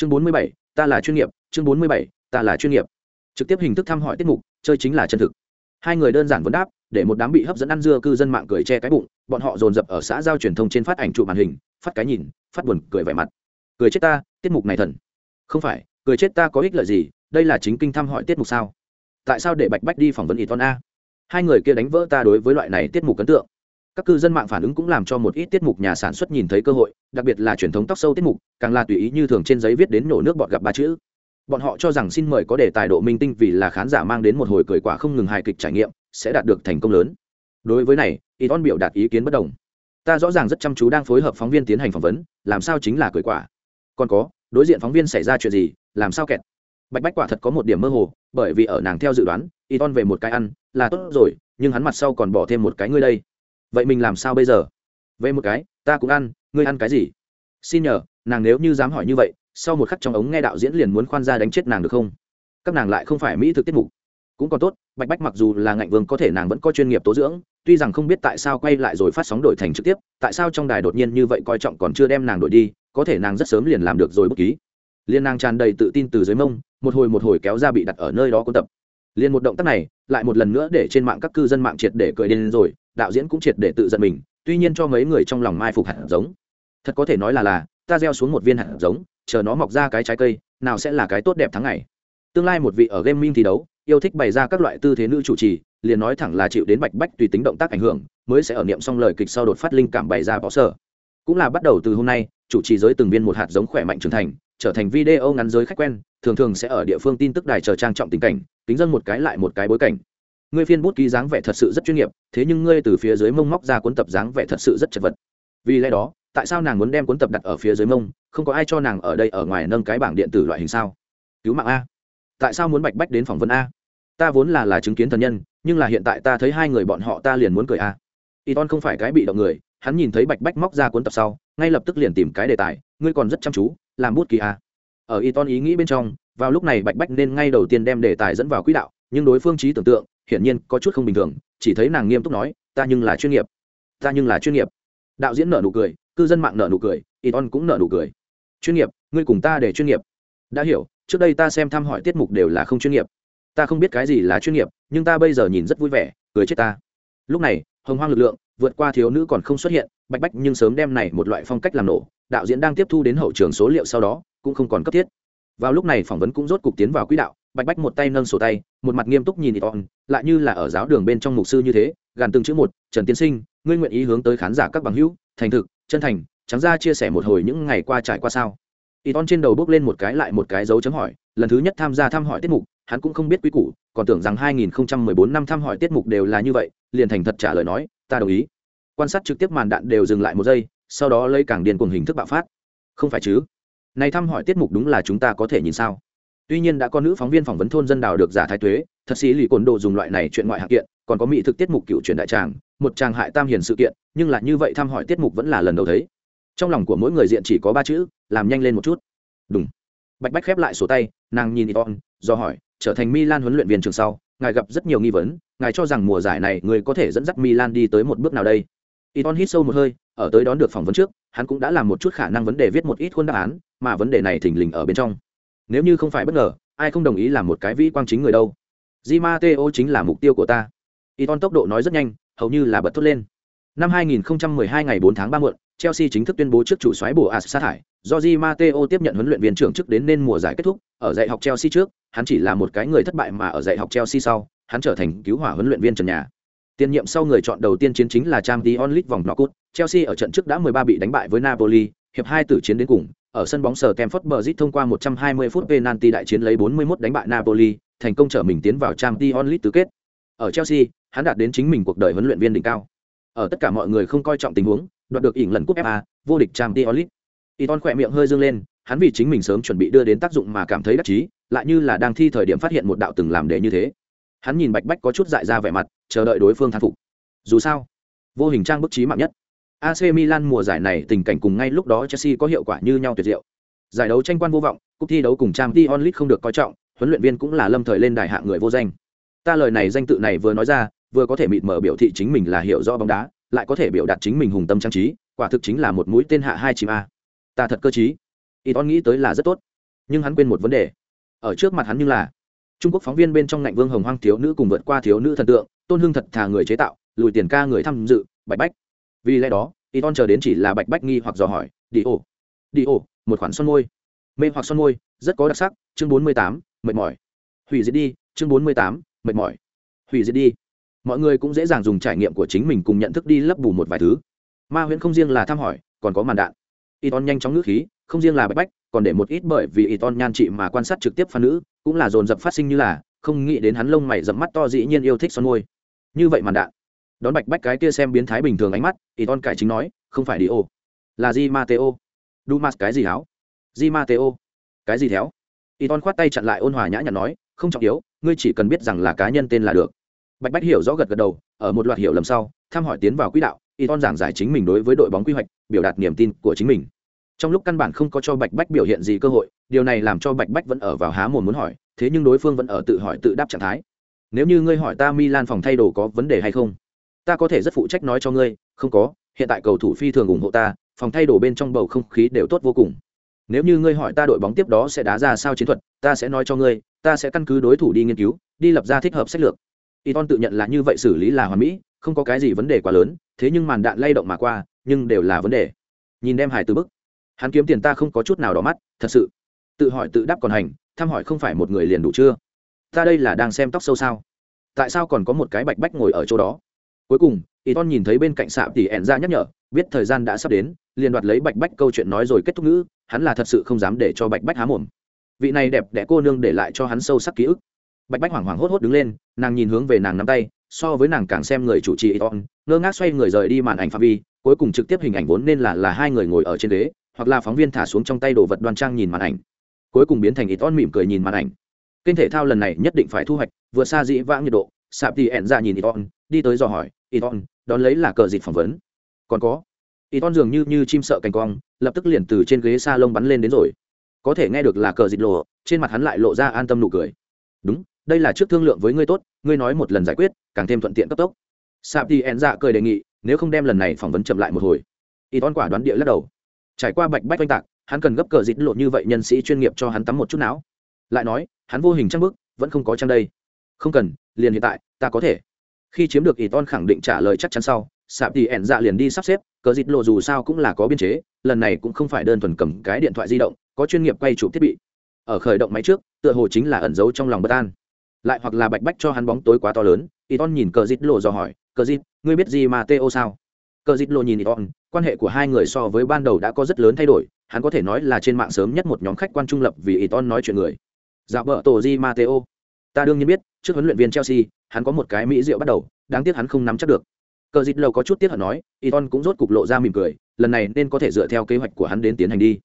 chương bốn mươi bảy, ta là chuyên nghiệp, chương bốn mươi bảy, ta là chuyên nghiệp. Trực tiếp hình thức thăm hỏi tiết mục, chơi chính là chân thực. Hai người đơn giản vấn đáp, để một đám bị hấp dẫn ăn dưa cư dân mạng cười che cái bụng, bọn họ dồn dập ở xã giao truyền thông trên phát ảnh trụ màn hình, phát cái nhìn, phát buồn, cười vẻ mặt. Cười chết ta, tiết mục này thần. Không phải, cười chết ta có ích lợi gì, đây là chính kinh thăm hỏi tiết mục sao? Tại sao để bạch bách đi phỏng vấn y ton a? Hai người kia đánh vỡ ta đối với loại này tiết mục ấn tượng các cư dân mạng phản ứng cũng làm cho một ít tiết mục nhà sản xuất nhìn thấy cơ hội, đặc biệt là truyền thống tóc sâu tiết mục, càng là tùy ý như thường trên giấy viết đến nổ nước bọt gặp ba chữ. Bọn họ cho rằng xin mời có đề tài độ minh tinh vì là khán giả mang đến một hồi cười quả không ngừng hài kịch trải nghiệm, sẽ đạt được thành công lớn. Đối với này y ton biểu đạt ý kiến bất đồng. Ta rõ ràng rất chăm chú đang phối hợp phóng viên tiến hành phỏng vấn, làm sao chính là cười quả. Còn có, đối diện phóng viên xảy ra chuyện gì, làm sao kẹt. Bạch bách quả thật có một điểm mơ hồ, bởi vì ở nàng theo dự đoán y ton về một cái ăn, là tốt rồi, nhưng hắn mặt sau còn bỏ thêm một cái ngươi đây vậy mình làm sao bây giờ? Vậy một cái, ta cũng ăn, ngươi ăn cái gì? Xin nhờ, nàng nếu như dám hỏi như vậy, sau một khắc trong ống nghe đạo diễn liền muốn khoan ra đánh chết nàng được không? Các nàng lại không phải mỹ thực tiết mục. Cũng còn tốt, bạch bách mặc dù là ngạnh vương có thể nàng vẫn có chuyên nghiệp tố dưỡng, tuy rằng không biết tại sao quay lại rồi phát sóng đổi thành trực tiếp, tại sao trong đài đột nhiên như vậy coi trọng còn chưa đem nàng đổi đi, có thể nàng rất sớm liền làm được rồi bất ký. Liên nàng tràn đầy tự tin từ dưới mông, một hồi một hồi kéo ra bị đặt ở nơi đó cuốn tập. Liền một động tác này, lại một lần nữa để trên mạng các cư dân mạng triệt để cười điên rồi đạo diễn cũng triệt để tự giận mình, tuy nhiên cho mấy người trong lòng mai phục hạt giống. Thật có thể nói là là, ta gieo xuống một viên hạt giống, chờ nó mọc ra cái trái cây, nào sẽ là cái tốt đẹp tháng ngày. Tương lai một vị ở gaming thi đấu, yêu thích bày ra các loại tư thế nữ chủ trì, liền nói thẳng là chịu đến bạch bách tùy tính động tác ảnh hưởng, mới sẽ ở niệm xong lời kịch sau đột phát linh cảm bày ra bỏ sở. Cũng là bắt đầu từ hôm nay, chủ trì giới từng viên một hạt giống khỏe mạnh trưởng thành, trở thành video ngắn giới khách quen, thường thường sẽ ở địa phương tin tức đài chờ trang trọng tình cảnh tính dân một cái lại một cái bối cảnh ngươi phiên bút ký dáng vẻ thật sự rất chuyên nghiệp, thế nhưng ngươi từ phía dưới mông móc ra cuốn tập dáng vẻ thật sự rất chật vật. Vì lẽ đó, tại sao nàng muốn đem cuốn tập đặt ở phía dưới mông, không có ai cho nàng ở đây ở ngoài nâng cái bảng điện tử loại hình sao? Cứu mạng a. Tại sao muốn bạch bách đến phỏng vấn a? Ta vốn là là chứng kiến thần nhân, nhưng là hiện tại ta thấy hai người bọn họ ta liền muốn cười a. Y ton không phải cái bị động người, hắn nhìn thấy bạch bách móc ra cuốn tập sau, ngay lập tức liền tìm cái đề tài, ngươi còn rất chăm chú, làm bút kỳ a. Ở y ton ý nghĩ bên trong, vào lúc này bạch bách nên ngay đầu tiên đem đề tài dẫn vào quỹ đạo, nhưng đối phương trí tưởng tượng hiển nhiên có chút không bình thường, chỉ thấy nàng nghiêm túc nói, ta nhưng là chuyên nghiệp. Ta nhưng là chuyên nghiệp. Đạo diễn nợ nụ cười, cư dân mạng nợ nụ cười y ton cũng nợ nụ cười. Chuyên nghiệp, ngươi cùng ta để chuyên nghiệp. Đã hiểu, trước đây ta xem thăm hỏi tiết mục đều là không chuyên nghiệp. Ta không biết cái gì là chuyên nghiệp, nhưng ta bây giờ nhìn rất vui vẻ, cười chết ta. Lúc này, hồng hoang lực lượng, vượt qua thiếu nữ còn không xuất hiện, bạch bách nhưng sớm đem này một loại phong cách làm nổ, đạo diễn đang tiếp thu đến hậu trường số liệu sau đó, cũng không còn cấp thiết. Vào lúc này phỏng vấn cũng rốt cục tiến vào quỹ đạo bạch bách một tay nâng sổ tay, một mặt nghiêm túc nhìn y on lại như là ở giáo đường bên trong mục sư như thế, gàn từng chữ một, trần tiến sinh, ngươi nguyện ý hướng tới khán giả các bằng hữu, thành thực, chân thành, trắng ra chia sẻ một hồi những ngày qua trải qua sao? Y on trên đầu bước lên một cái lại một cái dấu chấm hỏi, lần thứ nhất tham gia thăm hỏi tiết mục, hắn cũng không biết quy củ, còn tưởng rằng 2014 năm thăm hỏi tiết mục đều là như vậy, liền thành thật trả lời nói, ta đồng ý. Quan sát trực tiếp màn đạn đều dừng lại một giây, sau đó lấy càng điên cuồng hình thức bạo phát. Không phải chứ? Này thăm hỏi tiết mục đúng là chúng ta có thể nhìn sao? Tuy nhiên đã có nữ phóng viên phỏng vấn thôn dân đào được giả thái tuế, thật sĩ lì cồn đồ dùng loại này chuyện ngoại hạng kiện, còn có mỹ thực tiết mục cựu truyền đại tràng, một tràng hại tam hiền sự kiện, nhưng là như vậy thăm hỏi tiết mục vẫn là lần đầu thấy. Trong lòng của mỗi người diện chỉ có ba chữ, làm nhanh lên một chút. Đúng bạch bách khép lại sổ tay, nàng nhìn iton do hỏi, trở thành milan huấn luyện viên trường sau, ngài gặp rất nhiều nghi vấn, ngài cho rằng mùa giải này người có thể dẫn dắt milan đi tới một bước nào đây? Iton hít sâu một hơi, ở tới đón được phỏng vấn trước, hắn cũng đã làm một chút khả năng vấn đề viết một ít khuôn đáp án, mà vấn đề này thình lình ở bên trong nếu như không phải bất ngờ ai không đồng ý làm một cái vĩ quang chính người đâu? Di mateo chính là mục tiêu của ta. Iton tốc độ nói rất nhanh hầu như là bật thốt lên. Năm 2012 ngày 4 tháng 3 muộn chelsea chính thức tuyên bố trước chủ xoáy bổ as sát hại do di mateo tiếp nhận huấn luyện viên trưởng trước đến nên mùa giải kết thúc ở dạy học chelsea trước hắn chỉ là một cái người thất bại mà ở dạy học chelsea sau hắn trở thành cứu hỏa huấn luyện viên trần nhà. Tiền nhiệm sau người chọn đầu tiên chiến chính là Champions League vòng knock-out, Chelsea ở trận trước đã 13 bị đánh bại với Napoli, hiệp hai tử chiến đến cùng, ở sân bóng sở Stamford Bridge thông qua 120 phút penalty đại chiến lấy 41 đánh bại Napoli, thành công trở mình tiến vào Champions League tứ kết. Ở Chelsea, hắn đạt đến chính mình cuộc đời huấn luyện viên đỉnh cao. Ở tất cả mọi người không coi trọng tình huống, đoạt được ỉn lần cúp FA, vô địch Champions League. Iton khỏe miệng hơi dương lên, hắn vì chính mình sớm chuẩn bị đưa đến tác dụng mà cảm thấy đắc chí, lại như là đang thi thời điểm phát hiện một đạo từng làm để như thế. Hắn nhìn Bạch Bách có chút dại ra vẻ mặt, chờ đợi đối phương thán phục. Dù sao, vô hình trang bức trí mạng nhất. AC Milan mùa giải này tình cảnh cùng ngay lúc đó Chelsea có hiệu quả như nhau tuyệt diệu. Giải đấu tranh quan vô vọng, cúp thi đấu cùng Champions League không được coi trọng, huấn luyện viên cũng là lâm thời lên đài hạng người vô danh. Ta lời này danh tự này vừa nói ra, vừa có thể mịt mở biểu thị chính mình là hiểu rõ bóng đá, lại có thể biểu đạt chính mình hùng tâm trang trí, quả thực chính là một mũi tên hạ hai chim a. Ta thật cơ trí. Iton nghĩ tới là rất tốt. nhưng hắn quên một vấn đề ở trước mặt hắn như là trung quốc phóng viên bên trong ngạnh vương hồng hoang thiếu nữ cùng vượt qua thiếu nữ thần tượng tôn hưng thật thà người chế tạo lùi tiền ca người tham dự bạch bách vì lẽ đó y ton chờ đến chỉ là bạch bách nghi hoặc dò hỏi, đi ô đi ô một khoản son môi. Mê hoặc son môi, rất có đặc sắc, chương bốn mươi tám, mệt mỏi. Hủy diệt đi, chương bốn mươi tám, mệt mỏi. Hủy diệt đi. Mọi người cũng dễ dàng dùng trải nghiệm của chính mình cùng nhận thức đi lấp bù một vài thứ. Ma huyễn không riêng là thăm hỏi, còn có màn đạn. Y ton nhanh chóng ngữ khí, không riêng là bạch bách, còn để một ít bởi vì y ton nhan trị mà quan sát trực tiếp phan nữ, cũng là dồn dập phát sinh như là, không nghĩ đến hắn lông mày dẫm mắt to dĩ nhiên yêu thích son môi. Như vậy màn đạn đón bạch bách cái kia xem biến thái bình thường ánh mắt y ton cải chính nói không phải đi ô là di mateo dumas cái gì háo? Di mateo cái gì théo, y ton khoát tay chặn lại ôn hòa nhã nhặn nói không trọng yếu ngươi chỉ cần biết rằng là cá nhân tên là được. Bạch bách hiểu rõ gật gật đầu ở một loạt hiểu lầm sau thăm hỏi tiến vào quỹ đạo y ton giảng giải chính mình đối với đội bóng quy hoạch biểu đạt niềm tin của chính mình. Trong lúc căn bản không có cho bạch bách biểu hiện gì cơ hội điều này làm cho bạch bách vẫn ở vào há mồm muốn hỏi thế nhưng đối phương vẫn ở tự hỏi tự đáp trạng thái. Nếu như ngươi hỏi ta milan phòng thay đồ có vấn đề hay không? Ta có thể rất phụ trách nói cho ngươi, không có, hiện tại cầu thủ phi thường ủng hộ ta, phòng thay đồ bên trong bầu không khí đều tốt vô cùng. Nếu như ngươi hỏi ta đội bóng tiếp đó sẽ đá ra sao chiến thuật, ta sẽ nói cho ngươi, ta sẽ căn cứ đối thủ đi nghiên cứu, đi lập ra thích hợp sách lược. Y ton tự nhận là như vậy xử lý là hoàn mỹ, không có cái gì vấn đề quá lớn, thế nhưng màn đạn lay động mà qua, nhưng đều là vấn đề. Nhìn đem hải từ bức. Hắn kiếm tiền ta không có chút nào đỏ mắt, thật sự. Tự hỏi tự đáp còn hành, thăm hỏi không phải một người liền đủ chưa? Ta đây là đang xem tóc sâu sao? Tại sao còn có một cái bạch bách ngồi ở chỗ đó? Cuối cùng y ton nhìn thấy bên cạnh sạp thì ẹn ra nhắc nhở biết thời gian đã sắp đến liền đoạt lấy bạch bách câu chuyện nói rồi kết thúc ngữ hắn là thật sự không dám để cho bạch bách há mồm vị này đẹp đẽ cô nương để lại cho hắn sâu sắc ký ức bạch bách hoảng hoảng hốt hốt đứng lên nàng nhìn hướng về nàng nắm tay so với nàng càng xem người chủ trì Eton, ngơ ngác xoay người rời đi màn ảnh phạm vi, cuối cùng trực tiếp hình ảnh vốn nên là là hai người ngồi ở trên ghế, hoặc là phóng viên thả xuống trong tay đồ vật đoan trang nhìn màn ảnh. Cuối cùng biến thành Eton mỉm cười nhìn màn ảnh. Kênh thể thao lần này nhất định phải thu hoạch, vượt xa dĩ vãng nhiệt độ, Sạp thì ẹn ra nhìn Eton, đi tới dò hỏi, Eton, đón lấy là cờ dịt phỏng vấn. Còn có. Eton dường như như chim sợ cành cong, lập tức liền từ trên ghế salon bắn lên đến rồi. Có thể nghe được là cờ dịt lộ, trên mặt hắn lại lộ ra an tâm nụ cười. Đúng, đây là trước thương lượng với ngươi tốt ngươi nói một lần giải quyết càng thêm thuận tiện cấp tốc sạp thì ẹn dạ cười đề nghị nếu không đem lần này phỏng vấn chậm lại một hồi y quả đoán địa lắc đầu trải qua bạch bách oanh tạc hắn cần gấp cờ dịt lộ như vậy nhân sĩ chuyên nghiệp cho hắn tắm một chút não lại nói hắn vô hình trang bức vẫn không có trang đây không cần liền hiện tại ta có thể khi chiếm được Iton ton khẳng định trả lời chắc chắn sau sạp thì ẹn dạ liền đi sắp xếp cờ dịt lộ dù sao cũng là có biên chế lần này cũng không phải đơn thuần cầm cái điện thoại di động có chuyên nghiệp quay chụp thiết bị. Ở khởi động máy trước tựa hồ chính là ẩn giấu trong lòng bất an. Lại hoặc là bạch bách cho hắn bóng tối quá to lớn Iton nhìn cờ Dịt lộ dò hỏi cờ Dịt, ngươi biết gì mà teo sao? Cờ Dịt lộ nhìn Iton quan hệ của hai người so với ban đầu đã có rất lớn thay đổi hắn có thể nói là trên mạng sớm nhất một nhóm khách quan trung lập vì Iton nói chuyện người. Dạo vợ tổ di Mateo ta đương nhiên biết trước huấn luyện viên Chelsea hắn có một cái mỹ rượu bắt đầu, đáng tiếc hắn không nắm chắc được. Cờ dịt lầu có chút tiếc hận nói Iton cũng rốt cục lộ ra mỉm cười, lần này nên có thể dựa theo kế hoạch của hắn đến tiến hành đi.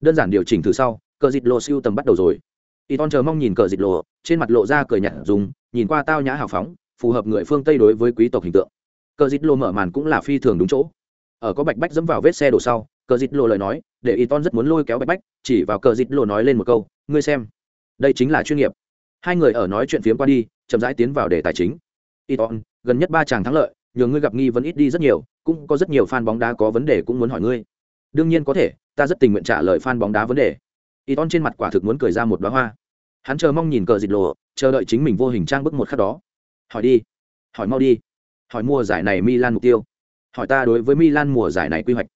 Đơn giản điều chỉnh từ sau, cờ dịt lô siêu tầm bắt đầu rồi. Y ton chờ mong nhìn cờ dịt lộ trên mặt lộ ra cười nhạt dùng, nhìn qua tao nhã hào phóng, phù hợp người phương tây đối với quý tộc hình tượng. Cờ dịt lộ mở màn cũng là phi thường đúng chỗ. Ở có bạch bách dẫm vào vết xe đổ sau, cờ dịt lộ lời nói, để y ton rất muốn lôi kéo bạch bách, chỉ vào cờ dịt lộ nói lên một câu, ngươi xem, đây chính là chuyên nghiệp. Hai người ở nói chuyện phiếm qua đi chậm rãi tiến vào đề tài chính. Iton, gần nhất ba chàng thắng lợi nhờ ngươi gặp nghi vấn ít đi rất nhiều, cũng có rất nhiều fan bóng đá có vấn đề cũng muốn hỏi ngươi. Đương nhiên có thể, ta rất tình nguyện trả lời fan bóng đá vấn đề. Iton trên mặt quả thực muốn cười ra một đoá hoa. Hắn chờ mong nhìn cờ dịch lộ, chờ đợi chính mình vô hình trang bức một khắc đó. Hỏi đi. Hỏi mau đi. Hỏi mùa giải này milan mục tiêu. Hỏi ta đối với milan mùa giải này quy hoạch.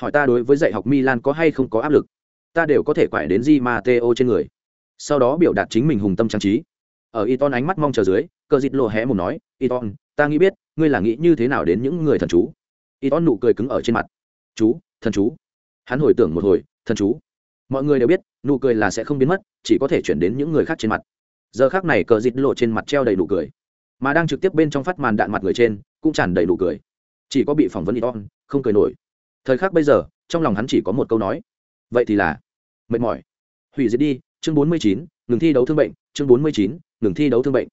Hỏi ta đối với dạy học milan có hay không có áp lực. Ta đều có thể quải đến di Matteo trên người. Sau đó biểu đạt chính mình hùng tâm trang trí ở y ton ánh mắt mong chờ dưới, cờ Dịt lộ hé một nói y ton ta nghĩ biết, ngươi là nghĩ như thế nào đến những người thần chú? Y ton nụ cười cứng ở trên mặt. Chú, thần chú. Hắn hồi tưởng một hồi, thần chú. Mọi người đều biết, nụ cười là sẽ không biến mất, chỉ có thể chuyển đến những người khác trên mặt. Giờ khác này cờ dịt lộ trên mặt treo đầy nụ cười, mà đang trực tiếp bên trong phát màn đạn mặt người trên, cũng tràn đầy nụ cười. Chỉ có bị phỏng vấn iton không cười nổi. Thời khắc bây giờ, trong lòng hắn chỉ có một câu nói, vậy thì là mệt mỏi. Hủy diệt đi chương bốn mươi chín, ngừng thi đấu thương bệnh, chương bốn mươi chín, ngừng thi đấu thương bệnh.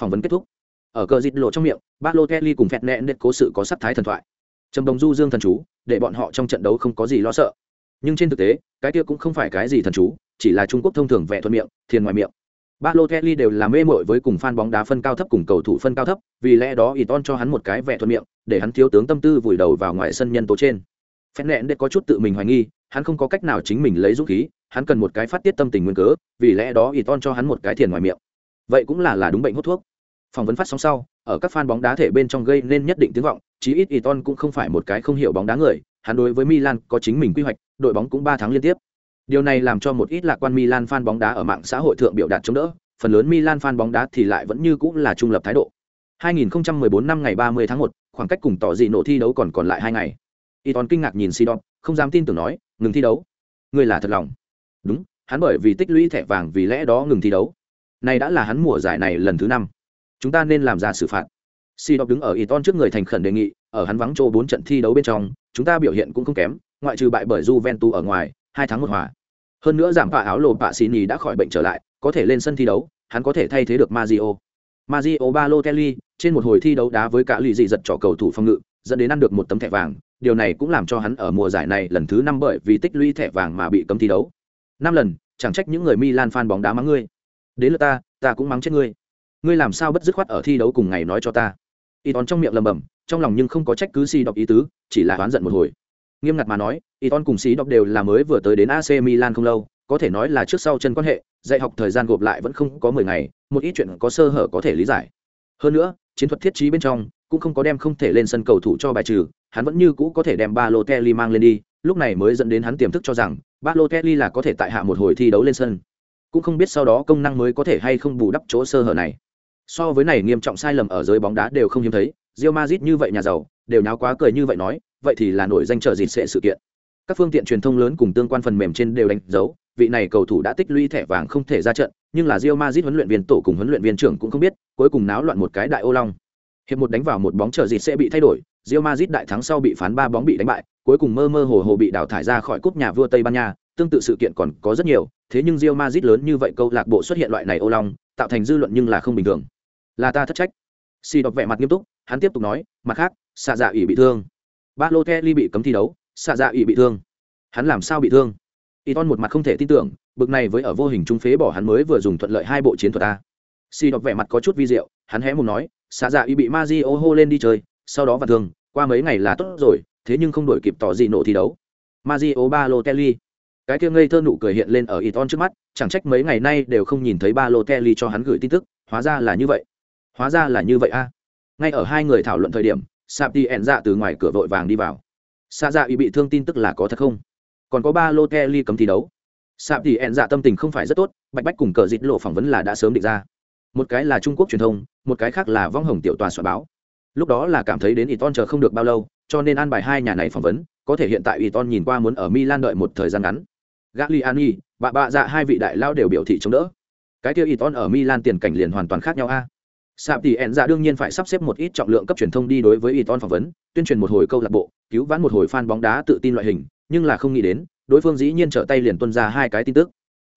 Phỏng vấn kết thúc. Ở cờ dịch lộ trong miệng ba lô cùng phẹt nẹn đệt cố sự có sắc thái thần thoại. Trầm đồng du dương thần chú, để bọn họ trong trận đấu không có gì lo sợ. Nhưng trên thực tế, cái kia cũng không phải cái gì thần chú, chỉ là trung quốc thông thường vẽ thuận miệng, thiền ngoài miệng. Ba lô đều là mê mội với cùng fan bóng đá phân cao thấp cùng cầu thủ phân cao thấp, vì lẽ đó Iton cho hắn một cái vẽ thuận miệng, để hắn thiếu tướng tâm tư vùi đầu vào ngoài sân nhân tố trên. Phen nẹn để có chút tự mình hoài nghi hắn không có cách nào chính mình lấy dũng khí hắn cần một cái phát tiết tâm tình nguyên cớ vì lẽ đó y ton cho hắn một cái thiền ngoài miệng. Vậy cũng là là đúng bệnh hút thuốc. Phỏng vấn phát sóng sau ở các fan bóng đá thể bên trong gây nên nhất định tiếng vọng chí ít y ton cũng không phải một cái không hiểu bóng đá người hắn đối với milan có chính mình quy hoạch đội bóng cũng ba tháng liên tiếp. Điều này làm cho một ít lạc quan milan fan bóng đá ở mạng xã hội thượng biểu đạt chống đỡ phần lớn milan fan bóng đá thì lại vẫn như cũng là trung lập thái độ. 2014 năm ngày 30 tháng 1, khoảng cách cùng tỏ dị nổ thi đấu còn còn lại hai ngày. Y ton kinh ngạc nhìn sidon không dám tin tưởng nói ngừng thi đấu. Ngươi là thật lòng? Đúng hắn bởi vì tích lũy thẻ vàng vì lẽ đó ngừng thi đấu. Này đã là hắn mùa giải này lần thứ năm. Chúng ta nên làm ra xử phạt. Si đọc đứng ở y ton trước người thành khẩn đề nghị ở hắn vắng chỗ bốn trận thi đấu bên trong chúng ta biểu hiện cũng không kém ngoại trừ bại bởi Juventus ở ngoài hai tháng một hòa. Hơn nữa giảm bạ áo lộ bạ xì nhì đã khỏi bệnh trở lại có thể lên sân thi đấu hắn có thể thay thế được Mazio. Mazio Balotelli trên một hồi thi đấu đá với cả lì dị giật trò cầu thủ phòng ngự, dẫn đến ăn được một tấm thẻ vàng, điều này cũng làm cho hắn ở mùa giải này lần thứ năm bởi vì tích lũy thẻ vàng mà bị cấm thi đấu. Năm lần, chẳng trách những người Milan fan bóng đá mắng ngươi. Đến lượt ta, ta cũng mắng chết ngươi. Ngươi làm sao bất dứt khoát ở thi đấu cùng ngày nói cho ta. Iton trong miệng lầm bầm, trong lòng nhưng không có trách cứ si đọc ý tứ, chỉ là oán giận một hồi. Nghiêm ngặt mà nói, Iton cùng si đọc đều là mới vừa tới đến AC Milan không lâu, có thể nói là trước sau chân quan hệ, dạy học thời gian gộp lại vẫn không có mười ngày, một ít chuyện có sơ hở có thể lý giải. Hơn nữa, chiến thuật thiết trí bên trong cũng không có đem không thể lên sân cầu thủ cho bài trừ, hắn vẫn như cũ có thể đem Balotelli mang lên đi, lúc này mới dẫn đến hắn tiềm thức cho rằng Balotelli là có thể tại hạ một hồi thi đấu lên sân. Cũng không biết sau đó công năng mới có thể hay không bù đắp chỗ sơ hở này. So với này nghiêm trọng sai lầm ở giới bóng đá đều không hiếm thấy, Real Madrid như vậy nhà giàu, đều nháo quá cười như vậy nói, vậy thì là nổi danh trợ gì sẽ sự kiện. Các phương tiện truyền thông lớn cùng tương quan phần mềm trên đều đánh dấu, vị này cầu thủ đã tích lũy thẻ vàng không thể ra trận, nhưng là Real Madrid huấn luyện viên tổ cùng huấn luyện viên trưởng cũng không biết, cuối cùng náo loạn một cái đại ô long. Hiệp một đánh vào một bóng chờ dịt sẽ bị thay đổi, Real Madrid đại thắng sau bị phán ba bóng bị đánh bại, cuối cùng mơ mơ hồ hồ bị đào thải ra khỏi cúp nhà vua Tây Ban Nha, tương tự sự kiện còn có rất nhiều, thế nhưng Real Madrid lớn như vậy câu lạc bộ xuất hiện loại này ô long, tạo thành dư luận nhưng là không bình thường. Là ta thất trách. Si đọc vẻ mặt nghiêm túc, hắn tiếp tục nói, mặt khác, xạ dạ ủy bị thương. Balotelli bị cấm thi đấu, xạ dạ ủy bị thương. Hắn làm sao bị thương? Iton một mặt không thể tin tưởng, bực này với ở vô hình trung phế bỏ hắn mới vừa dùng thuận lợi hai bộ chiến thuật a. Si đọc vẻ mặt có chút vi diệu, hắn hé mồm nói, xạ dạ y bị Mazio hô lên đi chơi, sau đó và thường, qua mấy ngày là tốt rồi, thế nhưng không đổi kịp tỏ gì nộ thi đấu. Mario ba lô Kelly, Cái kia ngây thơ nụ cười hiện lên ở y ton trước mắt, chẳng trách mấy ngày nay đều không nhìn thấy ba lô Kelly cho hắn gửi tin tức, hóa ra là như vậy. Hóa ra là như vậy a. Ngay ở hai người thảo luận thời điểm, Sapti dạ từ ngoài cửa vội vàng đi vào. Xạ dạ y bị thương tin tức là có thật không? Còn có ba lô Kelly cấm thi đấu sạp thì ẹn dạ tâm tình không phải rất tốt bạch bách cùng cờ dịt lộ phỏng vấn là đã sớm định ra một cái là trung quốc truyền thông, một cái khác là vong hồng tiểu tòa soạn báo. Lúc đó là cảm thấy đến y ton chờ không được bao lâu, cho nên an bài hai nhà này phỏng vấn, có thể hiện tại y ton nhìn qua muốn ở milan đợi một thời gian ngắn. Gagliani, bà bạ dạ hai vị đại lao đều biểu thị chống đỡ. Cái kia y ton ở milan tiền cảnh liền hoàn toàn khác nhau a. Sạp thì ẹn dạ đương nhiên phải sắp xếp một ít trọng lượng cấp truyền thông đi đối với y ton phỏng vấn, tuyên truyền một hồi câu lạc bộ, cứu vãn một hồi fan bóng đá tự tin loại hình, nhưng là không nghĩ đến, đối phương dĩ nhiên trở tay liền tuân ra hai cái tin tức.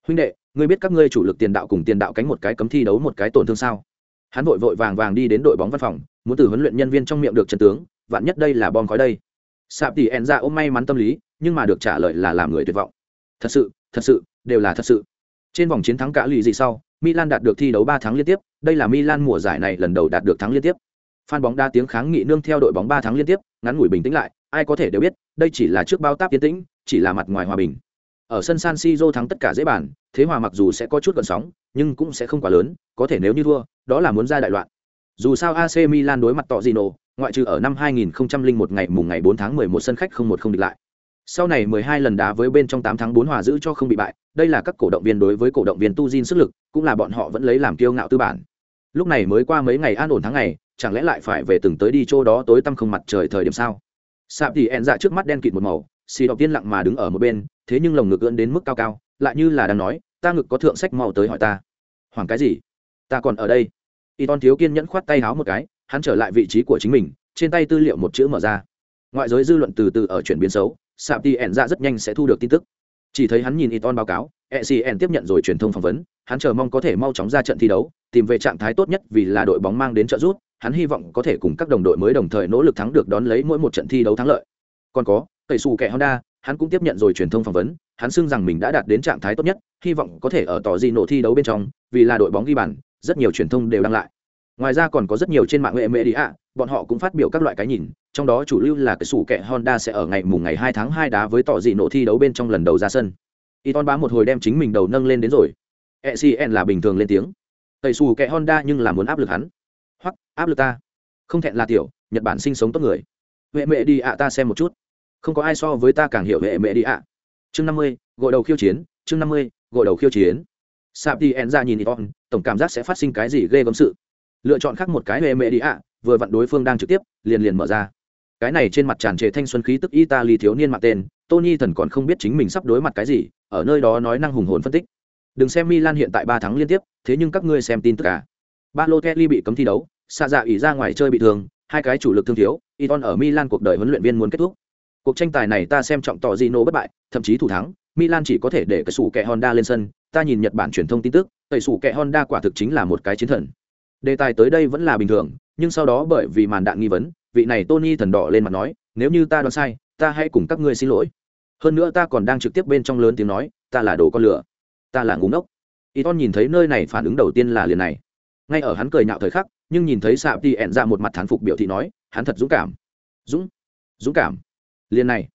Huynh đệ ngươi biết các ngươi chủ lực tiền đạo cùng tiền đạo cánh một cái cấm thi đấu một cái tổn thương sao? Hắn vội vội vàng vàng đi đến đội bóng văn phòng, muốn từ huấn luyện nhân viên trong miệng được chân tướng, vạn nhất đây là bom khói đây. Sạp tỷ ẹn ra ôm may mắn tâm lý, nhưng mà được trả lời là làm người tuyệt vọng. Thật sự thật sự, đều là thật sự. Trên vòng chiến thắng cả lì gì sau, milan đạt được thi đấu ba tháng liên tiếp, đây là milan mùa giải này lần đầu đạt được thắng liên tiếp. Phan bóng đa tiếng kháng nghị nương theo đội bóng ba tháng liên tiếp, ngắn ngủi bình tĩnh lại, ai có thể đều biết, đây chỉ là trước bao táp tiến tĩnh, chỉ là mặt ngoài hòa bình ở sân san siro thắng tất cả dễ bàn, thế hòa mặc dù sẽ có chút gần sóng, nhưng cũng sẽ không quá lớn, có thể nếu như thua, đó là muốn ra đại loạn. Dù sao ac milan đối mặt tọ gì ngoại trừ ở năm 2001 ngày mùng ngày 4 tháng 11 sân khách không một không địch lại. Sau này 12 lần đá với bên trong 8 tháng 4 hòa giữ cho không bị bại, đây là các cổ động viên đối với cổ động viên tuzin sức lực, cũng là bọn họ vẫn lấy làm kiêu ngạo tư bản. Lúc này mới qua mấy ngày an ổn tháng ngày, chẳng lẽ lại phải về từng tới đi chỗ đó tối tăm không mặt trời thời điểm sao? Sạp thì ẹn dạ trước mắt đen kịt một màu, xì đọc tiên lặng mà đứng ở một bên thế nhưng lồng ngực ưỡn đến mức cao cao, lại như là đang nói, ta ngực có thượng sách mau tới hỏi ta. Hoảng cái gì? Ta còn ở đây. Y ton thiếu kiên nhẫn khoát tay háo một cái, hắn trở lại vị trí của chính mình, trên tay tư liệu một chữ mở ra. Ngoại giới dư luận từ từ ở chuyển biến xấu, sạp đi ẹn ra rất nhanh sẽ thu được tin tức. Chỉ thấy hắn nhìn y ton báo cáo ecn tiếp nhận rồi truyền thông phỏng vấn, hắn chờ mong có thể mau chóng ra trận thi đấu, tìm về trạng thái tốt nhất vì là đội bóng mang đến trợ giúp, hắn hy vọng có thể cùng các đồng đội mới đồng thời nỗ lực thắng được đón lấy mỗi một trận thi đấu thắng lợi. Còn có, tẩy xù kẻ honda hắn cũng tiếp nhận rồi truyền thông phỏng vấn, hắn xưng rằng mình đã đạt đến trạng thái tốt nhất, hy vọng có thể ở tỏ gì nổ thi đấu bên trong, vì là đội bóng ghi bàn, rất nhiều truyền thông đều đăng lại. Ngoài ra còn có rất nhiều trên mạng nghệ mệ đi ạ, bọn họ cũng phát biểu các loại cái nhìn, trong đó chủ lưu là cái sủ kẹ honda sẽ ở ngày mùng ngày hai tháng hai đá với tỏ dị nổ thi đấu bên trong lần đầu ra sân. Y ton bá một hồi đem chính mình đầu nâng lên đến rồi. Ecn là bình thường lên tiếng. Tẩy xù kẹ honda nhưng là muốn áp lực hắn. Hoặc, áp lực ta. Không thẹn là tiểu, nhật bản sinh sống tốt người. Huệ mẹ đi ạ, ta xem một chút không có ai so với ta càng hiểu hệ mẹ đi ạ. Chương năm mươi gội đầu khiêu chiến, chương năm mươi gội đầu khiêu chiến. Sạp đi en ra nhìn iton tổng cảm giác sẽ phát sinh cái gì ghê gớm sự. Lựa chọn khác một cái hệ mẹ đi ạ, vừa vặn đối phương đang trực tiếp, liền liền mở ra. Cái này trên mặt tràn trề thanh xuân khí tức italy thiếu niên mặt tên, tony thần còn không biết chính mình sắp đối mặt cái gì, ở nơi đó nói năng hùng hồn phân tích. Đừng xem milan hiện tại ba tháng liên tiếp, thế nhưng các ngươi xem tin tất cả à. Balotelli bị cấm thi đấu xa dạ ỉ ra ngoài chơi bị thương, hai cái chủ lực thương thiếu iton ở milan cuộc đời huấn luyện viên muốn kết thúc cuộc tranh tài này ta xem trọng tỏ Gino bất bại, thậm chí thủ thắng. Milan chỉ có thể để cái sủ kẹ honda lên sân. Ta nhìn nhật bản truyền thông tin tức tẩy sủ kẹ honda quả thực chính là một cái chiến thần. Đề tài tới đây vẫn là bình thường, nhưng sau đó bởi vì màn đạn nghi vấn, vị này tony thần đỏ lên mặt nói, nếu như ta đoán sai, ta hãy cùng các ngươi xin lỗi. Hơn nữa ta còn đang trực tiếp bên trong lớn tiếng nói, ta là đồ con lửa, ta là ngúng ngốc. Y ton nhìn thấy nơi này phản ứng đầu tiên là liền này. Ngay ở hắn cười nhạo thời khắc, nhưng nhìn thấy sạp đi ẹn ra một mặt thán phục biểu thị nói, hắn thật dũng cảm. Dũng? Dũng cảm? Liền này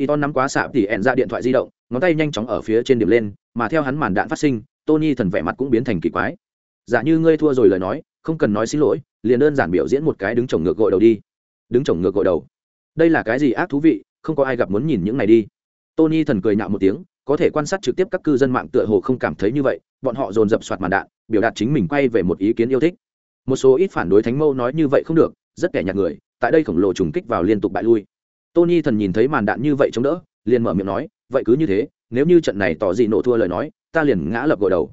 y ton nắm quá xạ thì ẹn ra điện thoại di động, ngón tay nhanh chóng ở phía trên điểm lên, mà theo hắn màn đạn phát sinh, tony thần vẻ mặt cũng biến thành kỳ quái. Giả dạ như ngươi thua rồi lời nói, không cần nói xin lỗi, liền đơn giản biểu diễn một cái đứng chồng ngược gội đầu đi. Đứng chồng ngược gội đầu. Đây là cái gì ác thú vị, không có ai gặp muốn nhìn những này đi. Tony thần cười nhạo một tiếng, có thể quan sát trực tiếp các cư dân mạng tựa hồ không cảm thấy như vậy, bọn họ dồn dập soạt màn đạn, biểu đạt chính mình quay về một ý kiến yêu thích. Một số ít phản đối thánh mâu nói như vậy không được, rất kẻ nhạt người, tại đây khổng lồ trùng kích vào liên tục bại lui tony thần nhìn thấy màn đạn như vậy chống đỡ liền mở miệng nói vậy cứ như thế nếu như trận này tỏ gì nổ thua lời nói ta liền ngã lập gội đầu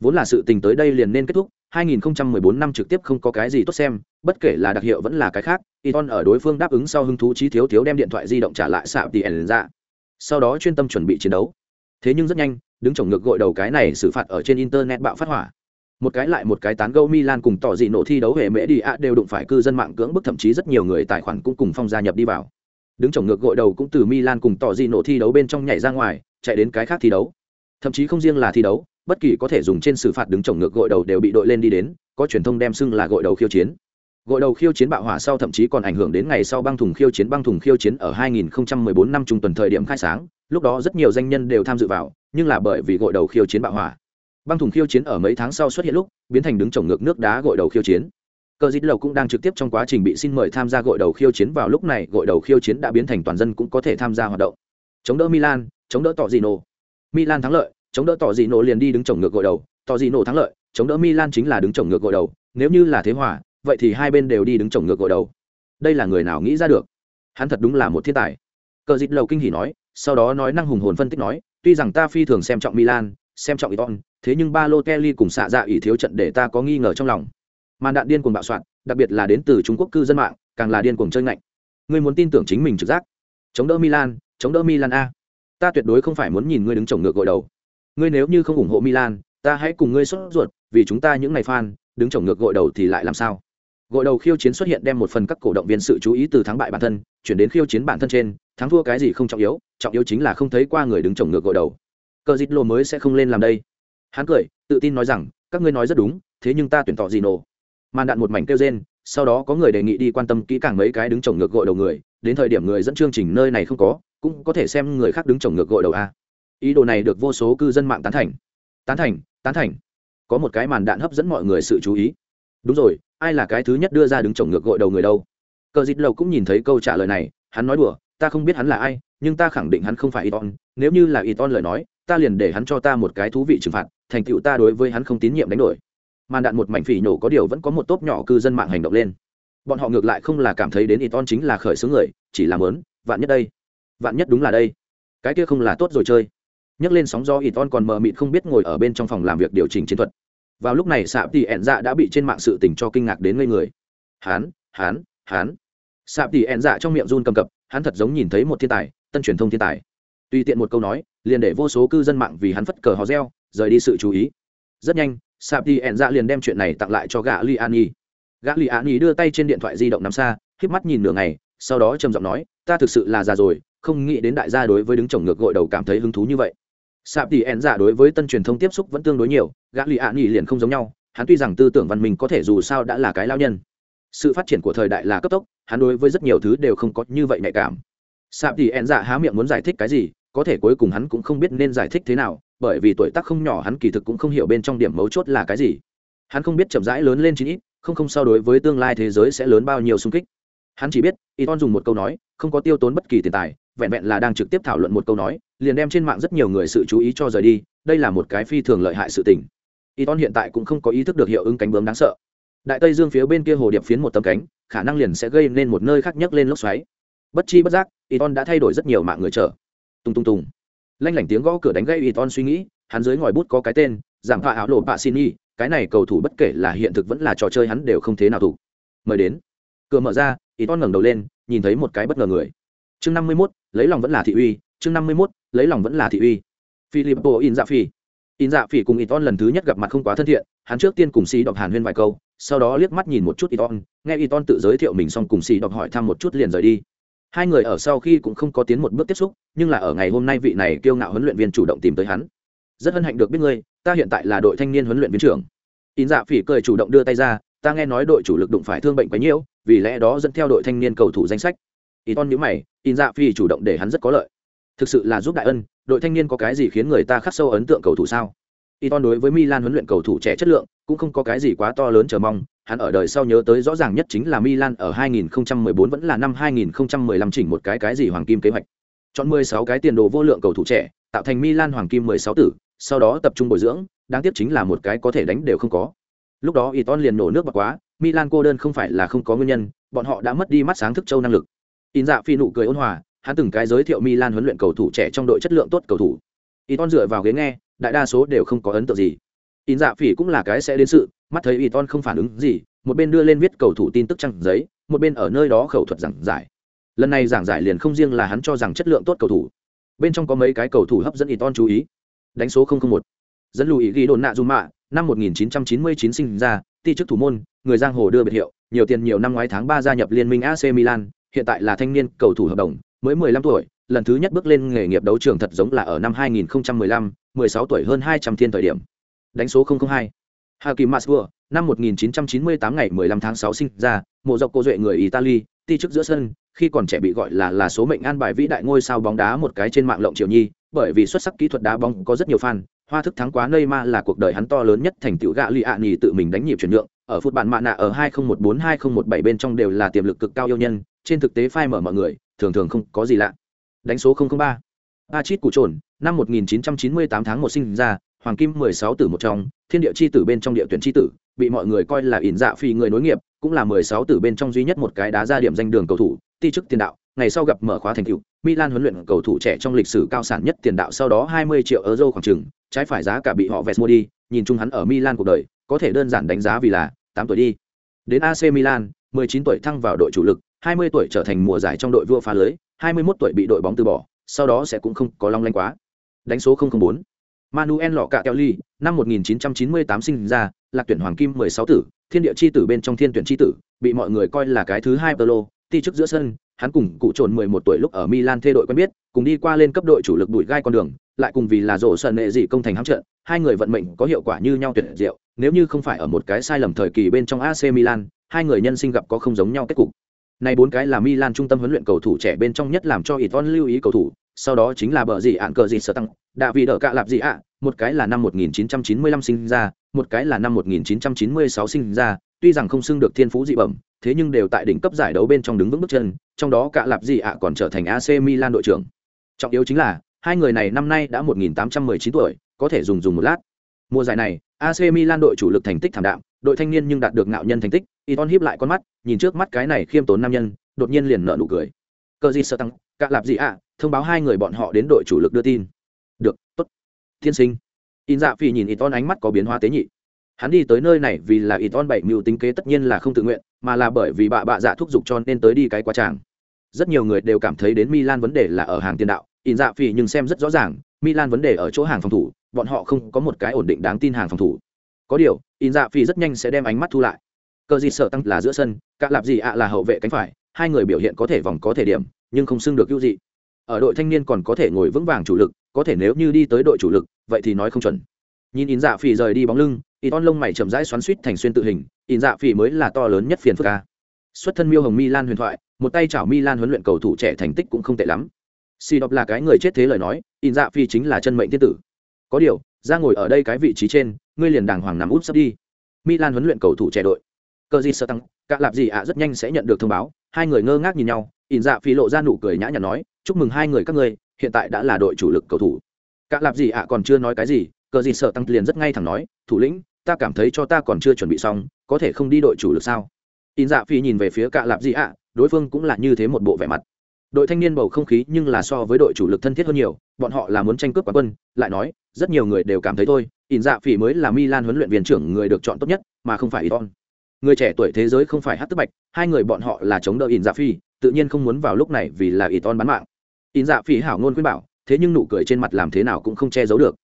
vốn là sự tình tới đây liền nên kết thúc 2014 năm trực tiếp không có cái gì tốt xem, bất kể là đặc hiệu vẫn là cái khác, Iton ở đối phương đáp ứng sau hứng thú chí thiếu thiếu đem điện thoại di động trả lại sạp tỷ ra. Sau đó chuyên tâm chuẩn bị chiến đấu. Thế nhưng rất nhanh, đứng chồng ngược gội đầu cái này xử phạt ở trên internet bạo phát hỏa. Một cái lại một cái tán gẫu Milan cùng tỏ dị nổ thi đấu hệ mễ đi ạ đều đụng phải cư dân mạng cưỡng bức thậm chí rất nhiều người tài khoản cũng cùng phong gia nhập đi vào. Đứng chồng ngược gội đầu cũng từ Milan cùng tỏ gì nổ thi đấu bên trong nhảy ra ngoài, chạy đến cái khác thi đấu. Thậm chí không riêng là thi đấu, bất kỳ có thể dùng trên xử phạt đứng chồng ngược gội đầu đều bị đội lên đi đến có truyền thông đem xưng là gội đầu khiêu chiến. Gội đầu khiêu chiến bạo hỏa sau thậm chí còn ảnh hưởng đến ngày sau băng thùng khiêu chiến băng thùng khiêu chiến ở 2014 năm trung tuần thời điểm khai sáng lúc đó rất nhiều danh nhân đều tham dự vào nhưng là bởi vì gội đầu khiêu chiến bạo hỏa. Băng thùng khiêu chiến ở mấy tháng sau xuất hiện lúc biến thành đứng chồng ngược nước đá gội đầu khiêu chiến cờ dít lầu cũng đang trực tiếp trong quá trình bị xin mời tham gia gội đầu khiêu chiến vào lúc này, gội đầu khiêu chiến đã biến thành toàn dân cũng có thể tham gia hoạt động. Chống đỡ milan, chống đỡ tỏ dị nổ milan thắng lợi, chống đỡ tỏ dị nổ liền đi đứng chồng ngược gội đầu. Tỏ dị nổ thắng lợi, chống đỡ milan chính là đứng chồng ngược gội đầu. Nếu như là thế hòa, vậy thì hai bên đều đi đứng chồng ngược gội đầu. Đây là người nào nghĩ ra được? Hắn thật đúng là một thiên tài. Cờ dít lầu kinh hỉ nói, sau đó nói năng hùng hồn phân tích nói, tuy rằng ta phi thường xem trọng milan, xem trọng iton, thế nhưng ba lô kelly cùng xạ dạ ỷ thiếu trận để ta có nghi ngờ trong lòng màn đạn điên cuồng bạo soạn, đặc biệt là đến từ trung quốc cư dân mạng, càng là điên cuồng chơi ngạnh. Ngươi muốn tin tưởng chính mình trực giác. Chống đỡ milan, chống đỡ milan a. Ta tuyệt đối không phải muốn nhìn ngươi đứng chồng ngược gội đầu. Ngươi nếu như không ủng hộ milan, ta hãy cùng ngươi sốt ruột, vì chúng ta những ngày fan, đứng chồng ngược gội đầu thì lại làm sao? Gội đầu khiêu chiến xuất hiện đem một phần các cổ động viên sự chú ý từ thắng bại bản thân, chuyển đến khiêu chiến bản thân trên, thắng thua cái gì không trọng yếu trọng yếu chính là không thấy qua người đứng chồng ngược gội đầu. Cờ dít lô mới sẽ không lên làm đây. Hắn cười, tự tin nói rằng, các ngươi nói rất đúng, thế nhưng ta tuyển tỏ gì nổ? Màn đạn một mảnh kêu rên, sau đó có người đề nghị đi quan tâm kỹ càng mấy cái đứng chồng ngược gội đầu người, đến thời điểm người dẫn chương trình nơi này không có, cũng có thể xem người khác đứng chồng ngược gội đầu a. Ý đồ này được vô số cư dân mạng tán thành. Tán thành tán thành. Có một cái màn đạn hấp dẫn mọi người sự chú ý. Đúng rồi, ai là cái thứ nhất đưa ra đứng chồng ngược gội đầu người đâu? Cờ dịt lầu cũng nhìn thấy câu trả lời này, hắn nói đùa, ta không biết hắn là ai, nhưng ta khẳng định hắn không phải iton nếu như là iton lời nói, ta liền để hắn cho ta một cái thú vị trừng phạt, thành tựu ta đối với hắn không tín nhiệm đánh đổi màn đạn một mảnh phỉ nổ có điều vẫn có một tốp nhỏ cư dân mạng hành động lên. Bọn họ ngược lại không là cảm thấy đến iton chính là khởi xướng người, chỉ làm lớn vạn nhất đây. Vạn nhất đúng là đây. Cái kia không là tốt rồi chơi. Nhấc lên sóng do Iton còn mờ mịt không biết ngồi ở bên trong phòng làm việc điều chỉnh chiến thuật. Vào lúc này sạp tỷ ẹn dạ đã bị trên mạng sự tình cho kinh ngạc đến ngây người. Hán hán hán. Sạp tỷ ẹn dạ trong miệng run cầm cập, hắn thật giống nhìn thấy một thiên tài, tân truyền thông thiên tài. Tùy tiện một câu nói, liền để vô số cư dân mạng vì hắn phất cờ hò reo, rời đi sự chú ý. Rất nhanh sạp tỷ ẹn dạ liền đem chuyện này tặng lại cho gã li an y gã li an y đưa tay trên điện thoại di động nắm xa, híp mắt nhìn nửa ngày, sau đó trầm giọng nói, ta thực sự là già rồi, không nghĩ đến đại gia đối với đứng chồng ngược gội đầu cảm thấy hứng thú như vậy. Sạp tỷ ẹn dạ đối với tân truyền thông tiếp xúc vẫn tương đối nhiều, gã li an y liền không giống nhau, hắn tuy rằng tư tưởng văn minh có thể dù sao đã là cái lao nhân, sự phát triển của thời đại là cấp tốc, hắn đối với rất nhiều thứ đều không có như vậy nhạy cảm. Sạp thì ẹn dạ há miệng muốn giải thích cái gì, có thể cuối cùng hắn cũng không biết nên giải thích thế nào bởi vì tuổi tác không nhỏ hắn kỳ thực cũng không hiểu bên trong điểm mấu chốt là cái gì. Hắn không biết chậm rãi lớn lên chín ít, không không so đối với tương lai thế giới sẽ lớn bao nhiêu xung kích. Hắn chỉ biết y ton dùng một câu nói, không có tiêu tốn bất kỳ tiền tài, vẹn vẹn là đang trực tiếp thảo luận một câu nói, liền đem trên mạng rất nhiều người sự chú ý cho rời đi, đây là một cái phi thường lợi hại sự tình. Y ton hiện tại cũng không có ý thức được hiệu ứng cánh bướm đáng sợ. Đại tây dương phía bên kia hồ điệp phiến một tấm cánh, khả năng liền sẽ gây nên một nơi khác nhấc lên lốc xoáy. Bất chi bất giác y ton đã thay đổi rất nhiều mạng người chở. Tung tung tung lanh lảnh tiếng gõ cửa đánh gây y ton suy nghĩ, hắn dưới ngòi bút có cái tên, giảm pha áo lộ bạ xin y cái này cầu thủ bất kể là hiện thực vẫn là trò chơi hắn đều không thế nào thủ. Mời đến. Cửa mở ra y ton ngẩng đầu lên, nhìn thấy một cái bất ngờ người. Chương năm mươi mốt, lấy lòng vẫn là thị uy, chương năm mươi mốt, lấy lòng vẫn là thị uy. Filippo in dạ phi in dạ phi cùng y ton lần thứ nhất gặp mặt không quá thân thiện, hắn trước tiên cùng xì đọc hàn huyên vài câu, sau đó liếc mắt nhìn một chút y ton nghe y ton tự giới thiệu mình xong cùng xì đọc hỏi thăm một chút liền rời đi hai người ở sau khi cũng không có tiến một bước tiếp xúc nhưng là ở ngày hôm nay vị này kiêu ngạo huấn luyện viên chủ động tìm tới hắn. Rất hân hạnh được biết ngươi ta hiện tại là đội thanh niên huấn luyện viên trưởng. In dạ phỉ cười chủ động đưa tay ra ta nghe nói đội chủ lực đụng phải thương bệnh quấy nhiễu vì lẽ đó dẫn theo đội thanh niên cầu thủ danh sách. Ý ton nhữ mày in dạ phỉ chủ động để hắn rất có lợi. Thực sự là giúp đại ân đội thanh niên có cái gì khiến người ta khắc sâu ấn tượng cầu thủ sao? Iton đối với Milan huấn luyện cầu thủ trẻ chất lượng cũng không có cái gì quá to lớn chờ mong, hắn ở đời sau nhớ tới rõ ràng nhất chính là Milan ở 2014 vẫn là năm 2015 chỉnh một cái cái gì hoàng kim kế hoạch. Chọn 16 cái tiền đồ vô lượng cầu thủ trẻ, tạo thành Milan hoàng kim 16 tử, sau đó tập trung bồi dưỡng, đáng tiếc chính là một cái có thể đánh đều không có. Lúc đó Iton liền nổ nước bạc quá, Milan cô đơn không phải là không có nguyên nhân, bọn họ đã mất đi mắt sáng thức châu năng lực. In dạ phi nụ cười ôn hòa, hắn từng cái giới thiệu Milan huấn luyện cầu thủ trẻ trong đội chất lượng tốt cầu thủ. Iton dựa vào ghế nghe, đại đa số đều không có ấn tượng gì in dạ phỉ cũng là cái sẽ đến sự mắt thấy y ton không phản ứng gì một bên đưa lên viết cầu thủ tin tức trăng giấy một bên ở nơi đó khẩu thuật giảng giải lần này giảng giải liền không riêng là hắn cho rằng chất lượng tốt cầu thủ bên trong có mấy cái cầu thủ hấp dẫn y ton chú ý đánh số một dẫn lùi ghi đồn nạ dù mạ năm 1999 sinh ra ti chức thủ môn người giang hồ đưa biệt hiệu nhiều tiền nhiều năm ngoái tháng ba gia nhập liên minh AC Milan hiện tại là thanh niên cầu thủ hợp đồng mới 15 tuổi lần thứ nhất bước lên nghề nghiệp đấu trường thật giống là ở năm 2015, 16 tuổi hơn 200 thiên thời điểm. Đánh số 002. Hakim Masur, năm 1998 ngày 15 tháng 6 sinh ra, mộ dọc cô duệ người Italy, ti chức giữa sân, khi còn trẻ bị gọi là là số mệnh an bài vĩ đại ngôi sao bóng đá một cái trên mạng lộng triều nhi, bởi vì xuất sắc kỹ thuật đá bóng có rất nhiều fan, hoa thức thắng quá Neymar là cuộc đời hắn to lớn nhất thành tựu gạ lì ạ nhì tự mình đánh nhịp chuyển nhượng, ở phút bạn mạ nạ ở 2014-2017 bên trong đều là tiềm lực cực cao yêu nhân, trên thực tế phai mở mọi người, thường thường không có gì lạ đánh số 003. Achit Củ Trồn, năm 1998 tháng 1 sinh ra, hoàng kim 16 tử một trong, thiên địa chi tử bên trong địa tuyển chi tử, bị mọi người coi là ỉn dạ phi người nối nghiệp, cũng là 16 tử bên trong duy nhất một cái đá ra điểm danh đường cầu thủ, ti chức tiền đạo, ngày sau gặp mở khóa thành tựu, Milan huấn luyện cầu thủ trẻ trong lịch sử cao sản nhất tiền đạo sau đó 20 triệu euro khoảng chừng, trái phải giá cả bị họ vẹt mua đi, nhìn chung hắn ở Milan cuộc đời, có thể đơn giản đánh giá vì là 8 tuổi đi. Đến AC Milan, 19 tuổi thăng vào đội chủ lực, 20 tuổi trở thành mùa giải trong đội vua phá lưới, 21 tuổi bị đội bóng từ bỏ, sau đó sẽ cũng không có long lanh quá. Đánh số 004. Manuel Lọ Cạ Kelly, năm 1998 sinh ra, lạc tuyển hoàng kim 16 tử, thiên địa chi tử bên trong thiên tuyển chi tử, bị mọi người coi là cái thứ hai Pelo, ti chức giữa sân, hắn cùng cụ trồn 11 tuổi lúc ở Milan thê đội quen biết, cùng đi qua lên cấp đội chủ lực đuổi gai con đường, lại cùng vì là rổ sân nệ dị công thành hãm trận, hai người vận mệnh có hiệu quả như nhau tuyệt diệu, nếu như không phải ở một cái sai lầm thời kỳ bên trong AC Milan, hai người nhân sinh gặp có không giống nhau kết cục. Này bốn cái là Milan trung tâm huấn luyện cầu thủ trẻ bên trong nhất làm cho Iton lưu ý cầu thủ, sau đó chính là bờ gì ạn cờ gì sở tăng, đạ vị đỡ cạ lạp gì ạ, một cái là năm 1995 sinh ra, một cái là năm 1996 sinh ra, tuy rằng không xưng được thiên phú dị bẩm, thế nhưng đều tại đỉnh cấp giải đấu bên trong đứng vững bước chân, trong đó cạ lạp gì ạ còn trở thành AC Milan đội trưởng. Trọng yếu chính là, hai người này năm nay đã 1819 tuổi, có thể dùng dùng một lát. Mùa giải này, AC Milan đội chủ lực thành tích thảm đạm, đội thanh niên nhưng đạt được ngạo nhân thành tích, Iton híp lại con mắt, nhìn trước mắt cái này khiêm tốn nam nhân, đột nhiên liền nở nụ cười. Cờ gì sợ tăng, cạ lạp gì ạ, thông báo hai người bọn họ đến đội chủ lực đưa tin. Được, tốt. Thiên sinh. In dạ Phi nhìn Iton ánh mắt có biến hóa tế nhị. Hắn đi tới nơi này vì là Iton bảy mưu tính kế tất nhiên là không tự nguyện, mà là bởi vì bạ bạ dạ thúc giục cho nên tới đi cái quá tràng. Rất nhiều người đều cảm thấy đến Milan vấn đề là ở hàng tiền đạo, in dạ Phi nhưng xem rất rõ ràng, Milan vấn đề ở chỗ hàng phòng thủ, bọn họ không có một cái ổn định đáng tin hàng phòng thủ. Có điều, in dạ Phi rất nhanh sẽ đem ánh mắt thu lại cờ gì sợ tăng là giữa sân cả lạp gì ạ là hậu vệ cánh phải hai người biểu hiện có thể vòng có thể điểm nhưng không xưng được ưu dị ở đội thanh niên còn có thể ngồi vững vàng chủ lực có thể nếu như đi tới đội chủ lực vậy thì nói không chuẩn nhìn in dạ Phi rời đi bóng lưng Iton lông mày chậm rãi xoắn suýt thành xuyên tự hình, in dạ Phi mới là to lớn nhất phiền phức ca Xuất thân Miêu Hồng Milan huyền thoại, một tay chảo Milan huấn luyện cầu thủ trẻ thành tích cũng không tệ lắm. Si đọc là cái người chết thế lời nói, in dạ phi chính là chân mệnh thiên tử. Có điều, ra ngồi ở đây cái vị trí trên, ngươi liền đàng hoàng nằm út sắp đi. Milan huấn luyện cầu thủ trẻ đội. Cờ gì sợ tăng, cả lạp gì ạ rất nhanh sẽ nhận được thông báo, hai người ngơ ngác nhìn nhau, in dạ phi lộ ra nụ cười nhã nhặn nói, chúc mừng hai người các ngươi, hiện tại đã là đội chủ lực cầu thủ. Cả lạp gì ạ còn chưa nói cái gì, cờ gì sợ tăng liền rất ngay thẳng nói, thủ lĩnh, ta cảm thấy cho ta còn chưa chuẩn bị xong, có thể không đi đội chủ lực sao? In dạ phi nhìn về phía cả lạp gì ạ, đối phương cũng là như thế một bộ vẻ mặt đội thanh niên bầu không khí nhưng là so với đội chủ lực thân thiết hơn nhiều, bọn họ là muốn tranh cướp quán quân, lại nói, rất nhiều người đều cảm thấy thôi in dạ phỉ mới là milan huấn luyện viên trưởng người được chọn tốt nhất, mà không phải iton. Người trẻ tuổi thế giới không phải hát tức bạch, hai người bọn họ là chống đỡ in dạ phi tự nhiên không muốn vào lúc này vì là iton bán mạng. In dạ phỉ hảo ngôn khuyên bảo, thế nhưng nụ cười trên mặt làm thế nào cũng không che giấu được.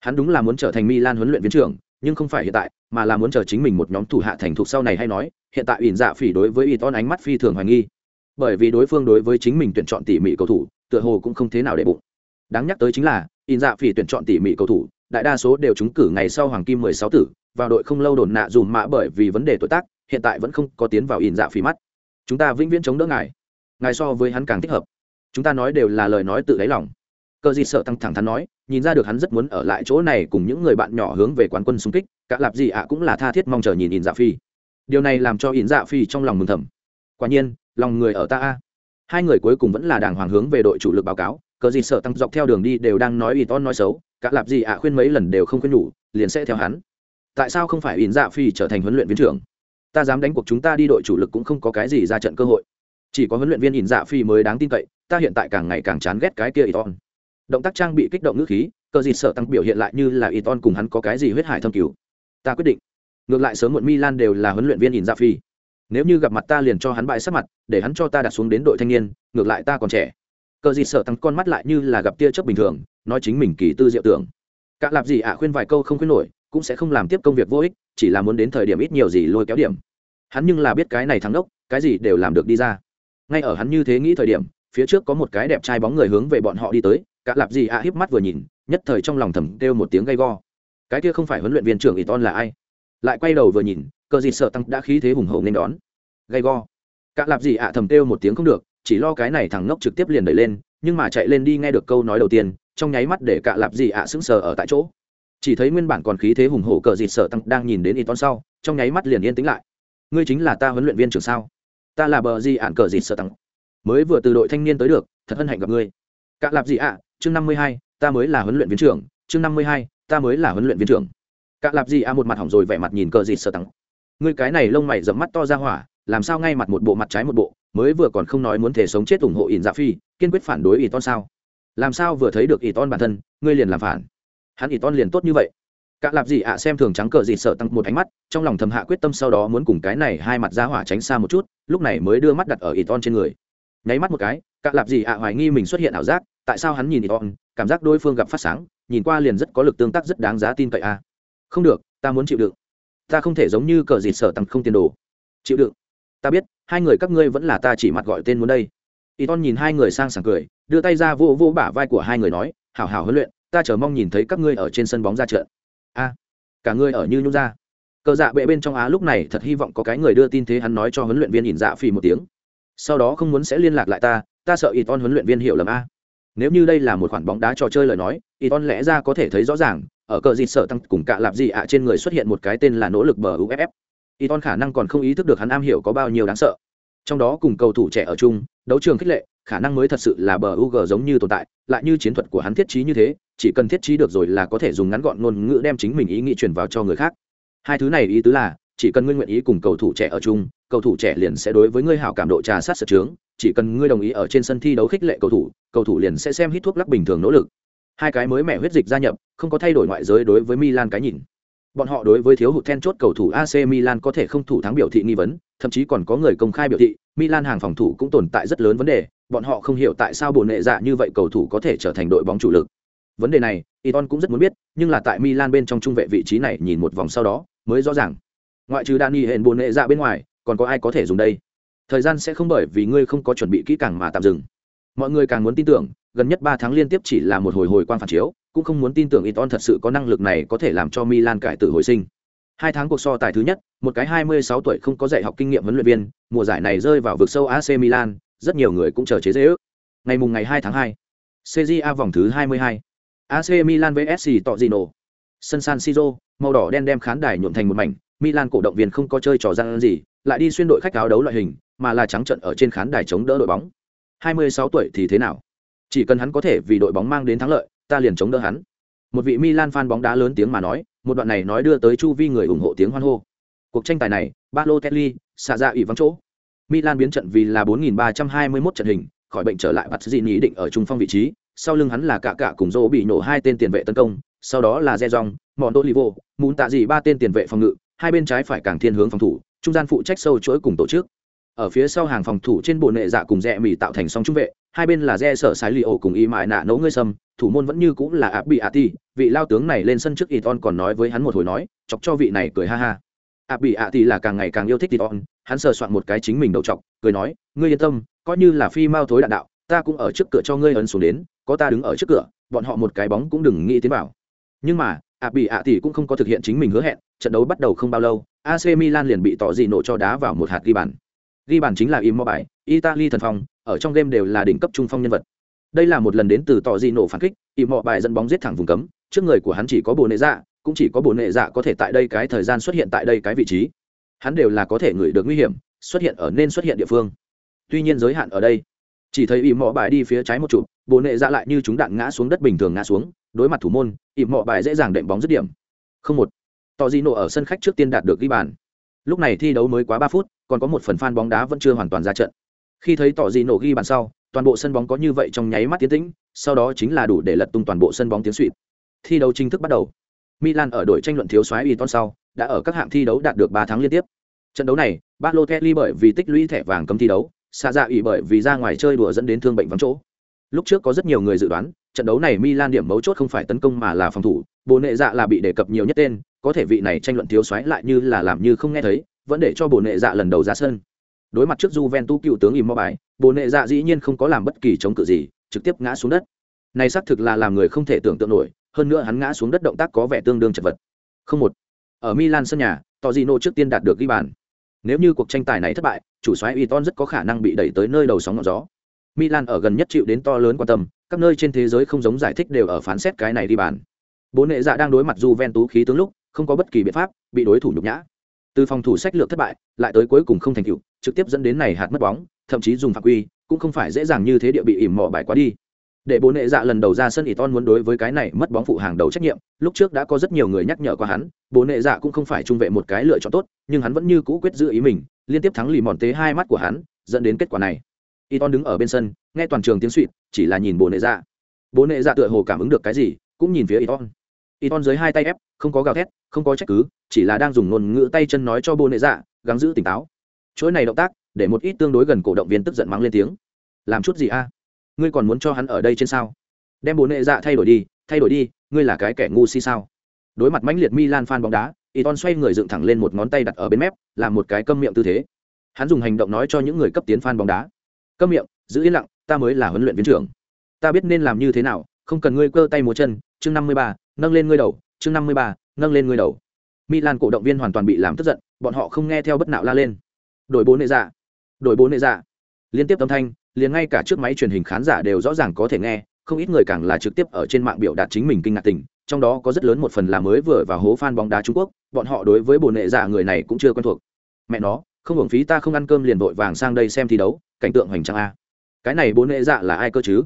Hắn đúng là muốn trở thành milan huấn luyện viên trưởng, nhưng không phải hiện tại, mà là muốn chờ chính mình một nhóm thủ hạ thành thục sau này hay nói, hiện tại ỉn dạ phỉ đối với iton ánh mắt phi thường hoài nghi bởi vì đối phương đối với chính mình tuyển chọn tỉ mỉ cầu thủ, tựa hồ cũng không thế nào để bụng. Đáng nhắc tới chính là, in dạ phỉ tuyển chọn tỉ mỉ cầu thủ, đại đa số đều trúng cử ngày sau hoàng kim 16 tử, vào đội không lâu đồn nạ dùm mạ bởi vì vấn đề tuổi tác, hiện tại vẫn không có tiến vào in dạ phỉ mắt. Chúng ta vĩnh viễn chống đỡ ngài. Ngài so với hắn càng thích hợp. Chúng ta nói đều là lời nói tự đáy lòng. Cơ gì sợ tăng thẳng thắn nói, nhìn ra được hắn rất muốn ở lại chỗ này cùng những người bạn nhỏ hướng về quán quân xung kích, cả lạp gì ạ cũng là tha thiết mong chờ nhìn in dạ phi điều này làm cho in dạ phi trong lòng mừng thầm. Quả nhiên lòng người ở ta a. Hai người cuối cùng vẫn là đàng hoàng hướng về đội chủ lực báo cáo, cờ gì sợ tăng dọc theo đường đi đều đang nói y ton nói xấu, cả lạp gì ạ à khuyên mấy lần đều không khuyên nhủ, liền sẽ theo hắn. Tại sao không phải in dạ phi trở thành huấn luyện viên trưởng? Ta dám đánh cuộc chúng ta đi đội chủ lực cũng không có cái gì ra trận cơ hội. Chỉ có huấn luyện viên ỉn dạ phi mới đáng tin cậy, ta hiện tại càng ngày càng chán ghét cái kia Iton. động tác trang bị kích động ngữ khí, cờ gì sợ tăng biểu hiện lại như là Iton cùng hắn có cái gì huyết hải thâm cứu ta quyết định. Ngược lại sớm muộn milan đều là huấn luyện viên ỉn dạ phi nếu như gặp mặt ta liền cho hắn bại sắc mặt, để hắn cho ta đặt xuống đến đội thanh niên, ngược lại ta còn trẻ. Cờ gì sợ thắng con mắt lại như là gặp tia chớp bình thường, nói chính mình kỳ tư diệu tưởng. Cả lạp gì ạ, khuyên vài câu không khuyên nổi, cũng sẽ không làm tiếp công việc vô ích, chỉ là muốn đến thời điểm ít nhiều gì lôi kéo điểm. Hắn nhưng là biết cái này thắng đốc, cái gì đều làm được đi ra. Ngay ở hắn như thế nghĩ thời điểm, phía trước có một cái đẹp trai bóng người hướng về bọn họ đi tới, cả lạp gì ạ híp mắt vừa nhìn, nhất thời trong lòng thầm kêu một tiếng gay go. Cái kia không phải huấn luyện viên trưởng Y là ai? Lại quay đầu vừa nhìn cờ gì sợ tăng đã khí thế hùng hậu nên đón. Gay go. Cả lạp gì ạ thầm kêu một tiếng không được, chỉ lo cái này thằng ngốc trực tiếp liền đẩy lên, nhưng mà chạy lên đi nghe được câu nói đầu tiên, trong nháy mắt để cả lạp gì ạ sững sờ ở tại chỗ. Chỉ thấy nguyên bản còn khí thế hùng hổ cờ dịt sợ tăng đang nhìn đến y ton sau, trong nháy mắt liền yên tĩnh lại. Ngươi chính là ta huấn luyện viên trưởng sao? Ta là bờ di ạn cờ dịt sợ tăng. Mới vừa từ đội thanh niên tới được, thật hân hạnh gặp ngươi. Cả lạp gì ạ, chương năm mươi hai, ta mới là huấn luyện viên trưởng, chương năm mươi hai, ta mới là huấn luyện viên trưởng. Cả lạp gì ạ một mặt hỏng rồi vẻ mặt nhìn cờ dịt sợ tăng ngươi cái này lông mày dẫm mắt to ra hỏa, làm sao ngay mặt một bộ mặt trái một bộ, mới vừa còn không nói muốn thể sống chết ủng hộ ỉn dạ phi, kiên quyết phản đối ỉ ton sao? Làm sao vừa thấy được ỉ ton bản thân, ngươi liền làm phản? Hắn ỉ ton liền tốt như vậy. Cả lạp gì ạ xem thường trắng cờ gì sợ tăng một ánh mắt, trong lòng thầm hạ quyết tâm sau đó muốn cùng cái này hai mặt ra hỏa tránh xa một chút, lúc này mới đưa mắt đặt ở ỉ ton trên người. Nháy mắt một cái, cả lạp gì ạ hoài nghi mình xuất hiện ảo giác, tại sao hắn nhìn ỉ ton cảm giác đối phương gặp phát sáng, nhìn qua liền rất có lực tương tác rất đáng giá tin cậy a không được, ta muốn chịu đựng ta không thể giống như cờ dịt sở tăng không tiền đồ. Chịu đựng. Ta biết, hai người các ngươi vẫn là ta chỉ mặt gọi tên muốn đây. Y ton nhìn hai người sang sảng cười, đưa tay ra vô vô bả vai của hai người nói, hảo hảo huấn luyện, ta chờ mong nhìn thấy các ngươi ở trên sân bóng ra trận. A, cả ngươi ở như nhung ra. Cờ dạ bệ bên trong á lúc này thật hy vọng có cái người đưa tin thế hắn nói cho huấn luyện viên nhìn dạ phì một tiếng. Sau đó không muốn sẽ liên lạc lại ta ta sợ y ton huấn luyện viên hiểu lầm a. Nếu như đây là một khoản bóng đá trò chơi lời nói y ton lẽ ra có thể thấy rõ ràng ở cờ dịt sợ tăng cùng cạ lạp gì ạ trên người xuất hiện một cái tên là nỗ lực bờ uff y ton khả năng còn không ý thức được hắn am hiểu có bao nhiêu đáng sợ. Trong đó cùng cầu thủ trẻ ở chung, đấu trường khích lệ, khả năng mới thật sự là bờ u g giống như tồn tại, lại như chiến thuật của hắn thiết trí như thế, chỉ cần thiết trí được rồi là có thể dùng ngắn gọn ngôn ngữ đem chính mình ý nghĩ truyền vào cho người khác. Hai thứ này ý tứ là, chỉ cần ngươi nguyện ý cùng cầu thủ trẻ ở chung, cầu thủ trẻ liền sẽ đối với ngươi hảo cảm độ trà sát sở trướng chỉ cần ngươi đồng ý ở trên sân thi đấu khích lệ cầu thủ cầu thủ liền sẽ xem hít thuốc lắc bình thường nỗ lực hai cái mới mẻ huyết dịch gia nhập không có thay đổi ngoại giới đối với milan cái nhìn Bọn họ đối với thiếu hụt then chốt cầu thủ AC Milan có thể không thủ thắng biểu thị nghi vấn, thậm chí còn có người công khai biểu thị, Milan hàng phòng thủ cũng tồn tại rất lớn vấn đề, bọn họ không hiểu tại sao bồn nệ dạ như vậy cầu thủ có thể trở thành đội bóng chủ lực. Vấn đề này, Iton cũng rất muốn biết, nhưng là tại Milan bên trong trung vệ vị trí này nhìn một vòng sau đó, mới rõ ràng. Ngoại trừ Dani hẹn bồn nệ dạ bên ngoài, còn có ai có thể dùng đây? Thời gian sẽ không bởi vì ngươi không có chuẩn bị kỹ càng mà tạm dừng. Mọi người càng muốn tin tưởng, gần nhất ba tháng liên tiếp chỉ là một hồi hồi quang phản chiếu, cũng không muốn tin tưởng Iton thật sự có năng lực này có thể làm cho Milan cải tử hồi sinh. Hai tháng cuộc so tài thứ nhất, một cái 26 tuổi không có dạy học kinh nghiệm huấn luyện viên, mùa giải này rơi vào vực sâu AC Milan, rất nhiều người cũng chờ chế giễu. Ngày mùng ngày 2 tháng 2, A vòng thứ 22. AC Milan vs Torino. Sân San Siro, màu đỏ đen đem khán đài nhuộm thành một mảnh, Milan cổ động viên không có chơi trò răng gì, lại đi xuyên đội khách áo đấu loại hình, mà là trắng trận ở trên khán đài chống đỡ đội bóng. 26 tuổi thì thế nào? Chỉ cần hắn có thể vì đội bóng mang đến thắng lợi, ta liền chống đỡ hắn. Một vị Milan fan bóng đá lớn tiếng mà nói, một đoạn này nói đưa tới chu vi người ủng hộ tiếng hoan hô. Cuộc tranh tài này, Balotelli, xả ra dạ ủy vắng chỗ. Milan biến trận vì là 4321 trận hình, khỏi bệnh trở lại bật gì ý định ở trung phong vị trí, sau lưng hắn là cả cả cùng Zô bị nổ hai tên tiền vệ tấn công, sau đó là Zezong, Montolivo, muốn tạ gì ba tên tiền vệ phòng ngự, hai bên trái phải càng thiên hướng phòng thủ, trung gian phụ trách sâu chuỗi cùng tổ chức. Ở phía sau hàng phòng thủ trên bộ nệ dạ cùng rẽ mì tạo thành song trung vệ, hai bên là Re sở sái li ổ cùng y mại nạ nấu ngươi sâm, thủ môn vẫn như cũng là áp bị ati, vị lao tướng này lên sân trước Iton còn nói với hắn một hồi nói, chọc cho vị này cười ha ha. Áp bị ati là càng ngày càng yêu thích Iton, hắn sờ soạn một cái chính mình đầu chọc, cười nói, ngươi yên tâm, coi như là phi mao thối đạn đạo, ta cũng ở trước cửa cho ngươi ấn xuống đến, có ta đứng ở trước cửa, bọn họ một cái bóng cũng đừng nghĩ tiến vào. Nhưng mà, áp bị ati cũng không có thực hiện chính mình hứa hẹn, trận đấu bắt đầu không bao lâu, AC Milan liền bị tỏ gì nổ cho đá vào một hạt ghi bàn. Ghi bàn chính là Immobile, Italy thần phong, ở trong game đều là đỉnh cấp trung phong nhân vật. Đây là một lần đến từ tỏ di nổ phản kích, Immobile dẫn bóng giết thẳng vùng cấm, trước người của hắn chỉ có bồ nệ dạ, cũng chỉ có bồ nệ dạ có thể tại đây cái thời gian xuất hiện tại đây cái vị trí. Hắn đều là có thể ngửi được nguy hiểm, xuất hiện ở nên xuất hiện địa phương. Tuy nhiên giới hạn ở đây, chỉ thấy Immobile đi phía trái một chút, bồ nệ dạ lại như chúng đạn ngã xuống đất bình thường ngã xuống, đối mặt thủ môn, Immobile dễ dàng đệm bóng dứt điểm. Không một tò di nổ ở sân khách trước tiên đạt được ghi bàn lúc này thi đấu mới quá ba phút còn có một phần fan bóng đá vẫn chưa hoàn toàn ra trận. Khi thấy tỏ gì nổ ghi bàn sau, toàn bộ sân bóng có như vậy trong nháy mắt tiến tĩnh, sau đó chính là đủ để lật tung toàn bộ sân bóng tiếng xuýt. thi đấu chính thức bắt đầu. Milan ở đội tranh luận thiếu soái Iton sau, đã ở các hạng thi đấu đạt được ba tháng liên tiếp. Trận đấu này Balotelli bởi vì tích lũy thẻ vàng cấm thi đấu xa dạ ủy bởi vì ra ngoài chơi đùa dẫn đến thương bệnh vắng chỗ. Lúc trước có rất nhiều người dự đoán, trận đấu này Milan điểm mấu chốt không phải tấn công mà là phòng thủ, bồ nệ dạ là bị đề cập nhiều nhất tên, có thể vị này tranh luận thiếu soái lại như là làm như không nghe thấy vẫn để cho bồ nệ dạ lần đầu ra sân. Đối mặt trước Juventus cựu tướng im bài bồ nệ dạ dĩ nhiên không có làm bất kỳ chống cự gì, trực tiếp ngã xuống đất. Này xác thực là làm người không thể tưởng tượng nổi, hơn nữa hắn ngã xuống đất động tác có vẻ tương đương chật vật. Không một. Ở milan sân nhà tozino trước tiên đạt được ghi bàn. Nếu như cuộc tranh tài này thất bại, chủ soái Iton rất có khả năng bị đẩy tới nơi đầu sóng ngọn gió. Milan ở gần nhất chịu đến to lớn quan tâm, các nơi trên thế giới không giống giải thích đều ở phán xét cái này đi bàn. Bố nệ dạ đang đối mặt Juventus khí tướng lúc, không có bất kỳ biện pháp, bị đối thủ nhục nhã từ phòng thủ sách lược thất bại, lại tới cuối cùng không thành tựu, trực tiếp dẫn đến này hạt mất bóng, thậm chí dùng phạm quy, cũng không phải dễ dàng như thế địa bị ỉm mỏ bài quá đi. Để bố nệ dạ lần đầu ra sân Iton muốn đối với cái này mất bóng phụ hàng đầu trách nhiệm, lúc trước đã có rất nhiều người nhắc nhở qua hắn, bố nệ dạ cũng không phải trung vệ một cái lựa chọn tốt, nhưng hắn vẫn như cũ quyết giữ ý mình, liên tiếp thắng lì mòn tế hai mắt của hắn, dẫn đến kết quả này. Iton đứng ở bên sân, nghe toàn trường tiếng suỵt, chỉ là nhìn bố nệ dạ. Bố nệ dạ tựa hồ cảm ứng được cái gì, cũng nhìn phía Iton Iton dưới hai tay ép, không có gào thét, không có trách cứ, chỉ là đang dùng ngôn ngữ tay chân nói cho bố nệ dạ gắng giữ tỉnh táo. Chuỗi này động tác, để một ít tương đối gần cổ động viên tức giận mắng lên tiếng. Làm chút gì a? Ngươi còn muốn cho hắn ở đây trên sao? Đem bố nệ dạ thay đổi đi, thay đổi đi, ngươi là cái kẻ ngu si sao? Đối mặt mãnh liệt milan fan bóng đá Iton xoay người dựng thẳng lên một ngón tay đặt ở bên mép, làm một cái câm miệng tư thế. Hắn dùng hành động nói cho những người cấp tiến fan bóng đá. Câm miệng, giữ yên lặng, ta mới là huấn luyện viên trưởng. Ta biết nên làm như thế nào, không cần ngươi cơ tay múa chân chương năm mươi ba, nâng lên ngươi đầu, chương năm mươi ba, nâng lên ngươi đầu. Milan cổ động viên hoàn toàn bị làm tức giận, bọn họ không nghe theo bất nạo la lên. Đổi bố nệ dạ. Đổi bố nệ dạ. Liên tiếp âm thanh, liền ngay cả trước máy truyền hình khán giả đều rõ ràng có thể nghe, không ít người càng là trực tiếp ở trên mạng biểu đạt chính mình kinh ngạc tình, trong đó có rất lớn một phần là mới vừa vào hố fan bóng đá trung quốc, bọn họ đối với bồ nệ dạ người này cũng chưa quen thuộc. Mẹ nó, không hưởng phí ta không ăn cơm liền vội vàng sang đây xem thi đấu, cảnh tượng hoành tráng a. Cái này bố nệ dạ là ai cơ chứ?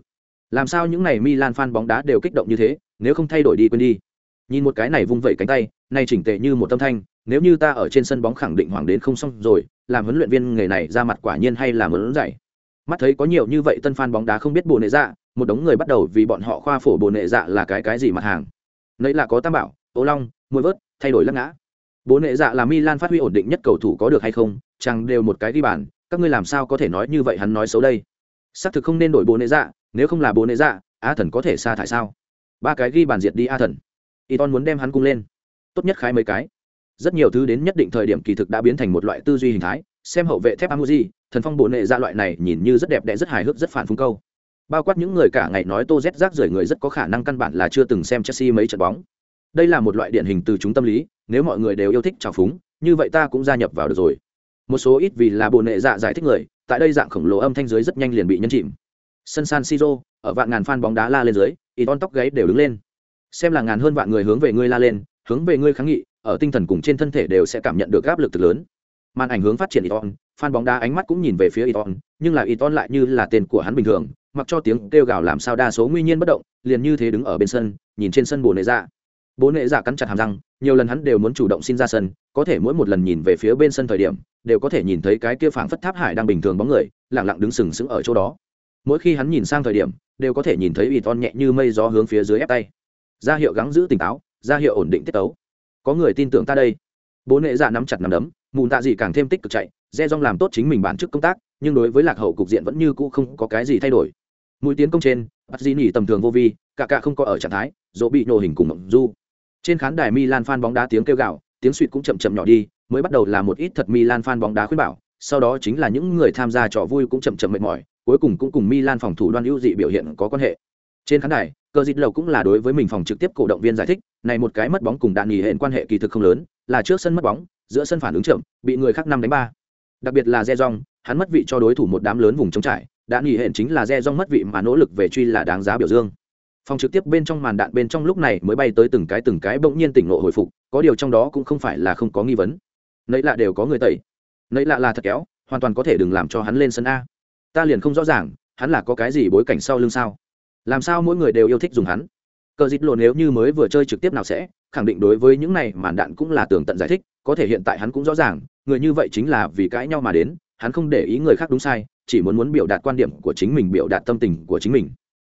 Làm sao những này milan fan bóng đá đều kích động như thế, nếu không thay đổi đi quên đi. Nhìn một cái này vung vẩy cánh tay, này chỉnh tệ như một tâm thanh, nếu như ta ở trên sân bóng khẳng định hoàng đến không xong rồi, làm huấn luyện viên nghề này ra mặt quả nhiên hay là muốn dạy mắt thấy có nhiều như vậy tân fan bóng đá không biết bồ nệ dạ một đống người bắt đầu vì bọn họ khoa phổ bồ nệ dạ là cái cái gì mặt hàng. Nấy là có tam bảo, ô long, mùi vớt, thay đổi lắc ngã. Bố nệ dạ là milan phát huy ổn định nhất cầu thủ có được hay không chẳng đều một cái ghi bàn, các ngươi làm sao có thể nói như vậy hắn nói xấu đây? Xác thực không nên đổi bố nệ dạ nếu không là bố nệ dạ a thần có thể sa thải sao? Ba cái ghi bàn diệt đi a thần. Y ton muốn đem hắn cung lên. Tốt nhất khái mấy cái. Rất nhiều thứ đến nhất định thời điểm kỳ thực đã biến thành một loại tư duy hình thái, xem hậu vệ thép amuji, thần phong bộ nệ ra loại này nhìn như rất đẹp đẽ rất hài hước rất phản phung câu. Bao quát những người cả ngày nói tô z rác rưởi người rất có khả năng căn bản là chưa từng xem chelsea mấy trận bóng. Đây là một loại điển hình từ chúng tâm lý, nếu mọi người đều yêu thích trào phúng, như vậy ta cũng gia nhập vào được rồi. Một số ít vì là bộ nệ dạ giải thích người, tại đây dạng khổng lồ âm thanh dưới rất nhanh liền bị nhấn chìm sân san siro ở vạn ngàn fan bóng đá la lên dưới y ton tóc gáy đều đứng lên xem là ngàn hơn vạn người hướng về ngươi la lên hướng về ngươi kháng nghị ở tinh thần cùng trên thân thể đều sẽ cảm nhận được áp lực thực lớn màn ảnh hướng phát triển Iton, fan bóng đá ánh mắt cũng nhìn về phía Iton, nhưng là Iton lại như là tên của hắn bình thường, mặc cho tiếng kêu gào làm sao đa số nguy nhiên bất động, liền như thế đứng ở bên sân, nhìn trên sân bồ nệ dạ. Bố nệ dạ cắn chặt hàm răng, nhiều lần hắn đều muốn chủ động xin ra sân, có thể mỗi một lần nhìn về phía bên sân thời điểm, đều có thể nhìn thấy cái kia phảng phất tháp hải đang bình thường bóng người, lặng lặng đứng sừng sững ở chỗ đó. Mỗi khi hắn nhìn sang thời điểm, đều có thể nhìn thấy Iton nhẹ như mây gió hướng phía dưới ép tay. Ra hiệu gắng giữ tỉnh táo, ra hiệu ổn định tiết tấu. Có người tin tưởng ta đây. Bố nệ dạ nắm chặt nắm đấm, mùn tạ gì càng thêm tích cực chạy re dong làm tốt chính mình bản chức công tác nhưng đối với lạc hậu cục diện vẫn như cũ không có cái gì thay đổi mũi tiến công trên bắt di nỉ tầm thường vô vi cả cả không có ở trạng thái dỗ bị nhổ hình cùng mộng du trên khán đài milan fan bóng đá tiếng kêu gạo tiếng suỵt cũng chậm chậm nhỏ đi mới bắt đầu là một ít thật milan fan bóng đá khuyên bảo sau đó chính là những người tham gia trò vui cũng chậm chậm mệt mỏi cuối cùng cũng cùng milan phòng thủ đoan ưu dị biểu hiện có quan hệ. Trên khán đài cờ dịt lầu cũng là đối với mình phòng trực tiếp cổ động viên giải thích này một cái mất bóng cùng đạn nghỉ hẹn quan hệ kỳ thực không lớn là trước sân mất bóng giữa sân phản ứng chậm bị người khác năm đánh ba. Đặc biệt là Rejong, hắn mất vị cho đối thủ một đám lớn vùng trống trải đạn nghỉ hẹn chính là Rejong mất vị mà nỗ lực về truy là đáng giá biểu dương. Phòng trực tiếp bên trong màn đạn bên trong lúc này mới bay tới từng cái từng cái bỗng nhiên tỉnh ngộ hồi phục có điều trong đó cũng không phải là không có nghi vấn. Nấy lạ đều có người tẩy nấy lạ là thật kéo, hoàn toàn có thể đừng làm cho hắn lên sân a. Ta liền không rõ ràng, hắn là có cái gì bối cảnh sau lưng sao? Làm sao mỗi người đều yêu thích dùng hắn? Cờ dịt lộn nếu như mới vừa chơi trực tiếp nào sẽ, khẳng định đối với những này màn đạn cũng là tường tận giải thích, có thể hiện tại hắn cũng rõ ràng, người như vậy chính là vì cãi nhau mà đến, hắn không để ý người khác đúng sai, chỉ muốn muốn biểu đạt quan điểm của chính mình, biểu đạt tâm tình của chính mình.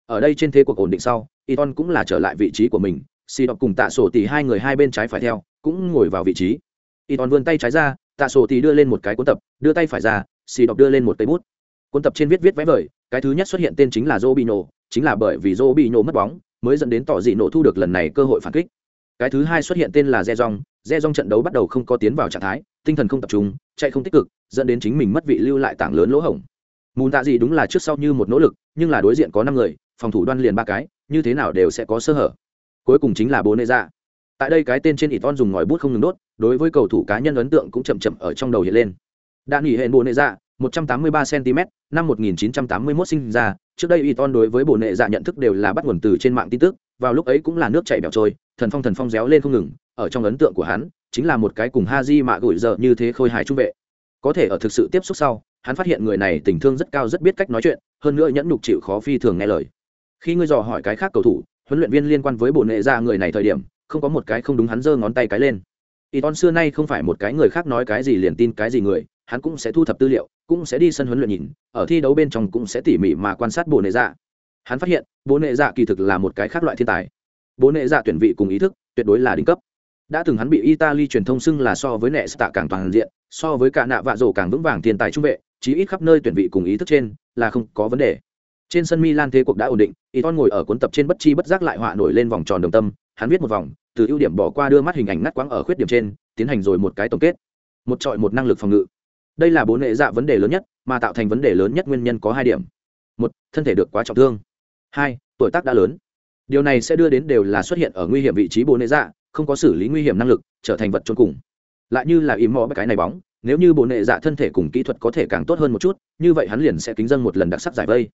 Ở đây trên thế cuộc ổn định sau Iton cũng là trở lại vị trí của mình Si đọc cùng tạ sổ tỷ hai người hai bên trái phải theo, cũng ngồi vào vị trí. Iton vươn tay trái ra tạ sổ thì đưa lên một cái cuốn tập, đưa tay phải ra, xì đọc đưa lên một cây bút. Cuốn tập trên viết viết vẽ vời, cái thứ nhất xuất hiện tên chính là Robinho, chính là bởi vì Robinho mất bóng, mới dẫn đến tỏ dị nổ thu được lần này cơ hội phản kích. Cái thứ hai xuất hiện tên là re rong re rong trận đấu bắt đầu không có tiến vào trạng thái, tinh thần không tập trung, chạy không tích cực, dẫn đến chính mình mất vị lưu lại tảng lớn lỗ hổng. Mùn tạ gì đúng là trước sau như một nỗ lực, nhưng là đối diện có năm người, phòng thủ đoan liền ba cái, như thế nào đều sẽ có sơ hở. Cuối cùng chính là bố nê ra tại đây cái tên trên ít on dùng ngòi bút không ngừng đốt đối với cầu thủ cá nhân ấn tượng cũng chậm chậm ở trong đầu hiện lên đã nghỉ hệ bộ nệ dạ 183 cm năm 1981 sinh ra trước đây Iton đối với bộ nệ dạ nhận thức đều là bắt nguồn từ trên mạng tin tức, vào lúc ấy cũng là nước chảy bèo trôi, thần phong thần phong réo lên không ngừng, ở trong ấn tượng của hắn, chính là một cái cùng Haji mạ gửi giờ như thế khôi hài trung vệ. Có thể ở thực sự tiếp xúc sau, hắn phát hiện người này tình thương rất cao rất biết cách nói chuyện, hơn nữa nhẫn nhục chịu khó phi thường nghe lời. Khi ngươi dò hỏi cái khác cầu thủ, huấn luyện viên liên quan với bộ nệ dạ người này thời điểm, không có một cái không đúng hắn giơ ngón tay cái lên. Iton xưa nay không phải một cái người khác nói cái gì liền tin cái gì người, hắn cũng sẽ thu thập tư liệu cũng sẽ đi sân huấn luyện nhìn ở thi đấu bên trong cũng sẽ tỉ mỉ mà quan sát bồ nệ dạ. Hắn phát hiện bố nệ dạ kỳ thực là một cái khác loại thiên tài. Bố nệ dạ tuyển vị cùng ý thức tuyệt đối là đỉnh cấp. Đã từng hắn bị italy truyền thông xưng là so với nệ tạ càng toàn diện so với cả nạ vạ rổ càng vững vàng thiên tài trung vệ chí ít khắp nơi tuyển vị cùng ý thức trên là không có vấn đề. Trên sân milan thế cuộc đã ổn định iton ngồi ở cuốn tập trên bất chi bất giác lại họa nổi lên vòng tròn đồng tâm hắn viết một vòng, từ ưu điểm bỏ qua đưa mắt hình ảnh ngắt quãng ở khuyết điểm trên, tiến hành rồi một cái tổng kết. Một trọi một năng lực phòng ngự. Đây là bốn hệ dạ vấn đề lớn nhất, mà tạo thành vấn đề lớn nhất nguyên nhân có hai điểm. Một, thân thể được quá trọng thương. Hai, tuổi tác đã lớn. Điều này sẽ đưa đến đều là xuất hiện ở nguy hiểm vị trí bốn hệ dạ không có xử lý nguy hiểm năng lực, trở thành vật trôn cùng. Lại như là im mò cái này bóng, nếu như bố hệ dạ thân thể cùng kỹ thuật có thể càng tốt hơn một chút, như vậy hắn liền sẽ kính dân một lần đặc sắc giải vây.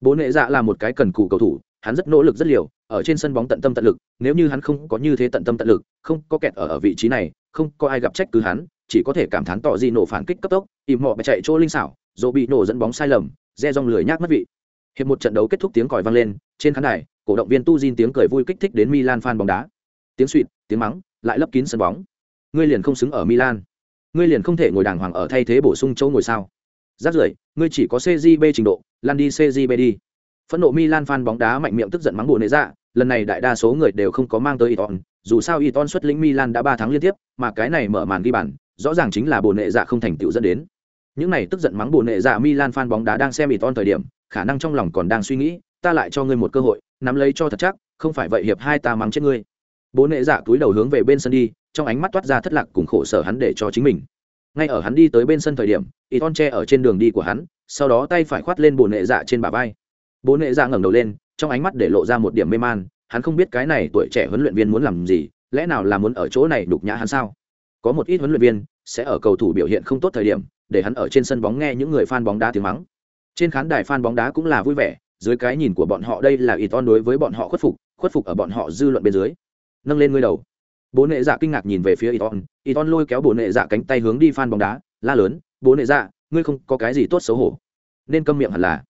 Bố hệ dạ là một cái cần cù cầu thủ hắn rất nỗ lực rất liều, ở trên sân bóng tận tâm tận lực, nếu như hắn không có như thế tận tâm tận lực, không có kẹt ở ở vị trí này, không có ai gặp trách cứ hắn, chỉ có thể cảm thán tỏ gì nổ phản kích cấp tốc, ìm họ chạy chỗ linh xảo rồi bị nổ dẫn bóng sai lầm, re rong lười nhác mất vị. Hiệp một trận đấu kết thúc tiếng còi vang lên, trên khán đài, cổ động viên tu Jin tiếng cười vui kích thích đến Milan fan bóng đá. Tiếng suỵt, tiếng mắng, lại lấp kín sân bóng. Ngươi liền không xứng ở Milan. Ngươi liền không thể ngồi đàng hoàng ở thay thế bổ sung chỗ ngồi sao? Rát rưởi, ngươi chỉ có CJB trình độ lan đi CJB đi phẫn nộ Milan fan bóng đá mạnh miệng tức giận mắng bộ nệ dạ lần này đại đa số người đều không có mang tới Iton dù sao Iton xuất lĩnh Milan đã ba tháng liên tiếp, mà cái này mở màn ghi bàn, rõ ràng chính là bồ nệ dạ không thành tựu dẫn đến. Những này tức giận mắng bồ nệ dạ milan fan bóng đá đang xem Iton thời điểm, khả năng trong lòng còn đang suy nghĩ, ta lại cho ngươi một cơ hội, nắm lấy cho thật chắc, không phải vậy hiệp hai ta mắng chết ngươi. Bố nệ dạ túi đầu hướng về bên sân đi, trong ánh mắt toát ra thất lạc cùng khổ sở hắn để cho chính mình. Ngay ở hắn đi tới bên sân thời điểm y ton che ở trên đường đi của hắn, sau đó tay phải khoát lên bồ nệ dạ trên bả vai bố nệ dạ ngẩng đầu lên trong ánh mắt để lộ ra một điểm mê man hắn không biết cái này tuổi trẻ huấn luyện viên muốn làm gì lẽ nào là muốn ở chỗ này đục nhã hắn sao? Có một ít huấn luyện viên sẽ ở cầu thủ biểu hiện không tốt thời điểm để hắn ở trên sân bóng nghe những người fan bóng đá tiếng mắng. Trên khán đài fan bóng đá cũng là vui vẻ dưới cái nhìn của bọn họ đây là ít on đối với bọn họ khuất phục khuất phục ở bọn họ dư luận bên dưới. Nâng lên ngươi đầu. Bố nệ dạ kinh ngạc nhìn về phía Iton, Iton lôi kéo bố nệ dạ cánh tay hướng đi fan bóng đá, la lớn, "Bố nệ dạ, ngươi không có cái gì tốt xấu hổ." Nên câm miệng hẳn là.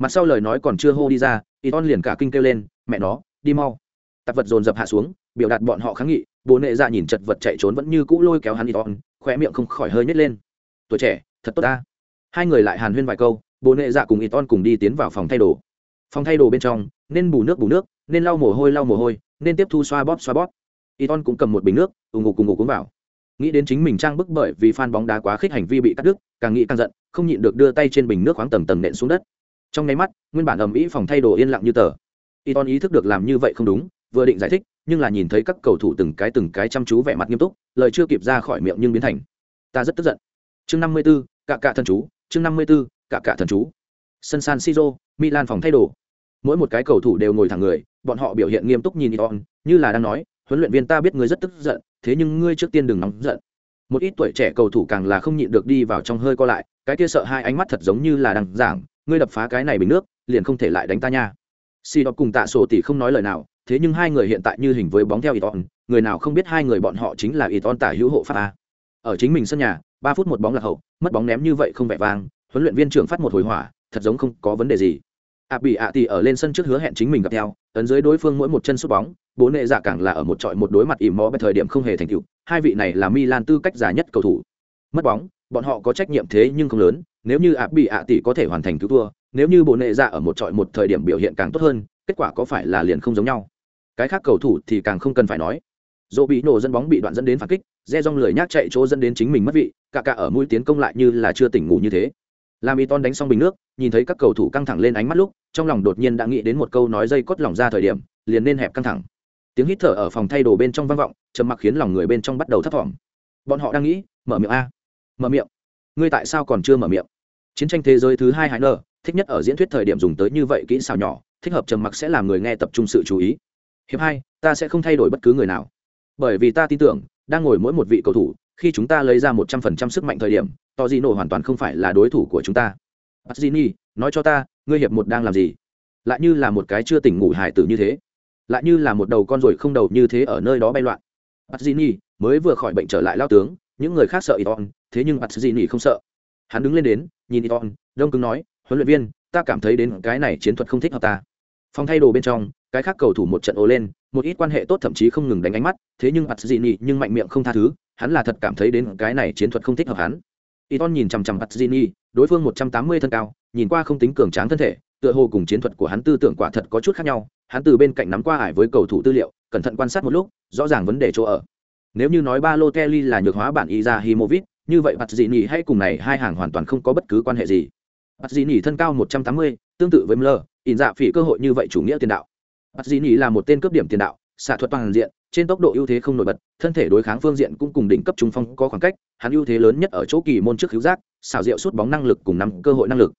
Mặt sau lời nói còn chưa hô đi ra, Iton liền cả kinh kêu lên, "Mẹ nó, đi mau." Tạp vật dồn dập hạ xuống, biểu đạt bọn họ kháng nghị, bố nệ dạ nhìn chật vật chạy trốn vẫn như cũ lôi kéo hắn Iton, khóe miệng không khỏi hơi nhét lên. "Tuổi trẻ, thật tốt ta." Hai người lại hàn huyên vài câu, bố nệ dạ cùng Iton cùng đi tiến vào phòng thay đồ. Phòng thay đồ bên trong, nên bù nước bù nước, nên lau mồ hôi lau mồ hôi, nên tiếp thu xoa bóp xoa bóp y ton cũng cầm một bình nước ù ngục cùng ngục uống vào nghĩ đến chính mình trang bức bởi vì fan bóng đá quá khích hành vi bị cắt đứt càng nghĩ càng giận không nhịn được đưa tay trên bình nước khoáng tầng tầng nện xuống đất trong nháy mắt nguyên bản ầm ĩ phòng thay đồ yên lặng như tờ. Y ton ý thức được làm như vậy không đúng vừa định giải thích nhưng là nhìn thấy các cầu thủ từng cái từng cái chăm chú vẻ mặt nghiêm túc lời chưa kịp ra khỏi miệng nhưng biến thành ta rất tức giận. Chương năm mươi 54, cả cả thần chú chương năm mươi 54, cả cả thần chú. Sân san siro milan phòng thay đồ. Mỗi một cái cầu thủ đều ngồi thẳng người bọn họ biểu hiện nghiêm túc nhìn Iton, như là đang nói, huấn luyện viên ta biết ngươi rất tức giận, thế nhưng ngươi trước tiên đừng nóng giận. Một ít tuổi trẻ cầu thủ càng là không nhịn được đi vào trong hơi co lại, cái kia sợ hai ánh mắt thật giống như là đang giảng, ngươi đập phá cái này bình nước, liền không thể lại đánh ta nha. Si đọc cùng Tạ Sổ tỷ không nói lời nào, thế nhưng hai người hiện tại như hình với bóng theo Iton, người nào không biết hai người bọn họ chính là Iton tả hữu hộ pháp a. Ở chính mình sân nhà, ba phút một bóng là hậu, mất bóng ném như vậy không vẻ vang, huấn luyện viên trưởng phát một hồi hỏa, thật giống không có vấn đề gì ạ bị ạ tỷ ở lên sân trước hứa hẹn chính mình gặp theo ấn dưới đối phương mỗi một chân sút bóng bố nệ giả càng là ở một trọi một đối mặt ỉm mò thời điểm không hề thành tựu hai vị này là milan tư cách giả nhất cầu thủ mất bóng bọn họ có trách nhiệm thế nhưng không lớn nếu như ạ bị ạ tỷ có thể hoàn thành cứu thua, nếu như bộ nệ dạ ở một trọi một thời điểm biểu hiện càng tốt hơn, kết quả có phải là liền không giống nhau? Cái khác cầu thủ thì càng không cần phải nói. Dỗ bị nổ dẫn bóng bị đoạn dẫn đến phản kích, re rong lười nhác chạy chỗ dẫn đến chính mình mất vị, cả cả ở mũi tiến công lại như là chưa tỉnh ngủ như thế. Làm y ton đánh xong bình nước, nhìn thấy các cầu thủ căng thẳng lên ánh mắt lúc, trong lòng đột nhiên đã nghĩ đến một câu nói dây cốt lỏng ra thời điểm, liền nên hẹp căng thẳng. Tiếng hít thở ở phòng thay đồ bên trong vang vọng, trầm mặc khiến lòng người bên trong bắt đầu thấp thỏm. Bọn họ đang nghĩ, mở miệng a. Mở miệng ngươi tại sao còn chưa mở miệng? Chiến tranh thế giới thứ hai hải nơ thích nhất ở diễn thuyết thời điểm dùng tới như vậy kỹ xào nhỏ thích hợp trầm mặc sẽ làm người nghe tập trung sự chú ý. Hiệp hai ta sẽ không thay đổi bất cứ người nào. Bởi vì ta tin tưởng đang ngồi mỗi một vị cầu thủ khi chúng ta lấy ra một trăm phần trăm sức mạnh thời điểm to di nổ hoàn toàn không phải là đối thủ của chúng ta. Pazzini, nói cho ta ngươi hiệp một đang làm gì? Lại như là một cái chưa tỉnh ngủ hải tử như thế. Lại như là một đầu con ruồi không đầu như thế ở nơi đó bay loạn. Pazzini mới vừa khỏi bệnh trở lại lao tướng những người khác sợ Iton, thế nhưng Pazzini không sợ. Hắn đứng lên đến nhìn Iton, đông cứng nói huấn luyện viên ta cảm thấy đến cái này chiến thuật không thích hợp ta. Phòng thay đồ bên trong cái khác cầu thủ một trận ồ lên một ít quan hệ tốt thậm chí không ngừng đánh ánh mắt thế nhưng Pazzini nhưng mạnh miệng không tha thứ hắn là thật cảm thấy đến cái này chiến thuật không thích hợp hắn. Iton nhìn chằm chằm Pazzini, đối phương 180 thân cao, nhìn qua không tính cường tráng thân thể, tựa hồ cùng chiến thuật của hắn tư tưởng quả thật có chút khác nhau, hắn từ bên cạnh nắm qua ải với cầu thủ tư liệu, cẩn thận quan sát một lúc, rõ ràng vấn đề chỗ ở. Nếu như nói Balotelli là nhược hóa bản Izahimovic, như vậy Pazzini hay cùng này hai hàng hoàn toàn không có bất cứ quan hệ gì. Pazzini thân cao 180, tương tự với Müller, in dạ phỉ cơ hội như vậy chủ nghĩa tiền đạo. Pazzini là một tên cướp điểm tiền đạo, xạ thuật toàn diện, trên tốc độ ưu thế không nổi bật, thân thể đối kháng phương diện cũng cùng đỉnh cấp trung phong có khoảng cách, hắn ưu thế lớn nhất ở chỗ kỳ môn trước hữu giác, xảo diệu sút bóng năng lực cùng nắm cơ hội năng lực.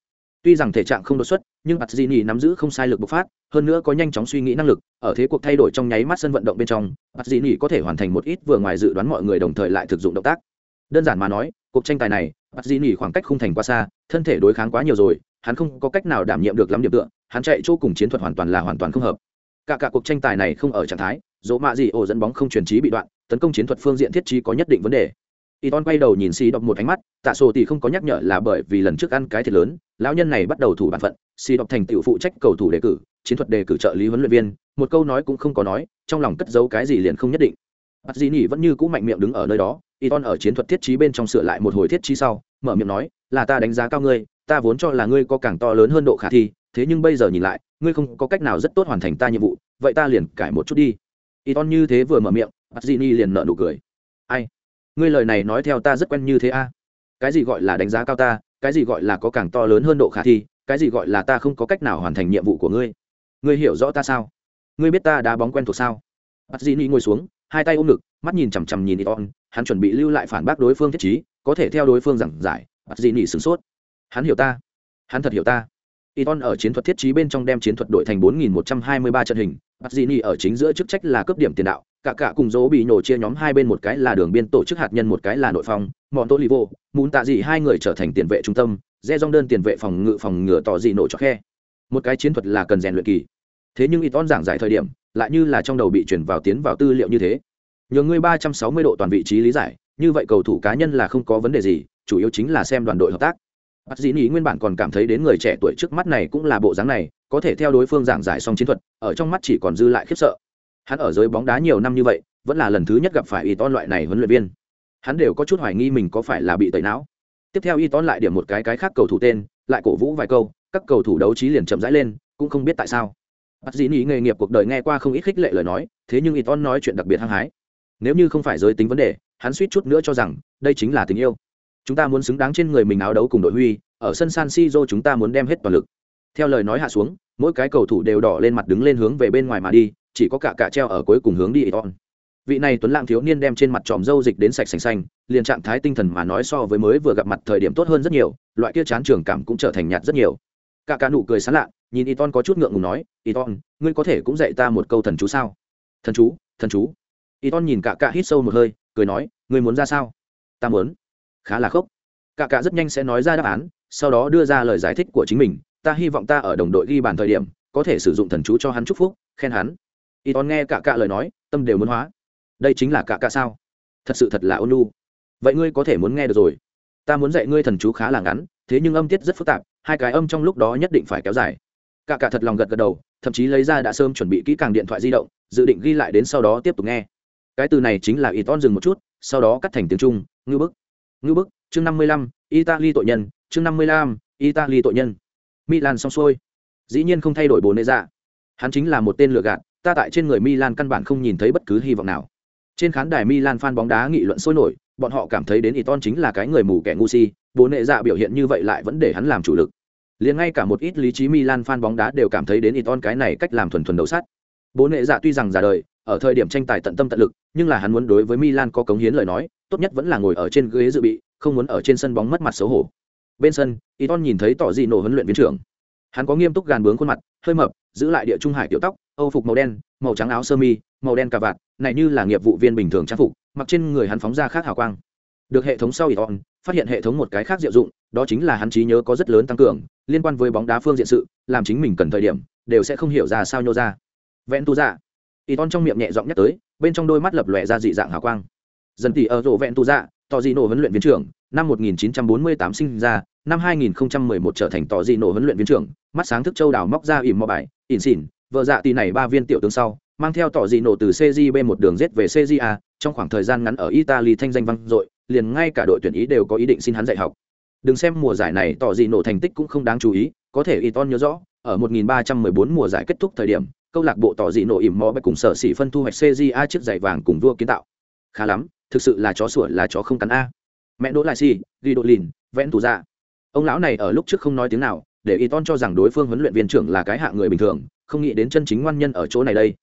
Tuy rằng thể trạng không đột xuất, nhưng Pazzini nắm giữ không sai lực bộc phát, hơn nữa có nhanh chóng suy nghĩ năng lực, ở thế cuộc thay đổi trong nháy mắt sân vận động bên trong, Pazzini có thể hoàn thành một ít vừa ngoài dự đoán mọi người đồng thời lại thực dụng động tác. Đơn giản mà nói, cuộc tranh tài này, Pazzini khoảng cách không thành quá xa, thân thể đối kháng quá nhiều rồi, hắn không có cách nào đảm nhiệm được lắm điểm tựa, hắn chạy chỗ cùng chiến thuật hoàn toàn là hoàn toàn không hợp. Cả cả cuộc tranh tài này không ở trạng thái, dỗ mạ gì ổ dẫn bóng không truyền trí bị đoạn tấn công chiến thuật phương diện thiết trí có nhất định vấn đề Iton quay đầu nhìn xì đọc một ánh mắt, Tạ Sổ thì không có nhắc nhở là bởi vì lần trước ăn cái thiệt lớn, lão nhân này bắt đầu thủ bản phận, xì đọc thành tựu phụ trách cầu thủ đề cử, chiến thuật đề cử trợ lý huấn luyện viên, một câu nói cũng không có nói, trong lòng cất giấu cái gì liền không nhất định. Pazzini vẫn như cũ mạnh miệng đứng ở nơi đó, Iton ở chiến thuật thiết trí bên trong sửa lại một hồi thiết trí sau, mở miệng nói, là ta đánh giá cao ngươi, ta vốn cho là ngươi có càng to lớn hơn độ khả thi, thế nhưng bây giờ nhìn lại, ngươi không có cách nào rất tốt hoàn thành ta nhiệm vụ, vậy ta liền cải một chút đi y ton như thế vừa mở miệng Pazzini liền nở nụ cười ngươi lời này nói theo ta rất quen như thế a. À? cái gì gọi là đánh giá cao ta cái gì gọi là có càng to lớn hơn độ khả thi cái gì gọi là ta không có cách nào hoàn thành nhiệm vụ của ngươi. Ngươi hiểu rõ ta sao? Ngươi biết ta đá bóng quen thuộc sao? Bắt di ni ngồi xuống hai tay ôm ngực mắt nhìn chằm chằm nhìn y ton hắn chuẩn bị lưu lại phản bác đối phương thiết trí có thể theo đối phương giảng giải bắt di ni sửng sốt. Hắn hiểu ta. Hắn thật hiểu ta. Y Iton ở chiến thuật thiết trí bên trong đem chiến thuật đội thành 4123 trận hình, Pazzini ở chính giữa chức trách là cấp điểm tiền đạo, cả cả cùng dỗ bị nổ chia nhóm hai bên một cái là đường biên tổ chức hạt nhân một cái là nội phòng, Montolivo, muốn tạ gì hai người trở thành tiền vệ trung tâm, Rẽ Dong đơn tiền vệ phòng ngự phòng ngựa tỏ gì nổ cho khe. Một cái chiến thuật là cần rèn luyện kỳ. Thế nhưng Iton giảng giải thời điểm, lại như là trong đầu bị truyền vào tiến vào tư liệu như thế. Nhường ngươi ba trăm sáu mươi độ toàn vị trí lý giải, như vậy cầu thủ cá nhân là không có vấn đề gì, chủ yếu chính là xem đoàn đội hợp tác. Bác Dĩ Nhĩ nguyên bản còn cảm thấy đến người trẻ tuổi trước mắt này cũng là bộ dáng này, có thể theo đối phương giảng giải xong chiến thuật, ở trong mắt chỉ còn dư lại khiếp sợ. Hắn ở giới bóng đá nhiều năm như vậy, vẫn là lần thứ nhất gặp phải Iton loại này huấn luyện viên. Hắn đều có chút hoài nghi mình có phải là bị tẩy não. Tiếp theo Iton lại điểm một cái cái khác cầu thủ tên, lại cổ vũ vài câu, các cầu thủ đấu trí liền chậm rãi lên, cũng không biết tại sao. Bác Dĩ Nhĩ nghề nghiệp cuộc đời nghe qua không ít khích lệ lời nói, thế nhưng Iton nói chuyện đặc biệt hăng hái. Nếu như không phải giới tính vấn đề, hắn suýt chút nữa cho rằng đây chính là tình yêu chúng ta muốn xứng đáng trên người mình áo đấu cùng đội huy ở sân san siro chúng ta muốn đem hết toàn lực. Theo lời nói hạ xuống mỗi cái cầu thủ đều đỏ lên mặt đứng lên hướng về bên ngoài mà đi chỉ có cả cả treo ở cuối cùng hướng đi Iton. vị này tuấn lãng thiếu niên đem trên mặt tròm râu dịch đến sạch xanh xanh liền trạng thái tinh thần mà nói so với mới vừa gặp mặt thời điểm tốt hơn rất nhiều loại kia chán trường cảm cũng trở thành nhạt rất nhiều. Cả cả nụ cười sán lạ nhìn Iton có chút ngượng ngùng nói Iton, ngươi có thể cũng dạy ta một câu thần chú sao? Thần chú thần chú. Iton nhìn cả cả hít sâu một hơi cười nói ngươi muốn ra sao? Ta muốn khá là khốc. Cả cả rất nhanh sẽ nói ra đáp án, sau đó đưa ra lời giải thích của chính mình, ta hy vọng ta ở đồng đội ghi bàn thời điểm, có thể sử dụng thần chú cho hắn chúc phúc, khen hắn. Y tón nghe cả cả lời nói, tâm đều muốn hóa. Đây chính là cả cả sao? Thật sự thật là ôn lu vậy ngươi có thể muốn nghe được rồi. Ta muốn dạy ngươi thần chú khá là ngắn, thế nhưng âm tiết rất phức tạp, hai cái âm trong lúc đó nhất định phải kéo dài. Cả cả thật lòng gật gật đầu, thậm chí lấy ra đã sớm chuẩn bị kỹ càng điện thoại di động, dự định ghi lại đến sau đó tiếp tục nghe. Cái từ này chính là y ton dừng một chút, sau đó cắt thành tiếng trung, ngư bức ngư bức, chương năm mươi lăm, italy tội nhân, chương năm mươi lăm, italy tội nhân. Milan xong xuôi. Dĩ nhiên không thay đổi bồ nệ dạ. Hắn chính là một tên lừa gạt, ta tại trên người milan căn bản không nhìn thấy bất cứ hy vọng nào. Trên khán đài milan fan bóng đá nghị luận sôi nổi, bọn họ cảm thấy đến iton chính là cái người mù kẻ ngu si bố nệ dạ biểu hiện như vậy lại vẫn để hắn làm chủ lực. Liền ngay cả một ít lý trí milan fan bóng đá đều cảm thấy đến iton cái này cách làm thuần thuần đầu sắt. Bố nệ dạ tuy rằng già đời ở thời điểm tranh tài tận tâm tận lực, nhưng là hắn muốn đối với milan có cống hiến lời nói, tốt nhất vẫn là ngồi ở trên ghế dự bị, không muốn ở trên sân bóng mất mặt xấu hổ. Bên sân, iton nhìn thấy tỏ dị nổ huấn luyện viên trưởng. Hắn có nghiêm túc gàn bướng khuôn mặt, hơi mập, giữ lại địa trung hải tiểu tóc, âu phục màu đen, màu trắng áo sơ mi, màu đen cà vạt, này như là nghiệp vụ viên bình thường trang phục, mặc trên người hắn phóng ra khác hào quang. Được hệ thống sau iton, phát hiện hệ thống một cái khác diệu dụng, đó chính là hắn trí nhớ có rất lớn tăng cường, liên quan với bóng đá phương diện sự, làm chính mình cần thời điểm, đều sẽ không hiểu ra sao nhô ra. Vẹn tu dạ iton trong miệng nhẹ giọng nhắc tới, bên trong đôi mắt lập lòe ra dị dạng hào quang. Dần tỷ ở rộ vẹn tu dạ tỏ dị nổ huấn luyện viên trưởng, năm 1948 sinh ra, năm 2011 trở thành tỏ dị nổ huấn luyện viên trưởng, mắt sáng thức châu đào móc ra ỉm mò bài, ỉn xỉn, vợ dạ tỷ này ba viên tiểu tướng sau, mang theo tỏ dị nổ từ CJB một đường rết về CJA trong khoảng thời gian ngắn ở Italy thanh danh vang dội, liền ngay cả đội tuyển ý đều có ý định xin hắn dạy học. Đừng xem mùa giải này tỏ dị nổ thành tích cũng không đáng chú ý, có thể Iton nhớ rõ, ở 1314 mùa giải kết thúc thời điểm câu lạc bộ tỏ dị nổ ỉm mò bạch cùng sở sĩ phân thu hoạch CJA chiếc giày vàng cùng vua kiến tạo. Khá lắm, thực sự là chó sủa là chó không cắn a. Mẹ đỗ lại xì ghi đội lìn vẽn tù ra ông lão này ở lúc trước không nói tiếng nào, để y ton cho rằng đối phương huấn luyện viên trưởng là cái hạ người bình thường, không nghĩ đến chân chính ngoan nhân ở chỗ này đây.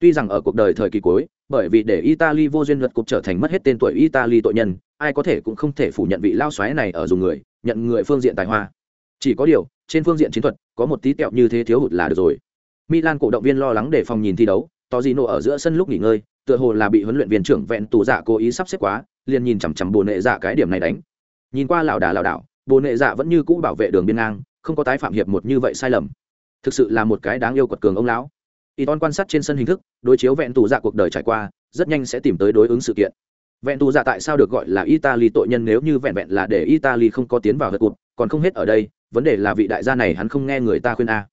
Tuy rằng ở cuộc đời thời kỳ cuối, bởi vì để italy vô duyên luật cục trở thành mất hết tên tuổi italy tội nhân, ai có thể cũng không thể phủ nhận vị lao xoáy này ở dùng người, nhận người phương diện tài hoa. Chỉ có điều, trên phương diện chiến thuật, có một tí tẹo như thế thiếu hụt là được rồi milan cổ động viên lo lắng để phòng nhìn thi đấu, Torino gì ở giữa sân lúc nghỉ ngơi, tựa hồ là bị huấn luyện viên trưởng vẹn tù dạ cố ý sắp xếp quá, liền nhìn chằm chằm Bồn nệ dạ cái điểm này đánh. Nhìn qua lão đà lão đảo, Bồn nệ dạ vẫn như cũ bảo vệ đường biên ngang, không có tái phạm hiệp một như vậy sai lầm. Thực sự là một cái đáng yêu quật cường ông lão. Y quan sát trên sân hình thức, đối chiếu vẹn tù dạ cuộc đời trải qua, rất nhanh sẽ tìm tới đối ứng sự kiện. Vẹn tù dạ tại sao được gọi là italy tội nhân nếu như vẹn vẹn là để italy không có tiến vào hợp cuộc, còn không hết ở đây, vấn đề là vị đại gia này hắn không nghe người ta khuyên a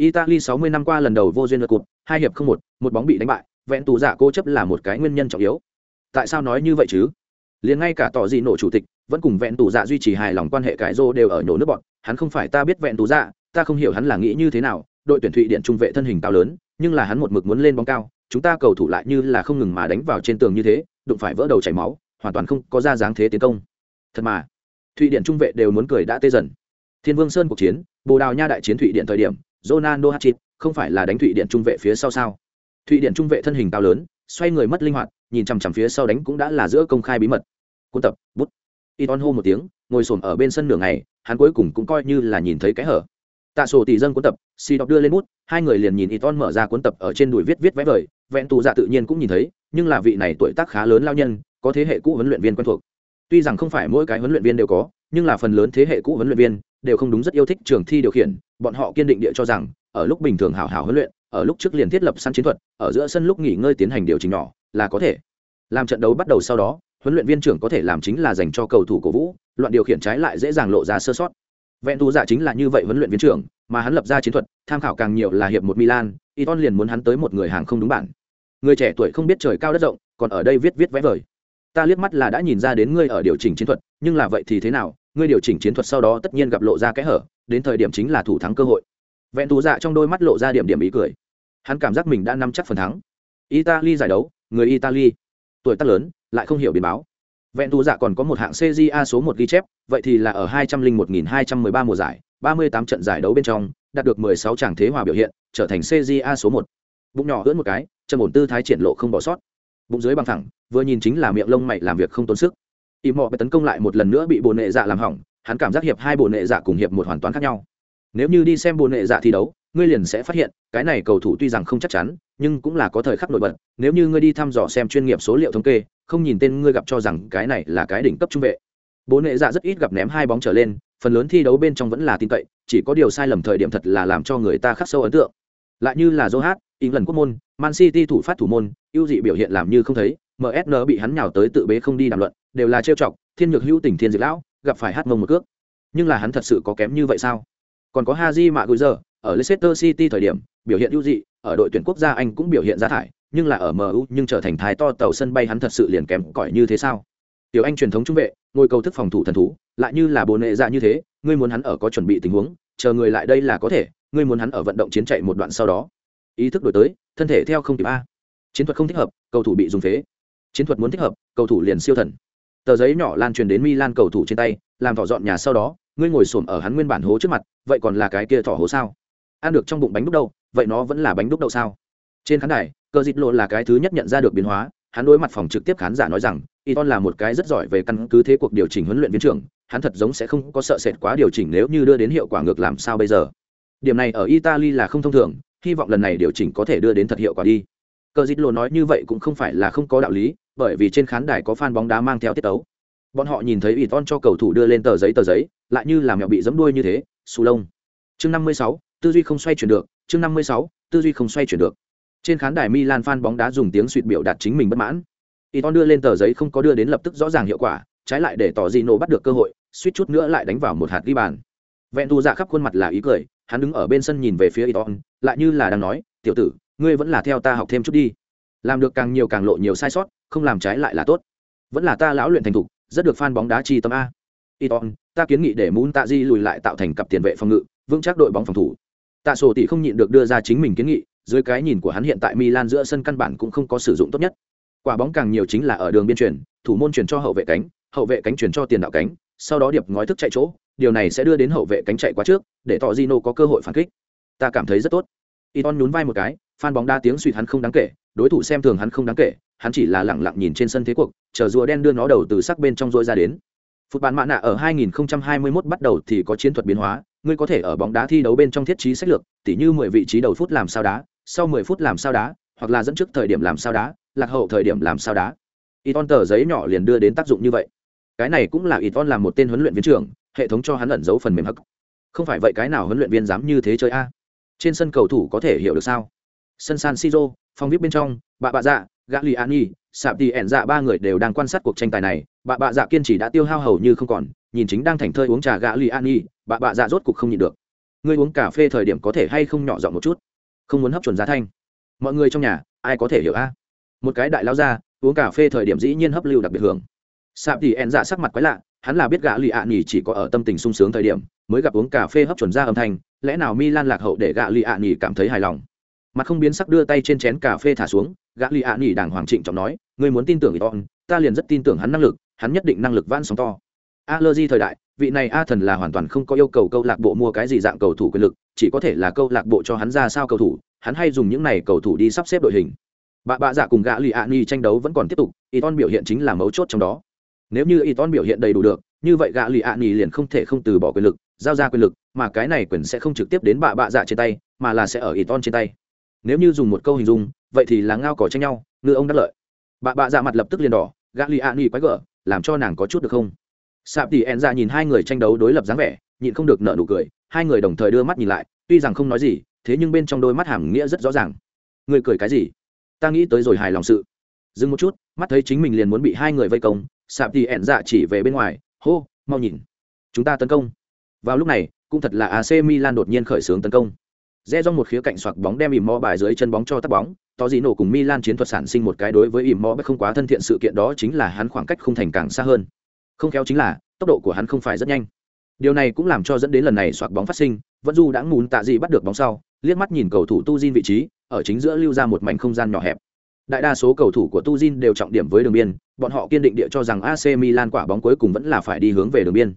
italy 60 năm qua lần đầu vô duyên lượt cụt, hai hiệp không một một bóng bị đánh bại, vẹn tù dạ cô chấp là một cái nguyên nhân trọng yếu. Tại sao nói như vậy chứ? Liền ngay cả tỏ gì nổ chủ tịch, vẫn cùng vẹn tù dạ duy trì hài lòng quan hệ cải rô đều ở nhổ nước bọn. Hắn không phải ta biết vẹn tù dạ ta không hiểu hắn là nghĩ như thế nào. Đội tuyển thụy điện trung vệ thân hình cao lớn, nhưng là hắn một mực muốn lên bóng cao, chúng ta cầu thủ lại như là không ngừng mà đánh vào trên tường như thế, đụng phải vỡ đầu chảy máu, hoàn toàn không có ra dáng thế tiến công. Thật mà, thụy điện trung vệ đều muốn cười đã tê dần. Thiên vương sơn cuộc chiến, bồ đào nha đại chiến thụy điện thời điểm ronaldo hatchit không phải là đánh thụy điện trung vệ phía sau sao? Thụy điện trung vệ thân hình cao lớn, xoay người mất linh hoạt, nhìn chằm chằm phía sau đánh cũng đã là giữa công khai bí mật. Cuốn tập, bút. Iton hô một tiếng, ngồi xổm ở bên sân nửa ngày, hắn cuối cùng cũng coi như là nhìn thấy cái hở. Tạ sổ tỷ dân cuốn tập si đọc đưa lên bút, hai người liền nhìn Iton mở ra cuốn tập ở trên đùi viết viết vẽ vời, vẹn tù dạ tự nhiên cũng nhìn thấy, nhưng là vị này tuổi tác khá lớn lao nhân, có thế hệ cũ huấn luyện viên quen thuộc. Tuy rằng không phải mỗi cái huấn luyện viên đều có, nhưng là phần lớn thế hệ cũ huấn luyện viên đều không đúng rất yêu thích trường thi điều khiển, bọn họ kiên định địa cho rằng, ở lúc bình thường hảo hảo huấn luyện, ở lúc trước liền thiết lập săn chiến thuật, ở giữa sân lúc nghỉ ngơi tiến hành điều chỉnh nhỏ, là có thể. Làm trận đấu bắt đầu sau đó, huấn luyện viên trưởng có thể làm chính là dành cho cầu thủ cổ vũ, loạn điều khiển trái lại dễ dàng lộ ra sơ sót. Vẹn thù giả dạ chính là như vậy huấn luyện viên trưởng, mà hắn lập ra chiến thuật, tham khảo càng nhiều là hiệp một milan, iton liền muốn hắn tới một người hàng không đúng bản. Người trẻ tuổi không biết trời cao đất rộng, còn ở đây viết viết vẽ vời. Ta liếc mắt là đã nhìn ra đến ngươi ở điều chỉnh chiến thuật, nhưng là vậy thì thế nào ngươi điều chỉnh chiến thuật sau đó tất nhiên gặp lộ ra kẽ hở, đến thời điểm chính là thủ thắng cơ hội. Vẹn thù dạ trong đôi mắt lộ ra điểm điểm ý cười. Hắn cảm giác mình đã nắm chắc phần thắng. Italy giải đấu, người italy. Tuổi tác lớn, lại không hiểu biến báo. Vẹn thù dạ còn có một hạng cja số một ghi chép, vậy thì là ở hai trăm linh một nghìn hai trăm mười ba mùa giải, ba mươi tám trận giải đấu bên trong, đạt được mười sáu tràng thế hòa biểu hiện, trở thành cja số một. Bụng nhỏ hơn một cái, chân ổn tư thái triển lộ không bỏ sót. Bụng dưới bằng thẳng, vừa nhìn chính là miệng lông mày làm việc không tốn sức ỉ mò tấn công lại một lần nữa bị bồn nệ dạ làm hỏng, hắn cảm giác hiệp hai bồn nệ dạ cùng hiệp một hoàn toàn khác nhau. Nếu như đi xem bồn nệ dạ thi đấu, ngươi liền sẽ phát hiện, cái này cầu thủ tuy rằng không chắc chắn, nhưng cũng là có thời khắc nổi bật. Nếu như ngươi đi thăm dò xem chuyên nghiệp số liệu thống kê, không nhìn tên ngươi gặp cho rằng cái này là cái đỉnh cấp trung vệ. Bố nệ dạ rất ít gặp ném hai bóng trở lên, phần lớn thi đấu bên trong vẫn là tin cậy, chỉ có điều sai lầm thời điểm thật là làm cho người ta khắc sâu ấn tượng. Lại như là joe hát lần quốc môn, man city thủ phát thủ môn, ưu dị biểu hiện làm như không thấy msn bị hắn nhào tới tự bế không đi đàm luận đều là trêu chọc, thiên nhược hữu tỉnh thiên diệt lão, gặp phải hát mông một cước. Nhưng là hắn thật sự có kém như vậy sao? Còn có haji mạ gối giờ, ở leicester city thời điểm, biểu hiện ưu dị, ở đội tuyển quốc gia anh cũng biểu hiện ra thải, nhưng là ở mu nhưng trở thành thái to tàu sân bay hắn thật sự liền kém cỏi như thế sao? Tiểu anh truyền thống trung vệ ngôi cầu thức phòng thủ thần thú, lại như là bồ nệ dạ như thế, ngươi muốn hắn ở có chuẩn bị tình huống, chờ người lại đây là có thể, ngươi muốn hắn ở vận động chiến chạy một đoạn sau đó. Ý thức đổi tới, thân thể theo không kịp a. Chiến thuật không thích hợp, cầu thủ bị dùng phế. Chiến thuật muốn thích hợp, cầu thủ liền siêu thần tờ giấy nhỏ lan truyền đến milan cầu thủ trên tay làm thỏ dọn nhà sau đó ngươi ngồi xổm ở hắn nguyên bản hố trước mặt vậy còn là cái kia thỏ hố sao ăn được trong bụng bánh đúc đâu vậy nó vẫn là bánh đúc đâu sao trên khán đài cờ dịt lộ là cái thứ nhất nhận ra được biến hóa hắn đối mặt phòng trực tiếp khán giả nói rằng Iton là một cái rất giỏi về căn cứ thế cuộc điều chỉnh huấn luyện viên trưởng, hắn thật giống sẽ không có sợ sệt quá điều chỉnh nếu như đưa đến hiệu quả ngược làm sao bây giờ. Điểm này ở Italy là không thông thường, hy vọng lần này điều chỉnh có thể đưa đến thật hiệu quả đi. Cờ Dít lộ nói như vậy cũng không phải là không có đạo lý, bởi vì trên khán đài có fan bóng đá mang theo tiết tấu. Bọn họ nhìn thấy Iton cho cầu thủ đưa lên tờ giấy tờ giấy, lại như là mèo bị giẫm đuôi như thế, xù lông. Chương 56, tư duy không xoay chuyển được, chương 56, tư duy không xoay chuyển được. Trên khán đài Milan fan bóng đá dùng tiếng suýt biểu đạt chính mình bất mãn. Iton đưa lên tờ giấy không có đưa đến lập tức rõ ràng hiệu quả, trái lại để tỏ Gino bắt được cơ hội, suýt chút nữa lại đánh vào một hạt ghi bàn. Vẹn tu dạ khắp khuôn mặt là ý cười, hắn đứng ở bên sân nhìn về phía Iton, lại như là đang nói, "Tiểu tử, ngươi vẫn là theo ta học thêm chút đi. Làm được càng nhiều càng lộ nhiều sai sót, không làm trái lại là tốt. Vẫn là ta lão luyện thành thục, rất được fan bóng đá chi tâm a." Iton, ta kiến nghị để muốn Tạ Di lùi lại tạo thành cặp tiền vệ phòng ngự, vững chắc đội bóng phòng thủ. Tạ Sổ tỷ không nhịn được đưa ra chính mình kiến nghị, dưới cái nhìn của hắn hiện tại Milan giữa sân căn bản cũng không có sử dụng tốt nhất quả bóng càng nhiều chính là ở đường biên chuyển thủ môn chuyển cho hậu vệ cánh hậu vệ cánh chuyển cho tiền đạo cánh sau đó điệp ngói thức chạy chỗ điều này sẽ đưa đến hậu vệ cánh chạy quá trước để tỏ Gino có cơ hội phản kích ta cảm thấy rất tốt Iton nhún vai một cái phan bóng đá tiếng suy hắn không đáng kể đối thủ xem thường hắn không đáng kể hắn chỉ là lẳng lặng nhìn trên sân thế cuộc chờ rùa đen đưa nó đầu từ sắc bên trong rỗi ra đến. Phút bản mạ nạ ở 2021 bắt đầu thì có chiến thuật biến hóa, ngươi có thể ở bóng đá thi đấu bên trong thiết trí sách lược, tỉ như 10 vị trí đầu phút làm sao đá, sau 10 phút làm sao đá, hoặc là dẫn trước thời điểm làm sao đá, lạc hậu thời điểm làm sao đá. Iton tờ giấy nhỏ liền đưa đến tác dụng như vậy. Cái này cũng là Iton làm một tên huấn luyện viên trưởng hệ thống cho hắn ẩn giấu phần mềm hắc. Không phải vậy cái nào huấn luyện viên dám như thế chơi a? Trên sân cầu thủ có thể hiểu được sao? Sân san siro phong viết bên trong bà bạ dạ gã lì an nhi sạp tì ẻn dạ ba người đều đang quan sát cuộc tranh tài này bà bạ dạ kiên trì đã tiêu hao hầu như không còn nhìn chính đang thành thơi uống trà gã lì an nhi bà bạ dạ rốt cục không nhịn được ngươi uống cà phê thời điểm có thể hay không nhỏ giọng một chút không muốn hấp chuẩn giá thanh mọi người trong nhà ai có thể hiểu a một cái đại lao ra uống cà phê thời điểm dĩ nhiên hấp lưu đặc biệt hưởng sạp tì ẹn dạ sắc mặt quái lạ hắn là biết gã lì ạ nhì chỉ có ở tâm tình sung sướng thời điểm mới gặp uống cà phê hấp chuẩn ra âm thanh lẽ nào mi lan lạc hậu để gã lì ạ nhì cảm thấy hài lòng mặt không biến sắc đưa tay trên chén cà phê thả xuống, gã lì ạ à nhì đàng hoàng trịnh trọng nói người muốn tin tưởng ý ton ta liền rất tin tưởng hắn năng lực, hắn nhất định năng lực van sóng to. Allergy thời đại, vị này a thần là hoàn toàn không có yêu cầu câu lạc bộ mua cái gì dạng cầu thủ quyền lực, chỉ có thể là câu lạc bộ cho hắn ra sao cầu thủ, hắn hay dùng những này cầu thủ đi sắp xếp đội hình. Bà bạ dạ cùng gã lì ạ nỉ tranh đấu vẫn còn tiếp tục y ton biểu hiện chính là mấu chốt trong đó. Nếu như y ton biểu hiện đầy đủ được, như vậy gã lì ạ nỉ liền không thể không từ bỏ quyền lực, giao ra quyền lực, mà cái này quyền sẽ không trực tiếp đến bà bạ dạ trên tay, mà là sẽ ở ít on trên tay nếu như dùng một câu hình dung, vậy thì là ngao cỏ tranh nhau, ngư ông đắc lợi. Bà bạ dạ mặt lập tức liền đỏ, gã lì ạ nghi quái gở, làm cho nàng có chút được không? Sạp tỉ ẹn dạ nhìn hai người tranh đấu đối lập dáng vẻ, nhịn không được nợ nụ cười, hai người đồng thời đưa mắt nhìn lại, tuy rằng không nói gì, thế nhưng bên trong đôi mắt hàm nghĩa rất rõ ràng. Người cười cái gì? Ta nghĩ tới rồi hài lòng sự. Dừng một chút, mắt thấy chính mình liền muốn bị hai người vây công, sạp tỉ ẹn dạ chỉ về bên ngoài, hô, mau nhìn. Chúng ta tấn công. Vào lúc này, cũng thật là AC Milan đột nhiên khởi xướng tấn công. Rẽ trong một khía cạnh xoạc bóng đem ỉm mò bài dưới chân bóng cho tắt bóng, tỏ gì nổ cùng Milan chiến thuật sản sinh một cái đối với ỉm mò không quá thân thiện sự kiện đó chính là hắn khoảng cách không thành càng xa hơn. Không khéo chính là tốc độ của hắn không phải rất nhanh. Điều này cũng làm cho dẫn đến lần này xoạc bóng phát sinh, vẫn du đã muốn tạ gì bắt được bóng sau, liếc mắt nhìn cầu thủ Tuzin vị trí, ở chính giữa lưu ra một mảnh không gian nhỏ hẹp. Đại đa số cầu thủ của Tuzin đều trọng điểm với đường biên, bọn họ kiên định địa cho rằng AC Milan quả bóng cuối cùng vẫn là phải đi hướng về đường biên.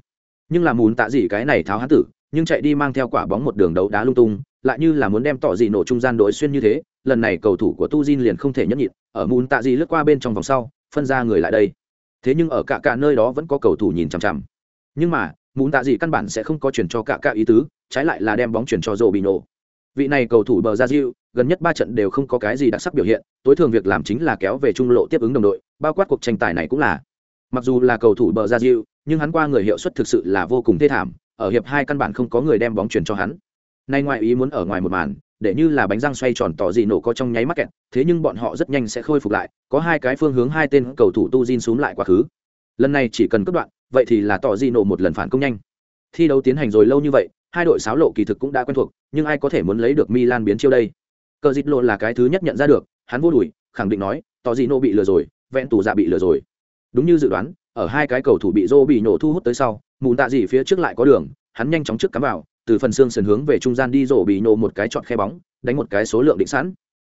Nhưng là muốn tạ gì cái này tháo hắn tử, nhưng chạy đi mang theo quả bóng một đường đấu đá lung tung, lại như là muốn đem tỏ gì nổ trung gian đối xuyên như thế, lần này cầu thủ của Tu Jin liền không thể nhẫn nhịn, ở mùn tạ gì lướt qua bên trong vòng sau, phân ra người lại đây. Thế nhưng ở cả cả nơi đó vẫn có cầu thủ nhìn chằm chằm. Nhưng mà, mùn tạ gì căn bản sẽ không có chuyển cho cả cả ý tứ, trái lại là đem bóng chuyển cho Robinho. Vị này cầu thủ bờ ra diệu, gần nhất ba trận đều không có cái gì đặc sắc biểu hiện, tối thường việc làm chính là kéo về trung lộ tiếp ứng đồng đội, bao quát cuộc tranh tài này cũng là. Mặc dù là cầu thủ bờ ra diệu, nhưng hắn qua người hiệu suất thực sự là vô cùng thê thảm, ở hiệp hai căn bản không có người đem bóng chuyển cho hắn nay ngoại ý muốn ở ngoài một màn, để như là bánh răng xoay tròn tỏ dị nổ có trong nháy mắt kẹt, thế nhưng bọn họ rất nhanh sẽ khôi phục lại, có hai cái phương hướng, hai tên cầu thủ tu jin xuống lại quá khứ. Lần này chỉ cần cất đoạn, vậy thì là tỏ dị nổ một lần phản công nhanh. Thi đấu tiến hành rồi lâu như vậy, hai đội sáo lộ kỳ thực cũng đã quen thuộc, nhưng ai có thể muốn lấy được milan biến chiêu đây? Cờ dịt lộ là cái thứ nhất nhận ra được, hắn vô đùi, khẳng định nói, tỏ dị nổ bị lừa rồi, vẹn tù dạ bị lừa rồi. Đúng như dự đoán, ở hai cái cầu thủ bị rô bị nổ thu hút tới sau mùn tạ dị phía trước lại có đường, hắn nhanh chóng trước cắm vào từ phần xương sườn hướng về trung gian đi rổ bị nổ một cái chọn khe bóng, đánh một cái số lượng định sẵn.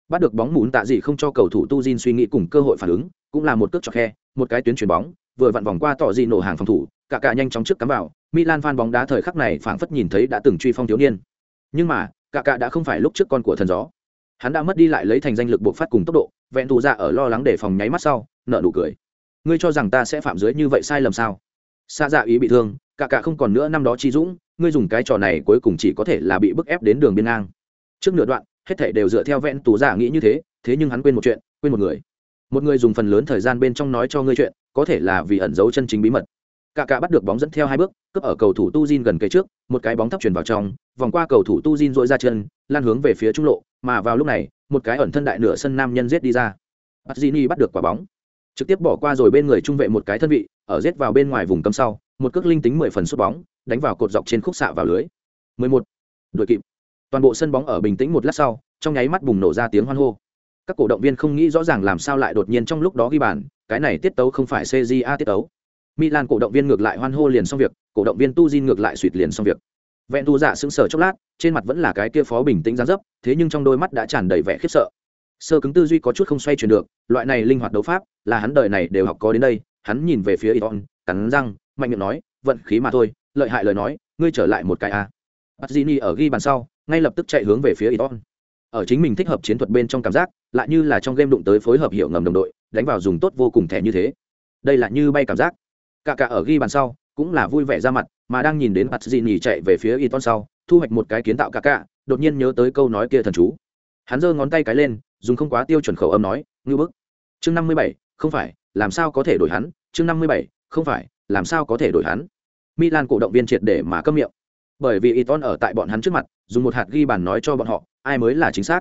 Bắt được bóng mùn tạ dị không cho cầu thủ tu Jin suy nghĩ cùng cơ hội phản ứng, cũng là một cước chọn khe, một cái tuyến chuyển bóng, vừa vặn vòng qua tỏ dị nổ hàng phòng thủ, cả cả nhanh chóng trước cắm vào. Milan phan bóng đá thời khắc này phảng phất nhìn thấy đã từng truy phong thiếu niên. Nhưng mà, cả cả đã không phải lúc trước con của thần gió. Hắn đã mất đi lại lấy thành danh lực buộc phát cùng tốc độ, vẹn thù ra dạ ở lo lắng để phòng nháy mắt sau nợ nụ cười. Ngươi cho rằng ta sẽ phạm dưới như vậy sai lầm sao? Xa dạ ý bị thương, cả cả không còn nữa năm đó chi dũng ngươi dùng cái trò này cuối cùng chỉ có thể là bị bức ép đến đường biên ngang. Trước nửa đoạn, hết thảy đều dựa theo vẹn tù giả nghĩ như thế thế nhưng hắn quên một chuyện, quên một người. Một người dùng phần lớn thời gian bên trong nói cho ngươi chuyện, có thể là vì ẩn giấu chân chính bí mật. Cả cả bắt được bóng dẫn theo hai bước, cướp ở cầu thủ tu Jin gần cây trước, một cái bóng thấp chuyển vào trong, vòng qua cầu thủ tu Jin dội ra chân, lan hướng về phía trung lộ, mà vào lúc này, một cái ẩn thân đại nửa sân nam nhân giết đi ra. Bazzini bắt được quả bóng. Trực tiếp bỏ qua rồi bên người trung vệ một cái thân vị, ở giết vào bên ngoài vùng cấm sau, một cước linh tính mười phần sút bóng đánh vào cột dọc trên khúc xạ vào lưới. 11. đuổi kịp. Toàn bộ sân bóng ở bình tĩnh một lát sau, trong nháy mắt bùng nổ ra tiếng hoan hô. Các cổ động viên không nghĩ rõ ràng làm sao lại đột nhiên trong lúc đó ghi bàn, cái này tiết tấu không phải cja tiết tấu. Milan cổ động viên ngược lại hoan hô liền xong việc, cổ động viên tu ngược lại suýt liền xong việc. Vẹn tu giả sững sờ chốc lát, trên mặt vẫn là cái kia phó bình tĩnh gián dấp, thế nhưng trong đôi mắt đã tràn đầy vẻ khiếp sợ. Sơ cứng tư duy có chút không xoay chuyển được, loại này linh hoạt đấu pháp, là hắn đời này đều học có đến đây, hắn nhìn về phía iton cắn răng, mạnh miệng nói, vận khí mà thôi lợi hại lời nói, ngươi trở lại một cái a. À. Bazzini ở ghi bàn sau, ngay lập tức chạy hướng về phía iton. Ở chính mình thích hợp chiến thuật bên trong cảm giác, lại như là trong game đụng tới phối hợp hiệu ngầm đồng đội, đánh vào dùng tốt vô cùng thẻ như thế. Đây là như bay cảm giác. Cả cả ở ghi bàn sau, cũng là vui vẻ ra mặt, mà đang nhìn đến Bazzini chạy về phía iton sau, thu hoạch một cái kiến tạo cả cả, đột nhiên nhớ tới câu nói kia thần chú. Hắn giơ ngón tay cái lên, dùng không quá tiêu chuẩn khẩu âm nói "Ngưu bức. Chương năm mươi bảy, không phải, làm sao có thể đổi hắn? Chương năm mươi bảy, không phải, làm sao có thể đổi hắn? Milan cổ động viên triệt để mà câm miệng. Bởi vì iton ở tại bọn hắn trước mặt, dùng một hạt ghi bàn nói cho bọn họ, ai mới là chính xác.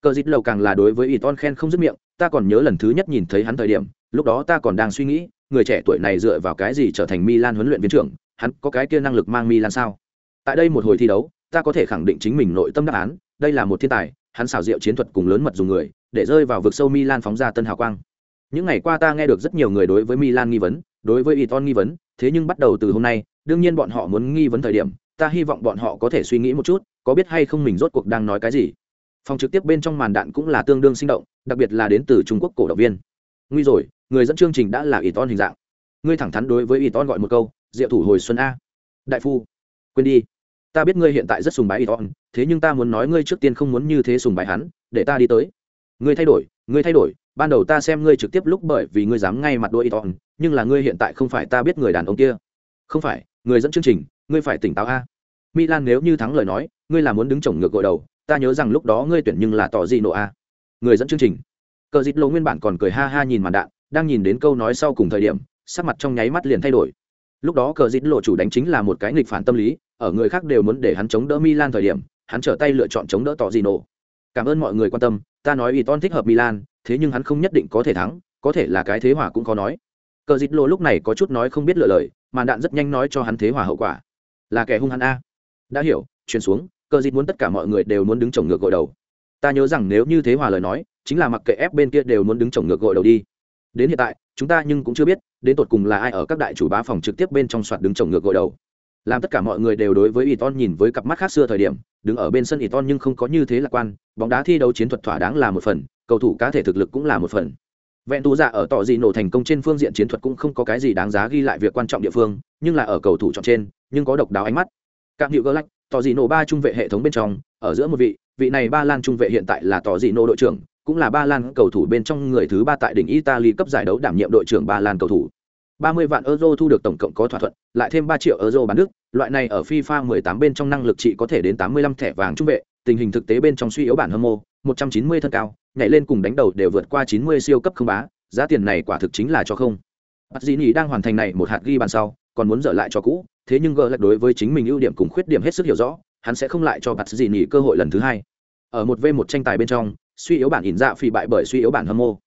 Cờ dịch lầu càng là đối với iton khen không dứt miệng, ta còn nhớ lần thứ nhất nhìn thấy hắn thời điểm, lúc đó ta còn đang suy nghĩ, người trẻ tuổi này dựa vào cái gì trở thành milan huấn luyện viên trưởng, hắn có cái kia năng lực mang milan sao? Tại đây một hồi thi đấu, ta có thể khẳng định chính mình nội tâm đáp án, đây là một thiên tài, hắn xảo diệu chiến thuật cùng lớn mật dùng người, để rơi vào vực sâu milan phóng ra tân hào quang. Những ngày qua ta nghe được rất nhiều người đối với milan nghi vấn, đối với iton nghi vấn, thế nhưng bắt đầu từ hôm nay đương nhiên bọn họ muốn nghi vấn thời điểm, ta hy vọng bọn họ có thể suy nghĩ một chút, có biết hay không mình rốt cuộc đang nói cái gì. Phòng trực tiếp bên trong màn đạn cũng là tương đương sinh động, đặc biệt là đến từ trung quốc cổ động viên. Nguy rồi, người dẫn chương trình đã là iton hình dạng. Ngươi thẳng thắn đối với iton gọi một câu, diệu thủ hồi xuân a. Đại phu, quên đi. Ta biết ngươi hiện tại rất sùng bái iton thế nhưng ta muốn nói ngươi trước tiên không muốn như thế sùng bái hắn, để ta đi tới. Ngươi thay đổi, ngươi thay đổi, ban đầu ta xem ngươi trực tiếp lúc bởi vì ngươi dám ngay mặt đôi iton nhưng là ngươi hiện tại không phải ta biết người đàn ông kia. Không phải người dẫn chương trình ngươi phải tỉnh táo a Milan nếu như thắng lời nói, ngươi là muốn đứng chồng ngược gội đầu, ta nhớ rằng lúc đó ngươi tuyển nhưng là tỏ gì nộ a. Người dẫn chương trình. Cờ Dịch Lộ nguyên bản còn cười ha ha nhìn màn đạn, đang nhìn đến câu nói sau cùng thời điểm, sắc mặt trong nháy mắt liền thay đổi. Lúc đó Cờ Dịch Lộ chủ đánh chính là một cái nghịch phản tâm lý, ở người khác đều muốn để hắn chống đỡ Milan thời điểm, hắn trở tay lựa chọn chống đỡ tỏ gì nộ. Cảm ơn mọi người quan tâm, ta nói Iton thích hợp Milan, thế nhưng hắn không nhất định có thể thắng, có thể là cái thế hòa cũng khó nói. Cờ Dịch Lộ lúc này có chút nói không biết lựa lời, màn đạn rất nhanh nói cho hắn thế hòa hậu quả. Là kẻ hung hăng a đã hiểu truyền xuống cờ dịt muốn tất cả mọi người đều muốn đứng chồng ngược gội đầu ta nhớ rằng nếu như thế hòa lời nói chính là mặc kệ ép bên kia đều muốn đứng chồng ngược gội đầu đi đến hiện tại chúng ta nhưng cũng chưa biết đến tột cùng là ai ở các đại chủ bá phòng trực tiếp bên trong soạt đứng chồng ngược gội đầu làm tất cả mọi người đều đối với Iton nhìn với cặp mắt khác xưa thời điểm, đứng ở bên sân Iton nhưng không có như thế lạc quan, bóng đá thi đấu chiến thuật thỏa đáng là một phần, cầu thủ cá thể thực lực cũng là một phần. Vẹn tú dạ ở tỏ gì nổ thành công trên phương diện chiến thuật cũng không có cái gì đáng giá ghi lại việc quan trọng địa phương, nhưng là ở cầu thủ chọn trên, nhưng có độc đáo ánh mắt. Cạm hiệu lách, tỏ dị nổ ba trung vệ hệ thống bên trong ở giữa một vị vị này ba lan trung vệ hiện tại là tỏ dị nổ đội trưởng cũng là ba lan cầu thủ bên trong người thứ ba tại đỉnh italy cấp giải đấu đảm nhiệm đội trưởng ba lan cầu thủ 30 vạn euro thu được tổng cộng có thỏa thuận, lại thêm 3 triệu euro bán đức, loại này ở FIFA 18 bên trong năng lực trị có thể đến 85 thẻ vàng trung vệ, tình hình thực tế bên trong suy yếu bản hâm mộ, 190 thân cao, nhảy lên cùng đánh đầu đều vượt qua 90 siêu cấp không bá, giá tiền này quả thực chính là cho không. Pazzini đang hoàn thành này một hạt ghi bàn sau, còn muốn dở lại cho cũ, thế nhưng gờ lạch đối với chính mình ưu điểm cùng khuyết điểm hết sức hiểu rõ hắn sẽ không lại cho Pazzini cơ hội lần thứ hai ở một v một tranh tài bên trong suy yếu bản ỉn dạ phi bại bởi suy yếu bản hâm mộ.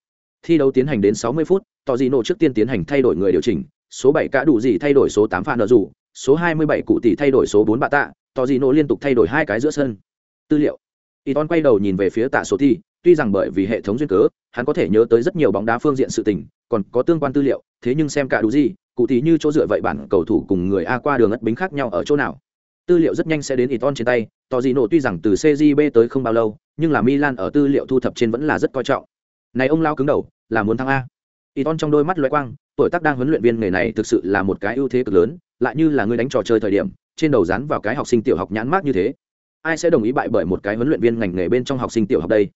thi đấu tiến hành đến 60 phút tỏ gì nổ trước tiên tiến hành thay đổi người điều chỉnh số 7 cả đủ gì thay đổi số 8 phản nợ rủ số 27 cụ tỷ thay đổi số 4 bạ tạ tỏ gì nổ liên tục thay đổi hai cái giữa sân tư liệu Iton quay đầu nhìn về phía tạ số thi tuy rằng bởi vì hệ thống duyên cớ, hắn có thể nhớ tới rất nhiều bóng đá phương diện sự tình, còn có tương quan tư liệu, thế nhưng xem cả đủ gì, cụ thì như chỗ dựa vậy bản cầu thủ cùng người a qua đường ất bính khác nhau ở chỗ nào. Tư liệu rất nhanh sẽ đến Iton trên tay To gì nổ tuy rằng từ CJB tới không bao lâu, nhưng là Milan ở tư liệu thu thập trên vẫn là rất coi trọng. Này ông lao cứng đầu, là muốn thăng a. Iton trong đôi mắt lóe quang, tuổi tác đang huấn luyện viên nghề này thực sự là một cái ưu thế cực lớn, lại như là người đánh trò chơi thời điểm, trên đầu dán vào cái học sinh tiểu học nhãn mát như thế. Ai sẽ đồng ý bại bởi một cái huấn luyện viên ngành nghề bên trong học sinh tiểu học đây?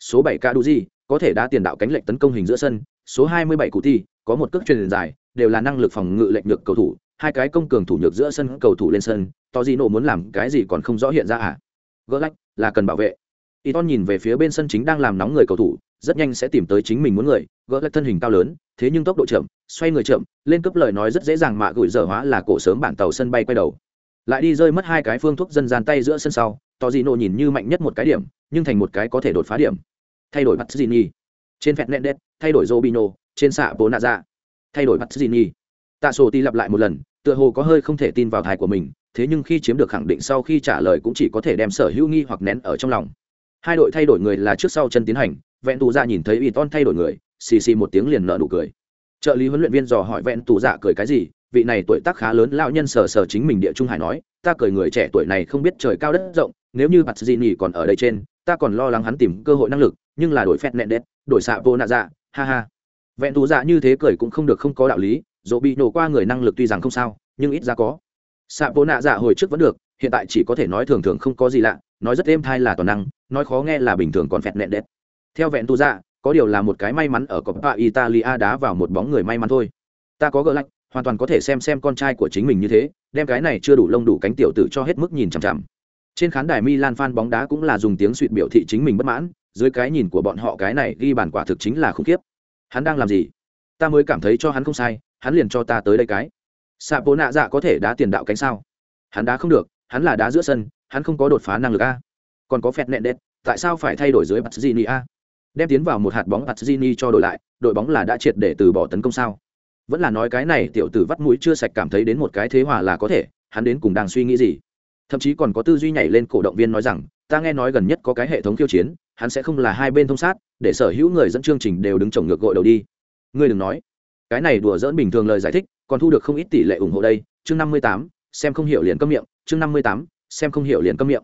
Số bảy gì có thể đã tiền đạo cánh lệch tấn công hình giữa sân, số hai mươi bảy cụ thi, có một cước truyền dài, đều là năng lực phòng ngự lệnh nhược cầu thủ, hai cái công cường thủ nhược giữa sân, cầu thủ lên sân to gì nổ muốn làm cái gì còn không rõ hiện ra à? Gỡ lách là cần bảo vệ. Y ton nhìn về phía bên sân chính đang làm nóng người cầu thủ, rất nhanh sẽ tìm tới chính mình muốn người gỡ lách thân hình cao lớn, thế nhưng tốc độ chậm, xoay người chậm, lên cấp lời nói rất dễ dàng mạ gửi dở hóa là cổ sớm bản tàu sân bay quay đầu. Lại đi rơi mất hai cái phương thuốc dân gian tay giữa sân sau to gì nổ nhìn như mạnh nhất một cái điểm nhưng thành một cái có thể đột phá điểm. Thay đổi bắt gì trên phẹt nẹn đét thay đổi robino trên xạ bồ nạ dạ thay đổi bắt gì tạ sổ ti lặp lại một lần, tựa hồ có hơi không thể tin vào thai của mình, thế nhưng khi chiếm được khẳng định sau khi trả lời cũng chỉ có thể đem sở hữu nghi hoặc nén ở trong lòng. Hai đội thay đổi người là trước sau chân tiến hành vẹn tù ra nhìn thấy ủy ton thay đổi người, xì xì một tiếng liền nợ nụ cười. Trợ lý huấn luyện viên dò hỏi vẹn tù dạ cười cái gì, vị này tuổi tác khá lớn lão nhân sờ sờ chính mình địa trung hải nói, ta cười người trẻ tuổi này không biết trời cao đất rộng, nếu như bạt dị nhỉ còn ở đây trên ta còn lo lắng hắn tìm cơ hội năng lực, nhưng là đổi phét nẹn đét đổi xạ vô nạ dạ ha ha. Vẹn thù dạ như thế cười cũng không được không có đạo lý dỗ bị nổ qua người năng lực tuy rằng không sao, nhưng ít ra có. Xạ vô nạ dạ hồi trước vẫn được, hiện tại chỉ có thể nói thường thường không có gì lạ, nói rất êm thai là toàn năng, nói khó nghe là bình thường còn phẹt nẹn đét theo vẹn tu dạ có điều là một cái may mắn ở coppa italia đá vào một bóng người may mắn thôi. Ta có gỡ lạnh, hoàn toàn có thể xem xem con trai của chính mình như thế, đem cái này chưa đủ lông đủ cánh tiểu tử cho hết mức nhìn chằm chằm trên khán đài Milan fan bóng đá cũng là dùng tiếng suýt biểu thị chính mình bất mãn, dưới cái nhìn của bọn họ cái này ghi bàn quả thực chính là khủng khiếp. Hắn đang làm gì? Ta mới cảm thấy cho hắn không sai, hắn liền cho ta tới đây cái. Sạ Bố nạ dạ có thể đá tiền đạo cánh sao? Hắn đá không được, hắn là đá giữa sân, hắn không có đột phá năng lực a. Còn có phẹt nện đệt, tại sao phải thay đổi dưới Pazzini a? Đem tiến vào một hạt bóng Pazzini cho đổi lại, đội bóng là đã triệt để từ bỏ tấn công sao? Vẫn là nói cái này tiểu tử vắt mũi chưa sạch cảm thấy đến một cái thế hòa là có thể, hắn đến cùng đang suy nghĩ gì? Thậm chí còn có tư duy nhảy lên cổ động viên nói rằng, ta nghe nói gần nhất có cái hệ thống khiêu chiến, hắn sẽ không là hai bên thông sát, để sở hữu người dẫn chương trình đều đứng chồng ngược gội đầu đi. Ngươi đừng nói. Cái này đùa dỡn bình thường lời giải thích, còn thu được không ít tỷ lệ ủng hộ đây. Chương năm mươi tám, xem không hiểu liền câm miệng. Chương năm mươi tám, xem không hiểu liền câm miệng.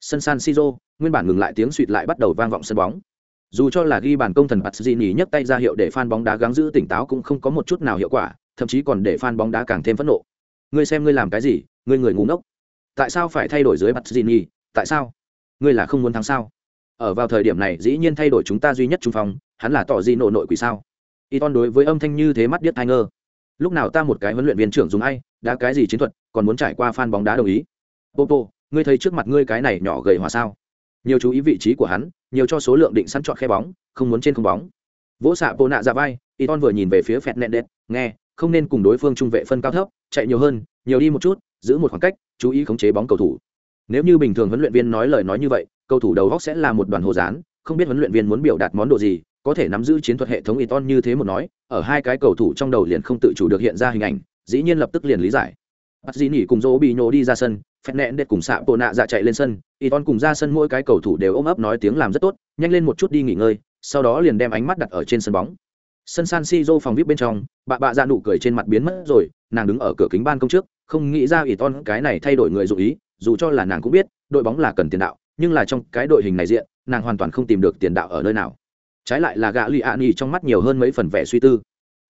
Sân san siro, nguyên bản ngừng lại tiếng suỵt lại bắt đầu vang vọng sân bóng. Dù cho là ghi bàn công thần bạt di nhấc tay ra hiệu để fan bóng đá gắng giữ tỉnh táo cũng không có một chút nào hiệu quả, thậm chí còn để fan bóng đá càng thêm phẫn nộ. Ngươi xem ngươi làm cái gì, ngươi người ngu ngốc tại sao phải thay đổi dưới mặt Gini? tại sao? Ngươi là không muốn thắng sao? Ở vào thời điểm này, dĩ nhiên thay đổi chúng ta duy nhất trung phong, hắn là tỏ gì nộ nội quỷ sao? Y đối với âm thanh như thế mắt biết thai ngơ. Lúc nào ta một cái huấn luyện viên trưởng dùng ai, đã cái gì chiến thuật, còn muốn trải qua fan bóng đá đồng ý? Popo, ngươi thấy trước mặt ngươi cái này nhỏ gầy hòa sao? Nhiều chú ý vị trí của hắn, nhiều cho số lượng định sẵn chọn khe bóng, không muốn trên không bóng. Vỗ xạ bồ nạ ra vai y vừa nhìn về phía phẹt nẹn đét nghe, không nên cùng đối phương trung vệ phân cao thấp, chạy nhiều hơn, nhiều đi một chút, giữ một khoảng cách chú ý khống chế bóng cầu thủ. Nếu như bình thường huấn luyện viên nói lời nói như vậy, cầu thủ đầu góc sẽ là một đoàn hồ dán, không biết huấn luyện viên muốn biểu đạt món đồ gì, có thể nắm giữ chiến thuật hệ thống y ton như thế một nói, ở hai cái cầu thủ trong đầu liền không tự chủ được hiện ra hình ảnh, dĩ nhiên lập tức liền lý giải. Bắt dĩ nỉ cùng dỗ bị nhổ đi ra sân phép nẹn để cùng xạ bộ nạ dạ chạy lên sân y ton cùng ra sân mỗi cái cầu thủ đều ôm ấp nói tiếng làm rất tốt, nhanh lên một chút đi nghỉ ngơi, sau đó liền đem ánh mắt đặt ở trên sân bóng sân san siro phòng vip bên trong, bà bạ dạ ra nụ cười trên mặt biến mất rồi, nàng đứng ở cửa kính ban công trước, không nghĩ ra ỷ ton cái này thay đổi người dụ ý, dù cho là nàng cũng biết, đội bóng là cần tiền đạo, nhưng là trong cái đội hình này diện, nàng hoàn toàn không tìm được tiền đạo ở nơi nào. Trái lại là gã lụy ạ nghỉ trong mắt nhiều hơn mấy phần vẻ suy tư.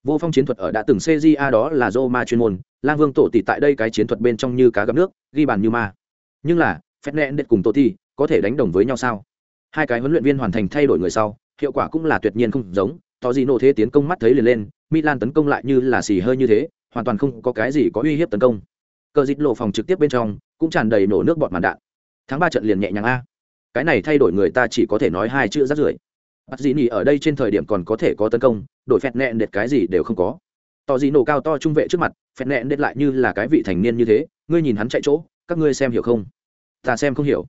Vô phong chiến thuật ở đã từng cja đó là Roma chuyên môn, lang vương tổ tỷ tại đây cái chiến thuật bên trong như cá gặp nước, ghi bàn như ma. Nhưng là phép nẹn đệt cùng tổ tỷ có thể đánh đồng với nhau sao? Hai cái huấn luyện viên hoàn thành thay đổi người sau, hiệu quả cũng là tuyệt nhiên không giống tỏ gì nổ thế tiến công mắt thấy liền lên, milan tấn công lại như là xì hơi như thế, hoàn toàn không có cái gì có uy hiếp tấn công. Cờ dịch lộ phòng trực tiếp bên trong, cũng tràn đầy nổ nước bọt màn đạn. Tháng ba trận liền nhẹ nhàng a. Cái này thay đổi người ta chỉ có thể nói hai chữ rát rưởi. Bắt dĩ nỉ ở đây trên thời điểm còn có thể có tấn công đội phẹt nẹn đệt cái gì đều không có. Tỏ gì nổ cao to trung vệ trước mặt, phẹt nẹn đệt lại như là cái vị thành niên như thế, ngươi nhìn hắn chạy chỗ, các ngươi xem hiểu không? Ta xem không hiểu.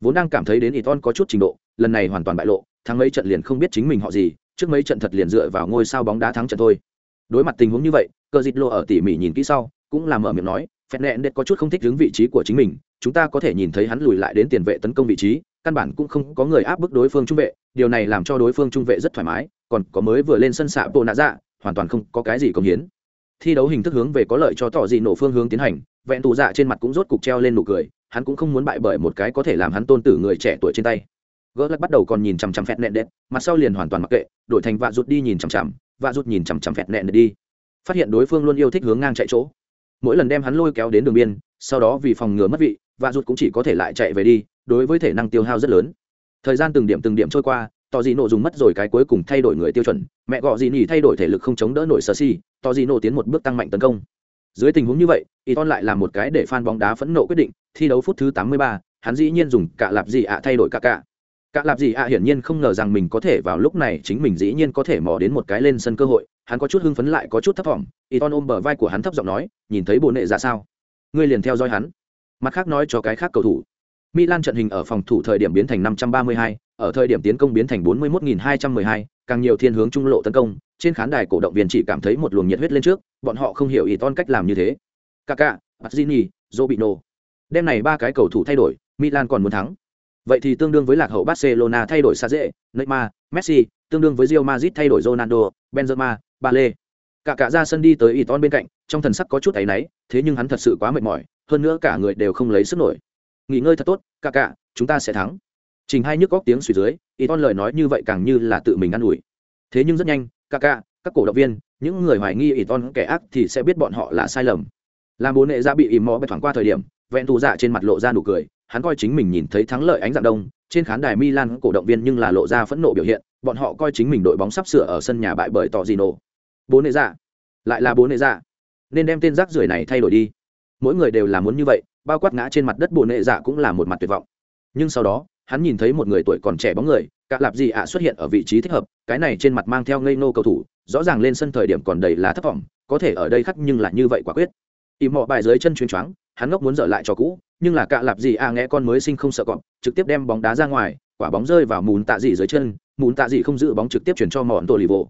Vốn đang cảm thấy đến ít có chút trình độ lần này hoàn toàn bại lộ, thắng mấy trận liền không biết chính mình họ gì, trước mấy trận thật liền dựa vào ngôi sao bóng đá thắng trận thôi. Đối mặt tình huống như vậy cờ dịt lộ ở tỉ mỉ nhìn kỹ sau, cũng làm mở miệng nói, phẹt nẹn đệt có chút không thích đứng vị trí của chính mình, chúng ta có thể nhìn thấy hắn lùi lại đến tiền vệ tấn công vị trí, căn bản cũng không có người áp bức đối phương trung vệ, điều này làm cho đối phương trung vệ rất thoải mái, còn có mới vừa lên sân xạ bộ nạ dạ hoàn toàn không có cái gì công hiến. Thi đấu hình thức hướng về có lợi cho tỏ dị nổ phương hướng tiến hành, vẹn tù dạ trên mặt cũng rốt cục treo lên nụ cười, hắn cũng không muốn bại bởi một cái có thể làm hắn tôn tử người trẻ tuổi trên tay gỡ lắc bắt đầu còn nhìn chằm chằm phẹt nẹn đệt mặt sau liền hoàn toàn mặc kệ đổi thành vạ rụt đi nhìn chằm chằm vạ rụt nhìn chằm chằm phẹt nẹn đệt đi. Phát hiện đối phương luôn yêu thích hướng ngang chạy chỗ. Mỗi lần đem hắn lôi kéo đến đường biên sau đó vì phòng ngừa mất vị vạ rụt cũng chỉ có thể lại chạy về đi đối với thể năng tiêu hao rất lớn. Thời gian từng điểm từng điểm trôi qua tỏ dị Nộ dùng mất rồi cái cuối cùng thay đổi người tiêu chuẩn mẹ gọ dị nỉ thay đổi thể lực không chống đỡ nổi sơ si tỏ dị Nộ tiến một bước tăng mạnh tấn công. Dưới tình huống như vậy y ton lại làm một cái để fan bóng đá phẫn nộ quyết định thi đấu phút thứ 83, hắn dĩ nhiên dùng cả lạp Dị ạ thay đổi cả cả cả lạp gì ạ hiển nhiên không ngờ rằng mình có thể vào lúc này chính mình dĩ nhiên có thể mò đến một cái lên sân cơ hội hắn có chút hưng phấn lại có chút thấp vọng, Iton ôm bờ vai của hắn thấp giọng nói nhìn thấy bộ nệ ra sao ngươi liền theo dõi hắn mặt khác nói cho cái khác cầu thủ Milan trận hình ở phòng thủ thời điểm biến thành 532, ở thời điểm tiến công biến thành 41212, càng nhiều thiên hướng trung lộ tấn công, trên khán đài cổ động viên chỉ cảm thấy một luồng nhiệt huyết lên trước, bọn họ không hiểu Iton cách làm như thế. Kaká, Pazzini, Robinho. Đêm này ba cái cầu thủ thay đổi, Milan còn muốn thắng. Vậy thì tương đương với lạc hậu Barcelona thay đổi Saze, Neymar, Messi, tương đương với Real Madrid thay đổi Ronaldo, Benzema, Bale. Cả cả ra sân đi tới Iton bên cạnh, trong thần sắc có chút ấy náy, thế nhưng hắn thật sự quá mệt mỏi, hơn nữa cả người đều không lấy sức nổi. Nghỉ ngơi thật tốt cả cả chúng ta sẽ thắng. Trình hai nhức góc tiếng suy dưới y lời nói như vậy càng như là tự mình ă n ủi. Thế nhưng rất nhanh cả cả các cổ động viên những người hoài nghi y kẻ ác thì sẽ biết bọn họ là sai lầm. Làm bố nệ ra bị ìm mò bê thoảng qua thời điểm vẹn thù dạ trên mặt lộ ra nụ cười hắn coi chính mình nhìn thấy thắng lợi ánh dạng đông, trên khán đài milan cổ động viên nhưng là lộ ra phẫn nộ biểu hiện, bọn họ coi chính mình đội bóng sắp sửa ở sân nhà bại bởi tỏ gì nổ nệ dạ lại là bốn nệ dạ nên đem tên rác rưởi này thay đổi đi. Mỗi người đều là muốn như vậy, bao quát ngã trên mặt đất bộ nệ dạ cũng là một mặt tuyệt vọng. Nhưng sau đó, hắn nhìn thấy một người tuổi còn trẻ bóng người, cả lạp gì ạ xuất hiện ở vị trí thích hợp, cái này trên mặt mang theo ngây nô cầu thủ, rõ ràng lên sân thời điểm còn đầy là thất vọng, có thể ở đây khắc nhưng là như vậy quả quyết. Ìm mọ bài dưới chân chuyến choáng, hắn ngốc muốn dở lại cho cũ nhưng là cạ lạp gì à nghe con mới sinh không sợ cọp, trực tiếp đem bóng đá ra ngoài, quả bóng rơi vào mùn tạ dị dưới chân, mùn tạ dị không giữ bóng trực tiếp chuyển cho mòn tổ lì vô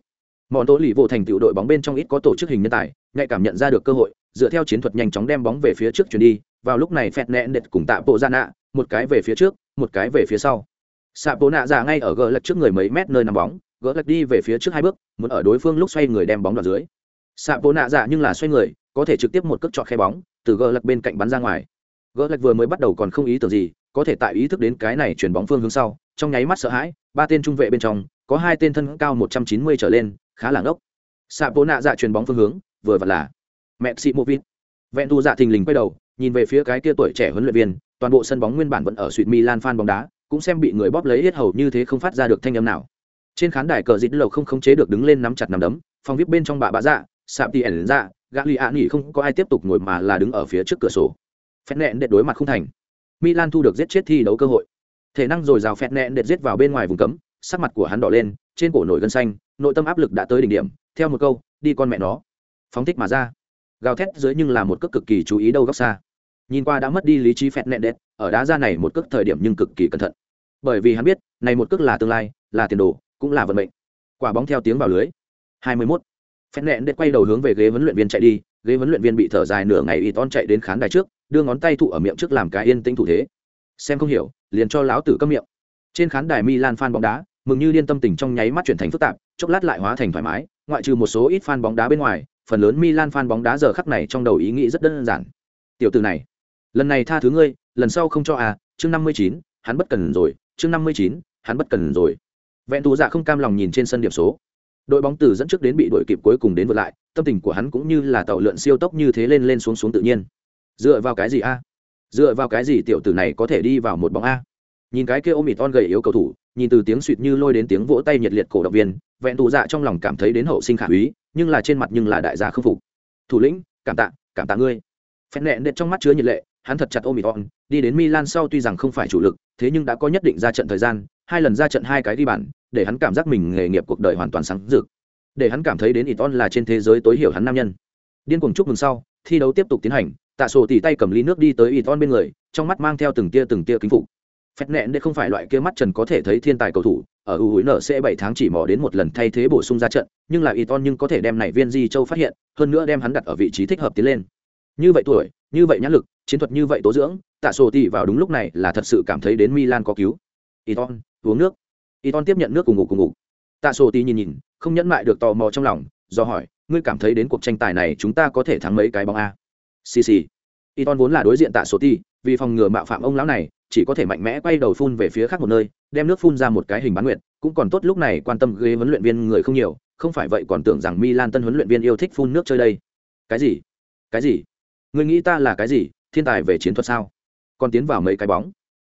mòn tổ lì vô thành tựu đội bóng bên trong ít có tổ chức hình nhân tài ngay cảm nhận ra được cơ hội, dựa theo chiến thuật nhanh chóng đem bóng về phía trước chuyển đi, vào lúc này phẹt nẹn đệt cùng tạ bộ ra nạ, một cái về phía trước, một cái về phía sau. Xạ bộ nạ ra ngay ở gỡ lật trước người mấy mét nơi nằm bóng gỡ lật đi về phía trước hai bước, muốn ở đối phương lúc xoay người đem bóng đoạt dưới. Xạ bộ nạ ra nhưng là xoay người, có thể trực tiếp một cước chọn khe bóng, từ gỡ lật bên cạnh bắn ra ngoài gỡ lạch vừa mới bắt đầu còn không ý tưởng gì, có thể tại ý thức đến cái này chuyển bóng phương hướng sau, trong nháy mắt sợ hãi, ba tên trung vệ bên trong, có hai tên thân cao một trăm chín mươi trở lên, khá là ngốc. Xạ bố nạ dạ chuyền bóng phương hướng, vừa vặn là mẹ xị mô vít vẹn thu dạ thình lình quay đầu, nhìn về phía cái kia tuổi trẻ huấn luyện viên, toàn bộ sân bóng nguyên bản vẫn ở suỵt milan fan bóng đá, cũng xem bị người bóp lấy hết hầu như thế không phát ra được thanh âm nào. Trên khán đài cờ dịt lầu không khống chế được đứng lên nắm chặt nắm đấm, phòng vip bên trong bà bạ dạ sạp tỉ ẩn dạ gã lì ạ nghỉ không có ai tiếp tục ngồi mà là đứng ở phía trước cửa sổ. Phẹn nẹn đệ đối mặt không thành Milan thu được giết chết thi đấu cơ hội. Thể năng rồi rào phẹn nẹn đệt giết vào bên ngoài vùng cấm, sắc mặt của hắn đỏ lên, trên cổ nổi gân xanh, nội tâm áp lực đã tới đỉnh điểm, theo một câu, đi con mẹ nó. Phóng thích mà ra. Gào thét dưới nhưng là một cước cực kỳ chú ý đâu góc xa. Nhìn qua đã mất đi lý trí phẹt nẹn đệt, ở đá ra này một cước thời điểm nhưng cực kỳ cẩn thận. Bởi vì hắn biết, này một cước là tương lai, là tiền đồ, cũng là vận mệnh. Quả bóng theo tiếng vào lưới. 21. Phẹt nẹn đệt quay đầu hướng về ghế huấn luyện viên chạy đi, ghế huấn luyện viên bị thở dài nửa ngày y ton chạy đến khán đài trước, đưa ngón tay thụ ở miệng trước làm cái yên tĩnh thủ thế. Xem không hiểu, liền cho láo tử câm miệng. Trên khán đài milan fan bóng đá, mừng như điên tâm tình trong nháy mắt chuyển thành phức tạp, chốc lát lại hóa thành thoải mái, ngoại trừ một số ít fan bóng đá bên ngoài, phần lớn milan fan bóng đá giờ khắc này trong đầu ý nghĩ rất đơn giản. Tiểu từ này, lần này tha thứ ngươi, lần sau không cho à chương năm mươi chín, hắn bất cần rồi, chương năm mươi chín, hắn bất cần rồi. Vẹn tù dạ không cam lòng nhìn trên sân điểm số đội bóng từ dẫn trước đến bị đội kịp cuối cùng đến vượt lại, tâm tình của hắn cũng như là tàu lượn siêu tốc như thế lên lên xuống xuống tự nhiên. Dựa vào cái gì a? Dựa vào cái gì tiểu tử này có thể đi vào một bóng a? Nhìn cái kia ôm mịt on gầy yếu cầu thủ, nhìn từ tiếng suỵt như lôi đến tiếng vỗ tay nhiệt liệt cổ động viên, vẹn tù dạ trong lòng cảm thấy đến hậu sinh khả úy, nhưng là trên mặt nhưng là đại gia khâm phục. Thủ lĩnh, cảm tạ cảm tạ ngươi. Phen nẹn đệt trong mắt chứa nhiệt lệ, hắn thật chặt ôm mịt on đi đến milan sau tuy rằng không phải chủ lực, thế nhưng đã có nhất định ra trận thời gian, hai lần ra trận hai cái đi bàn để hắn cảm giác mình nghề nghiệp cuộc đời hoàn toàn sáng rực để hắn cảm thấy đến Iton là trên thế giới tối hiểu hắn nam nhân. Điên cuồng chúc mừng sau, thi đấu tiếp tục tiến hành, Tạ Sổ tỉ tay cầm ly nước đi tới Iton bên người, trong mắt mang theo từng tia từng tia kính phục. phép nện để không phải loại kia mắt trần có thể thấy thiên tài cầu thủ, ở U nc bảy tháng chỉ mò đến một lần thay thế bổ sung ra trận, nhưng là Iton nhưng có thể đem này viên Di Châu phát hiện, hơn nữa đem hắn đặt ở vị trí thích hợp tiến lên. Như vậy tuổi, như vậy nhãn lực, chiến thuật như vậy tố dưỡng, Tạ Sổ tỉ vào đúng lúc này là thật sự cảm thấy đến Milan có cứu. Iton, uống nước. Iton tiếp nhận nước cùng ngủ cùng ngủ. Tạ Sổ tí nhìn nhìn, không nhẫn mại được tò mò trong lòng do hỏi ngươi cảm thấy đến cuộc tranh tài này chúng ta có thể thắng mấy cái bóng a? Xì xì. Y ton vốn là đối diện tạ số ti vì phòng ngừa mạo phạm ông lão này chỉ có thể mạnh mẽ quay đầu phun về phía khác một nơi đem nước phun ra một cái hình bán nguyện cũng còn tốt lúc này quan tâm ghế huấn luyện viên người không nhiều không phải vậy còn tưởng rằng milan tân huấn luyện viên yêu thích phun nước chơi đây. Cái gì? Cái gì? Ngươi nghĩ ta là cái gì? Thiên tài về chiến thuật sao? Còn tiến vào mấy cái bóng?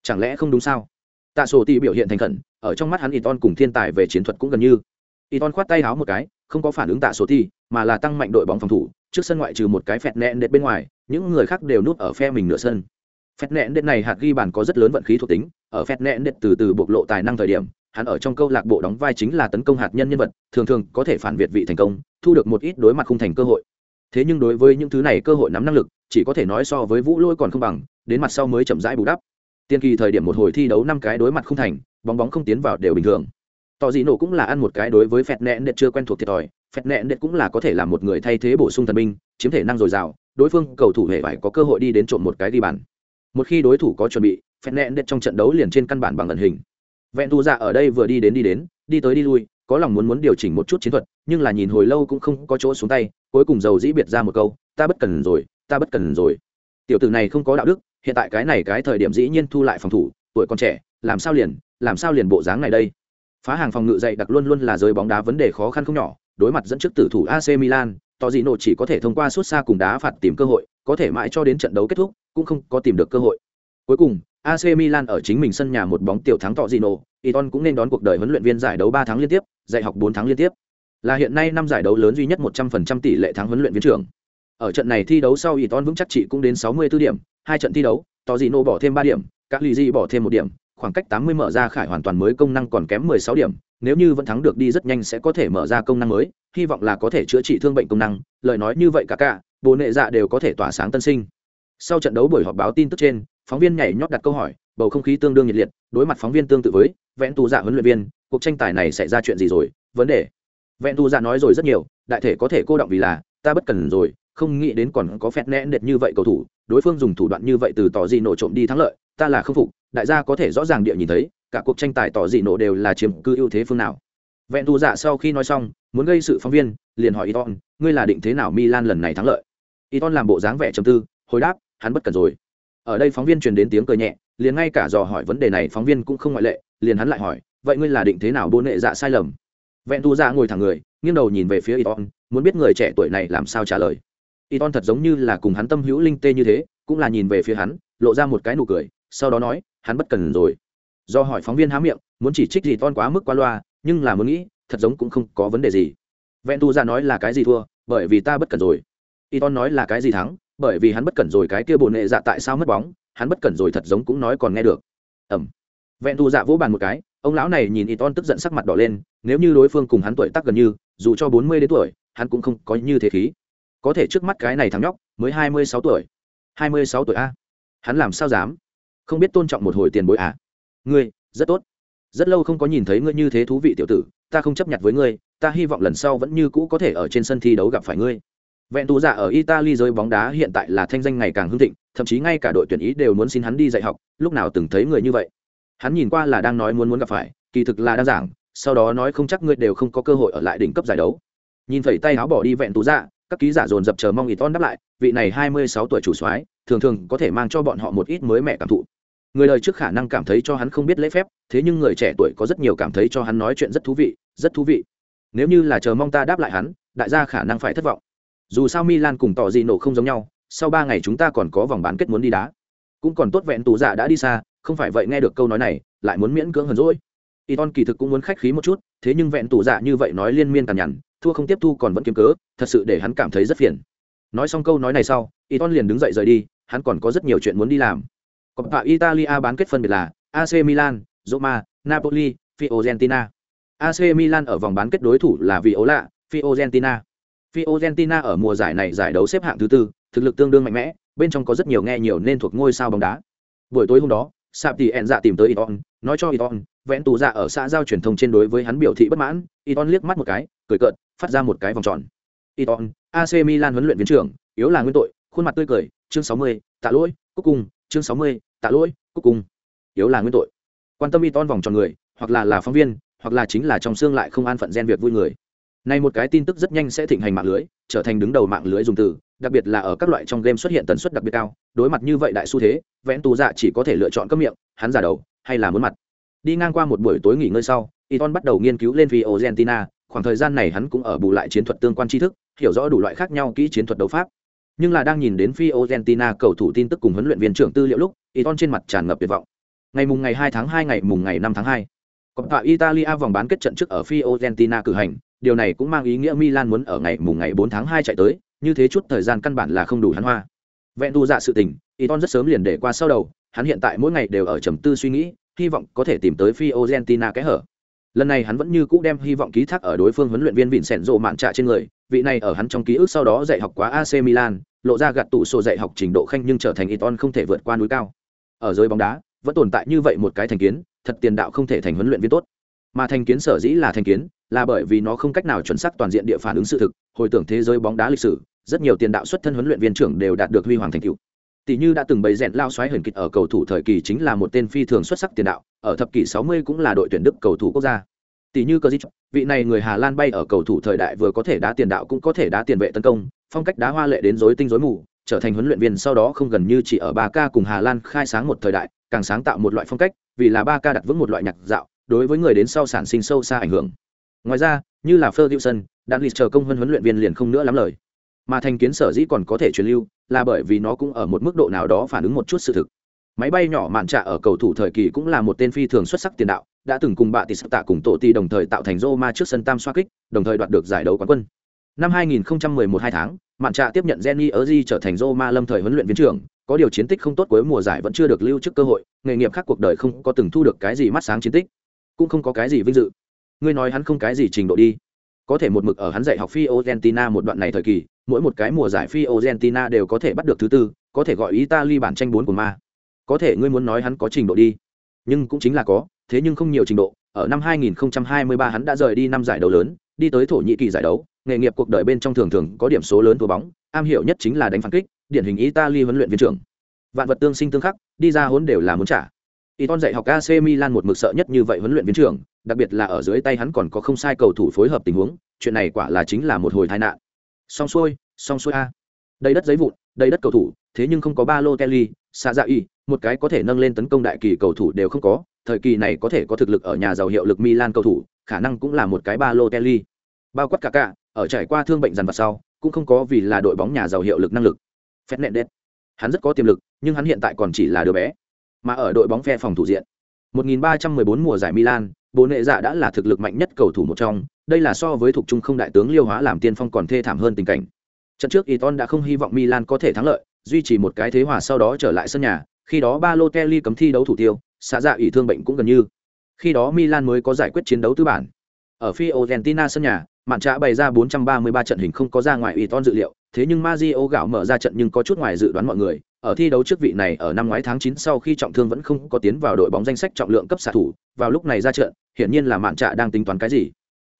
Chẳng lẽ không đúng sao? Tạ sổ ti biểu hiện thành khẩn ở trong mắt hắn y ton cùng thiên tài về chiến thuật cũng gần như Iton khoát tay háo một cái, không có phản ứng tạ số thi, mà là tăng mạnh đội bóng phòng thủ, trước sân ngoại trừ một cái phẹt nện đệt bên ngoài, những người khác đều núp ở phe mình nửa sân. Phẹt nện đệt này hạt ghi bàn có rất lớn vận khí thuộc tính, ở phẹt nện đệt từ từ bộc lộ tài năng thời điểm, hắn ở trong câu lạc bộ đóng vai chính là tấn công hạt nhân nhân vật, thường thường có thể phản việt vị thành công, thu được một ít đối mặt không thành cơ hội. Thế nhưng đối với những thứ này cơ hội nắm năng lực, chỉ có thể nói so với Vũ Lôi còn không bằng, đến mặt sau mới chậm rãi bù đắp. Tiên kỳ thời điểm một hồi thi đấu năm cái đối mặt không thành, bóng bóng không tiến vào đều bình thường. Tỏ dị nổ cũng là ăn một cái đối với phẹt nẹn đệt chưa quen thuộc thiệt thòi. Phẹt nẹn đệt cũng là có thể là một người thay thế bổ sung thần binh, chiếm thể năng dồi dào, đối phương cầu thủ hệ phải có cơ hội đi đến trộm một cái đi bàn. Một khi đối thủ có chuẩn bị, phẹt nẹn đệt trong trận đấu liền trên căn bản bằng ẩn hình. Vẹn thu dạ ở đây vừa đi đến đi đến, đi tới đi lui, có lòng muốn muốn điều chỉnh một chút chiến thuật, nhưng là nhìn hồi lâu cũng không có chỗ xuống tay, cuối cùng dầu dĩ biệt ra một câu, ta bất cần rồi, ta bất cần rồi. Tiểu tử này không có đạo đức, hiện tại cái này cái thời điểm dĩ nhiên thu lại phòng thủ, tuổi còn trẻ, làm sao liền làm sao liền bộ dáng này đây? Phá hàng phòng ngự dày đặc luôn luôn là giới bóng đá vấn đề khó khăn không nhỏ, đối mặt dẫn trước tử thủ AC Milan Tò dị nổ chỉ có thể thông qua suốt xa cùng đá phạt tìm cơ hội, có thể mãi cho đến trận đấu kết thúc, cũng không có tìm được cơ hội. Cuối cùng AC Milan ở chính mình sân nhà một bóng tiểu thắng Tò dị nổ Iton cũng nên đón cuộc đời huấn luyện viên giải đấu ba tháng liên tiếp, dạy học bốn tháng liên tiếp. Là hiện nay năm giải đấu lớn duy nhất một trăm phần trăm tỷ lệ thắng huấn luyện viên trưởng. Ở trận này thi đấu sau Iton vững chắc trị cũng đến sáu mươi 64 điểm, hai trận thi đấu Tò dị nổ bỏ thêm ba điểm các lì bỏ thêm một điểm khoảng cách 80 mở ra khải hoàn toàn mới công năng còn kém 16 điểm, nếu như vẫn thắng được đi rất nhanh sẽ có thể mở ra công năng mới, hy vọng là có thể chữa trị thương bệnh công năng, lời nói như vậy cả cả, bố nệ dạ đều có thể tỏa sáng tân sinh. Sau trận đấu buổi họp báo tin tức trên, phóng viên nhảy nhót đặt câu hỏi, bầu không khí tương đương nhiệt liệt, đối mặt phóng viên tương tự với, vẹn tù dạ huấn luyện viên, cuộc tranh tài này xảy ra chuyện gì rồi? Vấn đề. Vẹn tù dạ nói rồi rất nhiều, đại thể có thể cô động vì là, ta bất cần rồi, không nghĩ đến còn có phét nén đệt như vậy cầu thủ, đối phương dùng thủ đoạn như vậy từ tỏ gì nổ trộm đi thắng lợi, ta là không phục, đại gia có thể rõ ràng địa nhìn thấy, cả cuộc tranh tài tỏ dị nổ đều là chiếm cư ưu thế phương nào. Vẹn thù dạ sau khi nói xong, muốn gây sự phóng viên, liền hỏi iton ngươi là định thế nào milan lần này thắng lợi? Iton làm bộ dáng vẻ trầm tư, hồi đáp, hắn bất cần rồi. Ở đây phóng viên truyền đến tiếng cười nhẹ, liền ngay cả dò hỏi vấn đề này phóng viên cũng không ngoại lệ, liền hắn lại hỏi, vậy ngươi là định thế nào bôn nệ dạ sai lầm? Vẹn thù dạ ngồi thẳng người, nghiêng đầu nhìn về phía iton muốn biết người trẻ tuổi này làm sao trả lời. Iton thật giống như là cùng hắn tâm hữu linh tê như thế, cũng là nhìn về phía hắn, lộ ra một cái nụ cười, sau đó nói hắn bất cần rồi. Do hỏi phóng viên há miệng, muốn chỉ trích gì ton quá mức quá loa, nhưng là muốn nghĩ, thật giống cũng không có vấn đề gì. Vẹn tu ra nói là cái gì thua, bởi vì ta bất cần rồi. Y ton nói là cái gì thắng, bởi vì hắn bất cẩn rồi cái kia bồn nệ dạ tại sao mất bóng, hắn bất cẩn rồi thật giống cũng nói còn nghe được. Ẩm. Vẹn tu dạ vỗ bàn một cái, ông lão này nhìn y ton tức giận sắc mặt đỏ lên, nếu như đối phương cùng hắn tuổi tác gần như, dù cho bốn mươi đến tuổi, hắn cũng không có như thế khí. Có thể trước mắt cái này thằng nhóc, mới hai mươi sáu tuổi. Hai mươi sáu tuổi a. Hắn làm sao dám? Không biết tôn trọng một hồi tiền bối à? Ngươi, rất tốt. Rất lâu không có nhìn thấy ngươi như thế thú vị tiểu tử, ta không chấp nhận với ngươi, ta hy vọng lần sau vẫn như cũ có thể ở trên sân thi đấu gặp phải ngươi. Vẹn tù giả ở italy giới bóng đá hiện tại là thanh danh ngày càng hưng thịnh, thậm chí ngay cả đội tuyển ý đều muốn xin hắn đi dạy học, lúc nào từng thấy người như vậy. Hắn nhìn qua là đang nói muốn muốn gặp phải, kỳ thực là đang giảng, sau đó nói không chắc ngươi đều không có cơ hội ở lại đỉnh cấp giải đấu. Nhìn phẩy tay áo bỏ đi vẹn tú dạ các ký giả dồn dập chờ mong ý ton đáp lại, vị này hai mươi sáu tuổi chủ soái, thường thường có thể mang cho bọn họ một ít mới mẻ cảm thụ. Người đời trước khả năng cảm thấy cho hắn không biết lễ phép, thế nhưng người trẻ tuổi có rất nhiều cảm thấy cho hắn nói chuyện rất thú vị, rất thú vị. Nếu như là chờ mong ta đáp lại hắn, đại gia khả năng phải thất vọng. Dù sao milan cùng tỏ gì nổ không giống nhau, sau ba ngày chúng ta còn có vòng bán kết muốn đi đá. Cũng còn tốt vẹn tù giả đã đi xa, không phải vậy nghe được câu nói này, lại muốn miễn cưỡng hờn rỗi y ton kỳ thực cũng muốn khách khí một chút, thế nhưng vẹn tù giả như vậy nói liên miên tàn nhằn thua không tiếp thu còn vẫn kiếm cớ thật sự để hắn cảm thấy rất phiền nói xong câu nói này sau y ton liền đứng dậy rời đi hắn còn có rất nhiều chuyện muốn đi làm Coppa Italia bán kết phân biệt là AC Milan, Roma, Napoli, Fiorentina. AC Milan ở vòng bán kết đối thủ là Viola, Fiorentina. Fiorentina ở mùa giải này giải đấu xếp hạng thứ tư, thực lực tương đương mạnh mẽ, bên trong có rất nhiều nghe nhiều nên thuộc ngôi sao bóng đá. Buổi tối hôm đó, Sạp thì ẹn dạ tìm tới Iton, nói cho Iton, vẽn tù dạ ở xã giao truyền thông trên đối với hắn biểu thị bất mãn, Iton liếc mắt một cái, cười cợt, phát ra một cái vòng tròn. Iton, AC Milan huấn luyện viên trưởng, yếu là nguyên tội, khuôn mặt tươi cười, chương 60, tạ lỗi, cuối cùng, chương 60, tạ lỗi, cuối cùng, yếu là nguyên tội. Quan tâm Iton vòng tròn người, hoặc là là phóng viên, hoặc là chính là trong xương lại không an phận gen việc vui người. Này một cái tin tức rất nhanh sẽ thịnh hành mạng lưới, trở thành đứng đầu mạng lưới dùng từ, đặc biệt là ở các loại trong game xuất hiện tần suất đặc biệt cao, đối mặt như vậy đại xu thế, vẽn tù dạ chỉ có thể lựa chọn cấm miệng, hắn giả đầu, hay là muốn mặt. Đi ngang qua một buổi tối nghỉ ngơi sau, Iton bắt đầu nghiên cứu lên vì Argentina, khoảng thời gian này hắn cũng ở bù lại chiến thuật tương quan tri thức, hiểu rõ đủ loại khác nhau kỹ chiến thuật đấu pháp. Nhưng là đang nhìn đến phi Argentina cầu thủ tin tức cùng huấn luyện viên trưởng tư liệu lúc, Iton trên mặt tràn ngập tuyệt vọng. Ngày mùng ngày 2 tháng 2 ngày mùng ngày 5 tháng 2. Coppa Italia vòng bán kết trận trước ở Fiorentina cử hành, điều này cũng mang ý nghĩa Milan muốn ở ngày mùng ngày 4 tháng 2 chạy tới, như thế chút thời gian căn bản là không đủ hắn hoa. Vẹn tu dạ sự tình, Iton rất sớm liền để qua sau đầu, hắn hiện tại mỗi ngày đều ở trầm tư suy nghĩ, hy vọng có thể tìm tới Fiorentina cái hở. Lần này hắn vẫn như cũ đem hy vọng ký thác ở đối phương huấn luyện viên Vincenzo mạn trạ trên người, vị này ở hắn trong ký ức sau đó dạy học quá AC Milan, lộ ra gạt tủ sổ dạy học trình độ khanh nhưng trở thành Iton không thể vượt qua núi cao. Ở giới bóng đá, vẫn tồn tại như vậy một cái thành kiến, thật tiền đạo không thể thành huấn luyện viên tốt. Mà thành kiến sở dĩ là thành kiến là bởi vì nó không cách nào chuẩn xác toàn diện địa phản ứng sự thực. Hồi tưởng thế giới bóng đá lịch sử rất nhiều tiền đạo xuất thân huấn luyện viên trưởng đều đạt được huy hoàng thành tựu tỷ như đã từng bày rèn lao xoáy hển kịch ở cầu thủ thời kỳ chính là một tên phi thường xuất sắc tiền đạo ở thập kỷ 60 cũng là đội tuyển đức cầu thủ quốc gia. Tỷ như Krjic, vị này người Hà Lan bay ở cầu thủ thời đại vừa có thể đá tiền đạo cũng có thể đá tiền vệ tấn công, phong cách đá hoa lệ đến rối tinh rối mù, trở thành huấn luyện viên sau đó không gần như chỉ ở ba k cùng Hà Lan khai sáng một thời đại, càng sáng tạo một loại phong cách, vì là ba k đặt vững một loại nhạc dạo, đối với người đến sau sản sinh sâu xa ảnh hưởng. Ngoài ra như là ferguson đã lịch chờ công hơn huấn luyện viên liền không nữa lắm lời mà thành kiến sở dĩ còn có thể truyền lưu là bởi vì nó cũng ở một mức độ nào đó phản ứng một chút sự thực. Máy bay nhỏ mạn trạ ở cầu thủ thời kỳ cũng là một tên phi thường xuất sắc tiền đạo, đã từng cùng bạ tỷ sắc tạ cùng tổ ti đồng thời tạo thành Roma trước sân tam xoa kích, đồng thời đoạt được giải đấu quán quân. Năm 2011 hai tháng, mạn trạ tiếp nhận Jenny Erzi trở thành Roma lâm thời huấn luyện viên trưởng, có điều chiến tích không tốt cuối mùa giải vẫn chưa được lưu trước cơ hội, nghề nghiệp khác cuộc đời không có từng thu được cái gì mắt sáng chiến tích, cũng không có cái gì vinh dự. Ngươi nói hắn không cái gì trình độ đi. Có thể một mực ở hắn dạy học phi argentina một đoạn này thời kỳ mỗi một cái mùa giải phi argentina đều có thể bắt được thứ tư có thể gọi italy bản tranh bốn của ma. Có thể ngươi muốn nói hắn có trình độ đi. Nhưng cũng chính là có thế nhưng không nhiều trình độ. Ở năm 2023 hắn đã rời đi năm giải đấu lớn đi tới thổ nhĩ kỳ giải đấu. Nghề nghiệp cuộc đời bên trong thường thường có điểm số lớn thua bóng. Am hiểu nhất chính là đánh phản kích điển hình italy huấn luyện viên trưởng. Vạn vật tương sinh tương khắc đi ra hốn đều là muốn trả. Iton dạy học AC Milan một mực sợ nhất như vậy huấn luyện viên trưởng, đặc biệt là ở dưới tay hắn còn có không sai cầu thủ phối hợp tình huống, chuyện này quả là chính là một hồi tai nạn. Song xuôi, song xuôi a. Đây đất giấy vụn, đây đất cầu thủ, thế nhưng không có ba lô Kelly, xa dạ y, một cái có thể nâng lên tấn công đại kỳ cầu thủ đều không có, thời kỳ này có thể có thực lực ở nhà giàu hiệu lực Milan cầu thủ, khả năng cũng là một cái ba lô Kelly. Bao quát cả cả, ở trải qua thương bệnh dằn vặt sau, cũng không có vì là đội bóng nhà giàu hiệu lực năng lực. Fernandes, hắn rất có tiềm lực, nhưng hắn hiện tại còn chỉ là đứa bé mà ở đội bóng phe phòng thủ diện 1314 mùa giải Milan, bố nệ dạ đã là thực lực mạnh nhất cầu thủ một trong, đây là so với thuộc trung không đại tướng Liêu Hóa làm tiên phong còn thê thảm hơn tình cảnh. Trận trước Iton đã không hy vọng Milan có thể thắng lợi, duy trì một cái thế hòa sau đó trở lại sân nhà, khi đó Balotelli cấm thi đấu thủ tiêu, xạ dạ ủy thương bệnh cũng gần như. Khi đó Milan mới có giải quyết chiến đấu tư bản. Ở Fiorentina sân nhà, mạn trạ bày ra 433 trận hình không có ra ngoài ủy dự liệu, thế nhưng Mario gạo mở ra trận nhưng có chút ngoài dự đoán mọi người. Ở thi đấu trước vị này ở năm ngoái tháng 9 sau khi trọng thương vẫn không có tiến vào đội bóng danh sách trọng lượng cấp xạ thủ, vào lúc này ra trận, hiển nhiên là mạn trạ đang tính toán cái gì.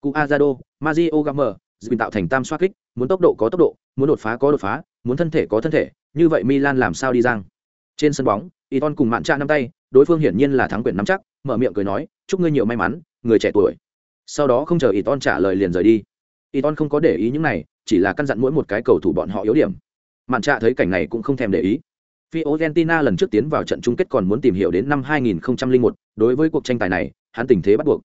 Cuadrado, Mario Gamer, Zin tạo thành tam xoá kích, muốn tốc độ có tốc độ, muốn đột phá có đột phá, muốn thân thể có thân thể, như vậy Milan làm sao đi giang. Trên sân bóng, Iton cùng mạn trạ nắm tay, đối phương hiển nhiên là thắng quyền nắm chắc, mở miệng cười nói, chúc ngươi nhiều may mắn, người trẻ tuổi. Sau đó không chờ Iton trả lời liền rời đi. Iton không có để ý những này, chỉ là căn dặn mỗi một cái cầu thủ bọn họ yếu điểm. Mạn trạ thấy cảnh này cũng không thèm để ý. Fiorentina lần trước tiến vào trận chung kết còn muốn tìm hiểu đến năm 2001, đối với cuộc tranh tài này, hắn tình thế bắt buộc.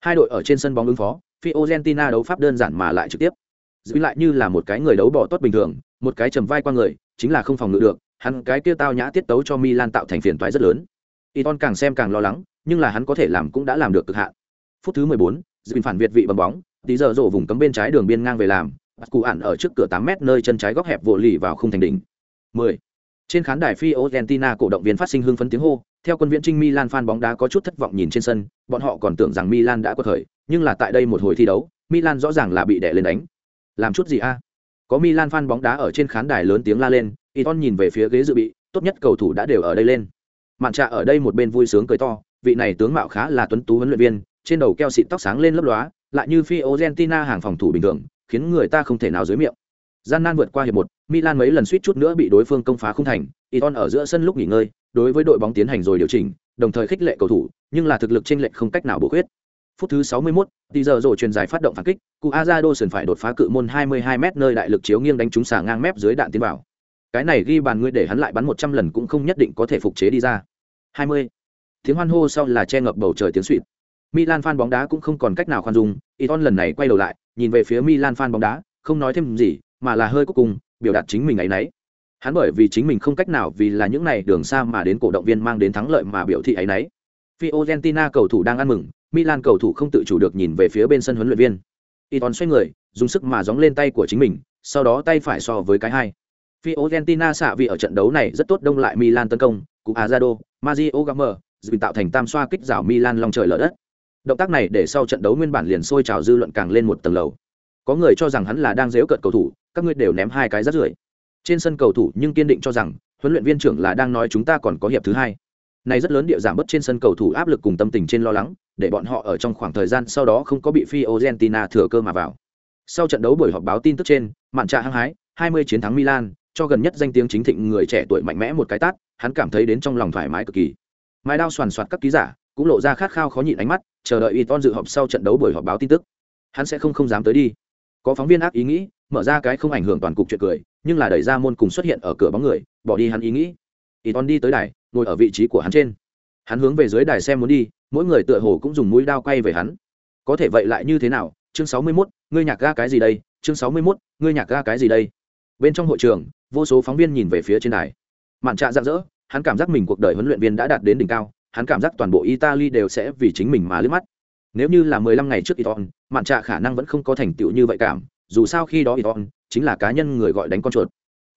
Hai đội ở trên sân bóng ứng phó, Fiorentina đấu pháp đơn giản mà lại trực tiếp. Giữ lại như là một cái người đấu bỏ tốt bình thường, một cái trầm vai qua người, chính là không phòng ngự được, hắn cái kia tao nhã tiết tấu cho Milan tạo thành phiền toái rất lớn. Iton càng xem càng lo lắng, nhưng là hắn có thể làm cũng đã làm được cực hạn. Phút thứ 14, Giữ phản việt vị bấm bóng, tí giờ rổ vùng cấm bên trái đường biên ngang về làm, bắt cụ ản ở trước cửa 8 mét nơi chân trái góc hẹp vội lì vào khung thành đỉnh. 10. Trên khán đài Fiorentina cổ động viên phát sinh hưng phấn tiếng hô, theo quân viễn trinh Milan fan bóng đá có chút thất vọng nhìn trên sân, bọn họ còn tưởng rằng Milan đã quật khởi, nhưng là tại đây một hồi thi đấu, Milan rõ ràng là bị đè lên đánh. Làm chút gì a? Có Milan fan bóng đá ở trên khán đài lớn tiếng la lên, Iton nhìn về phía ghế dự bị, tốt nhất cầu thủ đã đều ở đây lên. Mạn Trạ ở đây một bên vui sướng cười to, vị này tướng mạo khá là tuấn tú huấn luyện viên, trên đầu keo xịt tóc sáng lên lấp lóa, lại như Fiorentina hàng phòng thủ bình thường, khiến người ta không thể nào dưới miệng. Gian nan vượt qua hiệp một, Milan mấy lần suýt chút nữa bị đối phương công phá không thành, Iton ở giữa sân lúc nghỉ ngơi, đối với đội bóng tiến hành rồi điều chỉnh, đồng thời khích lệ cầu thủ, nhưng là thực lực chênh lệch không cách nào bổ khuyết. Phút thứ 61, tỷ giờ rồi truyền dài phát động phản kích, Cuadrado sườn phải đột phá cự môn 22m nơi đại lực chiếu nghiêng đánh trúng xà ngang mép dưới đạn tiến vào. Cái này ghi bàn ngươi để hắn lại bắn 100 lần cũng không nhất định có thể phục chế đi ra. 20. Tiếng hoan hô sau là che ngập bầu trời tiếng xuýt. Milan fan bóng đá cũng không còn cách nào khoan dung, Iton lần này quay đầu lại, nhìn về phía Milan fan bóng đá, không nói thêm gì, mà là hơi cuối cùng, biểu đạt chính mình ấy nấy. Hắn bởi vì chính mình không cách nào vì là những này đường xa mà đến cổ động viên mang đến thắng lợi mà biểu thị ấy nấy. Fiorentina cầu thủ đang ăn mừng, Milan cầu thủ không tự chủ được nhìn về phía bên sân huấn luyện viên. Iton xoay người, dùng sức mà gióng lên tay của chính mình, sau đó tay phải so với cái hai. Fiorentina xạ vị ở trận đấu này rất tốt đông lại Milan tấn công, cụ Azado, Mario Gamer, dự tạo thành tam xoa kích rào Milan lòng trời lở đất. Động tác này để sau trận đấu nguyên bản liền sôi trào dư luận càng lên một tầng lầu. Có người cho rằng hắn là đang giễu cợt cầu thủ, các ngươi đều ném hai cái rất rưởi. Trên sân cầu thủ nhưng kiên định cho rằng, huấn luyện viên trưởng là đang nói chúng ta còn có hiệp thứ hai. Này rất lớn địa giảm bớt trên sân cầu thủ áp lực cùng tâm tình trên lo lắng, để bọn họ ở trong khoảng thời gian sau đó không có bị phi Argentina thừa cơ mà vào. Sau trận đấu buổi họp báo tin tức trên, mạn trà hăng hái, 20 chiến thắng Milan, cho gần nhất danh tiếng chính thịnh người trẻ tuổi mạnh mẽ một cái tát, hắn cảm thấy đến trong lòng thoải mái cực kỳ. Mai đao soàn soạt các ký giả, cũng lộ ra khát khao khó nhịn ánh mắt, chờ đợi Iton dự họp sau trận đấu buổi họp báo tin tức. Hắn sẽ không không dám tới đi. Có phóng viên ác ý nghĩ, mở ra cái không ảnh hưởng toàn cục chuyện cười, nhưng là đẩy ra môn cùng xuất hiện ở cửa bóng người, bỏ đi hắn ý nghĩ. Iton đi tới đài, ngồi ở vị trí của hắn trên. Hắn hướng về dưới đài xem muốn đi, mỗi người tựa hồ cũng dùng mũi đao quay về hắn. Có thể vậy lại như thế nào? Chương 61, ngươi nhạc ga cái gì đây? Chương 61, ngươi nhạc ga cái gì đây? Bên trong hội trường, vô số phóng viên nhìn về phía trên đài. Mạn Trạ rạng rỡ, hắn cảm giác mình cuộc đời huấn luyện viên đã đạt đến đỉnh cao, hắn cảm giác toàn bộ Italy đều sẽ vì chính mình mà liếc mắt. Nếu như là 15 ngày trước Iton, Mạn Trạ khả năng vẫn không có thành tựu như vậy cảm, dù sao khi đó Iton chính là cá nhân người gọi đánh con chuột.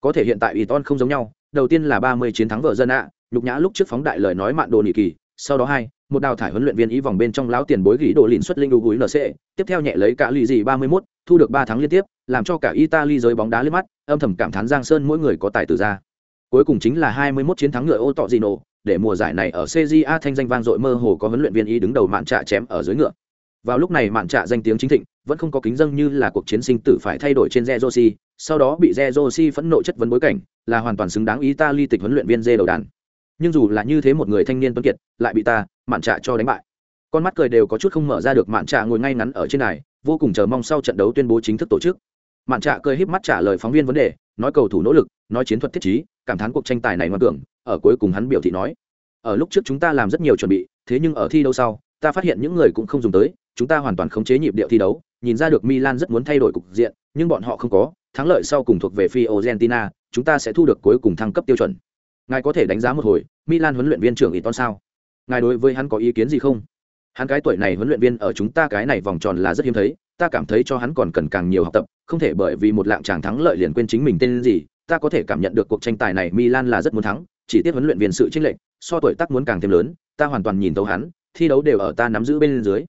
Có thể hiện tại Iton không giống nhau, đầu tiên là 30 chiến thắng vợ dân ạ, nhục nhã lúc trước phóng đại lời nói mạn đồ nị kỳ, sau đó hai, một đào thải huấn luyện viên ý vòng bên trong lão tiền bối gỉ đồ lìn xuất linh đủ gúi nc tiếp theo nhẹ lấy cả lì gì 31, thu được 3 tháng liên tiếp làm cho cả italy giới bóng đá liếc mắt âm thầm cảm thán giang sơn mỗi người có tài tử ra cuối cùng chính là 21 chiến thắng ngựa ô tọ Gino, để mùa giải này ở CJA thanh danh vang dội mơ hồ có huấn luyện viên ý đứng đầu mạn trạ chém ở dưới ngựa. Vào lúc này mạn trạ danh tiếng chính thịnh, vẫn không có kính dâng như là cuộc chiến sinh tử phải thay đổi trên Zerosi, sau đó bị Zerosi phẫn nộ chất vấn bối cảnh, là hoàn toàn xứng đáng Italy tịch huấn luyện viên dê đầu đàn. Nhưng dù là như thế một người thanh niên tuấn kiệt, lại bị ta, mạn trạ cho đánh bại. Con mắt cười đều có chút không mở ra được mạn trạ ngồi ngay ngắn ở trên này, vô cùng chờ mong sau trận đấu tuyên bố chính thức tổ chức. Mạn trạ cười híp mắt trả lời phóng viên vấn đề, nói cầu thủ nỗ lực, nói chiến thuật thiết trí, cảm thán cuộc tranh tài này ngoan cường, ở cuối cùng hắn biểu thị nói: "Ở lúc trước chúng ta làm rất nhiều chuẩn bị, thế nhưng ở thi đấu sau, ta phát hiện những người cũng không dùng tới, chúng ta hoàn toàn khống chế nhịp điệu thi đấu, nhìn ra được Milan rất muốn thay đổi cục diện, nhưng bọn họ không có, thắng lợi sau cùng thuộc về Fiorentina, chúng ta sẽ thu được cuối cùng thăng cấp tiêu chuẩn. Ngài có thể đánh giá một hồi, Milan huấn luyện viên trưởng Iton sao? Ngài đối với hắn có ý kiến gì không? Hắn cái tuổi này huấn luyện viên ở chúng ta cái này vòng tròn là rất hiếm thấy, ta cảm thấy cho hắn còn cần càng nhiều học tập, không thể bởi vì một lạng chàng thắng lợi liền quên chính mình tên gì, ta có thể cảm nhận được cuộc tranh tài này Milan là rất muốn thắng, chỉ tiếc huấn luyện viên sự chênh lệch, so tuổi tác muốn càng thêm lớn, ta hoàn toàn nhìn thấu hắn, thi đấu đều ở ta nắm giữ bên dưới.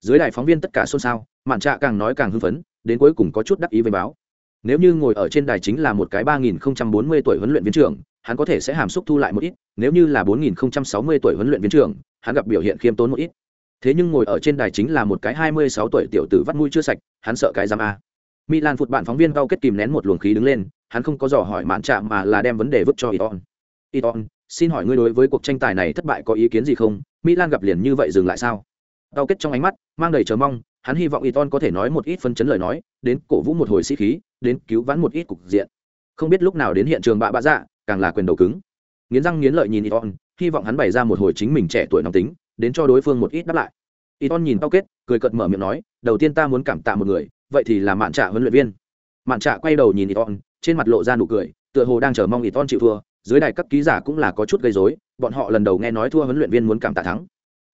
Dưới đài phóng viên tất cả xôn xao, Mạn Trạ càng nói càng hưng phấn, đến cuối cùng có chút đắc ý với báo. Nếu như ngồi ở trên đài chính là một cái 3040 tuổi huấn luyện viên trưởng, hắn có thể sẽ hàm xúc thu lại một ít, nếu như là 4060 tuổi huấn luyện viên trưởng, hắn gặp biểu hiện khiêm tốn một ít. Thế nhưng ngồi ở trên đài chính là một cái 26 tuổi tiểu tử vắt mũi chưa sạch, hắn sợ cái giam a. Milan phụt bạn phóng viên cao kết kìm nén một luồng khí đứng lên, hắn không có dò hỏi mạn trạm mà là đem vấn đề vứt cho Iton. Iton, xin hỏi ngươi đối với cuộc tranh tài này thất bại có ý kiến gì không? Milan gặp liền như vậy dừng lại sao? Đau kết trong ánh mắt mang đầy chờ mong, hắn hy vọng Iton có thể nói một ít phân chấn lời nói, đến cổ vũ một hồi sĩ khí, đến cứu vãn một ít cục diện. Không biết lúc nào đến hiện trường bạ bạ dạ, càng là quyền đầu cứng. Nghiến răng nghiến lợi nhìn Iton, hy vọng hắn bày ra một hồi chính mình trẻ tuổi nóng tính, đến cho đối phương một ít đáp lại. Iton nhìn Đau kết, cười cợt mở miệng nói, đầu tiên ta muốn cảm tạ một người, vậy thì là mạn trạ huấn luyện viên mạn trạ quay đầu nhìn iton trên mặt lộ ra nụ cười tựa hồ đang chờ mong iton chịu thua dưới đài các ký giả cũng là có chút gây rối bọn họ lần đầu nghe nói thua huấn luyện viên muốn cảm tạ thắng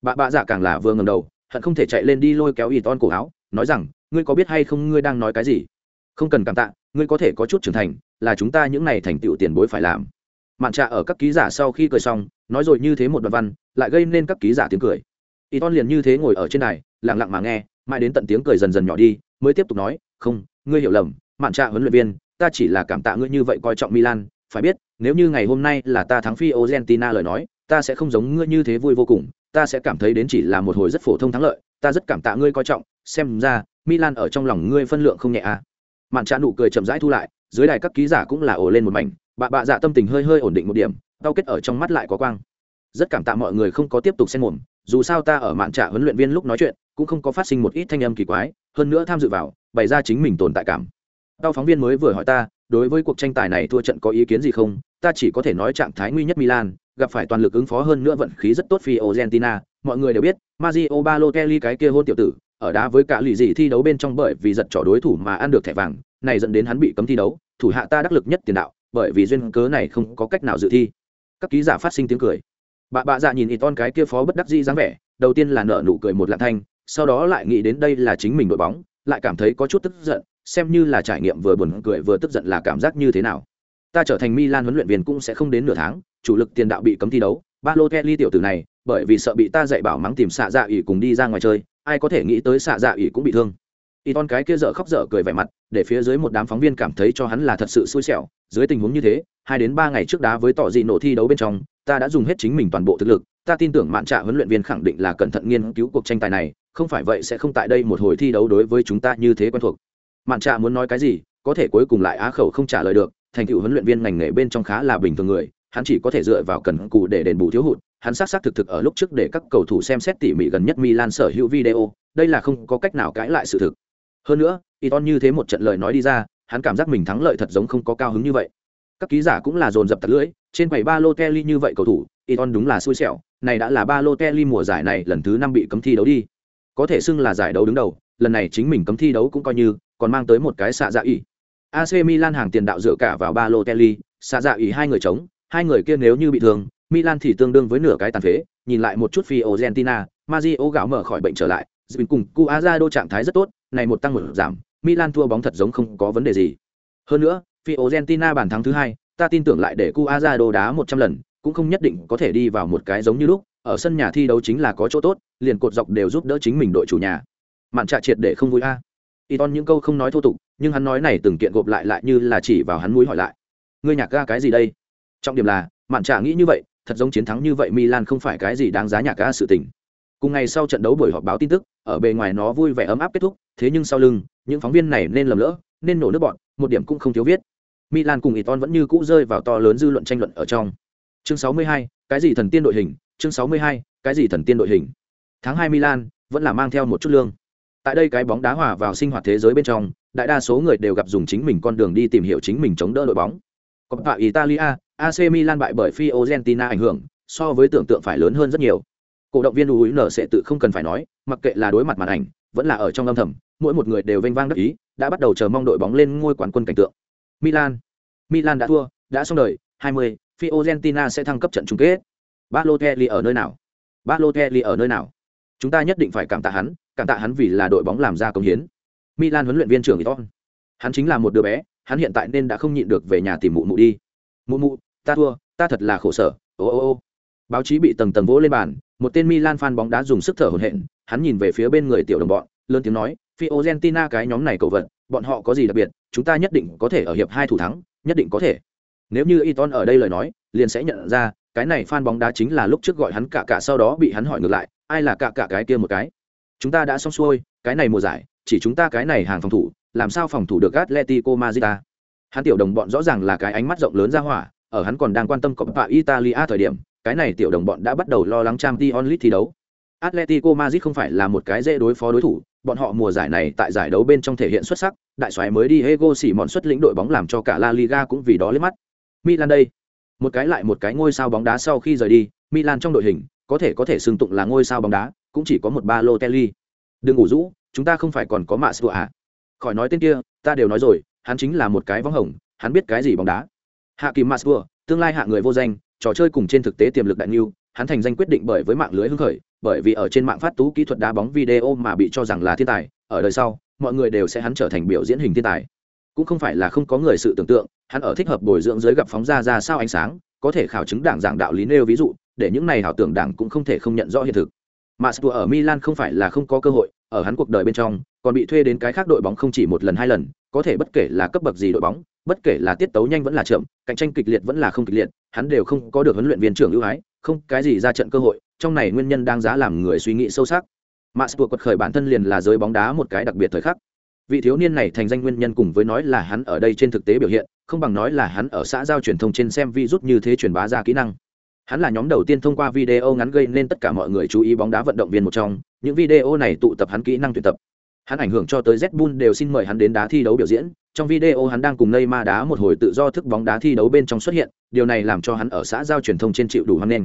bà bạ dạ càng là vừa ngầm đầu hận không thể chạy lên đi lôi kéo iton cổ áo nói rằng ngươi có biết hay không ngươi đang nói cái gì? Không cần cảm tạ ngươi có thể có chút trưởng thành là chúng ta những này thành tựu tiền bối phải làm. Mạn trạ ở các ký giả sau khi cười xong nói rồi như thế một đoạn văn lại gây nên các ký giả tiếng cười. Iton liền như thế ngồi ở trên này, lặng lặng mà nghe mãi đến tận tiếng cười dần dần nhỏ đi mới tiếp tục nói không ngươi hiểu lầm mạn trạ huấn luyện viên ta chỉ là cảm tạ ngươi như vậy coi trọng milan phải biết nếu như ngày hôm nay là ta thắng phi argentina lời nói ta sẽ không giống ngươi như thế vui vô cùng, ta sẽ cảm thấy đến chỉ là một hồi rất phổ thông thắng lợi, ta rất cảm tạ ngươi coi trọng, xem ra, milan ở trong lòng ngươi phân lượng không nhẹ à. Mạn trạ nụ cười chậm rãi thu lại, dưới đài các ký giả cũng là ổ lên một mảnh, bà bạ dạ tâm tình hơi hơi ổn định một điểm đau kết ở trong mắt lại có quang. Rất cảm tạ mọi người không có tiếp tục xen mồm, dù sao ta ở mạn trạ huấn luyện viên lúc nói chuyện, cũng không có phát sinh một ít thanh âm kỳ quái, hơn nữa tham dự vào, bày ra chính mình tồn tại cảm. Tao phóng viên mới vừa hỏi ta, đối với cuộc tranh tài này thua trận có ý kiến gì không, ta chỉ có thể nói trạng thái nguy nhất milan gặp phải toàn lực ứng phó hơn nữa vận khí rất tốt phi argentina mọi người đều biết, Mario Balotelli cái kia hôn tiểu tử, ở đá với cả lì gì thi đấu bên trong bởi vì giật trò đối thủ mà ăn được thẻ vàng, này dẫn đến hắn bị cấm thi đấu. Thủ hạ ta đắc lực nhất tiền đạo, bởi vì duyên cớ này không có cách nào dự thi. Các ký giả phát sinh tiếng cười. Bà bạ dạ nhìn Iton cái kia phó bất đắc dĩ dáng vẻ, đầu tiên là nở nụ cười một lạng thanh, sau đó lại nghĩ đến đây là chính mình đội bóng, lại cảm thấy có chút tức giận, xem như là trải nghiệm vừa buồn cười vừa tức giận là cảm giác như thế nào. Ta trở thành Milan huấn luyện viên cũng sẽ không đến nửa tháng chủ lực tiền đạo bị cấm thi đấu, ba lô Kelly tiểu tử này, bởi vì sợ bị ta dạy bảo mắng tìm xạ dạ ỉ cùng đi ra ngoài chơi, ai có thể nghĩ tới xạ dạ ỉ cũng bị thương. Y ton cái kia dở khóc dở cười vẻ mặt, để phía dưới một đám phóng viên cảm thấy cho hắn là thật sự xui xẻo. Dưới tình huống như thế, hai đến ba ngày trước đá với tỏ dị nổ thi đấu bên trong, ta đã dùng hết chính mình toàn bộ thực lực. Ta tin tưởng mạn trạ huấn luyện viên khẳng định là cẩn thận nghiên cứu cuộc tranh tài này, không phải vậy sẽ không tại đây một hồi thi đấu đối với chúng ta như thế quen thuộc. Mạn trạ muốn nói cái gì, có thể cuối cùng lại á khẩu không trả lời được, thành tựu huấn luyện viên ngành nghề bên trong khá là bình thường người hắn chỉ có thể dựa vào cần cù để đền bù thiếu hụt, hắn xác xác thực thực ở lúc trước để các cầu thủ xem xét tỉ mỉ gần nhất milan sở hữu video, đây là không có cách nào cãi lại sự thực. Hơn nữa, Iton như thế một trận lời nói đi ra, hắn cảm giác mình thắng lợi thật giống không có cao hứng như vậy. Các ký giả cũng là dồn dập tật lưỡi, trên bảy ba lô kelly như vậy cầu thủ, Iton đúng là xui xẻo, này đã là ba lô kelly mùa giải này lần thứ năm bị cấm thi đấu đi. Có thể xưng là giải đấu đứng đầu, lần này chính mình cấm thi đấu cũng coi như, còn mang tới một cái xạ dạ ỉ. AC Milan hàng tiền đạo dựa cả vào ba lô kelly xạ dạ ỉ hai người chống hai người kia nếu như bị thương Milan thì tương đương với nửa cái tàn phế nhìn lại một chút Fiorentina, Mario gạo mở khỏi bệnh trở lại Zubin cùng Cuadrado trạng thái rất tốt này một tăng một giảm Milan thua bóng thật giống không có vấn đề gì hơn nữa Fiorentina bàn thắng thứ hai, ta tin tưởng lại để Cuadrado đá 100 lần, cũng không nhất định có thể đi vào một cái giống như lúc, ở sân nhà thi đấu chính là có chỗ tốt, liền cột dọc đều giúp đỡ chính mình đội chủ nhà. Mạn trạ triệt để không vui a. À. Iton những câu không nói thô tục, nhưng hắn nói này từng kiện gộp lại lại như là chỉ vào hắn mũi hỏi lại. Ngươi nhạc ga cái gì đây? Trọng điểm là, Mạn trả nghĩ như vậy, thật giống chiến thắng như vậy Milan không phải cái gì đáng giá nhạc ca sự tình. Cùng ngày sau trận đấu buổi họp báo tin tức, ở bề ngoài nó vui vẻ ấm áp kết thúc, thế nhưng sau lưng, những phóng viên này nên lầm lỡ, nên nổ nước bọn, một điểm cũng không thiếu viết. Milan cùng Iton vẫn như cũ rơi vào to lớn dư luận tranh luận ở trong. Chương 62, cái gì thần tiên đội hình? Chương 62, cái gì thần tiên đội hình? Tháng 2 Milan vẫn là mang theo một chút lương. Tại đây cái bóng đá hòa vào sinh hoạt thế giới bên trong, đại đa số người đều gặp dùng chính mình con đường đi tìm hiểu chính mình chống đỡ đội bóng. Coppa Italia, AC Milan bại bởi Fiorentina ảnh hưởng, so với tưởng tượng phải lớn hơn rất nhiều. Cổ động viên UUN sẽ tự không cần phải nói, mặc kệ là đối mặt màn ảnh, vẫn là ở trong âm thầm, mỗi một người đều vênh vang đắc ý, đã bắt đầu chờ mong đội bóng lên ngôi quán quân cảnh tượng. Milan. Milan đã thua, đã xong đời, 20, Fiorentina sẽ thăng cấp trận chung kết. Balotelli ở nơi nào? Balotelli ở nơi nào? Chúng ta nhất định phải cảm tạ hắn, cảm tạ hắn vì là đội bóng làm ra công hiến. Milan huấn luyện viên trưởng Iton. Hắn chính là một đứa bé, hắn hiện tại nên đã không nhịn được về nhà tìm mụ mụ đi. Mụ mụ, ta thua, ta thật là khổ sở. Ô ô ô. Báo chí bị tầng tầng vỗ lên bàn một tên milan fan bóng đá dùng sức thở hổn hển hắn nhìn về phía bên người tiểu đồng bọn lớn tiếng nói Fiorentina cái nhóm này cầu vật bọn họ có gì đặc biệt chúng ta nhất định có thể ở hiệp hai thủ thắng nhất định có thể. Nếu như Iton ở đây lời nói liền sẽ nhận ra cái này fan bóng đá chính là lúc trước gọi hắn cả cả sau đó bị hắn hỏi ngược lại ai là cả cả cái kia một cái? Chúng ta đã xong xuôi cái này mùa giải chỉ chúng ta cái này hàng phòng thủ làm sao phòng thủ được Atletico Madrid hắn tiểu đồng bọn rõ ràng là cái ánh mắt rộng lớn ra hỏa ở hắn còn đang quan tâm Coppa Italia thời điểm cái này tiểu đồng bọn đã bắt đầu lo lắng Champions League thi đấu Atletico Madrid không phải là một cái dễ đối phó đối thủ, bọn họ mùa giải này tại giải đấu bên trong thể hiện xuất sắc, đại soái mới đi Diego mọn xuất lĩnh đội bóng làm cho cả La Liga cũng vì đó liếc mắt. Milan đây, một cái lại một cái ngôi sao bóng đá sau khi rời đi, Milan trong đội hình có thể có thể xưng tụng là ngôi sao bóng đá, cũng chỉ có một Balotelli. Đừng ngủ rũ, chúng ta không phải còn có Masua à? Khỏi nói tên kia, ta đều nói rồi, hắn chính là một cái võng hồng, hắn biết cái gì bóng đá. Hạ Kim Masua, tương lai hạ người vô danh, trò chơi cùng trên thực tế tiềm lực đại lưu, hắn thành danh quyết định bởi với mạng lưới hưng khởi, bởi vì ở trên mạng phát tú kỹ thuật đá bóng video mà bị cho rằng là thiên tài, ở đời sau, mọi người đều sẽ hắn trở thành biểu diễn hình thiên tài. Cũng không phải là không có người sự tưởng tượng, hắn ở thích hợp bồi dưỡng dưới gặp phóng ra ra sao ánh sáng, có thể khảo chứng đảng giảng đạo lý nêu ví dụ, để những này hảo tưởng đảng cũng không thể không nhận rõ hiện thực. Mastua ở Milan không phải là không có cơ hội, ở hắn cuộc đời bên trong, còn bị thuê đến cái khác đội bóng không chỉ một lần hai lần, có thể bất kể là cấp bậc gì đội bóng, bất kể là tiết tấu nhanh vẫn là chậm, cạnh tranh kịch liệt vẫn là không kịch liệt, hắn đều không có được huấn luyện viên trưởng ưu ái, không cái gì ra trận cơ hội, trong này nguyên nhân đang giá làm người suy nghĩ sâu sắc. Mastua quật khởi bản thân liền là giới bóng đá một cái đặc biệt thời khắc. Vị thiếu niên này thành danh nguyên nhân cùng với nói là hắn ở đây trên thực tế biểu hiện, không bằng nói là hắn ở xã giao truyền thông trên xem virus như thế truyền bá ra kỹ năng. Hắn là nhóm đầu tiên thông qua video ngắn gây nên tất cả mọi người chú ý bóng đá vận động viên một trong, những video này tụ tập hắn kỹ năng tuyển tập. Hắn ảnh hưởng cho tới Zbun đều xin mời hắn đến đá thi đấu biểu diễn, trong video hắn đang cùng Neymar đá một hồi tự do thức bóng đá thi đấu bên trong xuất hiện, điều này làm cho hắn ở xã giao truyền thông trên chịu đủ hoan nghênh.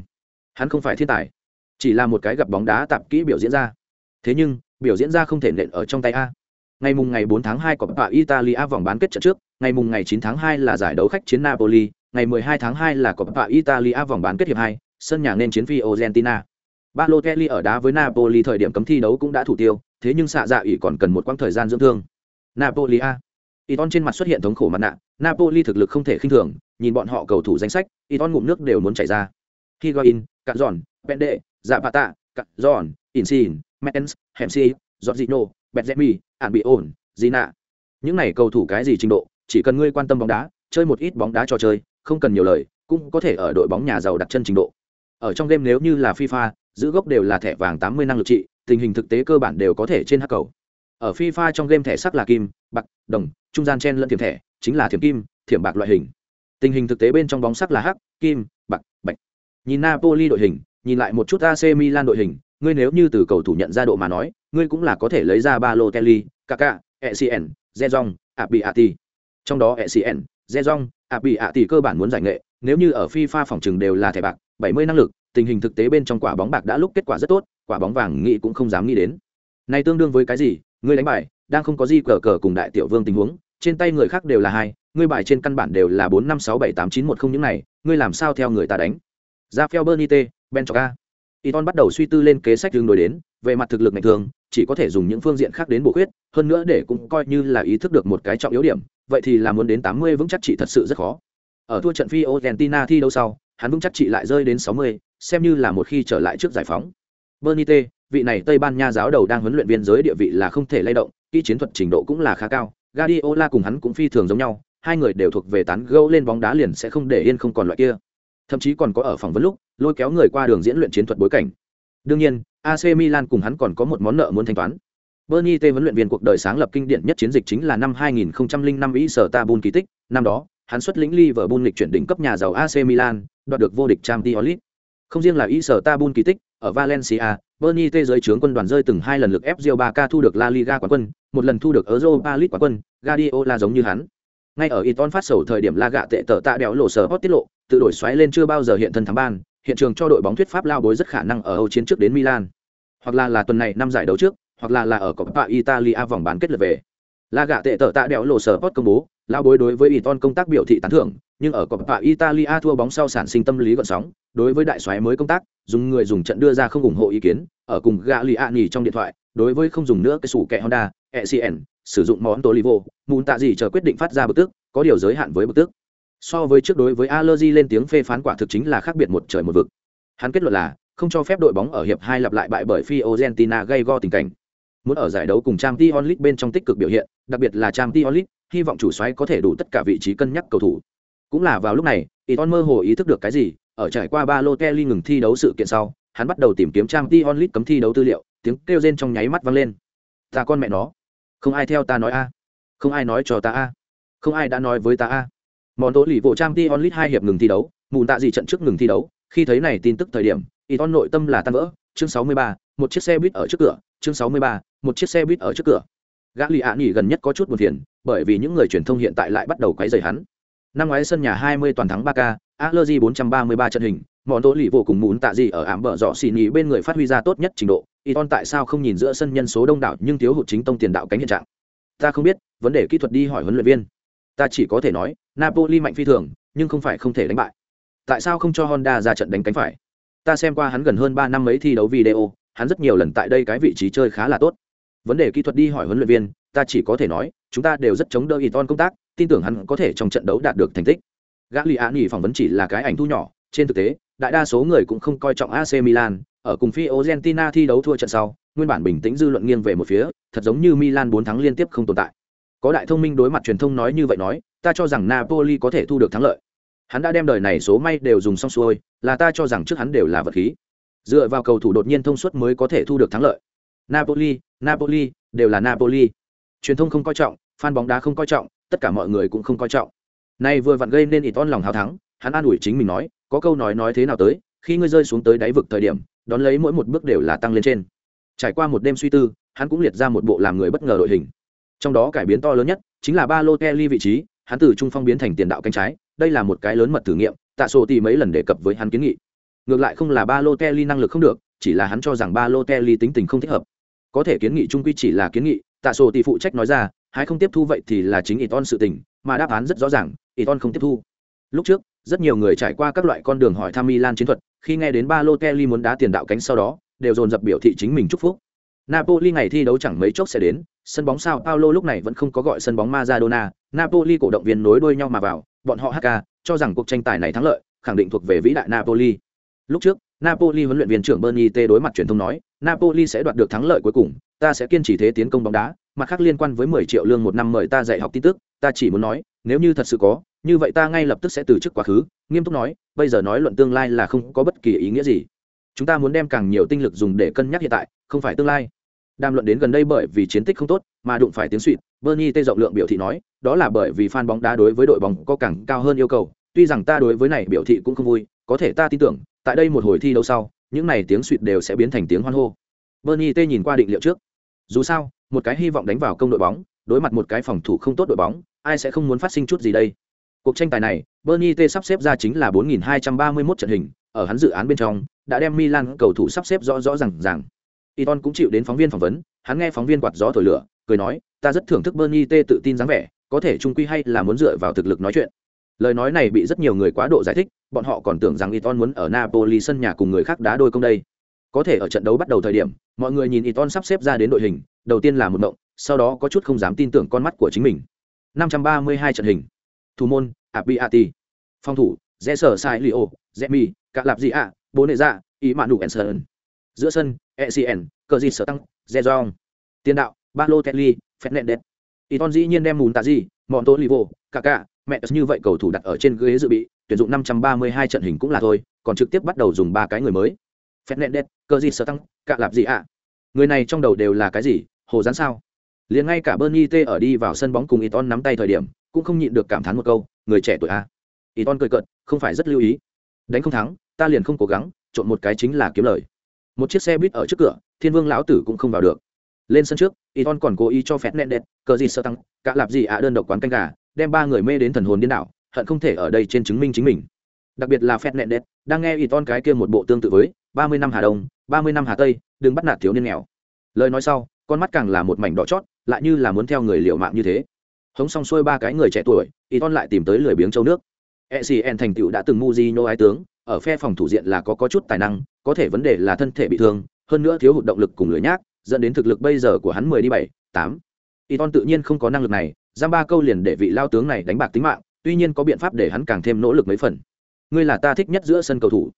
Hắn không phải thiên tài, chỉ là một cái gặp bóng đá tạp kỹ biểu diễn ra. Thế nhưng, biểu diễn ra không thể nện ở trong tay a. Ngày mùng ngày 4 tháng 2 của Coppa Italia vòng bán kết trận trước, ngày mùng ngày 9 tháng 2 là giải đấu khách chiến Napoli, ngày 12 tháng 2 là Coppa Italia vòng bán kết hiệp 2, sân nhà nên chiến Fiorentina. Balotelli ở đá với Napoli thời điểm cấm thi đấu cũng đã thủ tiêu, thế nhưng xạ dạ ỉ còn cần một quãng thời gian dưỡng thương. Napoli a. Iton trên mặt xuất hiện thống khổ mặt nạ, Napoli thực lực không thể khinh thường, nhìn bọn họ cầu thủ danh sách, Iton ngụm nước đều muốn chảy ra. Higuain, Cạn Giòn, Pende, tạ Cạn Giòn, Insin, Mertens, Hemsi, Jorginho, Benzemi, Albion, Gina. Những này cầu thủ cái gì trình độ, chỉ cần ngươi quan tâm bóng đá, chơi một ít bóng đá trò chơi, không cần nhiều lời, cũng có thể ở đội bóng nhà giàu đặt chân trình độ. Ở trong game nếu như là FIFA, giữ gốc đều là thẻ vàng 80 năng lực trị, tình hình thực tế cơ bản đều có thể trên hắc cầu. Ở FIFA trong game thẻ sắc là kim, bạc, đồng, trung gian chen lẫn thiểm thẻ, chính là thiểm kim, thiểm bạc loại hình. Tình hình thực tế bên trong bóng sắc là hắc, kim, bạc, bạch. Nhìn Napoli đội hình, nhìn lại một chút AC Milan đội hình, ngươi nếu như từ cầu thủ nhận ra độ mà nói, ngươi cũng là có thể lấy ra Balotelli, Kaká, Essien, Zezong, Abiati. Trong đó Essien, Zezong, Abiati cơ bản muốn giải nghệ, nếu như ở FIFA phòng chừng đều là thẻ bạc, 70 năng lực, tình hình thực tế bên trong quả bóng bạc đã lúc kết quả rất tốt, quả bóng vàng nghĩ cũng không dám nghĩ đến. Này tương đương với cái gì? Ngươi đánh bài, đang không có gì cờ cờ cùng đại tiểu vương tình huống, trên tay người khác đều là hai, ngươi bài trên căn bản đều là bốn năm sáu bảy tám chín một không những này, ngươi làm sao theo người ta đánh? Ra Benitez, Ben Choca. Iton bắt đầu suy tư lên kế sách tương đối đến, về mặt thực lực mạnh thường, chỉ có thể dùng những phương diện khác đến bổ khuyết, hơn nữa để cũng coi như là ý thức được một cái trọng yếu điểm, vậy thì là muốn đến 80 vững chắc trị thật sự rất khó. Ở thua trận phi Argentina thi đấu sau, hắn vững chắc trị lại rơi đến 60, xem như là một khi trở lại trước giải phóng. Bernite, vị này Tây Ban Nha giáo đầu đang huấn luyện viên giới địa vị là không thể lay động, kỹ chiến thuật trình độ cũng là khá cao. Guardiola cùng hắn cũng phi thường giống nhau, hai người đều thuộc về tán gẫu lên bóng đá liền sẽ không để yên không còn loại kia. Thậm chí còn có ở phòng vấn lúc, lôi kéo người qua đường diễn luyện chiến thuật bối cảnh. Đương nhiên, AC Milan cùng hắn còn có một món nợ muốn thanh toán. Bernie T huấn luyện viên cuộc đời sáng lập kinh điển nhất chiến dịch chính là năm 2005 ý sở Tabun kỳ tích, năm đó, hắn xuất lĩnh Liverpool lịch chuyển đỉnh cấp nhà giàu AC Milan, đoạt được vô địch Champions League. Không riêng là ý sở Tabun kỳ tích, ở Valencia, Bernie T dưới trướng quân đoàn rơi từng hai lần lực ép Real Barca thu được La Liga quán quân, một lần thu được Europa League quán quân, Guardiola giống như hắn. Ngay ở Iton phát sầu thời điểm La gạ tệ tở tạ đéo lộ sở hot tiết lộ, tự đổi xoáy lên chưa bao giờ hiện thân thắng ban, hiện trường cho đội bóng thuyết pháp lao bối rất khả năng ở Âu chiến trước đến Milan. Hoặc là là tuần này năm giải đấu trước, hoặc là là ở Coppa Italia vòng bán kết lượt về. La gạ tệ tở tạ đéo lộ sở hot công bố, lão bối đối với Iton công tác biểu thị tán thưởng, nhưng ở Coppa Italia thua bóng sau sản sinh tâm lý gợn sóng, đối với đại soái mới công tác, dùng người dùng trận đưa ra không ủng hộ ý kiến, ở cùng Gagliani trong điện thoại, đối với không dùng nữa cái sủ kẹ Honda, ECN, sử dụng món Tolivo, muốn tạ gì chờ quyết định phát ra bức tức, có điều giới hạn với bức tức. so với trước đối với allergy lên tiếng phê phán quả thực chính là khác biệt một trời một vực hắn kết luận là không cho phép đội bóng ở hiệp hai lặp lại bại bởi Fiorentina gây go tình cảnh muốn ở giải đấu cùng Trang League bên trong tích cực biểu hiện đặc biệt là Trang League hy vọng chủ xoáy có thể đủ tất cả vị trí cân nhắc cầu thủ. Cũng là vào lúc này Iton mơ hồ ý thức được cái gì, ở trải qua ba lô Kelly ngừng thi đấu sự kiện sau, hắn bắt đầu tìm kiếm trang Champions League cấm thi đấu tư liệu, tiếng kêu rên trong nháy mắt vang lên. Ta con mẹ nó, không ai theo ta nói a, không ai nói cho ta a, không ai đã nói với ta a. Món tố lì vụ trang t onlit hai hiệp ngừng thi đấu mùn tạ gì trận trước ngừng thi đấu, khi thấy này tin tức thời điểm iton nội tâm là tan vỡ. Chương sáu mươi ba, một chiếc xe buýt ở trước cửa, chương sáu mươi ba, một chiếc xe buýt ở trước cửa gã lì ạ nghỉ gần nhất có chút buồn phiền, bởi vì những người truyền thông hiện tại lại bắt đầu quấy rầy hắn. Năm ngoái sân nhà 20 toàn thắng 3 k allergy 433 trận hình, món tố lì vô cùng muốn tạ gì ở ảm bờ dọ xì nhì bên người phát huy ra tốt nhất trình độ. Y tại sao không nhìn giữa sân nhân số đông đảo nhưng thiếu hụt chính tông tiền đạo cánh hiện trạng? Ta không biết, vấn đề kỹ thuật đi hỏi huấn luyện viên. Ta chỉ có thể nói, napoli mạnh phi thường, nhưng không phải không thể đánh bại. Tại sao không cho honda ra trận đánh cánh phải? Ta xem qua hắn gần hơn ba năm mấy thi đấu video, hắn rất nhiều lần tại đây cái vị trí chơi khá là tốt vấn đề kỹ thuật đi hỏi huấn luyện viên, ta chỉ có thể nói, chúng ta đều rất chống đỡ Iton công tác, tin tưởng hắn có thể trong trận đấu đạt được thành tích. Gã li an phỏng vấn chỉ là cái ảnh thu nhỏ, trên thực tế, đại đa số người cũng không coi trọng ac milan, ở cùng phi argentina thi đấu thua trận sau, nguyên bản bình tĩnh dư luận nghiêng về một phía, thật giống như milan bốn thắng liên tiếp không tồn tại. Có đại thông minh đối mặt truyền thông nói như vậy nói, ta cho rằng napoli có thể thu được thắng lợi. Hắn đã đem đời này số may đều dùng xong xuôi, là ta cho rằng trước hắn đều là vật khí. Dựa vào cầu thủ đột nhiên thông suốt mới có thể thu được thắng lợi. Napoli napoli, đều là napoli. Truyền thông không coi trọng, fan bóng đá không coi trọng, tất cả mọi người cũng không coi trọng. Nay vừa vặn gây nên iton lòng hào thắng, hắn an ủi chính mình nói, có câu nói nói thế nào tới, khi ngươi rơi xuống tới đáy vực thời điểm, đón lấy mỗi một bước đều là tăng lên trên. Trải qua một đêm suy tư, hắn cũng liệt ra một bộ làm người bất ngờ đội hình. Trong đó cải biến to lớn nhất, chính là ba lô kelly vị trí, hắn từ trung phong biến thành tiền đạo cánh trái, đây là một cái lớn mật thử nghiệm, tạ sổ thì mấy lần đề cập với hắn kiến nghị. Ngược lại không là ba lô kelly năng lực không được, chỉ là hắn cho rằng ba lô kelly tính tình không thích hợp có thể kiến nghị trung quy chỉ là kiến nghị tạ sổ thì phụ trách nói ra hái không tiếp thu vậy thì là chính Iton sự tình, mà đáp án rất rõ ràng, Iton không tiếp thu. Lúc trước, rất nhiều người trải qua các loại con đường hỏi tham Milan chiến thuật, khi nghe đến Balotelli muốn đá tiền đạo cánh sau đó, đều dồn dập biểu thị chính mình chúc phúc. Napoli ngày thi đấu chẳng mấy chốc sẽ đến, sân bóng Sao Paulo lúc này vẫn không có gọi sân bóng Maradona, Napoli cổ động viên nối đuôi nhau mà vào, bọn họ HK cho rằng cuộc tranh tài này thắng lợi, khẳng định thuộc về vĩ đại Napoli. Lúc trước, Napoli huấn luyện viên trưởng Bernie T đối mặt truyền thông nói, Napoli sẽ đoạt được thắng lợi cuối cùng, ta sẽ kiên trì thế tiến công bóng đá, mặt khác liên quan với 10 triệu lương một năm mời ta dạy học tin tức, ta chỉ muốn nói, nếu như thật sự có, như vậy ta ngay lập tức sẽ từ chức quá khứ, nghiêm túc nói, bây giờ nói luận tương lai là không có bất kỳ ý nghĩa gì. Chúng ta muốn đem càng nhiều tinh lực dùng để cân nhắc hiện tại, không phải tương lai. Đàm luận đến gần đây bởi vì chiến tích không tốt, mà đụng phải tiếng suyệt, Bernie T rộng lượng biểu thị nói, đó là bởi vì fan bóng đá đối với đội bóng có càng cao hơn yêu cầu, tuy rằng ta đối với này biểu thị cũng không vui, có thể ta tin tưởng, tại đây một hồi thi đấu sau, những này tiếng suỵt đều sẽ biến thành tiếng hoan hô. Bernie T nhìn qua định liệu trước. Dù sao, một cái hy vọng đánh vào công đội bóng, đối mặt một cái phòng thủ không tốt đội bóng, ai sẽ không muốn phát sinh chút gì đây? Cuộc tranh tài này, Bernie T sắp xếp ra chính là 4.231 trận hình, ở hắn dự án bên trong, đã đem Milan cầu thủ sắp xếp rõ rõ ràng ràng. Iton cũng chịu đến phóng viên phỏng vấn, hắn nghe phóng viên quạt gió thổi lửa, cười nói, ta rất thưởng thức Bernie T tự tin dáng vẻ, có thể trung quy hay là muốn dựa vào thực lực nói chuyện. Lời nói này bị rất nhiều người quá độ giải thích, bọn họ còn tưởng rằng Iton muốn ở Napoli sân nhà cùng người khác đá đôi công đây. Có thể ở trận đấu bắt đầu thời điểm, mọi người nhìn Iton sắp xếp ra đến đội hình, đầu tiên là một mộng, sau đó có chút không dám tin tưởng con mắt của chính mình. 532 trận hình. Thủ môn, Abiati. Phòng thủ, Jesser Sai Lio, Zemi, Cả Lạp Dị ạ, Bố Nệ Dạ, Ý Mạn Đủ Enson. Giữa sân, ECN, Cờ Dị Sở Tăng, Zezong. Tiền đạo, Balotelli, đẹp Iton dĩ nhiên đem mùn tạ gì, Montolivo, Kaká, mẹ như vậy cầu thủ đặt ở trên ghế dự bị, tuyển dụng 532 trận hình cũng là thôi, còn trực tiếp bắt đầu dùng ba cái người mới. Fernandez, cơ Dị sơ Tăng, Cả Lạp gì ạ. Người này trong đầu đều là cái gì? Hồ rán sao? liền ngay cả Bernie T ở đi vào sân bóng cùng Iton nắm tay thời điểm, cũng không nhịn được cảm thán một câu, người trẻ tuổi a. Iton cười cợt, không phải rất lưu ý. Đánh không thắng, ta liền không cố gắng, trộn một cái chính là kiếm lời. Một chiếc xe buýt ở trước cửa, Thiên Vương lão tử cũng không vào được. Lên sân trước, Iton còn cố ý cho phép nện đẹp, cờ gì sơ tăng, cả lạp gì ạ đơn độc quán canh gà, đem ba người mê đến thần hồn điên đảo, hận không thể ở đây trên chứng minh chính mình. Đặc biệt là phép nện đẹp, đang nghe Iton cái kia một bộ tương tự với ba mươi năm Hà Đông, ba mươi năm Hà Tây, đừng bắt nạt thiếu niên nghèo. Lời nói sau, con mắt càng là một mảnh đỏ chót, lại như là muốn theo người liều mạng như thế hống xong xuôi ba cái người trẻ tuổi y ton lại tìm tới lười biếng châu nước ecn thành tựu đã từng mu di nhô ái tướng ở phe phòng thủ diện là có có chút tài năng có thể vấn đề là thân thể bị thương hơn nữa thiếu hụt động lực cùng lưỡi nhác dẫn đến thực lực bây giờ của hắn mười đi bảy tám y ton tự nhiên không có năng lực này giam ba câu liền để vị lao tướng này đánh bạc tính mạng tuy nhiên có biện pháp để hắn càng thêm nỗ lực mấy phần. Ngươi là ta thích nhất giữa sân cầu thủ.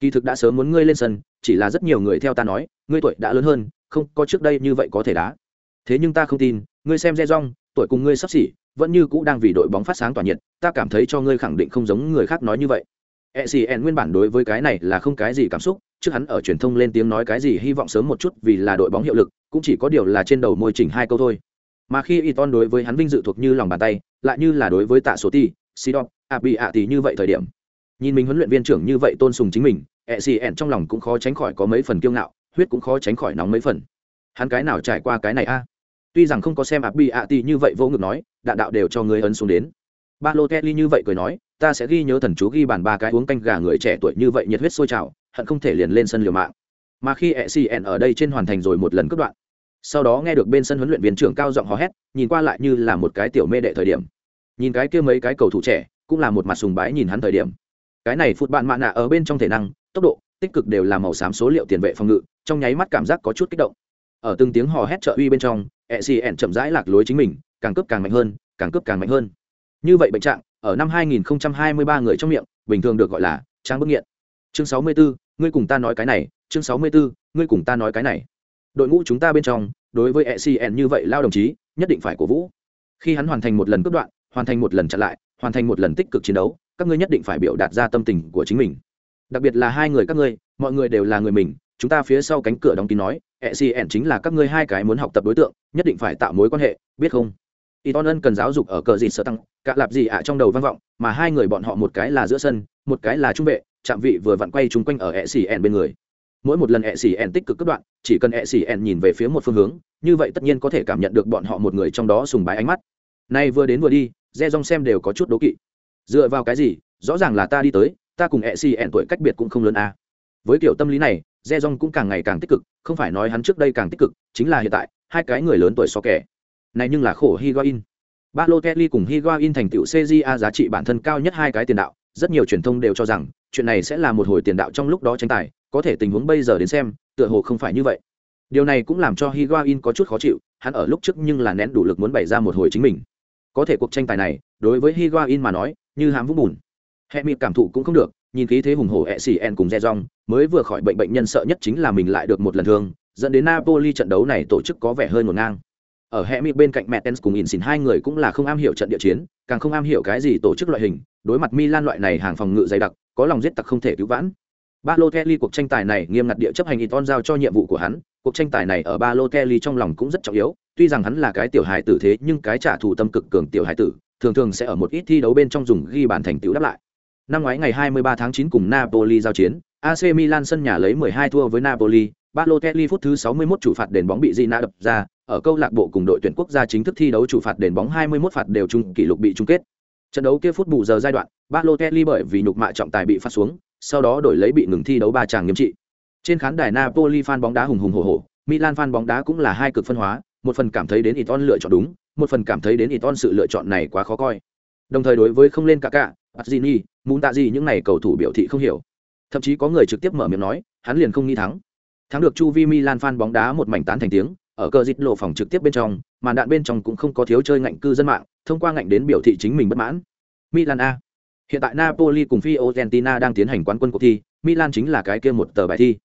Kỳ thực đã sớm muốn ngươi lên sân chỉ là rất nhiều người theo ta nói ngươi tuổi đã lớn hơn không có trước đây như vậy có thể đá. Thế nhưng ta không tin ngươi xem re rong tuổi cùng ngươi sắp xỉ vẫn như cũ đang vì đội bóng phát sáng tỏa nhiệt ta cảm thấy cho ngươi khẳng định không giống người khác nói như vậy. ECN nguyên bản đối với cái này là không cái gì cảm xúc, trước hắn ở truyền thông lên tiếng nói cái gì hy vọng sớm một chút vì là đội bóng hiệu lực, cũng chỉ có điều là trên đầu môi chỉnh hai câu thôi. Mà khi Iton đối với hắn vinh dự thuộc như lòng bàn tay, lại như là đối với Tạ Số Ti, Sidon, Abi ạ tỷ như vậy thời điểm. Nhìn mình huấn luyện viên trưởng như vậy tôn sùng chính mình, ECN trong lòng cũng khó tránh khỏi có mấy phần kiêu ngạo, huyết cũng khó tránh khỏi nóng mấy phần. Hắn cái nào trải qua cái này a? Tuy rằng không có xem Abi ạ tỷ như vậy vô ngực nói, đạn đạo đều cho người ấn xuống đến. Balotelli như vậy cười nói, ta sẽ ghi nhớ thần chú ghi bàn ba cái uống canh gà người trẻ tuổi như vậy nhiệt huyết sôi trào hận không thể liền lên sân liều mạng mà khi ecn ở đây trên hoàn thành rồi một lần cướp đoạn sau đó nghe được bên sân huấn luyện viên trưởng cao giọng hò hét nhìn qua lại như là một cái tiểu mê đệ thời điểm. Nhìn cái kia mấy cái cầu thủ trẻ cũng là một mặt sùng bái nhìn hắn thời điểm. Cái này phụt bạn mạ nạ ở bên trong thể năng tốc độ tích cực đều là màu xám số liệu tiền vệ phòng ngự trong nháy mắt cảm giác có chút kích động. Ở từng tiếng hò hét trợ uy bên trong ecn chậm rãi lạc lối chính mình càng cướp càng mạnh hơn càng cướp càng mạnh hơn. Như vậy bệnh trạng ở năm 2023 người trong miệng bình thường được gọi là trang bức nghiện. Chương 64, ngươi cùng ta nói cái này chương 64, ngươi cùng ta nói cái này đội ngũ chúng ta bên trong, đối với ecn như vậy lao đồng chí, nhất định phải cổ vũ. Khi hắn hoàn thành một lần cướp đoạn, hoàn thành một lần chặn lại, hoàn thành một lần tích cực chiến đấu, các ngươi nhất định phải biểu đạt ra tâm tình của chính mình. Đặc biệt là hai người các ngươi, mọi người đều là người mình, chúng ta phía sau cánh cửa đóng kín nói ecn chính là các ngươi hai cái muốn học tập đối tượng, nhất định phải tạo mối quan hệ, biết không? Y ton ân cần giáo dục ở cờ gì sợ tăng, cả lạp gì ạ trong đầu vang vọng, mà hai người bọn họ một cái là giữa sân, một cái là trung vệ, Trạm vị vừa vặn quay chung quanh ở ecn bên người mỗi một lần ẹ xì ẻn tích cực cất đoạn chỉ cần ẹ xì ẻn nhìn về phía một phương hướng như vậy tất nhiên có thể cảm nhận được bọn họ một người trong đó sùng bái ánh mắt. Nay vừa đến vừa đi re rong xem đều có chút đố kỵ. Dựa vào cái gì? Rõ ràng là ta đi tới ta cùng ẹ xì ẻn tuổi cách biệt cũng không lớn à. với kiểu tâm lý này re rong cũng càng ngày càng tích cực không phải nói hắn trước đây càng tích cực chính là hiện tại hai cái người lớn tuổi so kẻ. Này nhưng là khổ higuain. Balotelli cùng Higuain thành tựu CJA giá trị bản thân cao nhất hai cái tiền đạo, rất nhiều truyền thông đều cho rằng chuyện này sẽ là một hồi tiền đạo trong lúc đó tranh tài, có thể tình huống bây giờ đến xem, tựa hồ không phải như vậy. Điều này cũng làm cho Higuain có chút khó chịu, hắn ở lúc trước nhưng là nén đủ lực muốn bày ra một hồi chính mình. Có thể cuộc tranh tài này, đối với Higuain mà nói, như hám vũng bùn. hẹ mịt cảm thụ cũng không được, nhìn khí thế hùng hổ Essien cùng Rejong, mới vừa khỏi bệnh bệnh nhân sợ nhất chính là mình lại được một lần thương, dẫn đến Napoli trận đấu này tổ chức có vẻ hơi ngổn ngang ở hẹ mịt bên cạnh Mertens cùng Insigne hai người cũng là không am hiểu trận địa chiến, càng không am hiểu cái gì tổ chức loại hình, đối mặt Milan loại này hàng phòng ngự dày đặc, có lòng giết tặc không thể cứu vãn. Balotelli cuộc tranh tài này nghiêm ngặt địa chấp hành Iton giao cho nhiệm vụ của hắn, cuộc tranh tài này ở Balotelli trong lòng cũng rất trọng yếu, tuy rằng hắn là cái tiểu hài tử thế nhưng cái trả thù tâm cực cường tiểu hài tử, thường thường sẽ ở một ít thi đấu bên trong dùng ghi bàn thành tựu đáp lại. Năm ngoái ngày 23 tháng 9 cùng Napoli giao chiến, AC Milan sân nhà lấy 12 thua với Napoli, Balotelli phút thứ 61 chủ phạt đền bóng bị Gina đập ra, ở câu lạc bộ cùng đội tuyển quốc gia chính thức thi đấu chủ phạt đền bóng 21 phạt đều chung kỷ lục bị chung kết. Trận đấu kia phút bù giờ giai đoạn, Balotelli bởi vì nhục mạ trọng tài bị phát xuống, sau đó đổi lấy bị ngừng thi đấu ba chàng nghiêm trị. Trên khán đài Napoli fan bóng đá hùng hùng hổ hổ, Milan fan bóng đá cũng là hai cực phân hóa, một phần cảm thấy đến Iton lựa chọn đúng, một phần cảm thấy đến Iton sự lựa chọn này quá khó coi. Đồng thời đối với không lên cả cả, Pazzini, muốn tạ gì những này cầu thủ biểu thị không hiểu. Thậm chí có người trực tiếp mở miệng nói, hắn liền không nghĩ thắng. Thắng được Chu Vi Milan fan bóng đá một mảnh tán thành tiếng, ở cờ dịch lộ phòng trực tiếp bên trong màn đạn bên trong cũng không có thiếu chơi ngạnh cư dân mạng thông qua ngạnh đến biểu thị chính mình bất mãn milan a hiện tại napoli cùng fiorentina đang tiến hành quán quân cuộc thi milan chính là cái kia một tờ bài thi.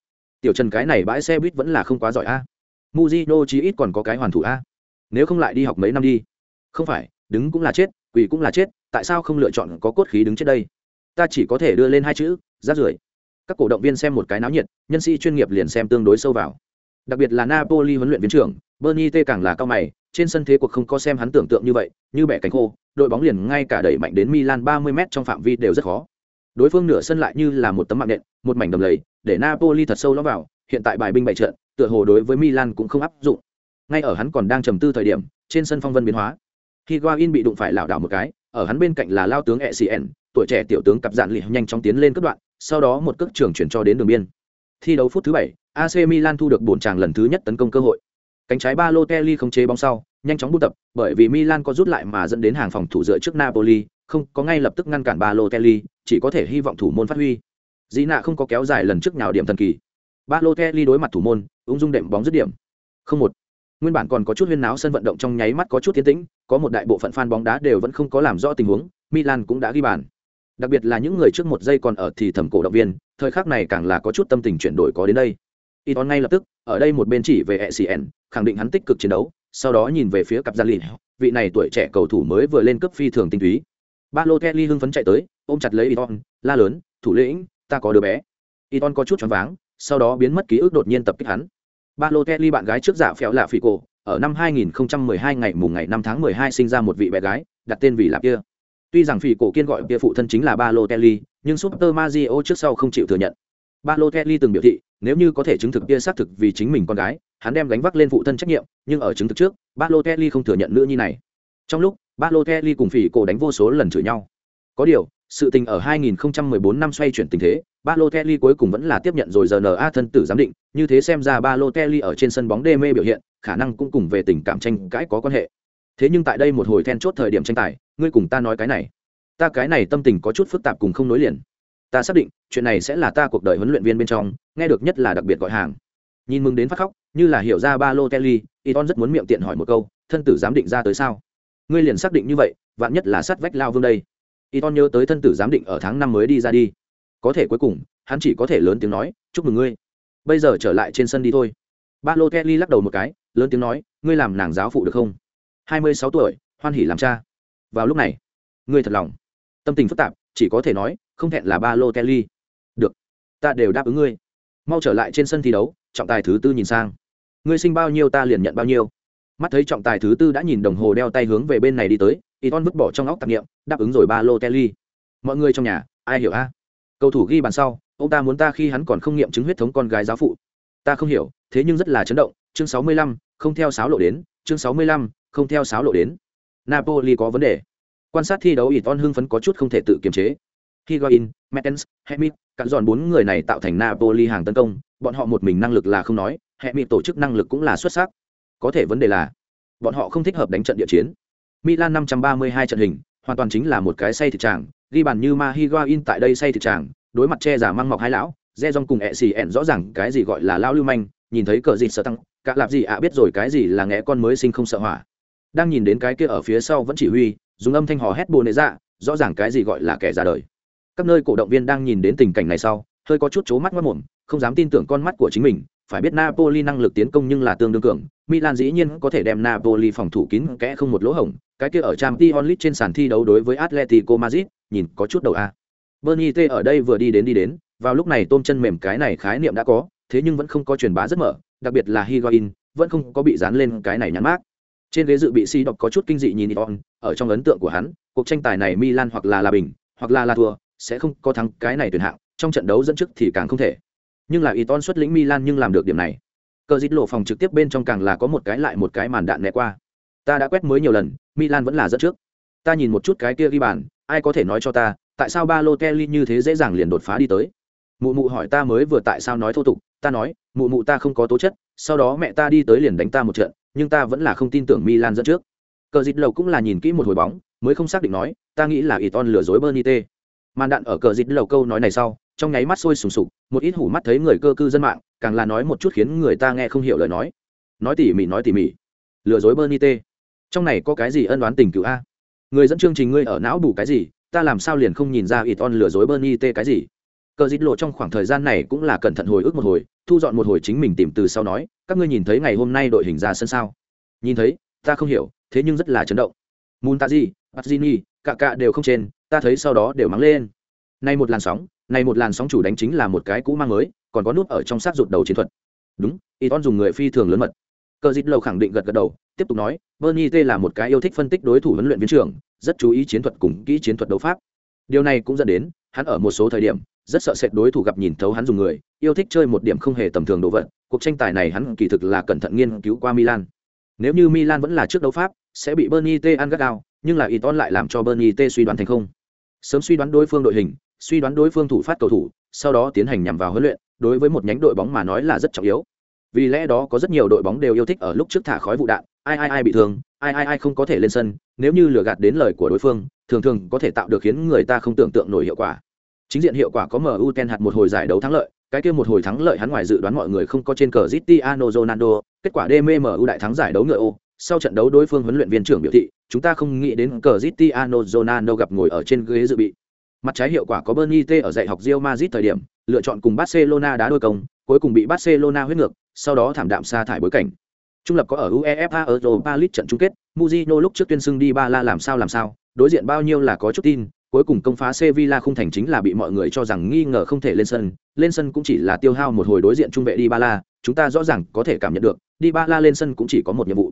Tiểu trần cái này bãi xe buýt vẫn là không quá giỏi a. Mujino chí ít còn có cái hoàn thủ a. Nếu không lại đi học mấy năm đi. Không phải đứng cũng là chết quỳ cũng là chết tại sao không lựa chọn có cốt khí đứng chết đây? Ta chỉ có thể đưa lên hai chữ rác rưởi. Các cổ động viên xem một cái náo nhiệt nhân sĩ chuyên nghiệp liền xem tương đối sâu vào. Đặc biệt là Napoli huấn luyện viên trưởng, Bernie T càng là cao mày, trên sân thế cuộc không có xem hắn tưởng tượng như vậy, như bẻ cánh khô, đội bóng liền ngay cả đẩy mạnh đến Milan 30m trong phạm vi đều rất khó. Đối phương nửa sân lại như là một tấm mạng nện, một mảnh đầm lầy, để Napoli thật sâu lõm vào, hiện tại bài binh bại trận, tựa hồ đối với Milan cũng không áp dụng. Ngay ở hắn còn đang trầm tư thời điểm, trên sân phong vân biến hóa. Higuain bị đụng phải lảo đảo một cái, ở hắn bên cạnh là lao tướng Ecn, tuổi trẻ tiểu tướng cặp dạn lì nhanh chóng tiến lên cấp đoạn, sau đó một cước trường chuyển cho đến đường biên. Thi đấu phút thứ bảy, AC Milan thu được bổn tràng lần thứ nhất tấn công cơ hội. Cánh trái Balotelli không chế bóng sau, nhanh chóng bu tập, bởi vì Milan có rút lại mà dẫn đến hàng phòng thủ dựa trước Napoli, không có ngay lập tức ngăn cản Balotelli, chỉ có thể hy vọng thủ môn phát huy. Dĩ nạ không có kéo dài lần trước nào điểm thần kỳ. Balotelli đối mặt thủ môn, ung dung đệm bóng dứt điểm. Không một. Nguyên bản còn có chút huyên náo sân vận động trong nháy mắt có chút tiến tĩnh, có một đại bộ phận fan bóng đá đều vẫn không có làm rõ tình huống, Milan cũng đã ghi bàn. Đặc biệt là những người trước một giây còn ở thì thầm cổ động viên, thời khắc này càng là có chút tâm tình chuyển đổi có đến đây. Iton ngay lập tức, ở đây một bên chỉ về ECN, khẳng định hắn tích cực chiến đấu, sau đó nhìn về phía cặp gia lìn, vị này tuổi trẻ cầu thủ mới vừa lên cấp phi thường tinh túy. Balotelli hưng phấn chạy tới, ôm chặt lấy Iton, la lớn, "Thủ lĩnh, ta có đứa bé." Iton có chút choáng váng, sau đó biến mất ký ức đột nhiên tập kích hắn. Balotelli bạn gái trước giả phèo là phỉ cổ, ở năm 2012 ngày mùng ngày 5 tháng 12 sinh ra một vị bé gái, đặt tên vì là kia. Tuy rằng phỉ cổ kiên gọi kia phụ thân chính là Balotelli, nhưng Super Mario trước sau không chịu thừa nhận ba lô kelly từng biểu thị, nếu như có thể chứng thực kia xác thực vì chính mình con gái, hắn đem gánh vác lên phụ thân trách nhiệm, nhưng ở chứng thực trước, ba lô kelly không thừa nhận nữ nhi này. Trong lúc, ba lô kelly cùng phỉ cổ đánh vô số lần chửi nhau. Có điều, sự tình ở 2014 năm xoay chuyển tình thế, ba lô kelly cuối cùng vẫn là tiếp nhận rồi RNA thân tử giám định, như thế xem ra ba lô kelly ở trên sân bóng đê mê biểu hiện, khả năng cũng cùng về tình cảm tranh cãi có quan hệ. Thế nhưng tại đây một hồi then chốt thời điểm tranh tài, ngươi cùng ta nói cái này, ta cái này tâm tình có chút phức tạp cùng không nối liền. Ta xác định, chuyện này sẽ là ta cuộc đời huấn luyện viên bên trong, nghe được nhất là đặc biệt gọi hàng. Nhìn mừng đến phát khóc, như là hiểu ra ba lô Balotelli, Iton rất muốn miệng tiện hỏi một câu, thân tử giám định ra tới sao? Ngươi liền xác định như vậy, vạn nhất là sát vách lao vương đây. Iton nhớ tới thân tử giám định ở tháng năm mới đi ra đi có thể cuối cùng hắn chỉ có thể lớn tiếng nói chúc mừng ngươi bây giờ trở lại trên sân đi thôi ba lô kelly lắc đầu một cái lớn tiếng nói ngươi làm nàng giáo phụ được không hai mươi sáu tuổi hoan hỉ làm cha vào lúc này ngươi thật lòng tâm tình phức tạp chỉ có thể nói không thẹn là ba lô kelly được, ta đều đáp ứng ngươi. Mau trở lại trên sân thi đấu, trọng tài thứ tư nhìn sang. Ngươi sinh bao nhiêu ta liền nhận bao nhiêu. Mắt thấy trọng tài thứ tư đã nhìn đồng hồ đeo tay hướng về bên này đi tới y ton vứt bỏ trong óc tạp nghiệm đáp ứng rồi ba lô kelly mọi người trong nhà, ai hiểu a? Cầu thủ ghi bàn sau, ông ta muốn ta khi hắn còn không nghiệm chứng huyết thống con gái giáo phụ. Ta không hiểu, thế nhưng rất là chấn động. Chương sáu mươi lăm, không theo sáo lộ đến. Chương sáu mươi lăm, không theo sáo lộ đến. Napoli có vấn đề. Quan sát thi đấu y ton hưng phấn có chút không thể tự kiềm chế higuain, mertens hemit cản dọn bốn người này tạo thành napoli hàng tấn công. Bọn họ một mình năng lực là không nói hemit tổ chức năng lực cũng là xuất sắc. Có thể vấn đề là, bọn họ không thích hợp đánh trận địa chiến. Milan 532 trận hình, hoàn toàn chính là một cái say thịt tràng. Ghi bàn như ma higuain tại đây say thịt tràng, đối mặt che giả mang mọc hai lão re cùng Essien rõ ràng cái gì gọi là lao lưu manh, nhìn thấy cờ gì sợ tăng, cả lạp gì ạ biết rồi cái gì là ngẽ con mới sinh không sợ hỏa. Đang nhìn đến cái kia ở phía sau vẫn chỉ huy, dùng âm thanh hò hét bồ nệ dạ rõ ràng cái gì gọi là kẻ ra đời các nơi cổ động viên đang nhìn đến tình cảnh này sau hơi có chút c mắt mất mồm không dám tin tưởng con mắt của chính mình phải biết napoli năng lực tiến công nhưng là tương đương cường milan dĩ nhiên có thể đem napoli phòng thủ kín kẽ không một lỗ hổng cái kia ở trang t onlit trên sàn thi đấu đối với atletico madrid nhìn có chút đầu a. Bernie t ở đây vừa đi đến đi đến vào lúc này tôm chân mềm cái này khái niệm đã có thế nhưng vẫn không có truyền bá rất mở đặc biệt là higuain vẫn không có bị dán lên cái này nhắn mát trên ghế dự bị si đọc có chút kinh dị nhìn Ion, ở trong ấn tượng của hắn cuộc tranh tài này milan hoặc là là bình hoặc là là thua sẽ không có thắng cái này tuyển hạng, trong trận đấu dẫn trước thì càng không thể. Nhưng là Iton xuất lĩnh milan nhưng làm được điểm này. Cờ dít lộ phòng trực tiếp bên trong càng là có một cái lại một cái màn đạn né qua. Ta đã quét mới nhiều lần, milan vẫn là dẫn trước. Ta nhìn một chút cái kia ghi bàn, ai có thể nói cho ta, tại sao ba lô kelly như thế dễ dàng liền đột phá đi tới? Mụ mụ hỏi ta mới vừa tại sao nói thô tục, ta nói, mụ mụ ta không có tố chất, sau đó mẹ ta đi tới liền đánh ta một trận, nhưng ta vẫn là không tin tưởng milan dẫn trước. Cờ dịt lầu cũng là nhìn kỹ một hồi bóng, mới không xác định nói, ta nghĩ là ỷ ton lừa dối bernie t màn đạn ở cờ dịt lầu câu nói này sau trong nháy mắt sôi sùng sục một ít hủ mắt thấy người cơ cư dân mạng càng là nói một chút khiến người ta nghe không hiểu lời nói. Nói tỉ mỉ nói tỉ mỉ. Lừa dối bernie t trong này có cái gì ân đoán tình cựu a? Người dẫn chương trình ngươi ở não bù cái gì? Ta làm sao liền không nhìn ra ít on lừa dối bernie t cái gì? Cờ dịt lộ trong khoảng thời gian này cũng là cẩn thận hồi ức một hồi thu dọn một hồi chính mình tìm từ sau nói các ngươi nhìn thấy ngày hôm nay đội hình ra sân sao? Nhìn thấy ta không hiểu thế nhưng rất là chấn động. Muntazi Pazzini, cả cả đều không trên ta thấy sau đó đều mắng lên. Nay một làn sóng, nay một làn sóng chủ đánh chính là một cái cũ mang mới, còn có nút ở trong sát rụt đầu chiến thuật. Đúng y on dùng người phi thường lớn mật. Cờ dịt lầu khẳng định gật gật đầu, tiếp tục nói, bernie t là một cái yêu thích phân tích đối thủ huấn luyện viên trưởng, rất chú ý chiến thuật cùng kỹ chiến thuật đấu pháp. Điều này cũng dẫn đến, hắn ở một số thời điểm, rất sợ sệt đối thủ gặp nhìn thấu hắn dùng người, yêu thích chơi một điểm không hề tầm thường đồ vật. Cuộc tranh tài này hắn kỳ thực là cẩn thận nghiên cứu qua milan. Nếu như milan vẫn là trước đấu pháp, sẽ bị bernie t ăn gắt gao nhưng là Iton lại làm cho bernie t suy đoán thành không. Sớm suy đoán đối phương đội hình, suy đoán đối phương thủ phát cầu thủ, sau đó tiến hành nhằm vào huấn luyện, đối với một nhánh đội bóng mà nói là rất trọng yếu. Vì lẽ đó có rất nhiều đội bóng đều yêu thích ở lúc trước thả khói vụ đạn, ai ai ai bị thương, ai ai ai không có thể lên sân, nếu như lừa gạt đến lời của đối phương, thường thường có thể tạo được khiến người ta không tưởng tượng nổi hiệu quả. Chính diện hiệu quả có mu ten hạt một hồi giải đấu thắng lợi, cái kia một hồi thắng lợi hắn ngoài dự đoán mọi người không có trên cờ Cristiano Ronaldo, kết quả DMMU đại thắng giải đấu ngựa ô sau trận đấu đối phương huấn luyện viên trưởng biểu thị chúng ta không nghĩ đến Cristiano Ronaldo gặp ngồi ở trên ghế dự bị. Mặt trái hiệu quả có Bernie T ở dạy học Real Madrid thời điểm lựa chọn cùng Barcelona đá đôi công cuối cùng bị Barcelona huyết ngược sau đó thảm đạm sa thải bối cảnh. Trung lập có ở UEFA Europa League trận chung kết Mourinho lúc trước tuyên xưng đi ba la làm sao làm sao đối diện bao nhiêu là có chút tin cuối cùng công phá Sevilla không thành chính là bị mọi người cho rằng nghi ngờ không thể lên sân, lên sân cũng chỉ là tiêu hao một hồi đối diện trung vệ đi ba la, chúng ta rõ ràng có thể cảm nhận được, đi ba la lên sân cũng chỉ có một nhiệm vụ.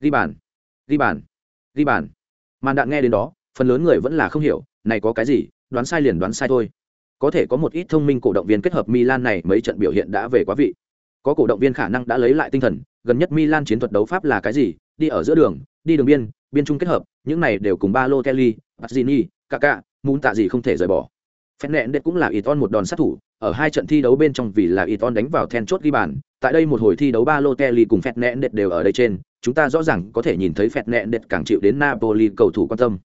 Ghi bàn, ghi bàn, ghi bàn. Màn đạn nghe đến đó, phần lớn người vẫn là không hiểu, này có cái gì, đoán sai liền đoán sai thôi. Có thể có một ít thông minh cổ động viên kết hợp Milan này mấy trận biểu hiện đã về quá vị. Có cổ động viên khả năng đã lấy lại tinh thần, gần nhất Milan chiến thuật đấu pháp là cái gì, đi ở giữa đường, đi đường biên, biên trung kết hợp, những này đều cùng ba lô kelly bazzini kaka muốn tạ gì không thể rời bỏ. phen nẹn đệt cũng là Iton một đòn sát thủ, ở hai trận thi đấu bên trong vì là Iton đánh vào then chốt ghi bàn, tại đây một hồi thi đấu ba lô kelly cùng phen nẹn đệt đều ở đây trên, chúng ta rõ ràng có thể nhìn thấy phẹt nẹn đệt càng chịu đến Napoli cầu thủ quan tâm.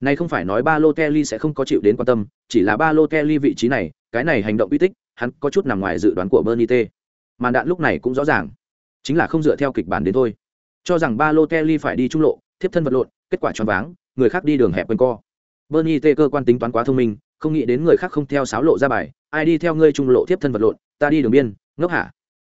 Này không phải nói Balotelli sẽ không có chịu đến quan tâm, chỉ là Balotelli vị trí này, cái này hành động uy tích, hắn có chút nằm ngoài dự đoán của Bernite. Màn đạn lúc này cũng rõ ràng, chính là không dựa theo kịch bản đến thôi. Cho rằng Balotelli phải đi trung lộ, tiếp thân vật lộn, kết quả choáng váng, người khác đi đường hẹp quên co. Bernite T cơ quan tính toán quá thông minh, không nghĩ đến người khác không theo sáo lộ ra bài, ai đi theo ngươi trung lộ tiếp thân vật lộn, ta đi đường biên, ngốc hả?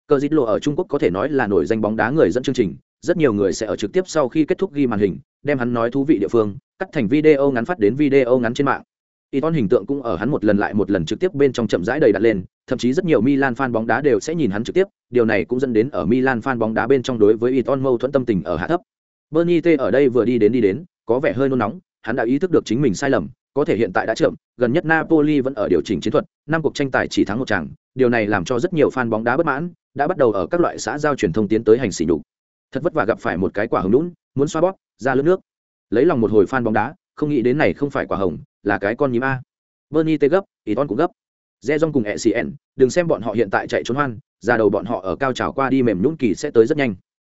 Cờ dít lộ ở Trung Quốc có thể nói là nổi danh bóng đá người dẫn chương trình, rất nhiều người sẽ ở trực tiếp sau khi kết thúc ghi màn hình, đem hắn nói thú vị địa phương, cắt thành video ngắn phát đến video ngắn trên mạng. Iton hình tượng cũng ở hắn một lần lại một lần trực tiếp bên trong chậm rãi đầy đặt lên, thậm chí rất nhiều Milan fan bóng đá đều sẽ nhìn hắn trực tiếp, điều này cũng dẫn đến ở Milan fan bóng đá bên trong đối với Iton mâu thuẫn tâm tình ở hạ thấp. Bernie T ở đây vừa đi đến đi đến, có vẻ hơi nôn nóng, hắn đã ý thức được chính mình sai lầm, có thể hiện tại đã chậm, gần nhất Napoli vẫn ở điều chỉnh chiến thuật, năm cuộc tranh tài chỉ thắng một trận, điều này làm cho rất nhiều fan bóng đá bất mãn, đã bắt đầu ở các loại xã giao truyền thông tiến tới hành xỉ nhục. Thật vất vả gặp phải một cái quả hồng lũn, muốn xoa bóp, ra lướt nước. Lấy lòng một hồi fan bóng đá, không nghĩ đến này không phải quả hồng, là cái con nhím a. Bernie tê gấp, Iton cũng gấp. Rejong cùng ECN, đừng xem bọn họ hiện tại chạy trốn hoan, ra đầu bọn họ ở cao trào qua đi mềm nhũn kỳ sẽ tới rất nhanh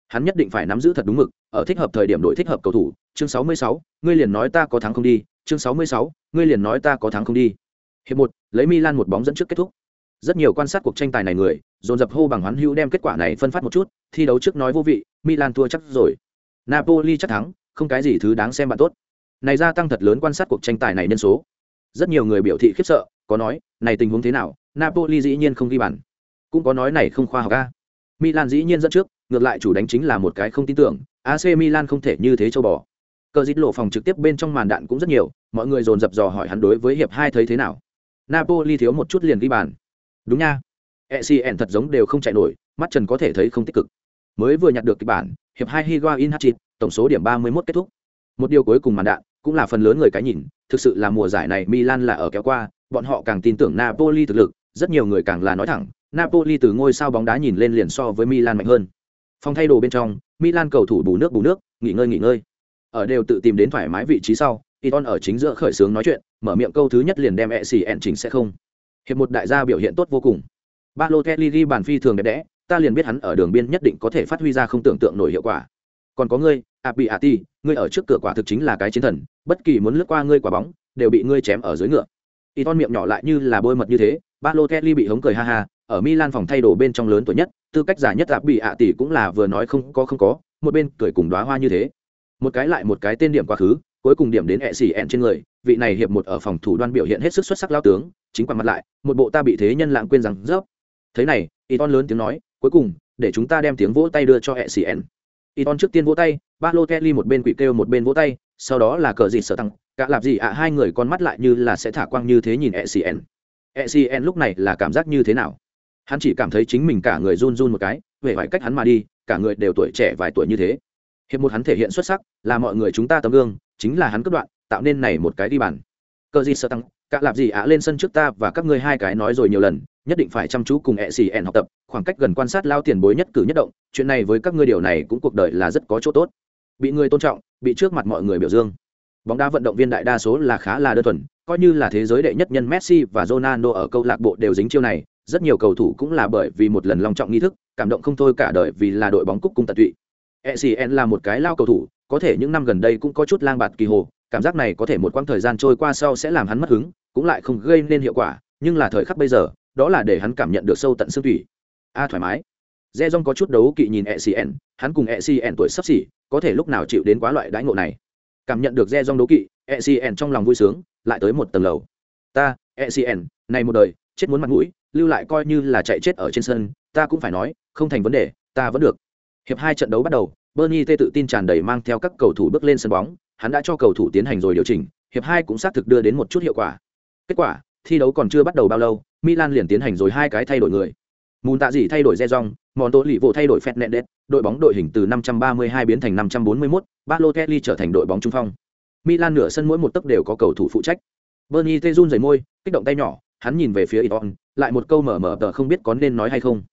hắn nhất định phải nắm giữ thật đúng mực ở thích hợp thời điểm đội thích hợp cầu thủ chương 66, ngươi liền nói ta có thắng không đi chương 66, ngươi liền nói ta có thắng không đi hiệp một lấy milan một bóng dẫn trước kết thúc rất nhiều quan sát cuộc tranh tài này người dồn dập hô bằng hoán hữu đem kết quả này phân phát một chút, thi đấu trước nói vô vị, milan thua chắc rồi. Napoli chắc thắng, không cái gì thứ đáng xem bạn tốt. Này gia tăng thật lớn quan sát cuộc tranh tài này nhân số. Rất nhiều người biểu thị khiếp sợ, có nói, này tình huống thế nào, napoli dĩ nhiên không ghi bàn. Cũng có nói này không khoa học ca milan dĩ nhiên dẫn trước, ngược lại chủ đánh chính là một cái không tin tưởng AC Milan không thể như thế châu bò. Cờ dít lộ phòng trực tiếp bên trong màn đạn cũng rất nhiều, mọi người dồn dập dò hỏi hắn đối với hiệp hai thấy thế nào. Napoli thiếu một chút liền ghi bàn. Đúng nha. ECN thật giống đều không chạy nổi, mắt trần có thể thấy không tích cực. Mới vừa nhặt được kịch bản, hiệp hai Higuain hachit tổng số điểm 31 kết thúc. Một điều cuối cùng màn đạn, cũng là phần lớn người cái nhìn, thực sự là mùa giải này Milan là ở kéo qua, bọn họ càng tin tưởng Napoli thực lực, rất nhiều người càng là nói thẳng, Napoli từ ngôi sao bóng đá nhìn lên liền so với Milan mạnh hơn. Phòng thay đồ bên trong, milan cầu thủ bù nước bù nước, nghỉ ngơi nghỉ ngơi. Ở đều tự tìm đến thoải mái vị trí sau, iton ở chính giữa khởi xướng nói chuyện, mở miệng câu thứ nhất liền đem e chỉnh sẽ không. Hiệp một đại gia biểu hiện tốt vô cùng ba lô kelly ghi bàn phi thường đẹp đẽ, ta liền biết hắn ở đường biên nhất định có thể phát huy ra không tưởng tượng nổi hiệu quả. Còn có ngươi api ati ngươi ở trước cửa quả thực chính là cái chiến thần, bất kỳ muốn lướt qua ngươi quả bóng, đều bị ngươi chém ở dưới ngựa. Iton miệng nhỏ lại như là bôi mật như thế, ba lô kelly bị hống cười ha ha, ở milan phòng thay đồ bên trong lớn tuổi nhất, tư cách giả nhất ạp bị ạ tỷ cũng là vừa nói không có không có, một bên cười cùng đoá hoa như thế. Một cái lại một cái tên điểm quá khứ, cuối cùng điểm đến ẹ xỉ ẹn trên người, vị này hiệp một ở phòng thủ đoan biểu hiện hết sức xuất sắc lao tướng, chính quả mặt lại, một bộ ta bị thế nhân lãng quên rằng, dốc thế này Iton lớn tiếng nói, cuối cùng, để chúng ta đem tiếng vỗ tay đưa cho ẹ n. Y Iton trước tiên vỗ tay ba lô kelly một bên quỷ kêu một bên vỗ tay, sau đó là cờ gì sợ tăng, cả lạp gì ạ, hai người con mắt lại như là sẽ thả quang như thế nhìn hệ xỉ n. Hệ xỉ n lúc này là cảm giác như thế nào? Hắn chỉ cảm thấy chính mình cả người run run một cái về phải cách hắn mà đi, cả người đều tuổi trẻ vài tuổi như thế. Hiệp một hắn thể hiện xuất sắc, là mọi người chúng ta tấm gương, chính là hắn cất đoạn, tạo nên này một cái đi bàn. Cờ gì sợ tăng, cả lạp gì ạ, lên sân trước ta và các ngươi hai cái nói rồi nhiều lần nhất định phải chăm chú cùng ẹ xì ẹn học tập, khoảng cách gần quan sát lao tiền bối nhất cử nhất động, chuyện này với các ngươi điều này cũng cuộc đời là rất có chỗ tốt. Bị người tôn trọng, bị trước mặt mọi người biểu dương. Bóng đá vận động viên đại đa số là khá là đơn thuần, coi như là thế giới đệ nhất nhân messi và ronaldo ở câu lạc bộ đều dính chiêu này, rất nhiều cầu thủ cũng là bởi vì một lần long trọng nghi thức, cảm động không thôi cả đời vì là đội bóng cúc cung tận tụy. ecn là một cái lao cầu thủ, có thể những năm gần đây cũng có chút lang bạt kỳ hồ, cảm giác này có thể một quãng thời gian trôi qua sau sẽ làm hắn mất hứng, cũng lại không gây nên hiệu quả, nhưng là thời khắc bây giờ đó là để hắn cảm nhận được sâu tận xương thủy. A, thoải mái. Dê dong có chút đấu kỵ nhìn ecn hắn cùng ecn tuổi sắp xỉ, có thể lúc nào chịu đến quá loại đãi ngộ này. Cảm nhận được dê dong đấu kỵ ecn trong lòng vui sướng, lại tới một tầng lầu. Ta ecn này một đời, chết muốn mặt mũi, lưu lại coi như là chạy chết ở trên sân, ta cũng phải nói, không thành vấn đề, ta vẫn được. Hiệp hai trận đấu bắt đầu, bernie tê tự tin tràn đầy mang theo các cầu thủ bước lên sân bóng, hắn đã cho cầu thủ tiến hành rồi điều chỉnh, hiệp hai cũng xác thực đưa đến một chút hiệu quả. Kết quả, thi đấu còn chưa bắt đầu bao lâu milan liền tiến hành rồi hai cái thay đổi người mùn tạ gì thay đổi re rong mòn lì vụ thay đổi phẹt đội bóng đội hình từ 532 biến thành 541, Balotelli trở thành đội bóng trung phong milan nửa sân mỗi một tấc đều có cầu thủ phụ trách bernie Tejun rời môi kích động tay nhỏ hắn nhìn về phía iton lại một câu mở mở tờ không biết có nên nói hay không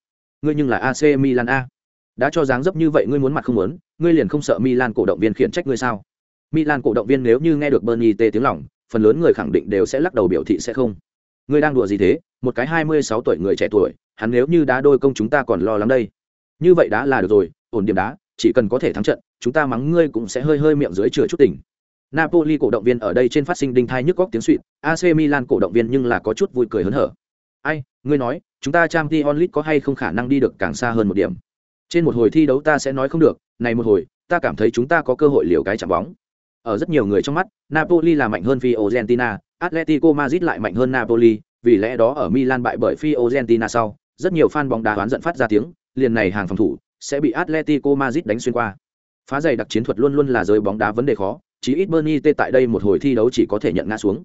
ngươi nhưng là ac milan a đã cho dáng dấp như vậy ngươi muốn mặt không muốn ngươi liền không sợ milan cổ động viên khiển trách ngươi sao milan cổ động viên nếu như nghe được bernie T tiếng lòng phần lớn người khẳng định đều sẽ lắc đầu biểu thị sẽ không ngươi đang đùa gì thế? Một cái hai mươi sáu tuổi người trẻ tuổi, hắn nếu như đá đôi công chúng ta còn lo lắng đây. Như vậy đã là được rồi, ổn điểm đá, chỉ cần có thể thắng trận, chúng ta mắng ngươi cũng sẽ hơi hơi miệng dưới chừa chút tỉnh napoli cổ động viên ở đây trên phát sinh đinh thai nhức góc tiếng suỵt ac milan cổ động viên nhưng là có chút vui cười hớn hở. Ai, ngươi nói, chúng ta trang t onlit có hay không khả năng đi được càng xa hơn một điểm? Trên một hồi thi đấu ta sẽ nói không được, này một hồi, ta cảm thấy chúng ta có cơ hội liều cái chạm bóng ở rất nhiều người trong mắt napoli là mạnh hơn fiorentina atletico madrid lại mạnh hơn napoli vì lẽ đó ở milan bại bởi fiorentina sau rất nhiều fan bóng đá đoán giận phát ra tiếng liền này hàng phòng thủ sẽ bị atletico madrid đánh xuyên qua. Phá giày đặc chiến thuật luôn luôn là giới bóng đá vấn đề khó chỉ ít bernie t tại đây một hồi thi đấu chỉ có thể nhận ngã xuống.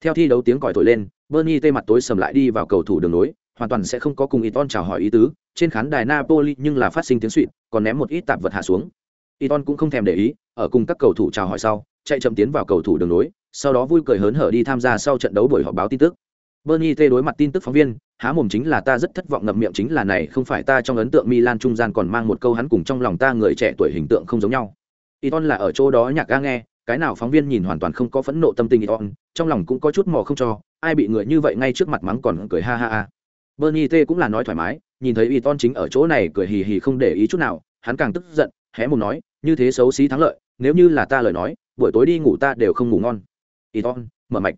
Theo thi đấu tiếng còi thổi lên bernie t mặt tối sầm lại đi vào cầu thủ đường nối hoàn toàn sẽ không có cùng Iton chào hỏi ý tứ, trên khán đài Napoli nhưng là phát sinh tiếng xuýt, còn ném một ít tạp vật hạ xuống. Iton cũng không thèm để ý, ở cùng các cầu thủ chào hỏi sau, chạy chậm tiến vào cầu thủ đường lối, sau đó vui cười hớn hở đi tham gia sau trận đấu buổi họp báo tin tức. Bernie T đối mặt tin tức phóng viên, há mồm chính là ta rất thất vọng ngậm miệng chính là này không phải ta trong ấn tượng Milan trung gian còn mang một câu hắn cùng trong lòng ta người trẻ tuổi hình tượng không giống nhau. Iton là ở chỗ đó nhạc ga nghe, cái nào phóng viên nhìn hoàn toàn không có phẫn nộ tâm tình Iton, trong lòng cũng có chút mò không cho, ai bị người như vậy ngay trước mặt mắng còn cười ha ha ha. Bernie T cũng là nói thoải mái, nhìn thấy Iton chính ở chỗ này cười hì hì không để ý chút nào, hắn càng tức giận, hé mồm nói, như thế xấu xí thắng lợi, nếu như là ta lời nói, buổi tối đi ngủ ta đều không ngủ ngon. Iton, mở mạch.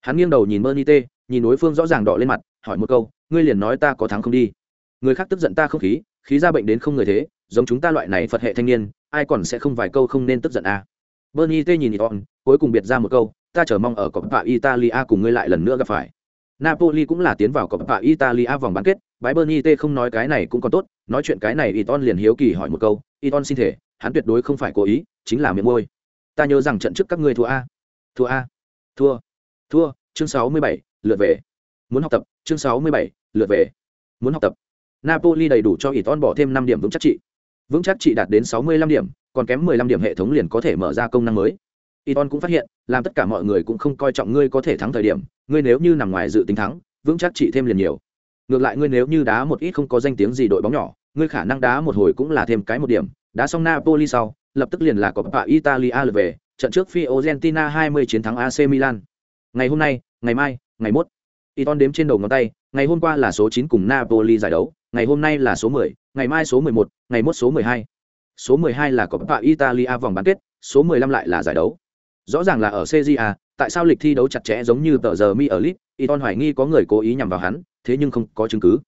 Hắn nghiêng đầu nhìn Bernie T, nhìn đối phương rõ ràng đỏ lên mặt, hỏi một câu, ngươi liền nói ta có thắng không đi. Người khác tức giận ta không khí, khí ra bệnh đến không người thế, giống chúng ta loại này Phật hệ thanh niên, ai còn sẽ không vài câu không nên tức giận à. Bernie T nhìn Iton, cuối cùng biệt ra một câu, ta chờ mong ở Coppa Italia cùng ngươi lại lần nữa gặp phải. Napoli cũng là tiến vào Coppa Italia vòng bán kết, bái Bernie T không nói cái này cũng còn tốt, nói chuyện cái này Iton liền hiếu kỳ hỏi một câu, Iton xin thể, hắn tuyệt đối không phải cố ý, chính là miệng môi. Ta nhớ rằng trận trước các ngươi thua a. Thua a. Thua. Thua, chương 67, lượt về. Muốn học tập, chương 67, lượt về. Muốn học tập. Napoli đầy đủ cho Iton bỏ thêm 5 điểm vững chắc trị. Vững chắc trị đạt đến 65 điểm, còn kém 15 điểm hệ thống liền có thể mở ra công năng mới. Iton cũng phát hiện, làm tất cả mọi người cũng không coi trọng ngươi có thể thắng thời điểm, ngươi nếu như nằm ngoài dự tính thắng, vững chắc trị thêm liền nhiều. Ngược lại ngươi nếu như đá một ít không có danh tiếng gì đội bóng nhỏ, ngươi khả năng đá một hồi cũng là thêm cái một điểm, đá xong Napoli sau, lập tức liền là Coppa Italia lượt về, trận trước Fiorentina 20 chiến thắng AC Milan. Ngày hôm nay, ngày mai, ngày mốt. Iton đếm trên đầu ngón tay, ngày hôm qua là số 9 cùng Napoli giải đấu, ngày hôm nay là số 10, ngày mai số 11, ngày mốt số 12. Số 12 là Coppa Italia vòng bán kết, số 15 lại là giải đấu. Rõ ràng là ở CJA, tại sao lịch thi đấu chặt chẽ giống như tờ giờ mi ở lit, Iton hoài nghi có người cố ý nhằm vào hắn, thế nhưng không có chứng cứ.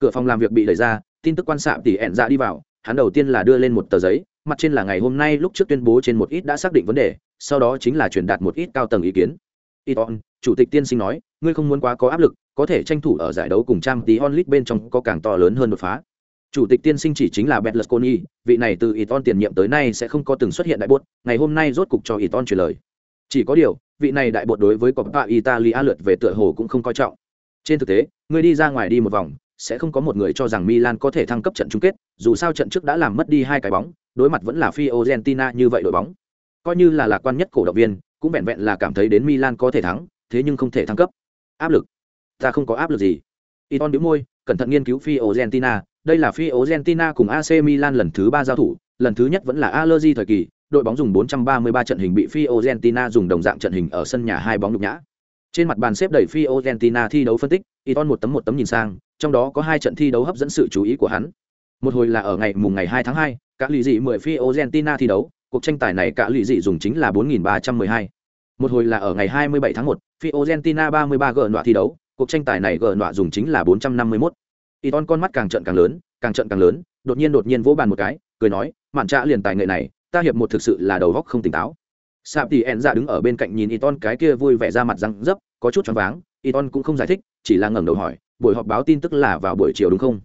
Cửa phòng làm việc bị đẩy ra, tin tức quan sạm tỉ ẹn ra đi vào, hắn đầu tiên là đưa lên một tờ giấy, mặt trên là ngày hôm nay lúc trước tuyên bố trên một ít đã xác định vấn đề, sau đó chính là truyền đạt một ít cao tầng ý kiến. Iton, chủ tịch tiên sinh nói, ngươi không muốn quá có áp lực, có thể tranh thủ ở giải đấu cùng trang tí onlit bên trong có càng to lớn hơn đột phá. Chủ tịch tiên sinh chỉ chính là Berlusconi, vị này từ Iton tiền nhiệm tới nay sẽ không có từng xuất hiện đại bột, ngày hôm nay rốt cục cho Iton truyền lời. Chỉ có điều, vị này đại bột đối với Coppa Italia lượt về tựa hồ cũng không coi trọng. Trên thực tế, người đi ra ngoài đi một vòng, sẽ không có một người cho rằng Milan có thể thăng cấp trận chung kết, dù sao trận trước đã làm mất đi hai cái bóng, đối mặt vẫn là Fiorentina như vậy đội bóng. Coi như là lạc quan nhất cổ động viên, cũng vẹn vẹn là cảm thấy đến Milan có thể thắng, thế nhưng không thể thăng cấp. Áp lực. Ta không có áp lực gì. Iton bĩu môi, cẩn thận nghiên cứu Fiorentina, đây là Fiorentina cùng AC Milan lần thứ ba giao thủ, lần thứ nhất vẫn là Allegri thời kỳ, đội bóng dùng 433 trận hình bị Fiorentina dùng đồng dạng trận hình ở sân nhà hai bóng nhục nhã. Trên mặt bàn xếp đầy Fiorentina thi đấu phân tích, Iton một tấm một tấm nhìn sang, trong đó có hai trận thi đấu hấp dẫn sự chú ý của hắn. Một hồi là ở ngày mùng ngày 2 tháng 2, cả lì dị 10 Fiorentina thi đấu, cuộc tranh tài này cả lì dị dùng chính là 4312. Một hồi là ở ngày 27 tháng 1, Fiorentina 33 gỡ nọa thi đấu, cuộc tranh tài này gỡ nọa dùng chính là 451 y ton con mắt càng trận càng lớn, càng trận càng lớn, đột nhiên đột nhiên vỗ bàn một cái, cười nói, mạn trạ liền tài nghệ này, ta hiệp một thực sự là đầu góc không tỉnh táo. Sạp thì ẹn dạ đứng ở bên cạnh nhìn y ton cái kia vui vẻ ra mặt răng dấp, có chút choáng váng y ton cũng không giải thích, chỉ là ngẩng đầu hỏi, buổi họp báo tin tức là vào buổi chiều đúng không?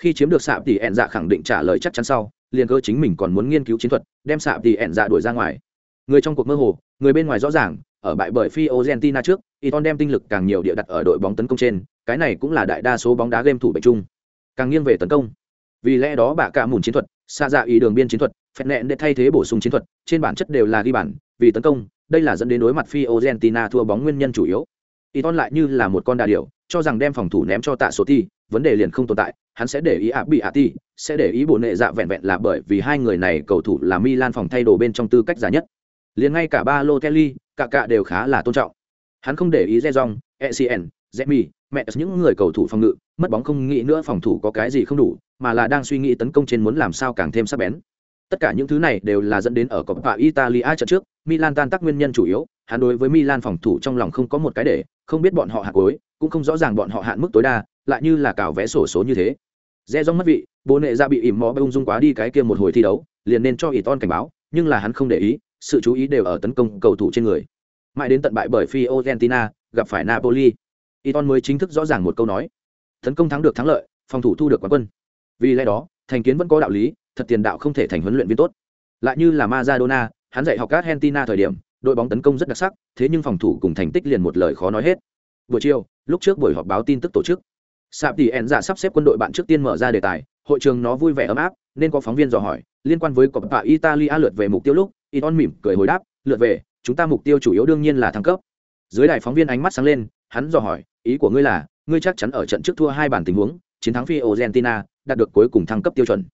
Khi chiếm được sạp thì ẹn dạ khẳng định trả lời chắc chắn sau, liền cơ chính mình còn muốn nghiên cứu chiến thuật, đem sạp thì ẹn dạ đuổi ra ngoài. Người trong cuộc mơ hồ, người bên ngoài rõ ràng, ở bại bởi phi argentina trước iton đem tinh lực càng nhiều địa đặt ở đội bóng tấn công trên cái này cũng là đại đa số bóng đá game thủ bệnh chung. Càng nghiêng về tấn công. Vì lẽ đó bạ cả mùn chiến thuật, xa dạ ý đường biên chiến thuật phép nẹn để thay thế bổ sung chiến thuật, trên bản chất đều là ghi bản vì tấn công, đây là dẫn đến đối mặt phi argentina thua bóng nguyên nhân chủ yếu. Iton lại như là một con đà điểu, cho rằng đem phòng thủ ném cho tạ số ti vấn đề liền không tồn tại, hắn sẽ để ý ạ bị ạ ti sẽ để ý bổ nệ dạ vẹn vẹn là bởi vì hai người này cầu thủ là milan phòng thay đồ bên trong tư cách giả nhất. Liền ngay cả ba lô kelly cả cả đều khá là tôn trọng. Hắn không để ý re dong ecn zemi mẹ những người cầu thủ phòng ngự, mất bóng không nghĩ nữa phòng thủ có cái gì không đủ, mà là đang suy nghĩ tấn công trên muốn làm sao càng thêm sắc bén. Tất cả những thứ này đều là dẫn đến ở coppa italia trận trước, milan tan tác nguyên nhân chủ yếu, hắn đối với milan phòng thủ trong lòng không có một cái để, không biết bọn họ hạt cối cũng không rõ ràng bọn họ hạn mức tối đa, lại như là cào vẽ sổ số như thế. Re dong mất vị, bố nệ ra bị ỉm mò bông dung quá đi cái kia một hồi thi đấu, liền nên cho ỉ ton cảnh báo, nhưng là hắn không để ý, sự chú ý đều ở tấn công cầu thủ trên người. Mãi đến tận bại bởi Fiorentina, gặp phải Napoli. Iton mới chính thức rõ ràng một câu nói. Tấn công thắng được thắng lợi phòng thủ thu được quán quân. Vì lẽ đó thành kiến vẫn có đạo lý thật tiền đạo không thể thành huấn luyện viên tốt. Lại như là Maradona hắn dạy học Argentina thời điểm đội bóng tấn công rất đặc sắc thế nhưng phòng thủ cùng thành tích liền một lời khó nói hết. Buổi chiều lúc trước buổi họp báo tin tức tổ chức sạp tỷ ẹn dạ sắp xếp quân đội bạn trước tiên mở ra đề tài hội trường nó vui vẻ ấm áp nên có phóng viên dò hỏi liên quan với coppa italia lượt về mục tiêu lúc Iton mỉm cười hồi đáp, lượt về, chúng ta mục tiêu chủ yếu đương nhiên là thăng cấp. Dưới đài phóng viên ánh mắt sáng lên, hắn dò hỏi, ý của ngươi là, ngươi chắc chắn ở trận trước thua hai bản tình huống, chiến thắng phi Argentina, đạt được cuối cùng thăng cấp tiêu chuẩn.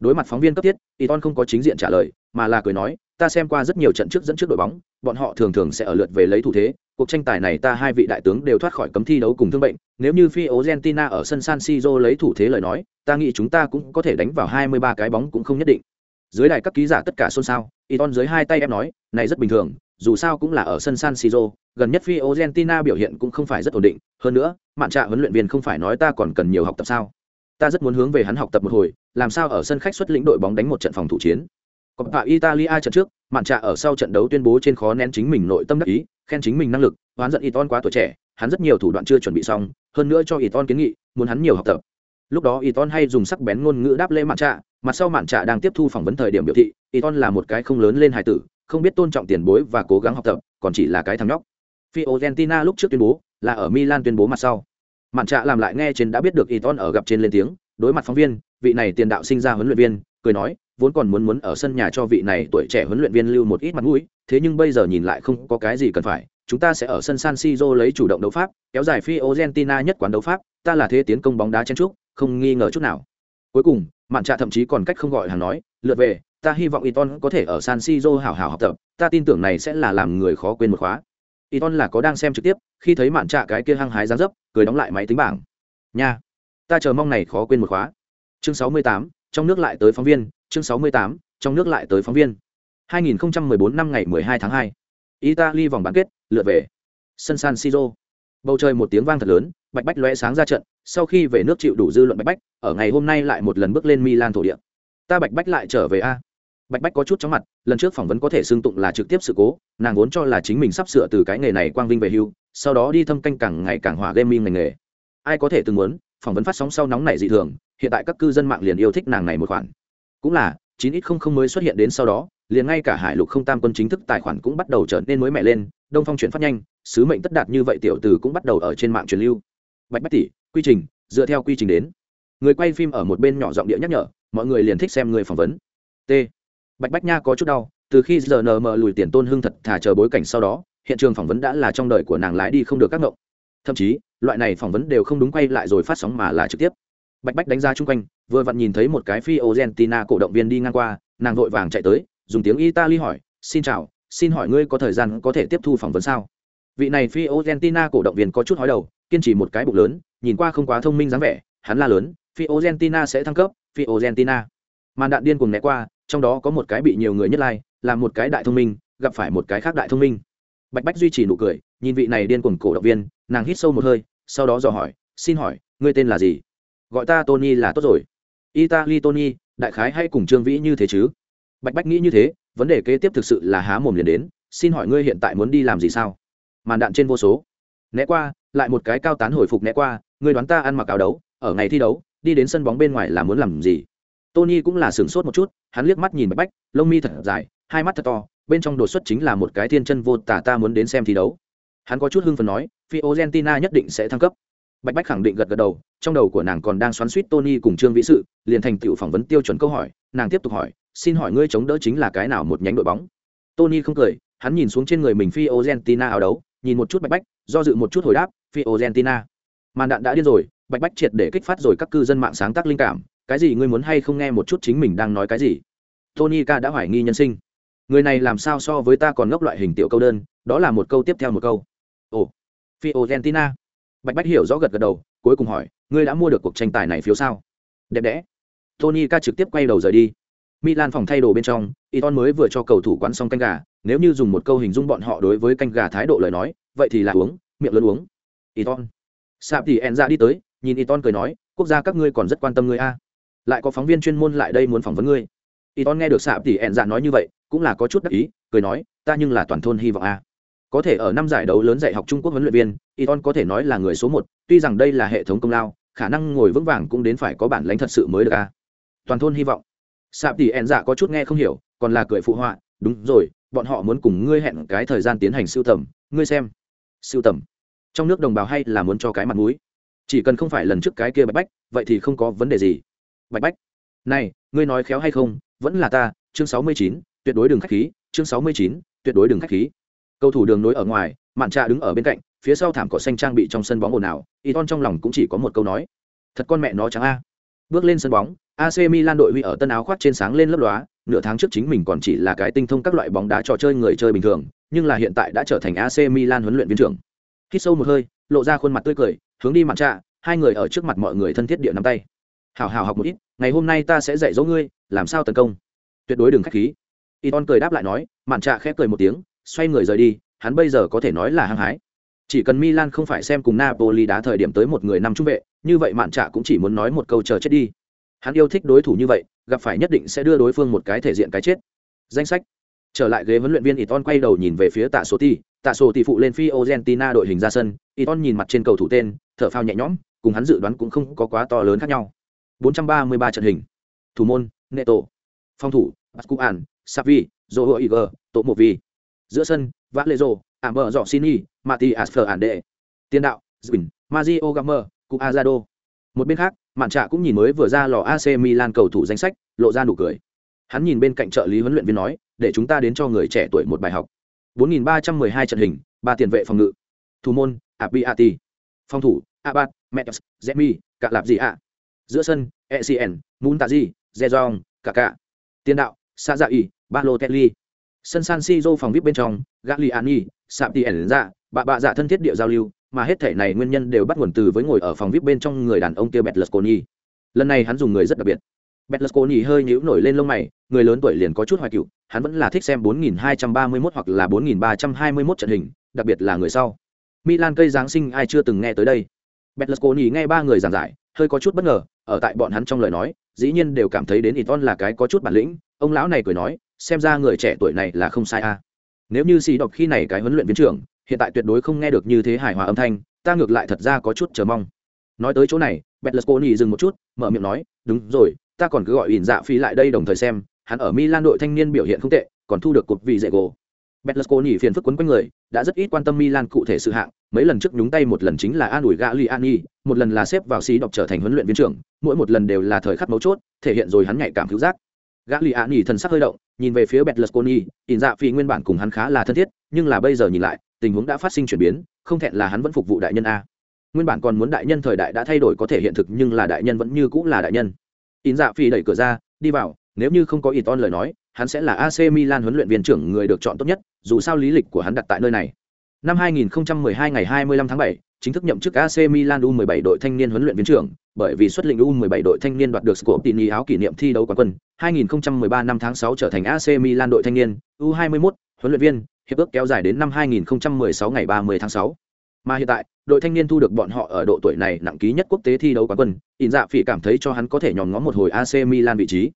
Đối mặt phóng viên cấp thiết, Iton không có chính diện trả lời, mà là cười nói, ta xem qua rất nhiều trận trước dẫn trước đội bóng, bọn họ thường thường sẽ ở lượt về lấy thủ thế, cuộc tranh tài này ta hai vị đại tướng đều thoát khỏi cấm thi đấu cùng thương bệnh, nếu như phi Argentina ở sân San Siro lấy thủ thế lời nói, ta nghĩ chúng ta cũng có thể đánh vào 23 cái bóng cũng không nhất định. Dưới đài các ký giả tất cả xôn xao, Iton dưới hai tay em nói, này rất bình thường, dù sao cũng là ở sân San Siro, gần nhất phi Argentina biểu hiện cũng không phải rất ổn định, hơn nữa, mạn trạ huấn luyện viên không phải nói ta còn cần nhiều học tập sao? Ta rất muốn hướng về hắn học tập một hồi, làm sao ở sân khách xuất lĩnh đội bóng đánh một trận phòng thủ chiến. Coppa Italia trận trước, mạn trạ ở sau trận đấu tuyên bố trên khó nén chính mình nội tâm đắc ý, khen chính mình năng lực, hoán giận Iton quá tuổi trẻ, hắn rất nhiều thủ đoạn chưa chuẩn bị xong, hơn nữa cho Iton kiến nghị, muốn hắn nhiều học tập. Lúc đó Iton hay dùng sắc bén ngôn ngữ đáp lễ mạn trạ, mặt sau mạn trạ đang tiếp thu phỏng vấn thời điểm biểu thị, Iton là một cái không lớn lên hài tử, không biết tôn trọng tiền bối và cố gắng học tập, còn chỉ là cái thằng nhóc. Fiorentina lúc trước tuyên bố, là ở Milan tuyên bố mặt sau. Mạn Trạ làm lại nghe trên đã biết được Iton ở gặp trên lên tiếng, đối mặt phóng viên, vị này tiền đạo sinh ra huấn luyện viên, cười nói, vốn còn muốn muốn ở sân nhà cho vị này tuổi trẻ huấn luyện viên lưu một ít mặt mũi, thế nhưng bây giờ nhìn lại không có cái gì cần phải, chúng ta sẽ ở sân San Siro lấy chủ động đấu pháp, kéo dài Fiorentina nhất quán đấu pháp, ta là thế tiến công bóng đá chen trúc, không nghi ngờ chút nào. Cuối cùng, Mạn Trạ thậm chí còn cách không gọi hàng nói, lượt về, ta hy vọng Iton có thể ở San Siro hảo hảo học tập, ta tin tưởng này sẽ là làm người khó quên một khóa. Iton là có đang xem trực tiếp, khi thấy mạn trạ cái kia hăng hái dáng dấp, cười đóng lại máy tính bảng. Nha, ta chờ mong này khó quên một khóa. Chương 68, trong nước lại tới phóng viên, chương 68, trong nước lại tới phóng viên. 2014 năm ngày 12 tháng 2. Italy vòng bán kết, lượt về. Sân San Siro. Bầu trời một tiếng vang thật lớn, Bạch Bách lóe sáng ra trận, sau khi về nước chịu đủ dư luận Bạch Bách, ở ngày hôm nay lại một lần bước lên Milan thổ địa. Ta Bạch Bách lại trở về a bạch bách có chút chóng mặt, lần trước phỏng vấn có thể xưng tụng là trực tiếp sự cố, nàng vốn cho là chính mình sắp sửa từ cái nghề này quang vinh về hưu, sau đó đi thâm canh càng ngày càng hỏa gaming ngành nghề. Ai có thể từng muốn, phỏng vấn phát sóng sau nóng này dị thường, hiện tại các cư dân mạng liền yêu thích nàng này một khoản. Cũng là, chín ít không không mới xuất hiện đến sau đó, liền ngay cả hải lục không tam quân chính thức tài khoản cũng bắt đầu trở nên mới mẻ lên, đông phong chuyển phát nhanh, sứ mệnh tất đạt như vậy tiểu từ cũng bắt đầu ở trên mạng truyền lưu. Bạch bách tỷ, quy trình, dựa theo quy trình đến. Người quay phim ở một bên nhỏ giọng địa nhắc nhở, mọi người liền thích xem người phỏng vấn. T bạch bách nha có chút đau, từ khi giờ nm lùi tiền tôn hưng thật thả chờ bối cảnh sau đó, hiện trường phỏng vấn đã là trong đời của nàng lái đi không được các ngộng. Thậm chí, loại này phỏng vấn đều không đúng quay lại rồi phát sóng mà là trực tiếp. Bạch bách đánh ra chung quanh, vừa vặn nhìn thấy một cái phi argentina cổ động viên đi ngang qua, nàng vội vàng chạy tới, dùng tiếng italy hỏi, xin chào, xin hỏi ngươi có thời gian có thể tiếp thu phỏng vấn sao? Vị này phi argentina cổ động viên có chút hói đầu, kiên trì một cái bụng lớn, nhìn qua không quá thông minh dáng vẻ, hắn la lớn, phi argentina sẽ thăng cấp, phi argentina. Màn đạn điên cùng né qua trong đó có một cái bị nhiều người nhất lai、like, là một cái đại thông minh gặp phải một cái khác đại thông minh. Bạch bách duy trì nụ cười nhìn vị này điên cuồng cổ động viên nàng hít sâu một hơi sau đó dò hỏi xin hỏi ngươi tên là gì? Gọi ta tony là tốt rồi. Italy tony đại khái hay cùng trương vĩ như thế chứ? Bạch bách nghĩ như thế vấn đề kế tiếp thực sự là há mồm liền đến xin hỏi ngươi hiện tại muốn đi làm gì sao? Màn đạn trên vô số. Né qua lại một cái cao tán hồi phục né qua ngươi đoán ta ăn mặc áo đấu ở ngày thi đấu đi đến sân bóng bên ngoài là muốn làm gì? Tony cũng là sửng sốt một chút, hắn liếc mắt nhìn bạch bách, lông mi thật dài, hai mắt thật to, bên trong đột xuất chính là một cái thiên chân vô tả ta muốn đến xem thi đấu. Hắn có chút hưng phần nói, Fiorentina nhất định sẽ thăng cấp. Bạch bách khẳng định gật gật đầu, trong đầu của nàng còn đang xoắn suýt tony cùng trương vĩ sự, liền thành tựu phỏng vấn tiêu chuẩn câu hỏi, nàng tiếp tục hỏi, xin hỏi ngươi chống đỡ chính là cái nào một nhánh đội bóng? Tony không cười, hắn nhìn xuống trên người mình Fiorentina áo đấu, nhìn một chút bạch bách, do dự một chút hồi đáp, Fiorentina. màn đạn đã điên rồi, bạch bách triệt để kích phát rồi các cư dân mạng sáng tác linh cảm cái gì ngươi muốn hay không nghe một chút chính mình đang nói cái gì? Tony ca đã hoài nghi nhân sinh. Người này làm sao so với ta còn ngốc loại hình tiểu câu đơn, đó là một câu tiếp theo một câu. Ồ phi bạch bách hiểu rõ gật gật đầu, cuối cùng hỏi, ngươi đã mua được cuộc tranh tài này phiếu sao? Đẹp đẽ. Tony ca trực tiếp quay đầu rời đi. Milan phòng thay đồ bên trong, iton mới vừa cho cầu thủ quán xong canh gà, nếu như dùng một câu hình dung bọn họ đối với canh gà thái độ lời nói, vậy thì là uống, miệng lớn uống. Iton. Sạp thì en ra đi tới, nhìn iton cười nói, quốc gia các ngươi còn rất quan tâm ngươi a lại có phóng viên chuyên môn lại đây muốn phỏng vấn ngươi. Iton nghe được xạ tỷ ẹn dạ nói như vậy, cũng là có chút đắc ý, cười nói, ta nhưng là toàn thôn hy vọng a. Có thể ở năm giải đấu lớn dạy học trung quốc huấn luyện viên, iton có thể nói là người số một, tuy rằng đây là hệ thống công lao, khả năng ngồi vững vàng cũng đến phải có bản lãnh thật sự mới được a. Toàn thôn hy vọng. Sạp tỷ ẹn dạ có chút nghe không hiểu, còn là cười phụ họa, đúng rồi, bọn họ muốn cùng ngươi hẹn cái thời gian tiến hành sưu tầm, ngươi xem. Sưu tầm. Trong nước đồng bào hay là muốn cho cái mặt mũi. Chỉ cần không phải lần trước cái kia bạch bách, vậy thì không có vấn đề gì bạch bách. Này ngươi nói khéo hay không? Vẫn là ta chương sáu mươi chín tuyệt đối đường khách khí chương sáu mươi chín tuyệt đối đường khách khí. Cầu thủ đường nối ở ngoài mạn trà đứng ở bên cạnh phía sau thảm cỏ xanh trang bị trong sân bóng ồn ào y ton trong lòng cũng chỉ có một câu nói. Thật con mẹ nó trắng a. Bước lên sân bóng AC Milan đội huy ở tân áo khoác trên sáng lên lớp lóa, nửa tháng trước chính mình còn chỉ là cái tinh thông các loại bóng đá trò chơi người chơi bình thường, nhưng là hiện tại đã trở thành AC Milan huấn luyện viên trưởng. Hít sâu một hơi, lộ ra khuôn mặt tươi cười, hướng đi mặt trạ, hai người ở trước mặt mọi người thân thiết địa nắm tay. Hảo hảo học một ít, ngày hôm nay ta sẽ dạy dỗ ngươi, làm sao tấn công. Tuyệt đối đừng khách khí. Iton cười đáp lại nói, mạn trạ khép cười một tiếng, xoay người rời đi, hắn bây giờ có thể nói là hăng hái. Chỉ cần Milan không phải xem cùng Napoli đá thời điểm tới một người năm trung vệ, như vậy mạn trạ cũng chỉ muốn nói một câu chờ chết đi hắn yêu thích đối thủ như vậy gặp phải nhất định sẽ đưa đối phương một cái thể diện cái chết danh sách trở lại ghế huấn luyện viên Iton quay đầu nhìn về phía tạ số ti tạ số ti phụ lên phi argentina đội hình ra sân Iton nhìn mặt trên cầu thủ tên thở phao nhẹ nhõm cùng hắn dự đoán cũng không có quá to lớn khác nhau 433 trận hình. Thủ môn, neto. Phòng thủ bascuan savi joe iger tổ một vi giữa sân valezo amber dọ sini matias fer tiền đạo zwin mazio gamer cụ azado một bên khác, mạn trạ cũng nhìn mới vừa ra lò ac milan cầu thủ danh sách, lộ ra nụ cười. Hắn nhìn bên cạnh trợ lý huấn luyện viên nói, để chúng ta đến cho người trẻ tuổi một bài học. 4.312 trận hình, ba tiền vệ phòng ngự. Thủ môn, abiati. Phòng thủ abad metos zemi cả lạp gì ạ giữa sân ecn muntazi jezong cả cả tiền đạo sa dạ y balotelli sân san siro phòng vip bên trong gagliani sạp tiền ra bà bạ dạ thân thiết địa giao lưu mà hết thể này nguyên nhân đều bắt nguồn từ với ngồi ở phòng vip bên trong người đàn ông kia Betlesconi. Lần này hắn dùng người rất đặc biệt. Betlesconi hơi nhíu nổi lên lông mày, người lớn tuổi liền có chút hoài cựu, hắn vẫn là thích xem 4231 hoặc là 4321 trận hình, đặc biệt là người sau. Milan cây giáng sinh ai chưa từng nghe tới đây. Betlesconi nghe ba người giảng giải, hơi có chút bất ngờ, ở tại bọn hắn trong lời nói, dĩ nhiên đều cảm thấy đến Iton là cái có chút bản lĩnh, ông lão này cười nói, xem ra người trẻ tuổi này là không sai a. Nếu như xì đọc khi này cái huấn luyện viên trưởng, hiện tại tuyệt đối không nghe được như thế hài hòa âm thanh ta ngược lại thật ra có chút chờ mong nói tới chỗ này betlesconi dừng một chút mở miệng nói đúng rồi ta còn cứ gọi ỉn dạ phi lại đây đồng thời xem hắn ở milan đội thanh niên biểu hiện không tệ còn thu được cột vị dạy gỗ Berlusconi phiền phức quấn quanh người đã rất ít quan tâm milan cụ thể sự hạng. Mấy lần trước nhúng tay một lần chính là an ủi Gagliani, một lần là xếp vào xí đọc trở thành huấn luyện viên trưởng mỗi một lần đều là thời khắc mấu chốt thể hiện rồi hắn nhạy cảm cứu giác. Gagliani thần sắc hơi động nhìn về phía Berlusconi, ỉn dạ phi nguyên bản cùng hắn khá là thân thiết nhưng là bây giờ nhìn lại tình huống đã phát sinh chuyển biến không thẹn là hắn vẫn phục vụ đại nhân a. Nguyên bản còn muốn đại nhân thời đại đã thay đổi có thể hiện thực nhưng là đại nhân vẫn như cũng là đại nhân. Ấn dạ phi đẩy cửa ra đi vào nếu như không có ít lời nói hắn sẽ là ac milan huấn luyện viên trưởng người được chọn tốt nhất dù sao lý lịch của hắn đặt tại nơi này năm 2012 ngày 25 tháng 7, chính thức nhậm chức AC Milan U17 đội thanh niên huấn luyện viên trưởng, bởi vì xuất lĩnh U17 đội thanh niên đoạt được Scopini áo kỷ niệm thi đấu quán quân, 2013 năm tháng 6 trở thành AC Milan đội thanh niên, U21, huấn luyện viên, hiệp ước kéo dài đến năm 2016 ngày 30 tháng 6. Mà hiện tại, đội thanh niên thu được bọn họ ở độ tuổi này nặng ký nhất quốc tế thi đấu quán quân, In Dạ Phỉ cảm thấy cho hắn có thể nhòm ngó một hồi AC Milan vị trí.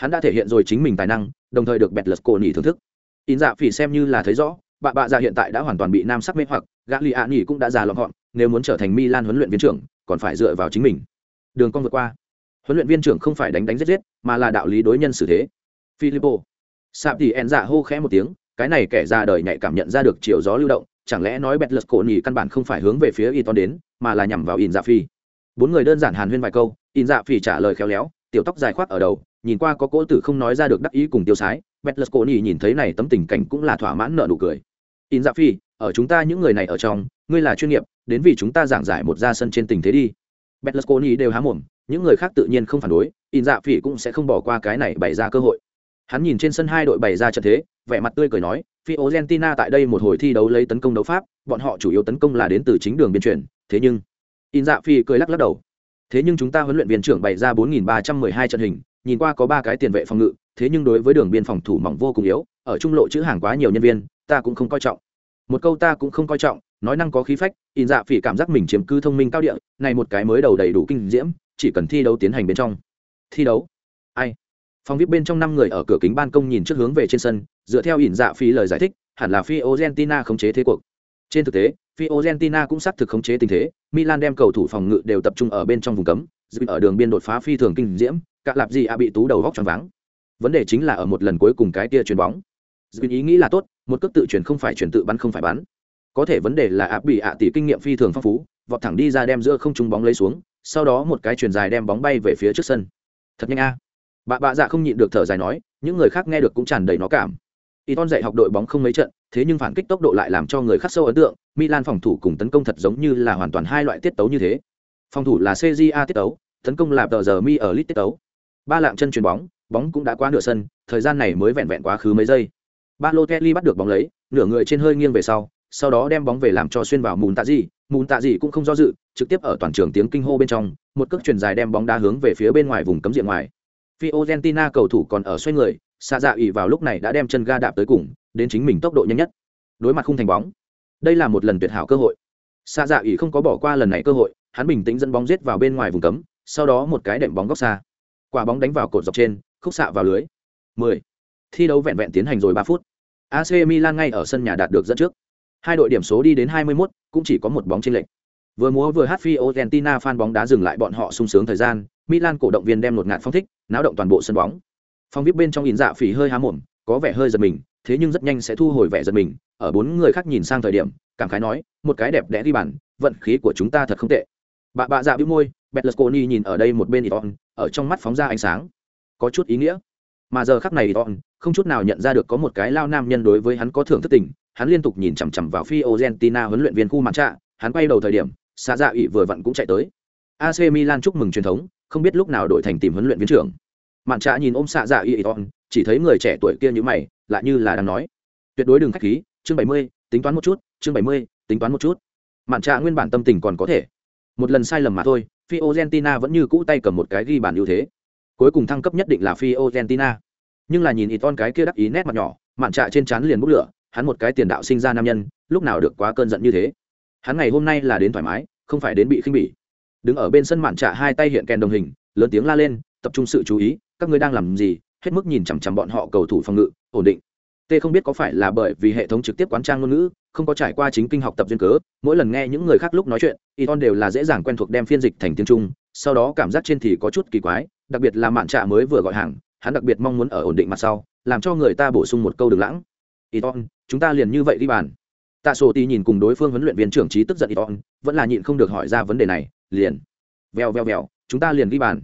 Hắn đã thể hiện rồi chính mình tài năng, đồng thời được bẹt lật cột nhỉ thưởng thức. In Dạ Phỉ xem như là thấy rõ, bạ bạ già hiện tại đã hoàn toàn bị nam sắc mê hoặc, gã lìa nhỉ cũng đã già lọc gọn, nếu muốn trở thành Milan huấn luyện viên trưởng, còn phải dựa vào chính mình. Đường con vượt qua. Huấn luyện viên trưởng không phải đánh đánh giết giết, mà là đạo lý đối nhân xử thế. Filippo. Sạp thì En dạ hô khẽ một tiếng, cái này kẻ ra đời nhạy cảm nhận ra được chiều gió lưu động, chẳng lẽ nói bẹt lật cổ nhỉ căn bản không phải hướng về phía y ton đến mà là nhằm vào in dạ phi bốn người đơn giản hàn huyên vài câu in dạ phi trả lời khéo léo tiểu tóc dài khoác ở đầu nhìn qua có cỗ tử không nói ra được đắc ý cùng tiêu sái betlusconi nhìn thấy này tấm tình cảnh cũng là thỏa mãn nợ nụ cười. In dạ phi ở chúng ta những người này ở trong ngươi là chuyên nghiệp đến vì chúng ta giảng giải một ra sân trên tình thế đi. Betlusconi đều há mồm những người khác tự nhiên không phản đối in dạ phi cũng sẽ không bỏ qua cái này bày ra cơ hội. Hắn nhìn trên sân hai đội bày ra trận thế vẻ mặt tươi cười nói Fiorentina tại đây một hồi thi đấu lấy tấn công đấu pháp, bọn họ chủ yếu tấn công là đến từ chính đường biên chuyển, thế nhưng In Dạ Phi cười lắc lắc đầu. Thế nhưng chúng ta huấn luyện viên trưởng bày ra 4312 trận hình, nhìn qua có ba cái tiền vệ phòng ngự, thế nhưng đối với đường biên phòng thủ mỏng vô cùng yếu, ở trung lộ chữ hàng quá nhiều nhân viên, ta cũng không coi trọng. Một câu ta cũng không coi trọng, nói năng có khí phách, In Dạ phỉ cảm giác mình chiếm cứ thông minh cao địa, này một cái mới đầu đầy đủ kinh diễm, chỉ cần thi đấu tiến hành bên trong. Thi đấu? Ai? Phòng VIP bên trong năm người ở cửa kính ban công nhìn trước hướng về trên sân, dựa theo ỉn dạ phí lời giải thích hẳn là phi Argentina khống chế thế cuộc trên thực tế phi Argentina cũng xác thực khống chế tình thế Milan đem cầu thủ phòng ngự đều tập trung ở bên trong vùng cấm dự ở đường biên đột phá phi thường kinh diễm Cả lạp gì a bị tú đầu góc tròn vắng vấn đề chính là ở một lần cuối cùng cái kia chuyền bóng. Duyên ý nghĩ là tốt một cước tự chuyển không phải chuyển tự bắn không phải bắn. Có thể vấn đề là áp bị ạ tỷ kinh nghiệm phi thường phong phú vọt thẳng đi ra đem giữa không trúng bóng lấy xuống sau đó một cái chuyền dài đem bóng bay về phía trước sân. Thật nhanh a. Bà bạ dạ không nhịn được thở dài nói những người khác nghe được cũng tràn đầy nó cảm. Iton dạy học đội bóng không mấy trận, thế nhưng phản kích tốc độ lại làm cho người khác sâu ấn tượng, Milan phòng thủ cùng tấn công thật giống như là hoàn toàn hai loại tiết tấu như thế. Phòng thủ là CJA tiết tấu, tấn công là tờ giờ mi ở lit tiết tấu. Ba lạng chân chuyền bóng, bóng cũng đã qua nửa sân, thời gian này mới vẹn vẹn quá khứ mấy giây. Ba lô Balotelli bắt được bóng lấy, nửa người trên hơi nghiêng về sau, sau đó đem bóng về làm cho xuyên vào mùn tạ dị mùn tạ dị cũng không do dự, trực tiếp ở toàn trường tiếng kinh hô bên trong, một cước chuyền dài đem bóng đá hướng về phía bên ngoài vùng cấm diện ngoài. Fiorentina cầu thủ còn ở xoay người, xa dạ ỉ vào lúc này đã đem chân ga đạp tới cùng đến chính mình tốc độ nhanh nhất đối mặt không thành bóng đây là một lần tuyệt hảo cơ hội xa dạ ỉ không có bỏ qua lần này cơ hội hắn bình tĩnh dẫn bóng giết vào bên ngoài vùng cấm sau đó một cái đệm bóng góc xa quả bóng đánh vào cột dọc trên khúc xạ vào lưới. 10. thi đấu vẹn vẹn tiến hành rồi 3 phút. AC Milan ngay ở sân nhà đạt được dẫn trước. Hai đội điểm số đi đến 21, cũng chỉ có một bóng trên lệch. vừa múa vừa hát phi, Argentina fan bóng đá dừng lại bọn họ sung sướng thời gian Milan cổ động viên đem một ngạt phong thích náo động toàn bộ sân bóng. Phong vip bên trong nhìn dạ phỉ hơi há mồm có vẻ hơi giật mình thế nhưng rất nhanh sẽ thu hồi vẻ giật mình ở bốn người khác nhìn sang thời điểm cảm khái nói một cái đẹp đẽ đi bàn vận khí của chúng ta thật không tệ. Bà bạ dạ bĩu môi betlesconi nhìn ở đây một bên iton ở trong mắt phóng ra ánh sáng. Có chút ý nghĩa. Mà giờ khắc này đòn không chút nào nhận ra được có một cái lao nam nhân đối với hắn có thưởng thức tình. Hắn liên tục nhìn chằm chằm vào phi argentina huấn luyện viên khu mặt trạ. Hắn quay đầu thời điểm xa dạ ỵ vừa vặn cũng chạy tới. Ac milan chúc mừng truyền thống, không biết lúc nào đổi thành tìm huấn luyện viên trưởng. Mạn trạ nhìn ôm xạ dạ y đòn chỉ thấy người trẻ tuổi kia như mày, lại như là đang nói. Tuyệt đối đừng k h á c h khí, chương bảy mươi, tính toán một chút, chương bảy mươi, tính toán một chút. Mạn trạ nguyên bản tâm tình còn có thể. Một lần sai lầm mà thôi Fiorentina vẫn như cũ tay cầm một cái ghi bàn ưu thế. Cuối cùng thăng cấp nhất định là Fiorentina. Nhưng là nhìn Iton cái kia đắc ý nét mặt nhỏ, mạn trạ trên trán liền bốc lửa, hắn một cái tiền đạo sinh ra nam nhân, lúc nào được quá cơn giận như thế. Hắn ngày hôm nay là đến thoải mái, không phải đến bị khinh bỉ. Đứng ở bên sân mạn trạ hai tay hiện kèn đồng hình, lớn tiếng la lên, tập trung sự chú ý, các ngươi đang làm gì? Hết mức nhìn chằm chằm bọn họ cầu thủ phòng ngự, ổn định. T không biết có phải là bởi vì hệ thống trực tiếp quán trang ngôn ngữ không có trải qua chính kinh học tập duyên cớ, mỗi lần nghe những người khác lúc nói chuyện, y ton đều là dễ dàng quen thuộc đem phiên dịch thành tiếng trung, sau đó cảm giác trên thì có chút kỳ quái, đặc biệt là mạn trạ mới vừa gọi hàng, hắn đặc biệt mong muốn ở ổn định mặt sau, làm cho người ta bổ sung một câu đường lãng. Y ton, chúng ta liền như vậy đi bàn. Tạ sổ ti nhìn cùng đối phương huấn luyện viên trưởng trí tức giận y ton, vẫn là nhịn không được hỏi ra vấn đề này, liền. Vèo vèo vèo, chúng ta liền ghi bàn.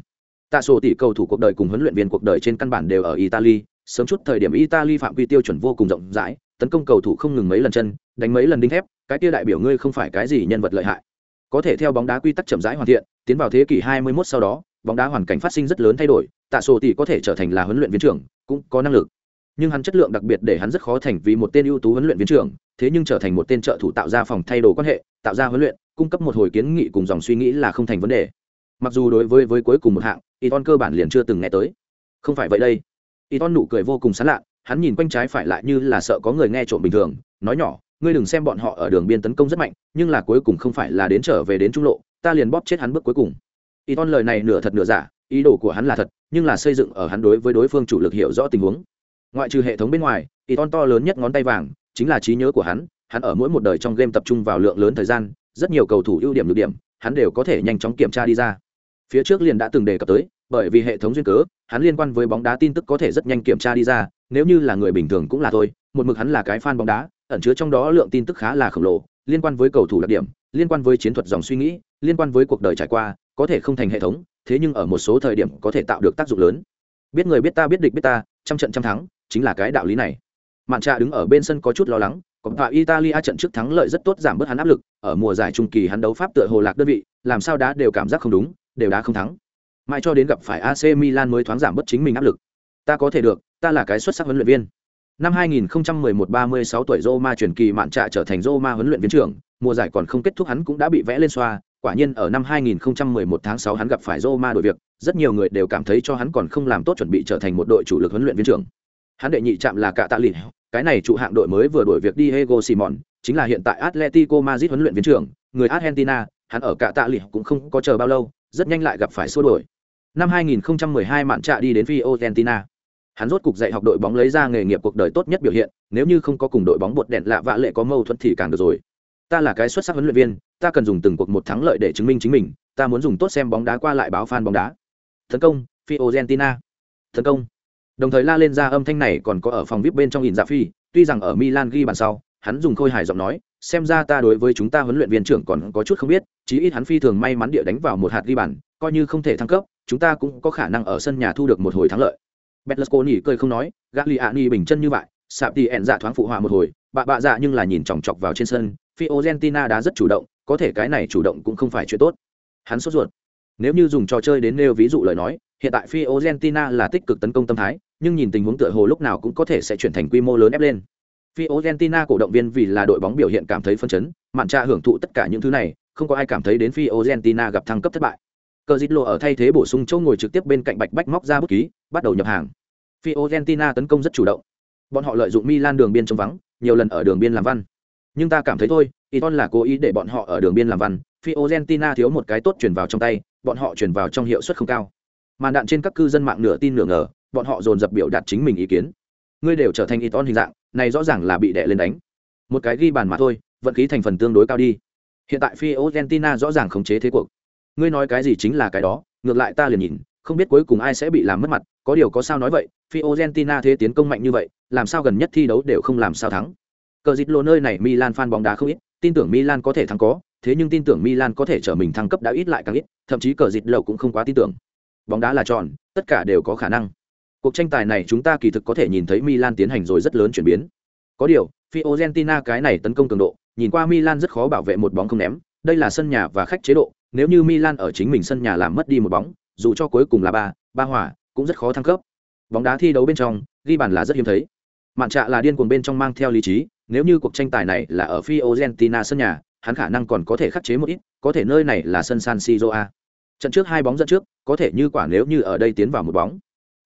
Tạ sổ tỷ cầu thủ cuộc đời cùng huấn luyện viên cuộc đời trên căn bản đều ở italy, sớm chút thời điểm italy phạm vi tiêu chuẩn vô cùng rộng rãi tấn công cầu thủ không ngừng mấy lần chân, đánh mấy lần đinh thép, cái kia đại biểu ngươi không phải cái gì nhân vật lợi hại. Có thể theo bóng đá quy tắc chậm rãi hoàn thiện, tiến vào thế kỷ 21 sau đó, bóng đá hoàn cảnh phát sinh rất lớn thay đổi, tạ sổ tỷ có thể trở thành là huấn luyện viên trưởng, cũng có năng lực. Nhưng hắn chất lượng đặc biệt để hắn rất khó thành vì một tên ưu tú huấn luyện viên trưởng, thế nhưng trở thành một tên trợ thủ tạo ra phòng thay đồ quan hệ, tạo ra huấn luyện, cung cấp một hồi kiến nghị cùng dòng suy nghĩ là không thành vấn đề. Mặc dù đối với với cuối cùng một hạng y ton cơ bản liền chưa từng nghe tới. Không phải vậy đây. Y ton nụ cười vô cùng sán lạ hắn nhìn quanh trái phải lại như là sợ có người nghe trộm bình thường, nói nhỏ, ngươi đừng xem bọn họ ở đường biên tấn công rất mạnh, nhưng là cuối cùng không phải là đến trở về đến trung lộ, ta liền bóp chết hắn bước cuối cùng. Y ton lời này nửa thật nửa giả, ý đồ của hắn là thật, nhưng là xây dựng ở hắn đối với đối phương chủ lực hiểu rõ tình huống. Ngoại trừ hệ thống bên ngoài, y ton to lớn nhất ngón tay vàng, chính là trí nhớ của hắn hắn ở mỗi một đời trong game tập trung vào lượng lớn thời gian, rất nhiều cầu thủ ưu điểm nhược điểm, hắn đều có thể nhanh chóng kiểm tra đi ra phía trước liền đã từng đề cập tới, bởi vì hệ thống duyên cớ, hắn liên quan với bóng đá tin tức có thể rất nhanh kiểm tra đi ra, nếu như là người bình thường cũng là thôi, một mực hắn là cái fan bóng đá, ẩn chứa trong đó lượng tin tức khá là khổng lồ, liên quan với cầu thủ đặc điểm, liên quan với chiến thuật dòng suy nghĩ, liên quan với cuộc đời trải qua, có thể không thành hệ thống, thế nhưng ở một số thời điểm có thể tạo được tác dụng lớn. Biết người biết ta biết địch biết ta, trăm trận trăm thắng, chính là cái đạo lý này. Mạn trạ đứng ở bên sân có chút lo lắng còn và italia trận trước thắng lợi rất tốt giảm bớt hắn áp lực, ở mùa giải trung kỳ hắn đấu pháp tựa hồ lạc đơn vị, làm sao đá đều cảm giác không đúng đều đã không thắng. Mãi cho đến gặp phải ac milan mới thoáng giảm bớt chính mình áp lực. Ta có thể được, ta là cái xuất sắc huấn luyện viên. Năm 2011 36 tuổi Roma chuyển kỳ mạn trạ trở thành Roma huấn luyện viên trưởng, mùa giải còn không kết thúc hắn cũng đã bị vẽ lên xoa. Quả nhiên ở năm 2011 tháng 6 hắn gặp phải Roma đổi việc, rất nhiều người đều cảm thấy cho hắn còn không làm tốt chuẩn bị trở thành một đội chủ lực huấn luyện viên trưởng. Hắn đệ nhị chạm là cả tạ lì cái này trụ hạng đội mới vừa đổi việc đi Diego Simon, chính là hiện tại Atletico Madrid huấn luyện viên trưởng, người Argentina, hắn ở cả tạ lì cũng không có chờ bao lâu rất nhanh lại gặp phải xua đổi năm 2012 mạn trạ đi đến Fiorentina. Hắn rốt cục dạy học đội bóng lấy ra nghề nghiệp cuộc đời tốt nhất biểu hiện, nếu như không có cùng đội bóng bột đèn lạ vạ lệ có mâu thuẫn thì càng được rồi. Ta là cái xuất sắc huấn luyện viên, ta cần dùng từng cuộc một thắng lợi để chứng minh chính mình, ta muốn dùng tốt xem bóng đá qua lại báo fan bóng đá. Tấn công, Fiorentina. Tấn công. Đồng thời la lên ra âm thanh này còn có ở phòng vip bên trong nhìn dạ phi, tuy rằng ở milan ghi bàn sau hắn dùng khôi hài giọng nói, xem ra ta đối với chúng ta huấn luyện viên trưởng còn có chút không biết, chí ít hắn phi thường may mắn địa đánh vào một hạt ghi bàn, coi như không thể thăng cấp, chúng ta cũng có khả năng ở sân nhà thu được một hồi thắng lợi. Betlesconi cười không nói, Gagliani bình chân như vậy, sạp thì ẹn dạ thoáng phụ họa một hồi bạ bạ dạ nhưng là nhìn chòng chọc vào trên sân, Fiorentina đã rất chủ động, có thể cái này chủ động cũng không phải chuyện tốt. Hắn sốt ruột. Nếu như dùng trò chơi đến nêu ví dụ lời nói, hiện tại Fiorentina là tích cực tấn công tâm thái, nhưng nhìn tình huống tựa hồ lúc nào cũng có thể sẽ chuyển thành quy mô lớn ép lên. Fiorentina cổ động viên vì là đội bóng biểu hiện cảm thấy phấn chấn, mạn trà hưởng thụ tất cả những thứ này, không có ai cảm thấy đến Fiorentina gặp thăng cấp thất bại. Cờ Dít Lộ ở thay thế bổ sung chỗ ngồi trực tiếp bên cạnh Bạch Bách móc ra bút ký, bắt đầu nhập hàng. Fiorentina tấn công rất chủ động. Bọn họ lợi dụng Milan đường biên trống vắng, nhiều lần ở đường biên làm văn. Nhưng ta cảm thấy thôi, Iton là cố ý để bọn họ ở đường biên làm văn, Fiorentina thiếu một cái tốt chuyển vào trong tay, bọn họ chuyển vào trong hiệu suất không cao. Màn đạn trên các cư dân mạng nửa tin nửa ngờ, bọn họ dồn dập biểu đạt chính mình ý kiến. Ngươi đều trở thành Iton hình dạng, này rõ ràng là bị đè lên đánh. Một cái ghi bàn mà thôi, vận khí thành phần tương đối cao đi. Hiện tại Fiorentina rõ ràng khống chế thế cuộc. Ngươi nói cái gì chính là cái đó, ngược lại ta liền nhìn, không biết cuối cùng ai sẽ bị làm mất mặt, có điều có sao nói vậy, Fiorentina thế tiến công mạnh như vậy, làm sao gần nhất thi đấu đều không làm sao thắng. Cờ dịch lô nơi này Milan fan bóng đá không ít, tin tưởng Milan có thể thắng có, thế nhưng tin tưởng Milan có thể trở mình thăng cấp đã ít lại càng ít, thậm chí cờ dịch lầu cũng không quá tin tưởng. Bóng đá là tròn, tất cả đều có khả năng. Cuộc tranh tài này chúng ta kỳ thực có thể nhìn thấy Milan tiến hành rồi rất lớn chuyển biến. Có điều, Fiorentina cái này tấn công cường độ, nhìn qua Milan rất khó bảo vệ một bóng không ném, đây là sân nhà và khách chế độ, nếu như Milan ở chính mình sân nhà làm mất đi một bóng, dù cho cuối cùng là ba, ba hòa, cũng rất khó thăng cấp. Bóng đá thi đấu bên trong, ghi bàn là rất hiếm thấy. Mạn trạ là điên cuồng bên trong mang theo lý trí, nếu như cuộc tranh tài này là ở Fiorentina sân nhà, hắn khả năng còn có thể khắc chế một ít, có thể nơi này là sân San Siro a. Trận trước hai bóng dẫn trước, có thể như quả nếu như ở đây tiến vào một bóng.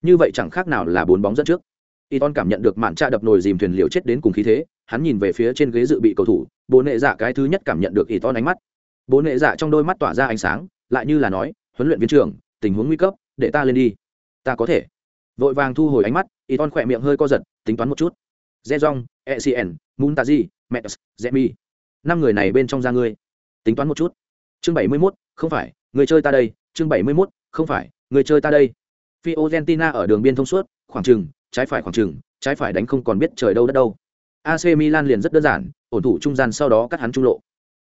Như vậy chẳng khác nào là bốn bóng dẫn trước. Iton cảm nhận được mạn trạ đập nồi dìm thuyền liều chết đến cùng khí thế, hắn nhìn về phía trên ghế dự bị cầu thủ, bố nệ dạ cái thứ nhất cảm nhận được Iton ánh mắt. Bố nệ dạ trong đôi mắt tỏa ra ánh sáng, lại như là nói, huấn luyện viên trưởng, tình huống nguy cấp, để ta lên đi. Ta có thể. Vội vàng thu hồi ánh mắt, Iton khỏe miệng hơi co giật, tính toán một chút. Zezong, ECN, Muntazi, Mets, Zemi. Năm người này bên trong ra ngươi. Tính toán một chút. Chương bảy mươi 71, không phải, người chơi ta đây, chương bảy mươi 71, không phải, người chơi ta đây. Fiorentina ở đường biên thông suốt, khoảng chừng, trái phải khoảng chừng, trái phải đánh không còn biết trời đâu đất đâu. AC Milan liền rất đơn giản, ổn thủ trung gian sau đó cắt hắn trung lộ.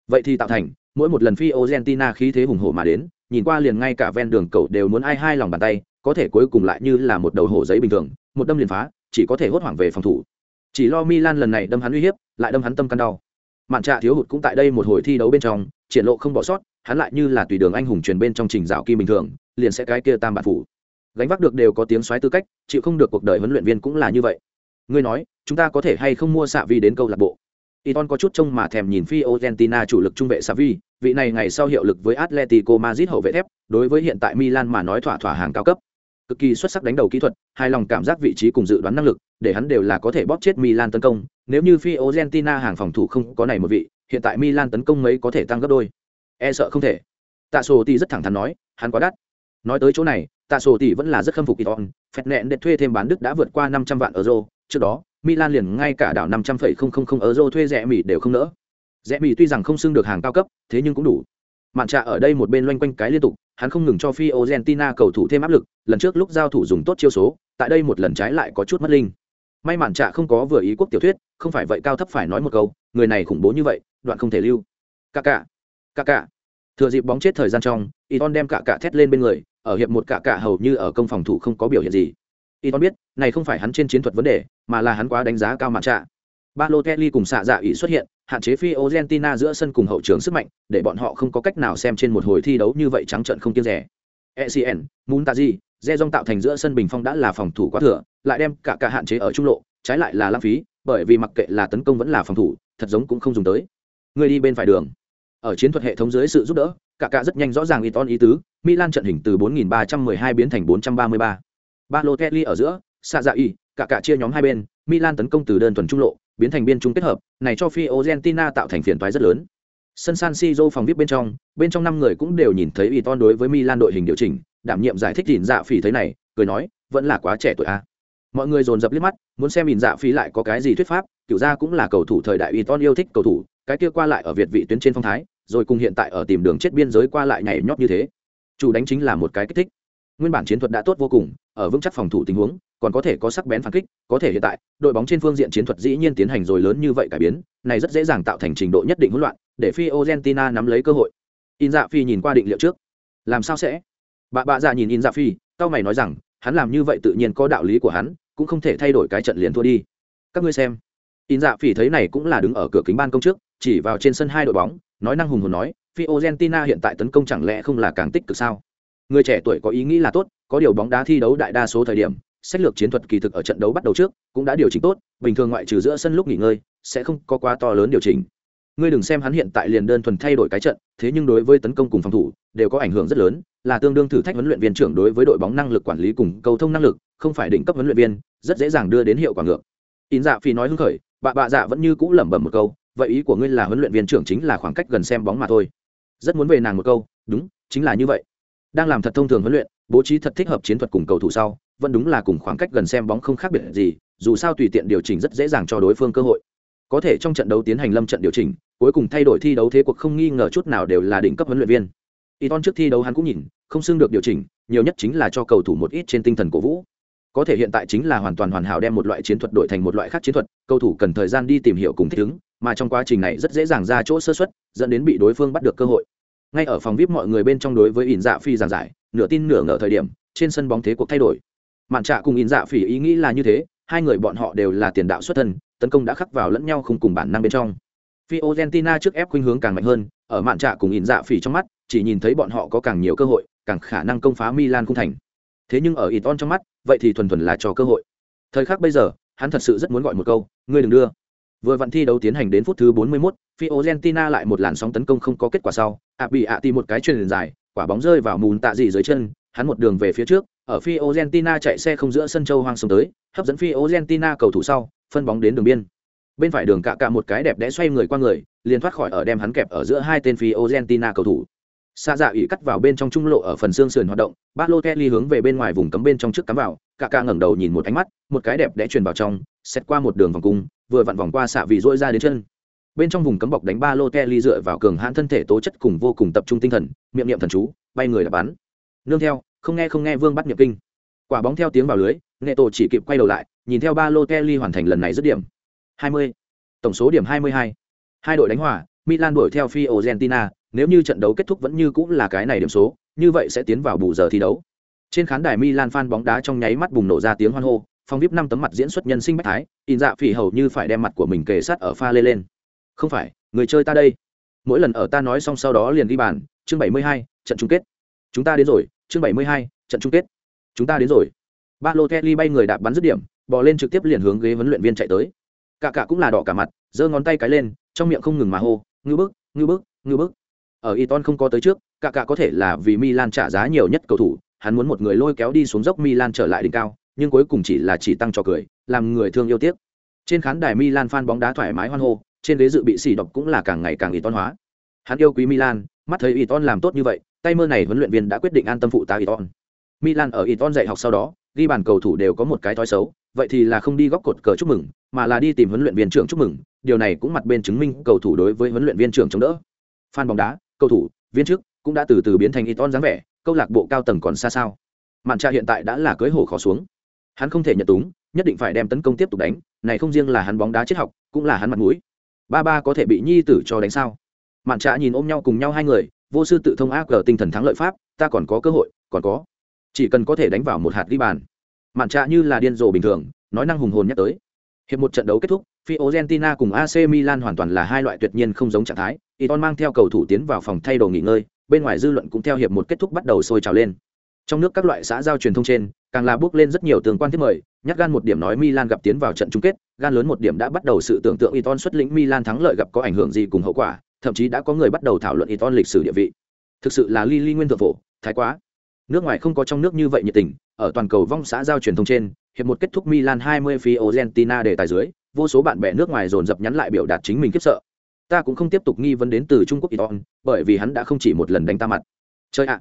Vậy thì tạo thành, mỗi một lần Fiorentina khí thế hùng hổ mà đến, nhìn qua liền ngay cả ven đường cậu đều muốn ai hai lòng bàn tay, có thể cuối cùng lại như là một đầu hổ giấy bình thường, một đâm liền phá, chỉ có thể hốt hoảng về phòng thủ. Chỉ lo Milan lần này đâm hắn uy hiếp, lại đâm hắn tâm căn đau. Mạn Trạ thiếu hụt cũng tại đây một hồi thi đấu bên trong, triển lộ không bỏ sót, hắn lại như là tùy đường anh hùng truyền bên trong trình dạo kim bình thường, liền sẽ cái kia tam bản phủ. Gánh vác được đều có tiếng xoáy tư cách, chịu không được cuộc đời huấn luyện viên cũng là như vậy. Ngươi nói, chúng ta có thể hay không mua xạ vi đến câu lạc bộ? Iton có chút trông mà thèm nhìn Fiorentina chủ lực trung vệ Savi, vị này ngày sau hiệu lực với Atletico Madrid hậu vệ thép, đối với hiện tại Milan mà nói thỏa thỏa hàng cao cấp. cực kỳ xuất sắc đánh đầu kỹ thuật hài lòng cảm giác vị trí cùng dự đoán năng lực để hắn đều là có thể bóp chết milan tấn công nếu như fiorentina hàng phòng thủ không có này một vị hiện tại milan tấn công mấy có thể tăng gấp đôi e sợ không thể tạ sổ thì rất thẳng thắn nói hắn quá đắt nói tới chỗ này tạ sổ tỷ vẫn là rất khâm phục iton phẹt nẹn để thuê thêm bán đức đã vượt qua năm trăm vạn euro. Trước đó, milan liền ngay cả đảo năm trăm phẩy không không không euro thuê rẻ mỹ đều không nỡ. Rẻ mỹ tuy rằng không xưng được hàng cao cấp, thế nhưng cũng đủ. Mạn trạ ở đây một bên loanh quanh cái liên tục, hắn không ngừng cho phi cầu thủ thêm áp lực, lần trước lúc giao thủ dùng tốt chiêu số, tại đây một lần trái lại có chút mất linh. May mạn trạ không có vừa ý quốc tiểu thuyết, không phải vậy cao thấp phải nói một câu, người này khủng bố như vậy, đoạn không thể lưu. Cả cả cả cả thừa dịp bóng chết thời gian trong Iton đem cả cả thét lên bên người ở hiệp một cả cả hầu như ở công phòng thủ không có biểu hiện gì Iton biết này không phải hắn trên chiến thuật vấn đề mà là hắn quá đánh giá cao mặt trạ Balotelli cùng xạ dạ ủy xuất hiện, hạn chế phi Argentina giữa sân cùng hậu trường sức mạnh, để bọn họ không có cách nào xem trên một hồi thi đấu như vậy trắng trợn không kiêng rẻ. ECN, Muntazi, Zezong tạo thành giữa sân bình phong đã là phòng thủ quá thừa, lại đem cả cả hạn chế ở trung lộ, trái lại là lãng phí, bởi vì mặc kệ là tấn công vẫn là phòng thủ, thật giống cũng không dùng tới. Người đi bên phải đường. Ở chiến thuật hệ thống dưới sự giúp đỡ, cả cả rất nhanh rõ ràng Iton ý tứ, Milan trận hình từ 4312 biến thành 433. Balotelli ở giữa, xạ dạ y, cả cả chia nhóm hai bên, Milan tấn công từ đơn thuần trung lộ, biến thành biên trung kết hợp, này cho Fiorentina tạo thành phiền toái rất lớn. Sân San Siro phòng VIP bên trong, bên trong năm người cũng đều nhìn thấy Iton đối với Milan đội hình điều chỉnh, đảm nhiệm giải thích gìn dạ phỉ thấy này, cười nói, vẫn là quá trẻ tuổi a. Mọi người dồn dập liếc mắt, muốn xem gìn dạ phỉ lại có cái gì thuyết pháp, tiểu gia cũng là cầu thủ thời đại Iton yêu thích cầu thủ, cái kia qua lại ở Việt vị tuyến trên phong thái, rồi cùng hiện tại ở tìm đường chết biên giới qua lại nhảy nhót như thế. Chủ đánh chính là một cái kích thích. Nguyên bản chiến thuật đã tốt vô cùng, ở vững chắc phòng thủ tình huống, còn có thể có sắc bén phản kích, có thể hiện tại, đội bóng trên phương diện chiến thuật dĩ nhiên tiến hành rồi lớn như vậy cải biến, này rất dễ dàng tạo thành trình độ nhất định hỗn loạn, để phi Argentina nắm lấy cơ hội. In Dạ Phi nhìn qua định liệu trước, làm sao sẽ? Bà bà già nhìn In Dạ Phi, tao mày nói rằng, hắn làm như vậy tự nhiên có đạo lý của hắn, cũng không thể thay đổi cái trận liền thua đi. Các ngươi xem. In Dạ Phi thấy này cũng là đứng ở cửa kính ban công trước, chỉ vào trên sân hai đội bóng, nói năng hùng hồn nói, Fiorentina hiện tại tấn công chẳng lẽ không là càng tích cực sao? Người trẻ tuổi có ý nghĩ là tốt, có điều bóng đá thi đấu đại đa số thời điểm, sách lược chiến thuật kỳ thực ở trận đấu bắt đầu trước cũng đã điều chỉnh tốt bình thường ngoại trừ giữa sân lúc nghỉ ngơi sẽ không có quá to lớn điều chỉnh ngươi đừng xem hắn hiện tại liền đơn thuần thay đổi cái trận thế nhưng đối với tấn công cùng phòng thủ đều có ảnh hưởng rất lớn là tương đương thử thách huấn luyện viên trưởng đối với đội bóng năng lực quản lý cùng cầu thông năng lực không phải đỉnh cấp huấn luyện viên rất dễ dàng đưa đến hiệu quả ngược in dạ phi nói hưng khởi bà bạ dạ vẫn như cũ lẩm bẩm một câu vậy ý của ngươi là huấn luyện viên trưởng chính là khoảng cách gần xem bóng mà thôi. Rất muốn về nàng một câu, đúng, chính là như vậy. Đang làm thật thông thường huấn luyện, bố trí thật thích hợp chiến thuật cùng cầu thủ sau, vẫn đúng là cùng khoảng cách gần xem bóng không khác biệt gì, dù sao tùy tiện điều chỉnh rất dễ dàng cho đối phương cơ hội. Có thể trong trận đấu tiến hành lâm trận điều chỉnh, cuối cùng thay đổi thi đấu thế cuộc không nghi ngờ chút nào đều là đỉnh cấp huấn luyện viên. Iton trước thi đấu hắn cũng nhìn, không xưng được điều chỉnh, nhiều nhất chính là cho cầu thủ một ít trên tinh thần cổ vũ. Có thể hiện tại chính là hoàn toàn hoàn hảo đem một loại chiến thuật đổi thành một loại khác chiến thuật, cầu thủ cần thời gian đi tìm hiểu cùng thích ứng mà trong quá trình này rất dễ dàng ra chỗ sơ xuất dẫn đến bị đối phương bắt được cơ hội ngay ở phòng vip mọi người bên trong đối với ỉn dạ phi giảng giải nửa tin nửa ngờ thời điểm trên sân bóng thế cuộc thay đổi mạn trạ cùng in dạ phỉ ý nghĩ là như thế hai người bọn họ đều là tiền đạo xuất thân tấn công đã khắc vào lẫn nhau không cùng bản năng bên trong Fiorentina trước ép khuynh hướng càng mạnh hơn, ở mạn trạ cùng in dạ phỉ trong mắt, chỉ nhìn thấy bọn họ có càng nhiều cơ hội, càng khả năng công phá Milan không thành. Thế nhưng ở Iton trong mắt, vậy thì thuần thuần là cho cơ hội. Thời khắc bây giờ, hắn thật sự rất muốn gọi một câu, ngươi đừng đưa. Vừa vận thi đấu tiến hành đến phút thứ 41, Fiorentina lại một làn sóng tấn công không có kết quả sau, ạ bị một cái chuyền dài, quả bóng rơi vào mùn tạ gì dưới chân, hắn một đường về phía trước, ở Fiorentina chạy xe không giữa sân châu hoang sông tới, hấp dẫn Fiorentina cầu thủ sau, phân bóng đến đường biên. Bên phải đường cạ cạ một cái đẹp đẽ xoay người qua người, liền thoát khỏi ở đem hắn kẹp ở giữa hai tên Fiorentina cầu thủ. Sa dạ ủy cắt vào bên trong trung lộ ở phần xương sườn hoạt động, Balotelli hướng về bên ngoài vùng cấm bên trong trước cắm vào, cạ cạ ngẩng đầu nhìn một ánh mắt, một cái đẹp đẽ truyền vào trong, xét qua một đường vòng cung, vừa vặn vòng qua xạ vị rỗi ra đến chân. Bên trong vùng cấm bọc đánh ba lô Kelly dựa vào cường hãn thân thể tố chất cùng vô cùng tập trung tinh thần, miệng niệm thần chú, bay người đập bắn. Nương theo, không nghe không nghe vương bắt nhập kinh quả bóng theo tiếng vào lưới nghệ tổ chỉ kịp quay đầu lại nhìn theo ba lô kelly hoàn thành lần này dứt điểm 20. tổng số điểm 22. hai đội đánh hòa milan đuổi theo phi argentina nếu như trận đấu kết thúc vẫn như cũng là cái này điểm số như vậy sẽ tiến vào bù giờ thi đấu trên khán đài milan fan bóng đá trong nháy mắt bùng nổ ra tiếng hoan hô phong vip năm tấm mặt diễn xuất nhân sinh bách thái in dạ phỉ hầu như phải đem mặt của mình kề sát ở pha lê lên. Không phải người chơi ta đây. Mỗi lần ở ta nói xong sau đó liền ghi bàn chương 72, trận chung kết. Chúng ta đến rồi chương 72, trận chung kết. Chúng ta đến rồi. Ba lô kelly bay người đạp bắn dứt điểm bò lên trực tiếp liền hướng ghế huấn luyện viên chạy tới. Cả cả cũng là đỏ cả mặt giơ ngón tay cái lên trong miệng không ngừng mà hô ngư bức ngư bức ngư bức. Ở Iton không có tới trước cả cả có thể là vì Milan trả giá nhiều nhất cầu thủ hắn muốn một người lôi kéo đi xuống dốc Milan trở lại đỉnh cao, nhưng cuối cùng chỉ là chỉ tăng cho cười, làm người thương yêu tiếc. Trên khán đài Milan fan bóng đá thoải mái hoan hô, trên ghế dự bị sỉ độc cũng là càng ngày càng Iton hóa. Hắn yêu quý Milan, mắt thấy Iton làm tốt như vậy, tay mơ này huấn luyện viên đã quyết định an tâm phụ tá Iton. Milan ở Iton dạy học sau đó, ghi bàn cầu thủ đều có một cái thói xấu, vậy thì là không đi góc cột cờ chúc mừng, mà là đi tìm huấn luyện viên trưởng chúc mừng, điều này cũng mặt bên chứng minh cầu thủ đối với huấn luyện viên trưởng chống đỡ. Fan bóng đá, cầu thủ, viên chức cũng đã từ từ biến thành Iton dáng vẻ, câu lạc bộ cao tầng còn xa sao. Mạn Trạ hiện tại đã là cưới hổ khó xuống. Hắn không thể nhận túng, nhất định phải đem tấn công tiếp tục đánh, này không riêng là hắn bóng đá triết học, cũng là hắn mặt mũi. Ba ba có thể bị nhi tử cho đánh sao? Mạn Trạ nhìn ôm nhau cùng nhau hai người, vô sư tự thông ác cờ tinh thần thắng lợi pháp, ta còn có cơ hội, còn có. Chỉ cần có thể đánh vào một hạt ghi bàn. Mạn Trạ như là điên rồ bình thường, nói năng hùng hồn nhắc tới. Hiệp một trận đấu kết thúc, Fiorentina cùng AC Milan hoàn toàn là hai loại tuyệt nhiên không giống trạng thái. Iton mang theo cầu thủ tiến vào phòng thay đồ nghỉ ngơi, bên ngoài dư luận cũng theo hiệp một kết thúc bắt đầu sôi trào lên. Trong nước các loại xã giao truyền thông trên, càng là bước lên rất nhiều tương quan thiết mời, nhắc gan một điểm nói Milan gặp tiến vào trận chung kết, gan lớn một điểm đã bắt đầu sự tưởng tượng Iton xuất lĩnh Milan thắng lợi gặp có ảnh hưởng gì cùng hậu quả, thậm chí đã có người bắt đầu thảo luận Iton lịch sử địa vị. Thực sự là Lily nguyên thượng phổ, thái quá. Nước ngoài không có trong nước như vậy nhiệt tình, ở toàn cầu vong xã giao truyền thông trên, hiệp một kết thúc Milan 20 phi Argentina để tài dưới, vô số bạn bè nước ngoài dồn dập nhắn lại biểu đạt chính mình kiếp sợ. Ta cũng không tiếp tục nghi vấn đến từ Trung Quốc Iton, bởi vì hắn đã không chỉ một lần đánh ta mặt. Chơi ạ,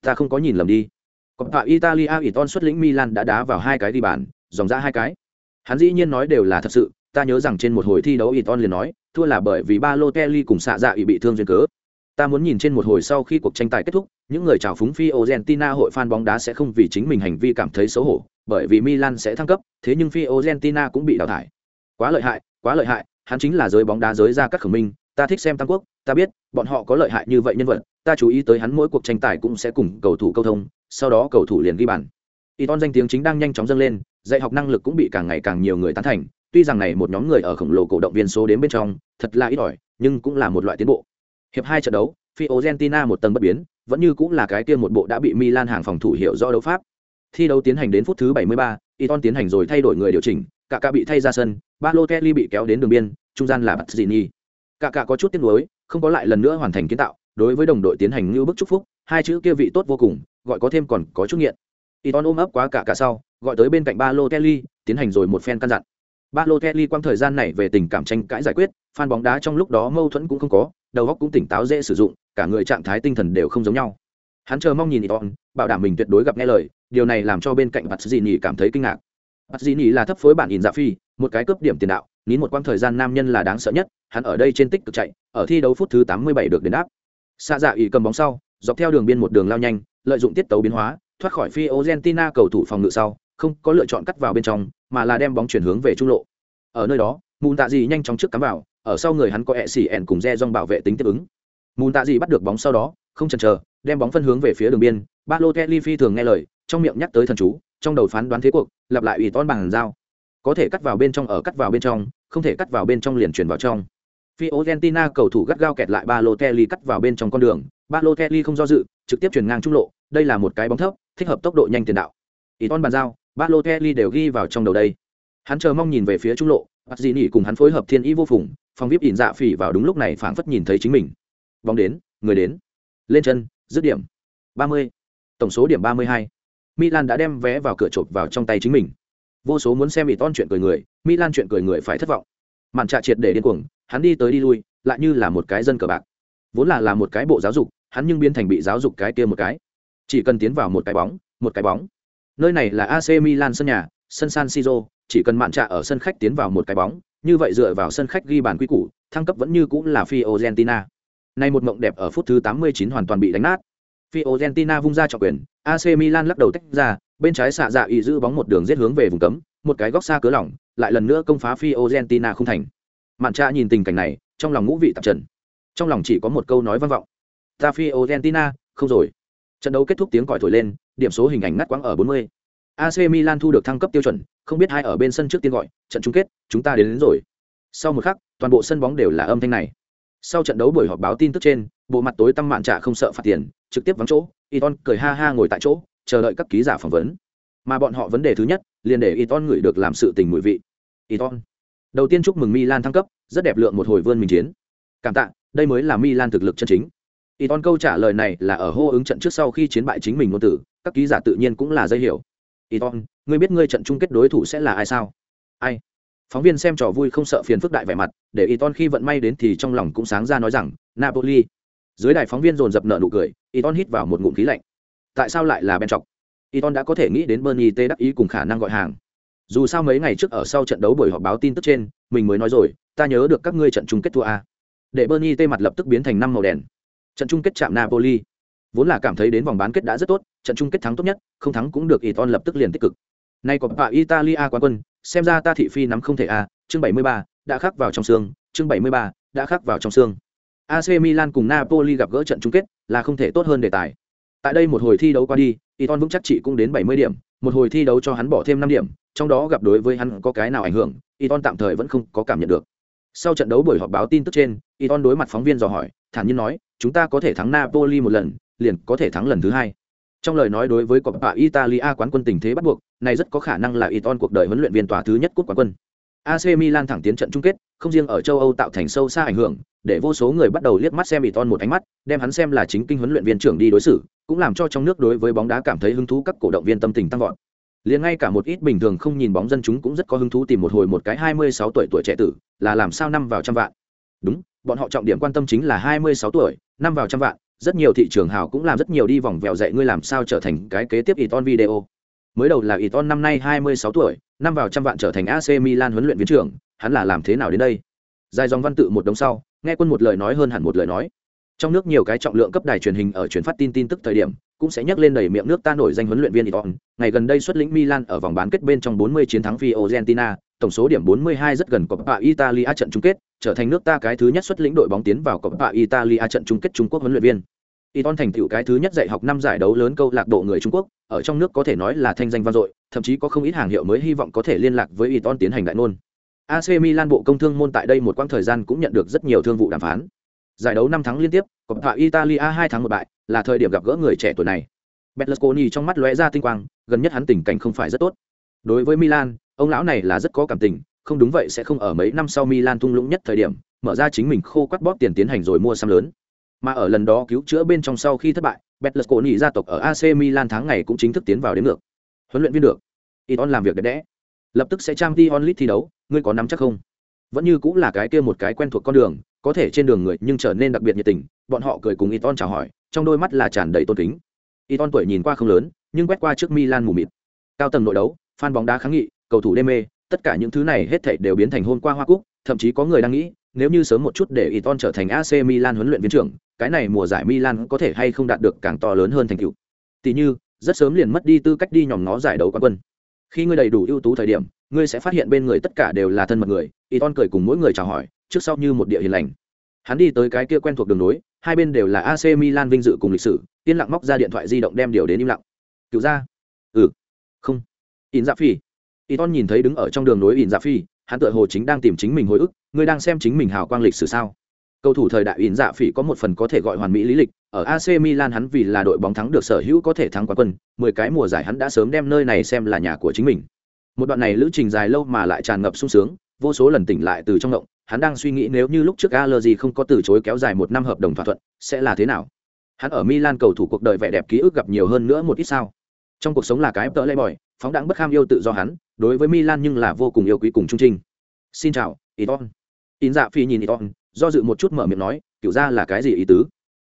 ta không có nhìn lầm đi. Còn tại Italia Iton xuất lĩnh Milan đã đá vào hai cái đi bàn, dòng ra hai cái. Hắn dĩ nhiên nói đều là thật sự, ta nhớ rằng trên một hồi thi đấu Iton liền nói, thua là bởi vì Balotelli cùng xạ dạ bị bị thương duyên cớ. Ta muốn nhìn trên một hồi sau khi cuộc tranh tài kết thúc, những người chào phúng phi Argentina hội fan bóng đá sẽ không vì chính mình hành vi cảm thấy xấu hổ, bởi vì Milan sẽ thăng cấp, thế nhưng phi Argentina cũng bị đào thải. Quá lợi hại, quá lợi hại, hắn chính là giới bóng đá giới ra các khẩu minh, ta thích xem Tam Quốc, ta biết, bọn họ có lợi hại như vậy nhân vật, ta chú ý tới hắn mỗi cuộc tranh tài cũng sẽ cùng cầu thủ câu thông, sau đó cầu thủ liền ghi bàn. Iton danh tiếng chính đang nhanh chóng dâng lên, dạy học năng lực cũng bị càng ngày càng nhiều người tán thành, tuy rằng này một nhóm người ở khổng lồ cổ động viên số đến bên trong, thật là ít ỏi, nhưng cũng là một loại tiến bộ. Hiệp hai trận đấu, Fiorentina một tầng bất biến, vẫn như cũng là cái kia một bộ đã bị Milan hàng phòng thủ hiểu rõ đấu pháp. Thi đấu tiến hành đến phút thứ 73, Iton tiến hành rồi thay đổi người điều chỉnh, cả cả bị thay ra sân, Balotelli bị kéo đến đường biên, trung gian là Bazzini. Cả cả có chút tiếc nuối, không có lại lần nữa hoàn thành kiến tạo, đối với đồng đội tiến hành lưu bức chúc phúc, hai chữ kia vị tốt vô cùng, gọi có thêm còn có chút nghiện. Iton ôm ấp quá cả cả sau, gọi tới bên cạnh Balotelli, tiến hành rồi một phen căn dặn. Balotelli quang thời gian này về tình cảm tranh cãi giải quyết, fan bóng đá trong lúc đó mâu thuẫn cũng không có, đầu óc cũng tỉnh táo dễ sử dụng, cả người trạng thái tinh thần đều không giống nhau. Hắn chờ mong nhìn Iton, bảo đảm mình tuyệt đối gặp nghe lời, điều này làm cho bên cạnh Bazzini cảm thấy kinh ngạc. Bazzini là thấp phối bản in dạ phi, một cái cướp điểm tiền đạo, nín một quãng thời gian nam nhân là đáng sợ nhất, hắn ở đây trên tích cực chạy, ở thi đấu phút thứ 87 được đền đáp xạ dạ ỉ cầm bóng sau, dọc theo đường biên một đường lao nhanh, lợi dụng tiết tấu biến hóa, thoát khỏi phi Argentina cầu thủ phòng ngự sau, không có lựa chọn cắt vào bên trong, mà là đem bóng chuyển hướng về trung lộ. Ở nơi đó, Mùn Tạ Dị nhanh chóng trước cắm vào, ở sau người hắn có ẹ xỉ ẻn cùng re dong bảo vệ tính tiếp ứng. Mùn Tạ Dị bắt được bóng sau đó, không chần chờ, đem bóng phân hướng về phía đường biên, Balotelli phi thường nghe lời, trong miệng nhắc tới thần chú, trong đầu phán đoán thế cuộc, lặp lại ủy ton bằng dao. Có thể cắt vào bên trong ở cắt vào bên trong, không thể cắt vào bên trong liền chuyển vào trong. Fiorentina cầu thủ gắt gao kẹt lại Balotelli cắt vào bên trong con đường, Balotelli không do dự, trực tiếp chuyển ngang trung lộ, đây là một cái bóng thấp, thích hợp tốc độ nhanh tiền đạo. Iton bàn giao, Balotelli đều ghi vào trong đầu đây. Hắn chờ mong nhìn về phía trung lộ, Pazzini cùng hắn phối hợp thiên ý vô phùng, phòng vip ỉn dạ phỉ vào đúng lúc này phảng phất nhìn thấy chính mình. Bóng đến, người đến. Lên chân, dứt điểm. 30. Tổng số điểm 32. Milan đã đem vé vào cửa chộp vào trong tay chính mình. Vô số muốn xem Iton chuyện cười người, Milan chuyện cười người phải thất vọng. Màn trạ triệt để điên cuồng, hắn đi tới đi lui, lại như là một cái dân cờ bạc. Vốn là là một cái bộ giáo dục, hắn nhưng biến thành bị giáo dục cái kia một cái. Chỉ cần tiến vào một cái bóng, một cái bóng. Nơi này là AC Milan sân nhà, sân San Siro, chỉ cần mạn trạ ở sân khách tiến vào một cái bóng, như vậy dựa vào sân khách ghi bàn quy củ, thăng cấp vẫn như cũng là Fiorentina. Nay một mộng đẹp ở phút thứ 89 hoàn toàn bị đánh nát. Fiorentina vung ra trọng quyền, AC Milan lắc đầu tách ra, bên trái xạ dạ ý giữ bóng một đường giết hướng về vùng cấm, một cái góc xa cớ lỏng, lại lần nữa công phá Fiorentina không thành. Mạn Trạ nhìn tình cảnh này, trong lòng ngũ vị tạp trần. Trong lòng chỉ có một câu nói vang vọng. Ta phi Argentina, không rồi. Trận đấu kết thúc tiếng còi thổi lên, điểm số hình ảnh ngắt quãng ở 40. AC Milan thu được thăng cấp tiêu chuẩn, không biết hai ở bên sân trước tiên gọi, trận chung kết, chúng ta đến, đến rồi. Sau một khắc, toàn bộ sân bóng đều là âm thanh này. Sau trận đấu buổi họp báo tin tức trên, bộ mặt tối tăm mạn trạ không sợ phạt tiền, trực tiếp vắng chỗ, Iton cười ha ha ngồi tại chỗ, chờ đợi các ký giả phỏng vấn. Mà bọn họ vấn đề thứ nhất, liền để Iton ngửi được làm sự tình mùi vị. Iton. Đầu tiên chúc mừng Milan thăng cấp, rất đẹp lượng một hồi vươn mình chiến. Cảm tạ, đây mới là Milan thực lực chân chính. Iton câu trả lời này là ở hô ứng trận trước sau khi chiến bại chính mình ngôn tử, các ký giả tự nhiên cũng là dây hiểu. Iton ngươi biết ngươi trận chung kết đối thủ sẽ là ai sao? Ai? Phóng viên xem trò vui không sợ phiền phức đại vẻ mặt để iton khi vận may đến thì trong lòng cũng sáng ra nói rằng napoli. Dưới đài phóng viên dồn dập nợ nụ cười iton hít vào một ngụm khí lạnh. Tại sao lại là ben chọc? Iton đã có thể nghĩ đến bernie t đắc ý cùng khả năng gọi hàng dù sao mấy ngày trước ở sau trận đấu buổi họp báo tin tức trên mình mới nói rồi ta nhớ được các ngươi trận chung kết thua a. Để bernie tê mặt lập tức biến thành năm màu đèn trận chung kết chạm napoli. Vốn là cảm thấy đến vòng bán kết đã rất tốt trận chung kết thắng tốt nhất không thắng cũng được iton lập tức liền tích cực. Nay có bà italia quán quân xem ra ta thị phi nắm không thể a chương 73, đã khắc vào trong xương chương 73, đã khắc vào trong xương. AC Milan cùng Napoli gặp gỡ trận chung kết là không thể tốt hơn đề tài. Tại đây một hồi thi đấu qua đi Iton vững chắc chị cũng đến 70 điểm một hồi thi đấu cho hắn bỏ thêm 5 điểm trong đó gặp đối với hắn có cái nào ảnh hưởng Iton tạm thời vẫn không có cảm nhận được. Sau trận đấu buổi họp báo tin tức trên Iton đối mặt phóng viên dò hỏi thản nhiên nói chúng ta có thể thắng Napoli một lần liền có thể thắng lần thứ hai. Trong lời nói đối với Coppa Italia quán quân tình thế bắt buộc này rất có khả năng là Iton cuộc đời huấn luyện viên tòa thứ nhất cúp quán quân. AC Milan thẳng tiến trận chung kết, không riêng ở châu Âu tạo thành sâu xa ảnh hưởng, để vô số người bắt đầu liếc mắt xem Iton một ánh mắt, đem hắn xem là chính kinh huấn luyện viên trưởng đi đối xử, cũng làm cho trong nước đối với bóng đá cảm thấy hứng thú các cổ động viên tâm tình tăng vọt. Liền ngay cả một ít bình thường không nhìn bóng dân chúng cũng rất có hứng thú tìm một hồi một cái 26 tuổi tuổi trẻ tử, là làm sao năm vào trăm vạn. Đúng, bọn họ trọng điểm quan tâm chính là 26 tuổi, năm vào trăm vạn, rất nhiều thị trường hào cũng làm rất nhiều đi vòng vèo dạy ngươi làm sao trở thành cái kế tiếp Iton video. Mới đầu là Iton năm nay 26 tuổi, năm vào trăm vạn trở thành AC Milan huấn luyện viên trưởng, hắn là làm thế nào đến đây? Dài dòng văn tự một đống sau, nghe quân một lời nói hơn hẳn một lời nói. Trong nước nhiều cái trọng lượng cấp đài truyền hình ở truyền phát tin tin tức thời điểm, cũng sẽ nhắc lên đầy miệng nước ta nổi danh huấn luyện viên Iton, ngày gần đây xuất lĩnh Milan ở vòng bán kết bên trong 40 chiến thắng Fiorentina, tổng số điểm 42 rất gần Coppa Italia trận chung kết, trở thành nước ta cái thứ nhất xuất lĩnh đội bóng tiến vào Coppa Italia trận chung kết Trung Quốc huấn luyện viên. Iton thành tựu cái thứ nhất dạy học năm giải đấu lớn câu lạc bộ người Trung Quốc, ở trong nước có thể nói là thanh danh vang dội, thậm chí có không ít hàng hiệu mới hy vọng có thể liên lạc với Iton tiến hành đại ngôn. AC Milan bộ công thương môn tại đây một quãng thời gian cũng nhận được rất nhiều thương vụ đàm phán. Giải đấu năm tháng liên tiếp, Coppa Italia hai tháng một bại, là thời điểm gặp gỡ người trẻ tuổi này. Berlusconi trong mắt lóe ra tinh quang, gần nhất hắn tình cảnh không phải rất tốt. Đối với Milan, ông lão này là rất có cảm tình, không đúng vậy sẽ không ở mấy năm sau Milan thung lũng nhất thời điểm, mở ra chính mình khô quắt bóp tiền tiến hành rồi mua xăm lớn. Mà ở lần đó cứu chữa bên trong sau khi thất bại, Berlusconi gia tộc ở AC Milan tháng ngày cũng chính thức tiến vào đến ngược. Huấn luyện viên được. Iton làm việc đẹp đẽ. Lập tức sẽ trang Champions League thi đấu, ngươi có nắm chắc không? Vẫn như cũng là cái kia một cái quen thuộc con đường, có thể trên đường người nhưng trở nên đặc biệt nhiệt tình, bọn họ cười cùng Iton chào hỏi, trong đôi mắt là tràn đầy tôn kính. Iton tuổi nhìn qua không lớn, nhưng quét qua trước Milan mù mịt. Cao tầng nội đấu, fan bóng đá kháng nghị, cầu thủ đê mê, tất cả những thứ này hết thảy đều biến thành hôn qua hoa cúc, thậm chí có người đang nghĩ, nếu như sớm một chút để Iton trở thành AC Milan huấn luyện viên trưởng, cái này mùa giải Milan có thể hay không đạt được càng to lớn hơn thành tựu. Tỷ như, rất sớm liền mất đi tư cách đi nhòm ngó giải đấu quán quân. Khi ngươi đầy đủ ưu tú thời điểm, ngươi sẽ phát hiện bên người tất cả đều là thân mật người, Iton cười cùng mỗi người chào hỏi, trước sau như một địa hiền lành. Hắn đi tới cái kia quen thuộc đường nối, hai bên đều là AC Milan vinh dự cùng lịch sử, yên lặng móc ra điện thoại di động đem điều đến im lặng. Cựu ra. Ừ. Không. In Dạ Phi. Iton nhìn thấy đứng ở trong đường nối In Dạ Phi, hắn tựa hồ chính đang tìm chính mình hồi ức, người đang xem chính mình hào quang lịch sử sao? Cầu thủ thời đại ỉn dạ phỉ có một phần có thể gọi hoàn mỹ lý lịch, ở AC Milan hắn vì là đội bóng thắng được sở hữu có thể thắng quán quân, 10 cái mùa giải hắn đã sớm đem nơi này xem là nhà của chính mình. Một đoạn này lữ trình dài lâu mà lại tràn ngập sung sướng, vô số lần tỉnh lại từ trong động, hắn đang suy nghĩ nếu như lúc trước Allegri không có từ chối kéo dài một năm hợp đồng thỏa thuận, sẽ là thế nào? Hắn ở Milan cầu thủ cuộc đời vẻ đẹp ký ức gặp nhiều hơn nữa một ít sao? Trong cuộc sống là cái tợ lay bòi, phóng đãng bất kham yêu tự do hắn, đối với Milan nhưng là vô cùng yêu quý cùng trung trinh. Xin chào, Iton. In dạ phi nhìn Iton, do dự một chút mở miệng nói kiểu ra là cái gì ý tứ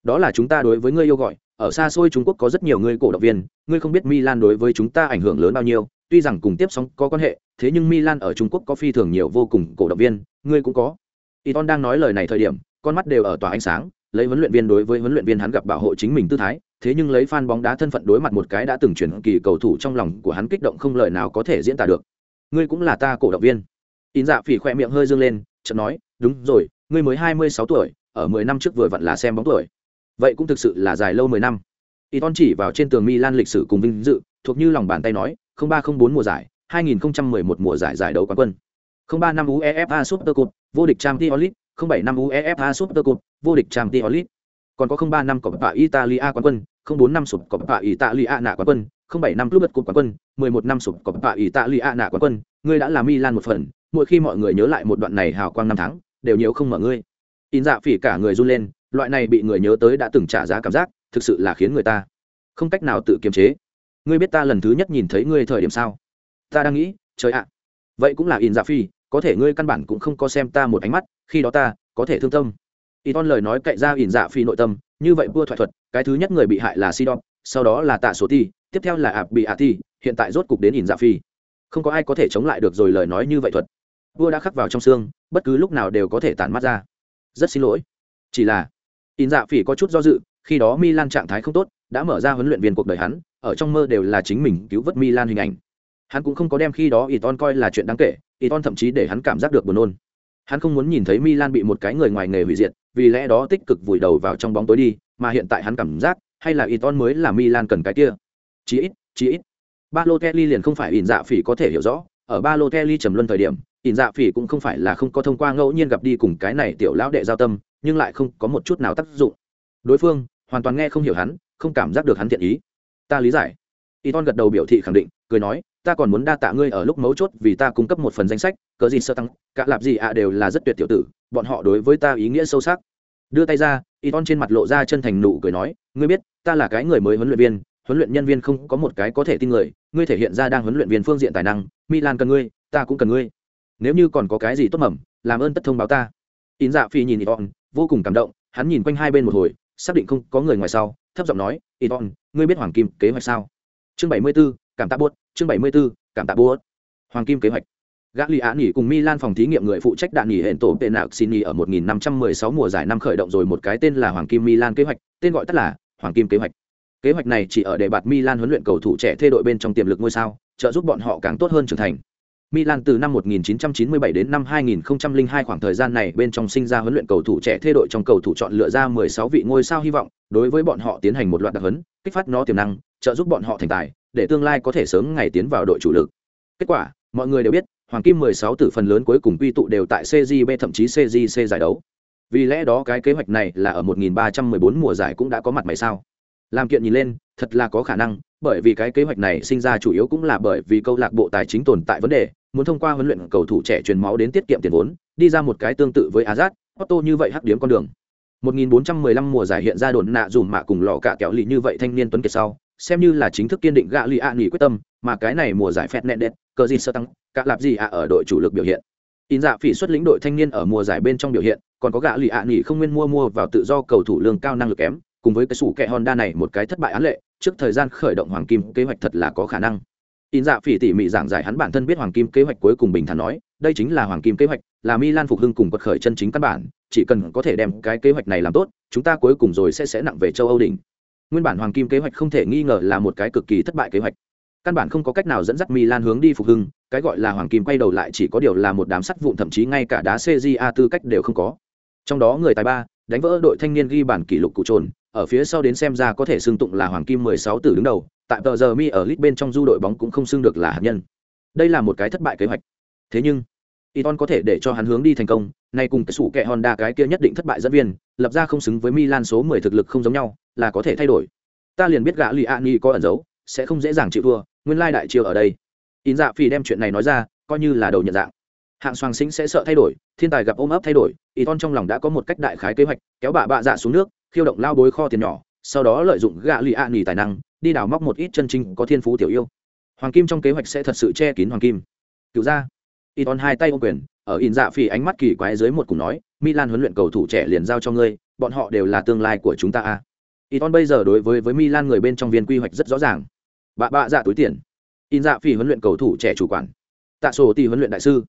đó là chúng ta đối với ngươi yêu gọi ở xa xôi trung quốc có rất nhiều người cổ động viên ngươi không biết milan đối với chúng ta ảnh hưởng lớn bao nhiêu tuy rằng cùng tiếp sóng có quan hệ thế nhưng milan ở trung quốc có phi thường nhiều vô cùng cổ động viên ngươi cũng có. Iton đang nói lời này thời điểm con mắt đều ở tỏa ánh sáng lấy huấn luyện viên đối với huấn luyện viên hắn gặp bảo hộ chính mình tư thái thế nhưng lấy fan bóng đá thân phận đối mặt một cái đã từng chuyển kỳ cầu thủ trong lòng của hắn kích động không lời nào có thể diễn tả được. Ngươi cũng là ta cổ động viên. In dạ phỉ khoe miệng hơi dương lên chợt nói đúng rồi ngươi mới hai mươi sáu tuổi ở mười năm trước vừa vặn là xem bóng tuổi. Vậy cũng thực sự là dài lâu mười năm. Iton chỉ vào trên tường Milan lịch sử cùng vinh dự, thuộc như lòng bàn tay nói, 0304 mùa giải, 2011 mùa giải giải đấu quán quân. 03 năm UEFA Super Cup, vô địch Champions League, 07 năm UEFA Super Cup, vô địch Champions League. Còn có 03 năm Coppa Italia quán quân, 04 năm sụp Coppa Italia nạ quán quân, 07 năm Club Cup quán quân, 11 năm sụp Coppa Italia nạ quán quân, ngươi đã là Milan một phần, mỗi khi mọi người nhớ lại một đoạn này hào quang năm tháng, đều nhiều không mở ngươi in dạ phỉ cả người run lên loại này bị người nhớ tới đã từng trả giá cảm giác thực sự là khiến người ta không cách nào tự kiềm chế ngươi biết ta lần thứ nhất nhìn thấy ngươi thời điểm sao? Ta đang nghĩ, trời ạ, vậy cũng là in dạ phi, có thể ngươi căn bản cũng không có xem ta một ánh mắt, khi đó ta có thể thương tâm. Y ton lời nói cậy ra in dạ phi nội tâm, như vậy vua thoại thuật, cái thứ nhất người bị hại là sidon, sau đó là tạ số ti, tiếp theo là ạp bị ạ ti hiện tại rốt cục đến in dạ phi. Không có ai có thể chống lại được rồi lời nói như vậy thuật. Vua đã khắc vào trong xương, bất cứ lúc nào đều có thể tản mắt ra. Rất xin lỗi. Chỉ là, in dạ phỉ có chút do dự, khi đó milan trạng thái không tốt, đã mở ra huấn luyện viên cuộc đời hắn ở trong mơ đều là chính mình cứu vớt milan hình ảnh. Hắn cũng không có đem khi đó Iton coi là chuyện đáng kể Iton thậm chí để hắn cảm giác được buồn nôn. Hắn không muốn nhìn thấy milan bị một cái người ngoài nghề hủy diệt, vì lẽ đó tích cực vùi đầu vào trong bóng tối đi, mà hiện tại hắn cảm giác, hay là Iton mới là milan cần cái kia. Chí ít chí ít. Balotelli liền không phải ỉn dạ phỉ có thể hiểu rõ, ở Balotelli trầm luân thời điểm ỉn dạ phỉ cũng không phải là không có thông qua ngẫu nhiên gặp đi cùng cái này tiểu lão đệ giao tâm, nhưng lại không có một chút nào tác dụng. Đối phương, hoàn toàn nghe không hiểu hắn, không cảm giác được hắn thiện ý ta lý giải. Y ton gật đầu biểu thị khẳng định, cười nói, ta còn muốn đa tạ ngươi ở lúc mấu chốt vì ta cung cấp một phần danh sách, cớ gì sơ tăng, cả lạp gì ạ đều là rất tuyệt tiểu tử, bọn họ đối với ta ý nghĩa sâu sắc. Đưa tay ra y ton trên mặt lộ ra chân thành nụ cười nói, ngươi biết, ta là cái người mới huấn luyện viên, huấn luyện nhân viên không có một cái có thể tin người, ngươi thể hiện ra đang huấn luyện viên phương diện tài năng, milan cần ngươi, ta cũng cần ngươi. Nếu như còn có cái gì tốt mầm, làm ơn tất thông báo ta. In dạ phi nhìn y ton vô cùng cảm động, hắn nhìn quanh hai bên một hồi, xác định không có người ngoài sau thấp giọng nói Iton, ngươi biết hoàng kim kế hoạch sao? Chương 74, cảm tạ buốt chương 74, cảm tạ buốt. Hoàng kim kế hoạch. Gã lì á nghỉ cùng milan phòng thí nghiệm người phụ trách đạn nghỉ hẹn tổ tệ nạo xin ở 1516 mùa giải năm khởi động rồi một cái tên là hoàng kim milan kế hoạch tên gọi tắt là hoàng kim kế hoạch. Kế hoạch này chỉ ở đề bạt milan huấn luyện cầu thủ trẻ thay đội bên trong tiềm lực ngôi sao trợ giúp bọn họ càng tốt hơn trưởng thành. Milan từ năm 1997 đến năm 2002 khoảng thời gian này bên trong sinh ra huấn luyện cầu thủ trẻ thay đội trong cầu thủ chọn lựa ra 16 vị ngôi sao hy vọng, đối với bọn họ tiến hành một loạt đặc huấn, kích phát nó tiềm năng, trợ giúp bọn họ thành tài, để tương lai có thể sớm ngày tiến vào đội chủ lực. Kết quả, mọi người đều biết, Hoàng Kim 16 tử phần lớn cuối cùng quy tụ đều tại CJB thậm chí CJC giải đấu. Vì lẽ đó cái kế hoạch này là ở 1314 mùa giải cũng đã có mặt mày sao? Làm kiện nhìn lên, thật là có khả năng, bởi vì cái kế hoạch này sinh ra chủ yếu cũng là bởi vì câu lạc bộ tài chính tồn tại vấn đề, muốn thông qua huấn luyện cầu thủ trẻ truyền máu đến tiết kiệm tiền vốn, đi ra một cái tương tự với Azat, Otto như vậy hắc điếm con đường. 1415 mùa giải hiện ra đồn nạ dùm mạ cùng lọ cả kéo lì như vậy thanh niên tuấn kiệt sau, xem như là chính thức kiên định gạ lì ạ nghỉ quyết tâm, mà cái này mùa giải phẹt nẹn đẹp, cờ gì sơ tăng, cả lạp gì ạ ở đội chủ lực biểu hiện. In dạ phỉ xuất lĩnh đội thanh niên ở mùa giải bên trong biểu hiện, còn có gạ lì ạ nghỉ không nguyên mua mua vào tự do cầu thủ lương cao năng lực kém, cùng với cái sủ kẹ Honda này một cái thất bại án lệ, trước thời gian khởi động hoàng kim kế hoạch thật là có khả năng. In dạ phỉ tỉ mỉ giảng giải hắn bản thân biết hoàng kim kế hoạch cuối cùng bình thản nói, đây chính là hoàng kim kế hoạch, là milan phục hưng cùng quật khởi chân chính căn bản, chỉ cần có thể đem cái kế hoạch này làm tốt, chúng ta cuối cùng rồi sẽ sẽ nặng về châu âu đỉnh. Nguyên bản hoàng kim kế hoạch không thể nghi ngờ là một cái cực kỳ thất bại kế hoạch. Căn bản không có cách nào dẫn dắt milan hướng đi phục hưng, cái gọi là hoàng kim quay đầu lại chỉ có điều là một đám sắt vụn, thậm chí ngay cả đá cja tư cách đều không có. Trong đó người tài ba, đánh vỡ đội thanh niên ghi bản kỷ lục cụ trồn ở phía sau đến xem ra có thể xưng tụng là hoàng kim 16 tử đứng đầu, tại tờ giờ mi ở lit bên trong du đội bóng cũng không xưng được là hạt nhân. Đây là một cái thất bại kế hoạch. Thế nhưng Iton có thể để cho hắn hướng đi thành công, nay cùng cái sủ kẹ honda cái kia nhất định thất bại dẫn viên, lập ra không xứng với milan số 10 thực lực không giống nhau, là có thể thay đổi. Ta liền biết gã lì nghi có ẩn giấu, sẽ không dễ dàng chịu thua, nguyên lai đại triều ở đây. In dạ phi đem chuyện này nói ra, coi như là đầu nhận dạng. Hạng soang sinh sẽ sợ thay đổi, thiên tài gặp ôm ấp thay đổi Iton trong lòng đã có một cách đại khái kế hoạch, kéo bà bạ dạ xuống nước khiêu động lao bối kho tiền nhỏ, sau đó lợi dụng gạ lì ạ nghỉ tài năng, đi đào móc một ít chân trinh có thiên phú tiểu yêu. Hoàng kim trong kế hoạch sẽ thật sự che kín hoàng kim. Cựu ra y tòn hai tay ô quyền, ở in dạ phi ánh mắt kỳ quái dưới một cùng nói, milan huấn luyện cầu thủ trẻ liền giao cho ngươi, bọn họ đều là tương lai của chúng ta a. Y tòn bây giờ đối với với milan người bên trong viên quy hoạch rất rõ ràng. Bạ bạ dạ túi tiền. In dạ phi huấn luyện cầu thủ trẻ chủ quản. Tạ sổ ti huấn luyện đại sư.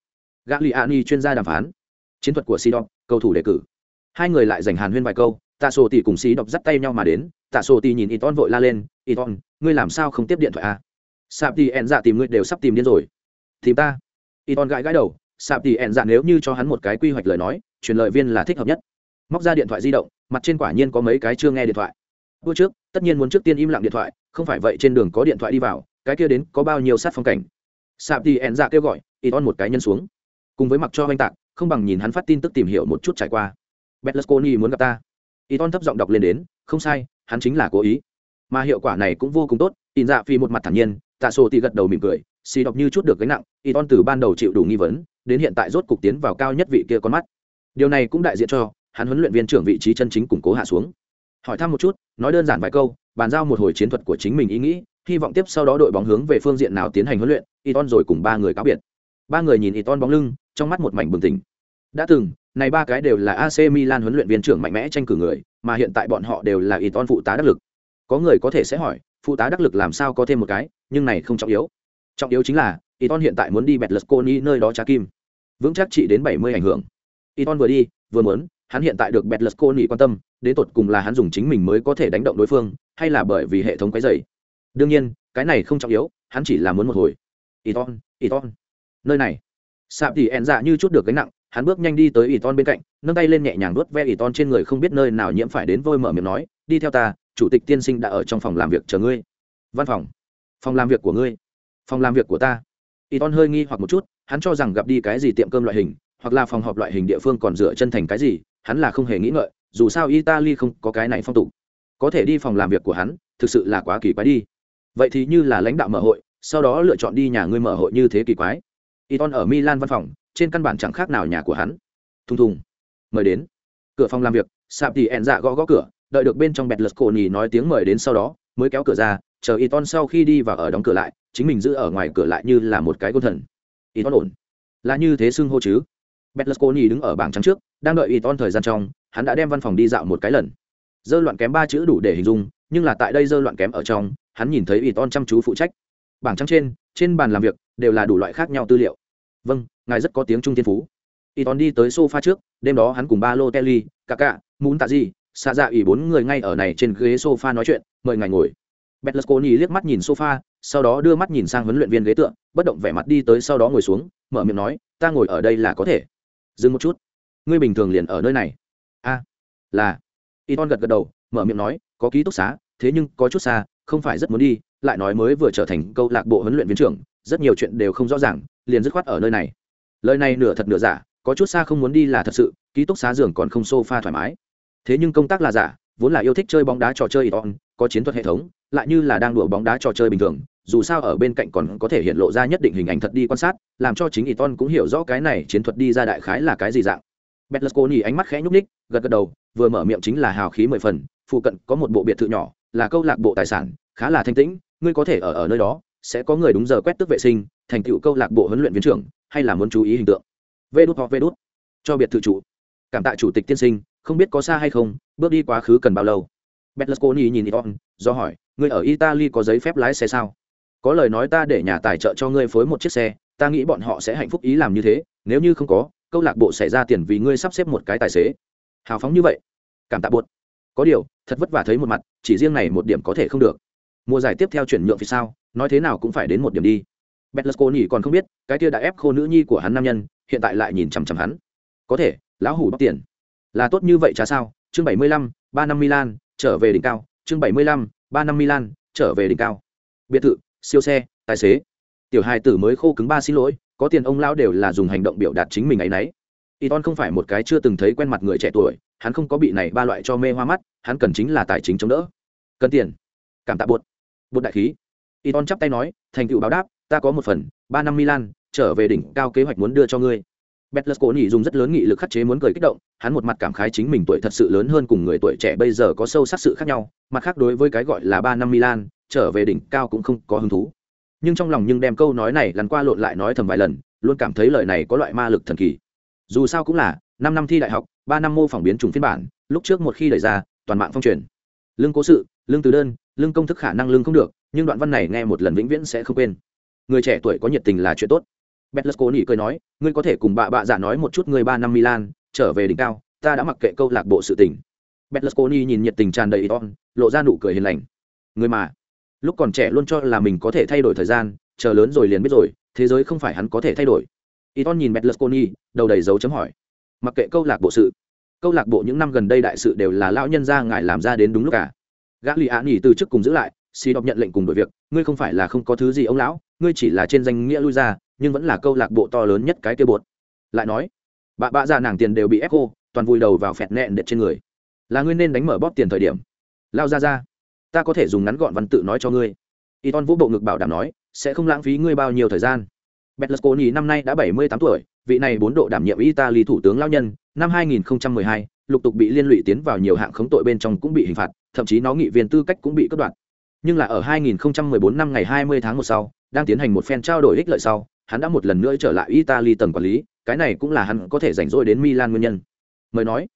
Gã lì ani chuyên gia đàm phán. Chiến thuật của sidon, cầu thủ đề cử. Hai người lại giành hàn huyên vài câu tạ sổ tỷ cùng xí đọc dắt tay nhau mà đến, tạ sổ tỷ nhìn y ton vội la lên y ton ngươi làm sao không tiếp điện thoại à? sạp tỷ ẹn dạ tìm ngươi đều sắp tìm điên rồi. Tìm ta? Y ton gãi gãi đầu, sạp tỷ ẹn dạ nếu như cho hắn một cái quy hoạch lời nói, truyền lời viên là thích hợp nhất. Móc ra điện thoại di động, mặt trên quả nhiên có mấy cái chưa nghe điện thoại. Bước trước, tất nhiên muốn trước tiên im lặng điện thoại, không phải vậy trên đường có điện thoại đi vào, cái kia đến có bao nhiêu sát phong cảnh? Sạp tỷ ẹn dạ kêu gọi y ton một cái nhân xuống. Cùng với mặc cho oanh tạc, không bằng nhìn hắn phát tin tức tìm hiểu một chút trải qua. Berlusconi muốn gặp ta y ton thấp giọng đọc lên đến, không sai, hắn chính là cố ý. Mà hiệu quả này cũng vô cùng tốt, in dạ phi một mặt thản nhiên, tạ sổ thì gật đầu mỉm cười, xì đọc như chút được gánh nặng y ton từ ban đầu chịu đủ nghi vấn, đến hiện tại rốt cục tiến vào cao nhất vị kia con mắt. Điều này cũng đại diện cho, hắn huấn luyện viên trưởng vị trí chân chính củng cố hạ xuống. Hỏi thăm một chút, nói đơn giản vài câu, bàn giao một hồi chiến thuật của chính mình ý nghĩ, hy vọng tiếp sau đó đội bóng hướng về phương diện nào tiến hành huấn luyện Iton rồi cùng ba người cáo biệt. Ba người nhìn Iton bóng lưng, trong mắt một mảnh bừng tỉnh. Đã từng này ba cái đều là AC Milan huấn luyện viên trưởng mạnh mẽ tranh cử người, mà hiện tại bọn họ đều là Iton phụ tá đắc lực. Có người có thể sẽ hỏi, phụ tá đắc lực làm sao có thêm một cái, nhưng này không trọng yếu. Trọng yếu chính là Iton hiện tại muốn đi Betlesconi nơi đó trả kim. Vững chắc trị đến 70 ảnh hưởng. Iton vừa đi, vừa muốn, hắn hiện tại được Betlesconi quan tâm, đến tột cùng là hắn dùng chính mình mới có thể đánh động đối phương, hay là bởi vì hệ thống quấy dày đương nhiên, cái này không trọng yếu, hắn chỉ là muốn một hồi. Iton Iton nơi này sạp thì ẹn dạ như chút được gánh nặng, hắn bước nhanh đi tới Iton bên cạnh, nâng tay lên nhẹ nhàng nuốt ve Iton trên người không biết nơi nào nhiễm phải đến vôi mở miệng nói, đi theo ta, chủ tịch tiên sinh đã ở trong phòng làm việc chờ ngươi. Văn phòng. Phòng làm việc của ngươi. Phòng làm việc của ta. Iton hơi nghi hoặc một chút, hắn cho rằng gặp đi cái gì tiệm cơm loại hình, hoặc là phòng họp loại hình địa phương còn dựa chân thành cái gì, hắn là không hề nghĩ ngợi, dù sao italy không có cái này phong tục. Có thể đi phòng làm việc của hắn, thực sự là quá kỳ quái đi. Vậy thì như là lãnh đạo mở hội, sau đó lựa chọn đi nhà ngươi mở hội như thế kỳ quái. Iton ở Milan văn phòng, trên căn bản chẳng khác nào nhà của hắn. Thùng thùng. Mời đến. Cửa phòng làm việc, Sạp tỷ ẹn dạ gõ gõ cửa, đợi được bên trong bẹt lật cổ nhì nói tiếng mời đến sau đó, mới kéo cửa ra, chờ Iton sau khi đi vào ở đóng cửa lại, chính mình giữ ở ngoài cửa lại như là một cái côn thần. Iton ổn. Là như thế xưng hô chứ? Betlesconi đứng ở bảng trắng trước, đang đợi Iton thời gian trong, hắn đã đem văn phòng đi dạo một cái lần. Dơ loạn kém ba chữ đủ để hình dung, nhưng là tại đây dơ loạn kém ở trong, hắn nhìn thấy Iton chăm chú phụ trách. Bảng trắng trên, trên bàn làm việc đều là đủ loại khác nhau tư liệu. Vâng, ngài rất có tiếng trung thiên phú. Y Iton đi tới sofa trước, đêm đó hắn cùng ba lô Kelly, cà muốn tạ gì, xa dạ ủy bốn người ngay ở này trên ghế sofa nói chuyện, mời ngài ngồi. Betlesconi liếc mắt nhìn sofa, sau đó đưa mắt nhìn sang huấn luyện viên ghế tựa, bất động vẻ mặt đi tới sau đó ngồi xuống, mở miệng nói, ta ngồi ở đây là có thể dừng một chút ngươi bình thường liền ở nơi này a là y ton gật gật đầu mở miệng nói có ký túc xá thế nhưng có chút xa không phải rất muốn đi lại nói mới vừa trở thành câu lạc bộ huấn luyện viên trưởng rất nhiều chuyện đều không rõ ràng liền dứt khoát ở nơi này. Lời này nửa thật nửa giả có chút xa không muốn đi là thật sự ký túc xá giường còn không sofa thoải mái. Thế nhưng công tác là giả vốn là yêu thích chơi bóng đá trò chơi y có chiến thuật hệ thống lại như là đang đùa bóng đá trò chơi bình thường dù sao ở bên cạnh còn có thể hiện lộ ra nhất định hình ảnh thật đi quan sát làm cho chính Iton cũng hiểu rõ cái này chiến thuật đi ra đại khái là cái gì dạng. Betlesconi ánh mắt khẽ nhúc nhích, gật gật đầu vừa mở miệng chính là hào khí mười phần phụ cận có một bộ biệt thự nhỏ là câu lạc bộ tài sản khá là thanh tĩnh ngươi có thể ở ở nơi đó sẽ có người đúng giờ quét tước vệ sinh, thành tựu câu lạc bộ huấn luyện viên trưởng, hay là muốn chú ý hình tượng. Vê đút hoặc vê đút. Cho biệt thự chủ. Cảm tạ chủ tịch tiên sinh, không biết có xa hay không, bước đi quá khứ cần bao lâu? Berlusconi nhìn Iton do hỏi, ngươi ở italy có giấy phép lái xe sao? Có lời nói ta để nhà tài trợ cho ngươi phối một chiếc xe, ta nghĩ bọn họ sẽ hạnh phúc ý làm như thế, nếu như không có, câu lạc bộ sẽ ra tiền vì ngươi sắp xếp một cái tài xế. Hào phóng như vậy. Cảm tạ buột có điều, thật vất vả thấy một mặt, chỉ riêng này một điểm có thể không được. Mùa giải tiếp theo chuyển nhượng vì sao? Nói thế nào cũng phải đến một điểm đi Betlesconi còn không biết cái kia đã ép khô nữ nhi của hắn nam nhân hiện tại lại nhìn chằm chằm hắn có thể lão hủ bóc tiền là tốt như vậy chả sao chương 75, ba năm Milan trở về đỉnh cao chương 75, ba năm Milan trở về đỉnh cao biệt thự siêu xe tài xế tiểu hai tử mới khô cứng ba xin lỗi có tiền ông lão đều là dùng hành động biểu đạt chính mình ấy nấy Iton không phải một cái chưa từng thấy quen mặt người trẻ tuổi, hắn không có bị này ba loại cho mê hoa mắt, hắn cần chính là tài chính chống đỡ. Cần tiền. Cảm tạ buột. Buột đại khí. Iton chắp tay nói, thành tựu báo đáp, ta có một phần, ba năm Milan, trở về đỉnh cao kế hoạch muốn đưa cho ngươi. Betlesconi dùng rất lớn nghị lực khắc chế muốn cười kích động, hắn một mặt cảm khái chính mình tuổi thật sự lớn hơn cùng người tuổi trẻ bây giờ có sâu sắc sự khác nhau, mặt khác đối với cái gọi là ba năm Milan, trở về đỉnh cao cũng không có hứng thú. Nhưng trong lòng nhưng đem câu nói này lần qua lộn lại nói thầm vài lần luôn cảm thấy lời này có loại ma lực thần kỳ. Dù sao cũng là năm năm thi đại học ba năm mô phỏng biến chủng phiên bản lúc trước một khi đẩy ra toàn mạng phong truyền. Lương cố sự lương từ đơn lương công thức khả năng lương không được nhưng đoạn văn này nghe một lần vĩnh viễn sẽ không quên người trẻ tuổi có nhiệt tình là chuyện tốt Betlesco cười nói, ngươi có thể cùng bà bạ giả nói một chút người ba năm Milan, trở về đỉnh cao, ta đã mặc kệ câu lạc bộ sự tình. Betlesconi nhìn nhiệt tình tràn đầy Iton, lộ ra nụ cười hiền lành. Người mà, lúc còn trẻ luôn cho là mình có thể thay đổi thời gian chờ lớn rồi liền biết rồi thế giới không phải hắn có thể thay đổi Iton ton nhìn betlusconi đầu đầy dấu chấm hỏi mặc kệ câu lạc bộ sự câu lạc bộ những năm gần đây đại sự đều là lão nhân gia ngài làm ra đến đúng lúc cả gã lì ạ nghỉ từ chức cùng giữ lại xì đọc nhận lệnh cùng đội việc ngươi không phải là không có thứ gì ông lão ngươi chỉ là trên danh nghĩa lui ra nhưng vẫn là câu lạc bộ to lớn nhất cái kia bột. Lại nói bà bạ già nàng tiền đều bị ép cô toàn vùi đầu vào phẹt nẹn đệt trên người. Là ngươi nên đánh mở bóp tiền thời điểm. Lao ra ra ta có thể dùng ngắn gọn văn tự nói cho ngươi. Y ton vũ bộ ngực bảo đảm nói sẽ không lãng phí ngươi bao nhiêu thời gian. Berlusconi năm nay đã 78 tuổi, vị này bốn độ đảm nhiệm Italy thủ tướng lao nhân, năm 2012, lục tục bị liên lụy tiến vào nhiều hạng khống tội bên trong cũng bị hình phạt, thậm chí nó nghị viên tư cách cũng bị cắt đoạn. Nhưng là ở 2014 năm ngày 20 tháng 1 sau, đang tiến hành một phen trao đổi ích lợi sau, hắn đã một lần nữa trở lại Italy tầng quản lý, cái này cũng là hắn có thể rảnh rỗi đến Milan nguyên nhân. Mới nói,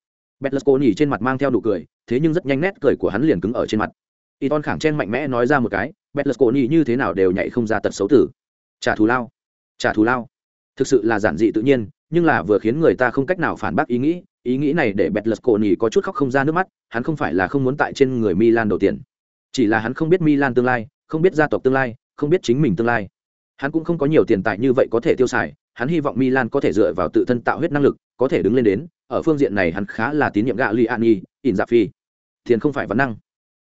Berlusconi trên mặt mang theo nụ cười, thế nhưng rất nhanh nét cười của hắn liền cứng ở trên mặt. Iton khẳng chen mạnh mẽ nói ra một cái, Berlusconi như thế nào đều nhảy không ra tật xấu tử. Trả thù lao, trả thù lao. Thực sự là giản dị tự nhiên, nhưng là vừa khiến người ta không cách nào phản bác ý nghĩ, ý nghĩ này để Berlusconi có chút khóc không ra nước mắt, hắn không phải là không muốn tại trên người Milan đầu tiền, chỉ là hắn không biết Milan tương lai, không biết gia tộc tương lai, không biết chính mình tương lai. Hắn cũng không có nhiều tiền tài như vậy có thể tiêu xài, hắn hy vọng Milan có thể dựa vào tự thân tạo huyết năng lực, có thể đứng lên đến, ở phương diện này hắn khá là tín nhiệm Gagliani, Inzaghi. Tiền không phải vấn năng.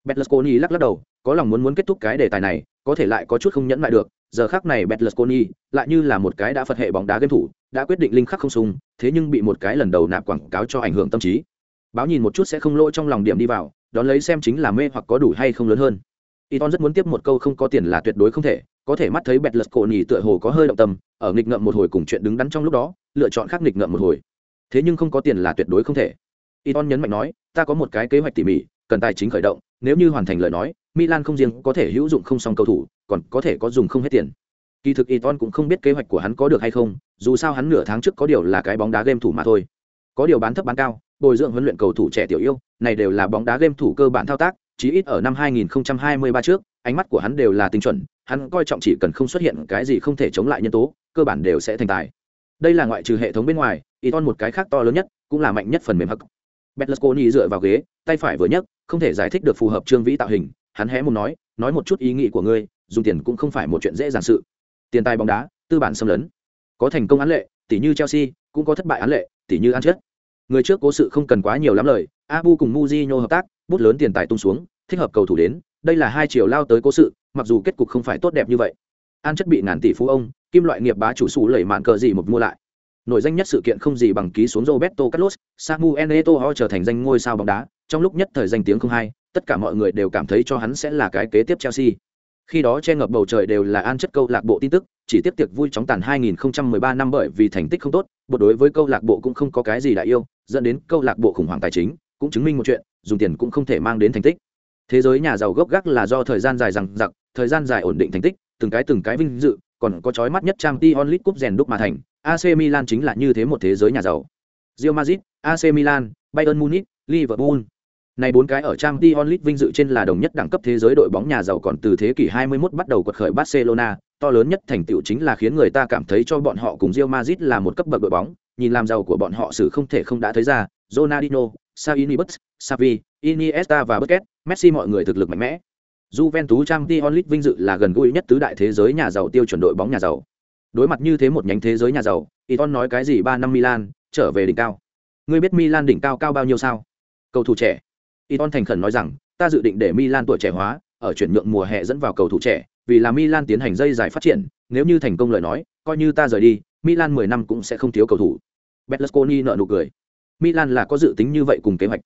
Berlusconi lắc lắc đầu, có lòng muốn muốn kết thúc cái đề tài này, có thể lại có chút không nhẫn lại được, giờ khắc này Berlusconi lại như là một cái đã phật hệ bóng đá game thủ, đã quyết định linh khắc không sung, thế nhưng bị một cái lần đầu nạp quảng cáo cho ảnh hưởng tâm trí. Báo nhìn một chút sẽ không lỗi trong lòng điểm đi vào, đón lấy xem chính là mê hoặc có đủ hay không lớn hơn. Iton rất muốn tiếp một câu không có tiền là tuyệt đối không thể, có thể mắt thấy bẹt lật cổ nhỉ tựa hồ có hơi động tâm, ở nghịch ngợm một hồi cùng chuyện đứng đắn trong lúc đó, lựa chọn khác nghịch ngợm một hồi. Thế nhưng không có tiền là tuyệt đối không thể. Iton nhấn mạnh nói, ta có một cái kế hoạch tỉ mỉ, cần tài chính khởi động, nếu như hoàn thành lời nói, Milan không riêng có thể hữu dụng không song cầu thủ, còn có thể có dùng không hết tiền. Kỳ thực Iton cũng không biết kế hoạch của hắn có được hay không, dù sao hắn nửa tháng trước có điều là cái bóng đá game thủ mà thôi. Có điều bán thấp bán cao, bồi dưỡng huấn luyện cầu thủ trẻ tiểu yêu, này đều là bóng đá game thủ cơ bản thao tác, chí ít ở năm 2023 trước, ánh mắt của hắn đều là tinh chuẩn, hắn coi trọng chỉ cần không xuất hiện cái gì không thể chống lại nhân tố, cơ bản đều sẽ thành tài. Đây là ngoại trừ hệ thống bên ngoài, Iton một cái khác to lớn nhất, cũng là mạnh nhất phần mềm hắc. Betlesconi dựa vào ghế, tay phải vừa nhấc, không thể giải thích được phù hợp trương vĩ tạo hình, hắn hé mồm nói, nói một chút ý nghĩ của ngươi, dùng tiền cũng không phải một chuyện dễ dàng sự. Tiền tài bóng đá, tư bản xâm lấn. Có thành công án lệ, tỷ như Chelsea, cũng có thất bại án lệ, tỷ như Anh. Người trước cố sự không cần quá nhiều lắm lời, Abu cùng Mujinho hợp tác, bút lớn tiền tài tung xuống, thích hợp cầu thủ đến, đây là hai chiều lao tới cố sự, mặc dù kết cục không phải tốt đẹp như vậy. An chất bị ngàn tỷ phú ông, kim loại nghiệp bá chủ sủ lẩy mạn cờ gì một mua lại. Nổi danh nhất sự kiện không gì bằng ký xuống Roberto Carlos, Samuel Eto'o trở thành danh ngôi sao bóng đá, trong lúc nhất thời danh tiếng không hay, tất cả mọi người đều cảm thấy cho hắn sẽ là cái kế tiếp Chelsea. Khi đó che ngập bầu trời đều là an chất câu lạc bộ tin tức, chỉ tiếp tiệc vui chóng tàn 2013 năm bởi vì thành tích không tốt, bộ đối với câu lạc bộ cũng không có cái gì đại yêu, dẫn đến câu lạc bộ khủng hoảng tài chính, cũng chứng minh một chuyện, dùng tiền cũng không thể mang đến thành tích. Thế giới nhà giàu gốc gác là do thời gian dài rằng giặc, thời gian dài ổn định thành tích, từng cái từng cái vinh dự, còn có chói mắt nhất Champions League Cup rèn đúc mà thành, AC Milan chính là như thế một thế giới nhà giàu. Real Madrid, AC Milan, Bayern Munich, Liverpool. Này bốn cái ở Champions League vinh dự trên là đồng nhất đẳng cấp thế giới đội bóng nhà giàu còn từ thế kỷ 21 bắt đầu quật khởi Barcelona, to lớn nhất thành tựu chính là khiến người ta cảm thấy cho bọn họ cùng Real Madrid là một cấp bậc đội bóng, nhìn làm giàu của bọn họ sự không thể không đã thấy ra, Ronaldinho, Xavi, Xavi, Iniesta và Busquets, Messi mọi người thực lực mạnh mẽ. Juventus Champions League vinh dự là gần gũi nhất tứ đại thế giới nhà giàu tiêu chuẩn đội bóng nhà giàu. Đối mặt như thế một nhánh thế giới nhà giàu, Iton nói cái gì ba năm Milan, trở về đỉnh cao. Ngươi biết Milan đỉnh cao cao bao nhiêu sao? Cầu thủ trẻ. Iton thành khẩn nói rằng, ta dự định để Milan tuổi trẻ hóa, ở chuyển nhượng mùa hè dẫn vào cầu thủ trẻ, vì là Milan tiến hành dây dài phát triển, nếu như thành công lời nói, coi như ta rời đi, Milan 10 năm cũng sẽ không thiếu cầu thủ. Berlusconi nở nụ cười. Milan là có dự tính như vậy cùng kế hoạch.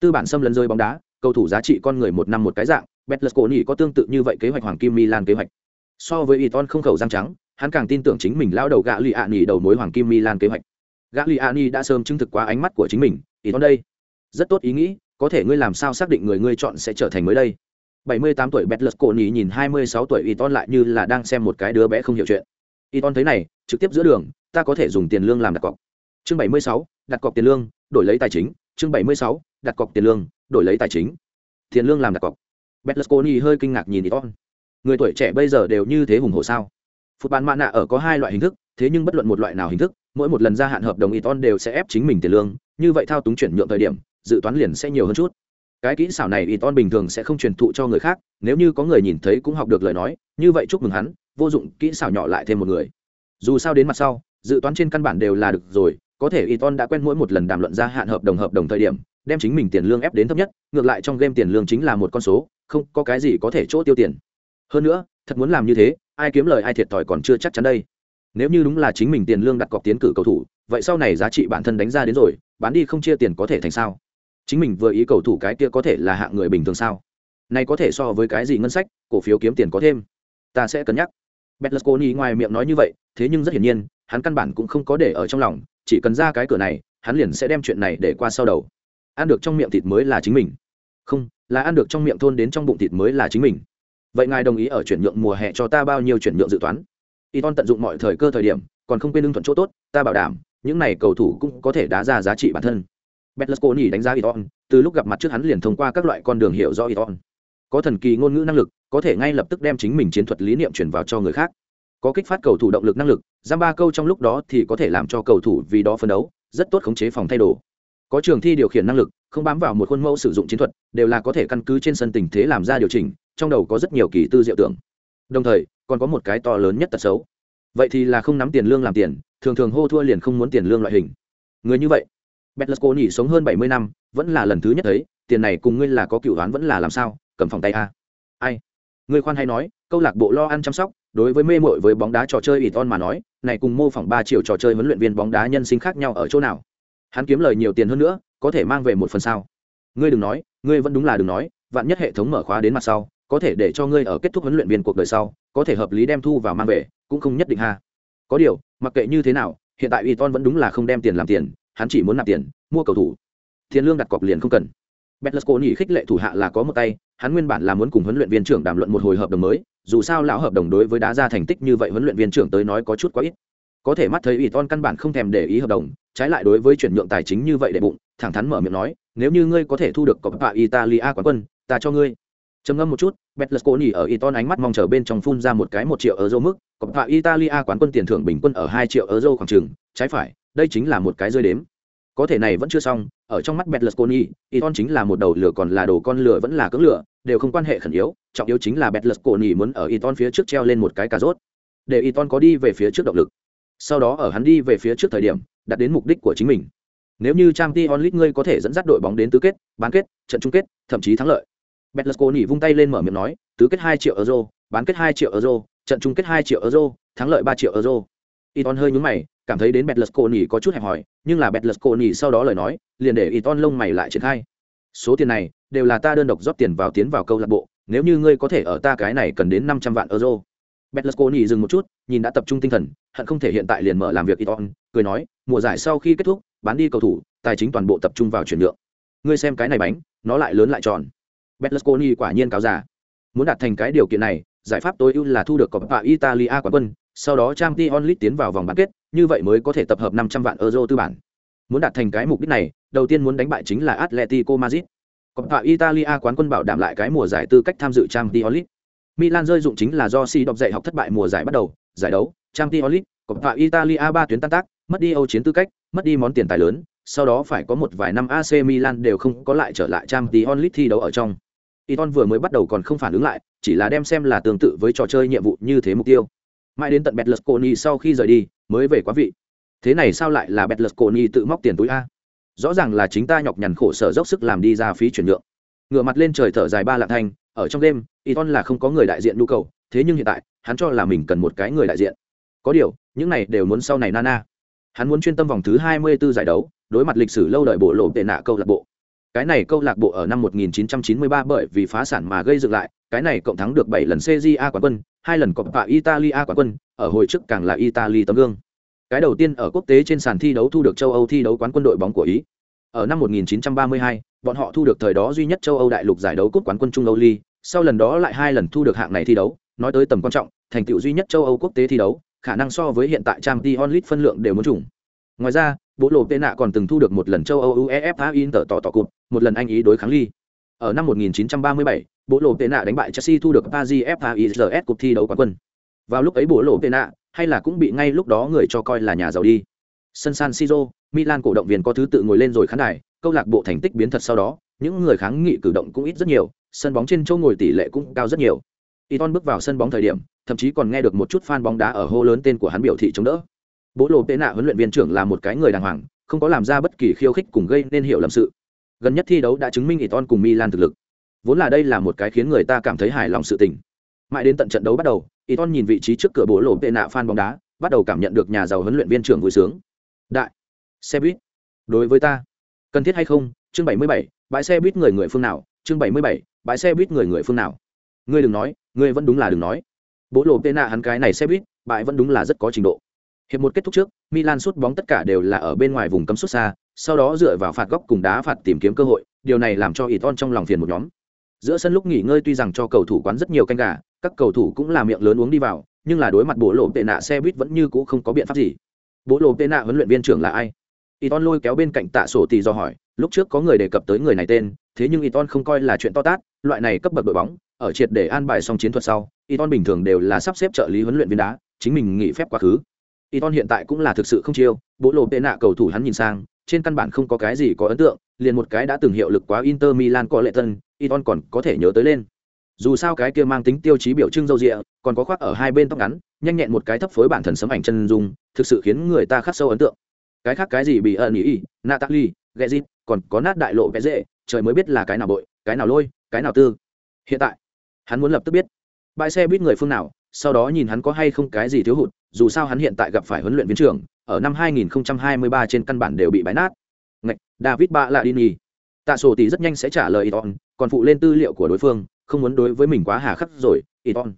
Tư bản xâm lấn rơi bóng đá, cầu thủ giá trị con người một năm một cái dạng, Berlusconi có tương tự như vậy kế hoạch hoàng kim Milan kế hoạch. So với Iton không khẩu răng trắng, hắn càng tin tưởng chính mình lao đầu gã Liani đầu mối hoàng kim Milan kế hoạch. Gã lì đã sớm chứng thực qua ánh mắt của chính mình, Iton đây. Rất tốt ý nghĩ, có thể ngươi làm sao xác định người ngươi chọn sẽ trở thành mới đây. 78 tuổi Berlusconi nhìn 26 tuổi Iton lại như là đang xem một cái đứa bé không hiểu chuyện. Iton thấy này, trực tiếp giữa đường, ta có thể dùng tiền lương làm đặt cọc. Chương 76, đặt cọc tiền lương, đổi lấy tài chính. Chương 76, đặt cọc tiền lương, đổi lấy tài chính. Tiền lương làm đặt cọc. Berlusconi hơi kinh ngạc nhìn Iton. Người tuổi trẻ bây giờ đều như thế hùng hổ sao? Phút bán mạ nạ ở có hai loại hình thức, thế nhưng bất luận một loại nào hình thức, mỗi một lần gia hạn hợp đồng Iton đều sẽ ép chính mình tiền lương, như vậy thao túng chuyển nhượng thời điểm, dự toán liền sẽ nhiều hơn chút. Cái kỹ xảo này Iton bình thường sẽ không truyền thụ cho người khác, nếu như có người nhìn thấy cũng học được lời nói, như vậy chúc mừng hắn, vô dụng kỹ xảo nhỏ lại thêm một người. Dù sao đến mặt sau, dự toán trên căn bản đều là được rồi, có thể Iton đã quen mỗi một lần đàm luận ra hạn hợp đồng hợp đồng thời điểm, đem chính mình tiền lương ép đến thấp nhất, ngược lại trong game tiền lương chính là một con số, không có cái gì có thể chỗ tiêu tiền. Hơn nữa, thật muốn làm như thế, ai kiếm lời ai thiệt thòi còn chưa chắc chắn đây. Nếu như đúng là chính mình tiền lương đặt cọc tiến cử cầu thủ, vậy sau này giá trị bản thân đánh ra đến rồi, bán đi không chia tiền có thể thành sao? Chính mình vừa ý cầu thủ cái kia có thể là hạng người bình thường sao? Này có thể so với cái gì ngân sách, cổ phiếu kiếm tiền có thêm. Ta sẽ cân nhắc. Berlusconi ngoài miệng nói như vậy, thế nhưng rất hiển nhiên, hắn căn bản cũng không có để ở trong lòng, chỉ cần ra cái cửa này, hắn liền sẽ đem chuyện này để qua sau đầu ăn được trong miệng thịt mới là chính mình không là ăn được trong miệng thôn đến trong bụng thịt mới là chính mình vậy ngài đồng ý ở chuyển nhượng mùa hè cho ta bao nhiêu chuyển nhượng dự toán Iton tận dụng mọi thời cơ thời điểm còn không quên lương thuận chỗ tốt ta bảo đảm những này cầu thủ cũng có thể đá ra giá trị bản thân Berlusconi đánh giá Iton từ lúc gặp mặt trước hắn liền thông qua các loại con đường hiểu rõ Iton có thần kỳ ngôn ngữ năng lực, có thể ngay lập tức đem chính mình chiến thuật lý niệm truyền vào cho người khác. Có kích phát cầu thủ động lực năng lực, giam ba câu trong lúc đó thì có thể làm cho cầu thủ vì đó phấn đấu, rất tốt khống chế phòng thay đồ. Có trường thi điều khiển năng lực, không bám vào một khuôn mẫu sử dụng chiến thuật, đều là có thể căn cứ trên sân tình thế làm ra điều chỉnh, trong đầu có rất nhiều kỳ tư diệu tưởng. Đồng thời, còn có một cái to lớn nhất tật xấu. Vậy thì là không nắm tiền lương làm tiền, thường thường hô thua liền không muốn tiền lương loại hình. Người như vậy Berlusconi sống hơn bảy mươi năm, vẫn là lần thứ nhất thấy, tiền này cùng ngươi là có cựu đoán vẫn là làm sao, cầm phòng tay a. Ai? Ngươi khoan hay nói, câu lạc bộ lo ăn chăm sóc, đối với mê mội với bóng đá trò chơi Iton mà nói, này cùng mô phỏng ba triệu trò chơi huấn luyện viên bóng đá nhân sinh khác nhau ở chỗ nào? Hắn kiếm lời nhiều tiền hơn nữa, có thể mang về một phần sao? Ngươi đừng nói, ngươi vẫn đúng là đừng nói, vạn nhất hệ thống mở khóa đến mặt sau, có thể để cho ngươi ở kết thúc huấn luyện viên cuộc đời sau, có thể hợp lý đem thu vào mang về, cũng không nhất định ha. Có điều, mặc kệ như thế nào, hiện tại Iton vẫn đúng là không đem tiền làm tiền hắn chỉ muốn nạp tiền mua cầu thủ tiền lương đặt cọc liền không cần Betlesconi khích lệ thủ hạ là có một tay, hắn nguyên bản là muốn cùng huấn luyện viên trưởng đàm luận một hồi hợp đồng mới, dù sao lão hợp đồng đối với đá ra thành tích như vậy huấn luyện viên trưởng tới nói có chút quá ít. Có thể mắt thấy Iton căn bản không thèm để ý hợp đồng, trái lại đối với chuyển nhượng tài chính như vậy để bụng, thẳng thắn mở miệng nói, nếu như ngươi có thể thu được Coppa Italia quán quân, ta cho ngươi. Trầm ngâm một chút, Betlesconi ở Iton ánh mắt mong chờ bên trong phun ra một cái một triệu euro mức, Coppa Italia quán quân tiền thưởng bình quân ở hai triệu euro khoảng chừng, trái phải, đây chính là một cái rơi đếm có thể này vẫn chưa xong ở trong mắt Betlesconi, Iton chính là một đầu lửa còn là đồ con lửa vẫn là cưỡng lửa, đều không quan hệ khẩn yếu, trọng yếu chính là betlusconi muốn ở Iton phía trước treo lên một cái cà rốt, để Iton có đi về phía trước động lực. Sau đó ở hắn đi về phía trước thời điểm, đạt đến mục đích của chính mình. Nếu như Champions onlit ngươi có thể dẫn dắt đội bóng đến tứ kết, bán kết, trận chung kết, thậm chí thắng lợi. betlusconi vung tay lên mở miệng nói, tứ kết hai triệu euro, bán kết hai triệu euro, trận chung kết hai triệu euro, thắng lợi ba triệu euro. Iton hơi nhướng mày, cảm thấy đến Betlesconi có chút hẹp hòi, nhưng là Betlesconi sau đó lời nói, liền để Iton lông mày lại triển khai. Số tiền này đều là ta đơn độc rót tiền vào tiến vào câu lạc bộ, nếu như ngươi có thể ở ta cái này cần đến 500 vạn euro. Betlesconi dừng một chút, nhìn đã tập trung tinh thần, hận không thể hiện tại liền mở làm việc Iton, cười nói, mùa giải sau khi kết thúc, bán đi cầu thủ, tài chính toàn bộ tập trung vào chuyển nhượng. Ngươi xem cái này bánh, nó lại lớn lại tròn. Betlesconi quả nhiên cáo giả. Muốn đạt thành cái điều kiện này, giải pháp tối ưu là thu được Coppa Italia quán quân, sau đó Champions onlit tiến vào vòng bán kết, như vậy mới có thể tập hợp 500 vạn euro tư bản. Muốn đạt thành cái mục đích này, đầu tiên muốn đánh bại chính là Atletico Madrid. Coppa Italia quán quân bảo đảm lại cái mùa giải tư cách tham dự Champions onlit Milan rơi dụng chính là do si đọc dạy học thất bại mùa giải bắt đầu, giải đấu, Champions League, Coppa Italia ba tuyến tan tác, mất đi Âu chiến tư cách, mất đi món tiền tài lớn, sau đó phải có một vài năm AC Milan đều không có lại trở lại Champions League thi đấu ở trong. Iton vừa mới bắt đầu còn không phản ứng lại, chỉ là đem xem là tương tự với trò chơi nhiệm vụ như thế mục tiêu mãi đến tận Betlesconi sau khi rời đi, mới về quá vị. Thế này sao lại là Betlesconi tự móc tiền túi a? Rõ ràng là chính ta nhọc nhằn khổ sở dốc sức làm đi ra phí chuyển nhượng. Ngửa mặt lên trời thở dài ba lạng thanh, ở trong đêm Iton là không có người đại diện nhu cầu, thế nhưng hiện tại, hắn cho là mình cần một cái người đại diện. Có điều, những này đều muốn sau này nana. Hắn muốn chuyên tâm vòng thứ 24 giải đấu, đối mặt lịch sử lâu đời bộ lộ tệ nạ câu lạc bộ. Cái này câu lạc bộ ở năm 1993 bởi vì phá sản mà gây dựng lại cái này cộng thắng được 7 lần CJA quán quân hai lần Coppa Italia quán quân, ở hồi trước càng là Italy tấm gương. Cái đầu tiên ở quốc tế trên sàn thi đấu thu được châu Âu thi đấu quán quân đội bóng của Ý. Ở năm 1932, bọn họ thu được thời đó duy nhất châu Âu đại lục giải đấu cúp quán quân Trung Âu League, sau lần đó lại hai lần thu được hạng này thi đấu, nói tới tầm quan trọng, thành tựu duy nhất châu Âu quốc tế thi đấu, khả năng so với hiện tại Champions League phân lượng đều muốn trùng. Ngoài ra, Bố Lộ Nạ còn từng thu được một lần châu Âu UEFA Inter tỏ tỏ cụt, một lần Anh Ý đối kháng Ly. Ở năm 1937, bộ lộ tệ nạ đánh bại chelsea thu được paris FAIRS cuộc thi đấu quán quân. Vào lúc ấy bộ lộ tệ nạ hay là cũng bị ngay lúc đó người cho coi là nhà giàu đi. Sân san siro milan cổ động viên có thứ tự ngồi lên rồi khán đài câu lạc bộ thành tích biến thật sau đó những người kháng nghị cử động cũng ít rất nhiều sân bóng trên châu ngồi tỷ lệ cũng cao rất nhiều. Iton bước vào sân bóng thời điểm thậm chí còn nghe được một chút fan bóng đá ở hô lớn tên của hắn biểu thị chống đỡ. Bố lộ tệ nạ huấn luyện viên trưởng là một cái người đàng hoàng không có làm ra bất kỳ khiêu khích cùng gây nên hiểu lầm sự gần nhất thi đấu đã chứng minh Iton cùng Milan thực lực. Vốn là đây là một cái khiến người ta cảm thấy hài lòng sự tình. Mãi đến tận trận đấu bắt đầu Iton nhìn vị trí trước cửa bố lộ tệ nạ fan bóng đá, bắt đầu cảm nhận được nhà giàu huấn luyện viên trưởng vui sướng. Đại xe buýt đối với ta, cần thiết hay không? Chương bảy mươi bảy, bãi xe buýt người người phương nào? Chương bảy mươi bảy, bãi xe buýt người người phương nào? Ngươi đừng nói, ngươi vẫn đúng là đừng nói. Bố lộ tệ nạ hắn cái này xe buýt bãi vẫn đúng là rất có trình độ hiệp một kết thúc trước, milan sút bóng tất cả đều là ở bên ngoài vùng cấm sút xa, sau đó dựa vào phạt góc cùng đá phạt tìm kiếm cơ hội, điều này làm cho Iton trong lòng phiền một nhóm. Giữa sân lúc nghỉ ngơi tuy rằng cho cầu thủ quán rất nhiều canh gà, các cầu thủ cũng là miệng lớn uống đi vào, nhưng là đối mặt bộ lộ tệ nạ xe buýt vẫn như cũ không có biện pháp gì. Bộ lộ tệ nạ huấn luyện viên trưởng là ai? Iton lôi kéo bên cạnh tạ sổ tỷ do hỏi, lúc trước có người đề cập tới người này tên, thế nhưng Iton không coi là chuyện to tát, loại này cấp bậc đội bóng, ở triệt để an bài xong chiến thuật sau Iton bình thường đều là sắp xếp trợ lý huấn luyện viên đá, chính mình nghỉ phép quá khứ. Iton hiện tại cũng là thực sự không chiêu, Bố lộ tệ nạ cầu thủ hắn nhìn sang, trên căn bản không có cái gì có ấn tượng, liền một cái đã từng hiệu lực quá Inter Milan có lệ tân Iton còn có thể nhớ tới lên. Dù sao cái kia mang tính tiêu chí biểu trưng dâu rịa còn có khoác ở hai bên tóc ngắn, nhanh nhẹn một cái thấp phối bản thần sấm ảnh chân dung, thực sự khiến người ta khắc sâu ấn tượng. Cái khác cái gì bị ẩn ý natalie ghẹ dịp còn có nát đại lộ vẽ dễ, trời mới biết là cái nào bội, cái nào lôi, cái nào tư. Hiện tại, hắn muốn lập tức biết, bãi xe biết người phương nào sau đó nhìn hắn có hay không cái gì thiếu hụt dù sao hắn hiện tại gặp phải huấn luyện viên trưởng ở năm 2023 trên căn bản đều bị bãi nát. Ngạch, david ba là đi nhì tạ sổ tỷ rất nhanh sẽ trả lời iton còn phụ lên tư liệu của đối phương không muốn đối với mình quá hà khắc rồi iton.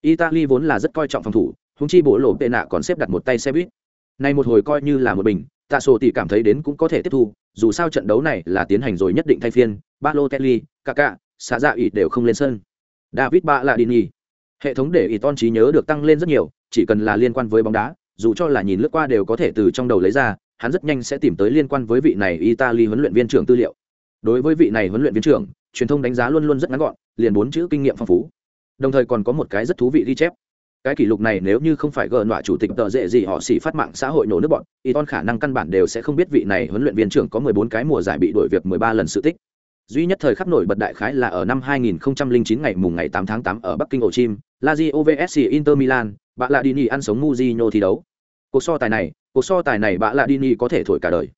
Italy vốn là rất coi trọng phòng thủ húng chi bộ lộ tệ nạ còn xếp đặt một tay xe buýt. Nay một hồi coi như là một bình tạ sổ tỷ cảm thấy đến cũng có thể tiếp thu dù sao trận đấu này là tiến hành rồi nhất định thay phiên balotelli kaka xạ dạ ủy đều không lên sân. David ba là đi nhì hệ thống để iton trí nhớ được tăng lên rất nhiều, chỉ cần là liên quan với bóng đá, dù cho là nhìn lướt qua đều có thể từ trong đầu lấy ra, hắn rất nhanh sẽ tìm tới liên quan với vị này italy huấn luyện viên trưởng tư liệu. Đối với vị này huấn luyện viên trưởng, truyền thông đánh giá luôn luôn rất ngắn gọn, liền bốn chữ kinh nghiệm phong phú. Đồng thời còn có một cái rất thú vị ghi chép. Cái kỷ lục này nếu như không phải gờ nọa chủ tịch tợ dễ gì họ xỉ phát mạng xã hội nổ nước bọn y ton khả năng căn bản đều sẽ không biết vị này huấn luyện viên trưởng có 14 cái mùa giải bị đổi việc 13 lần sự tích duy nhất thời khắc nổi bật đại khái là ở năm 2009 ngày mùng ngày 8 tháng 8 ở Bắc Kinh ổ chim, Lazio vs Inter Milan bạn là Dini ăn sống Mujinho thi đấu. Cuộc so tài này, cuộc so tài này bạn là Dini có thể thổi cả đời.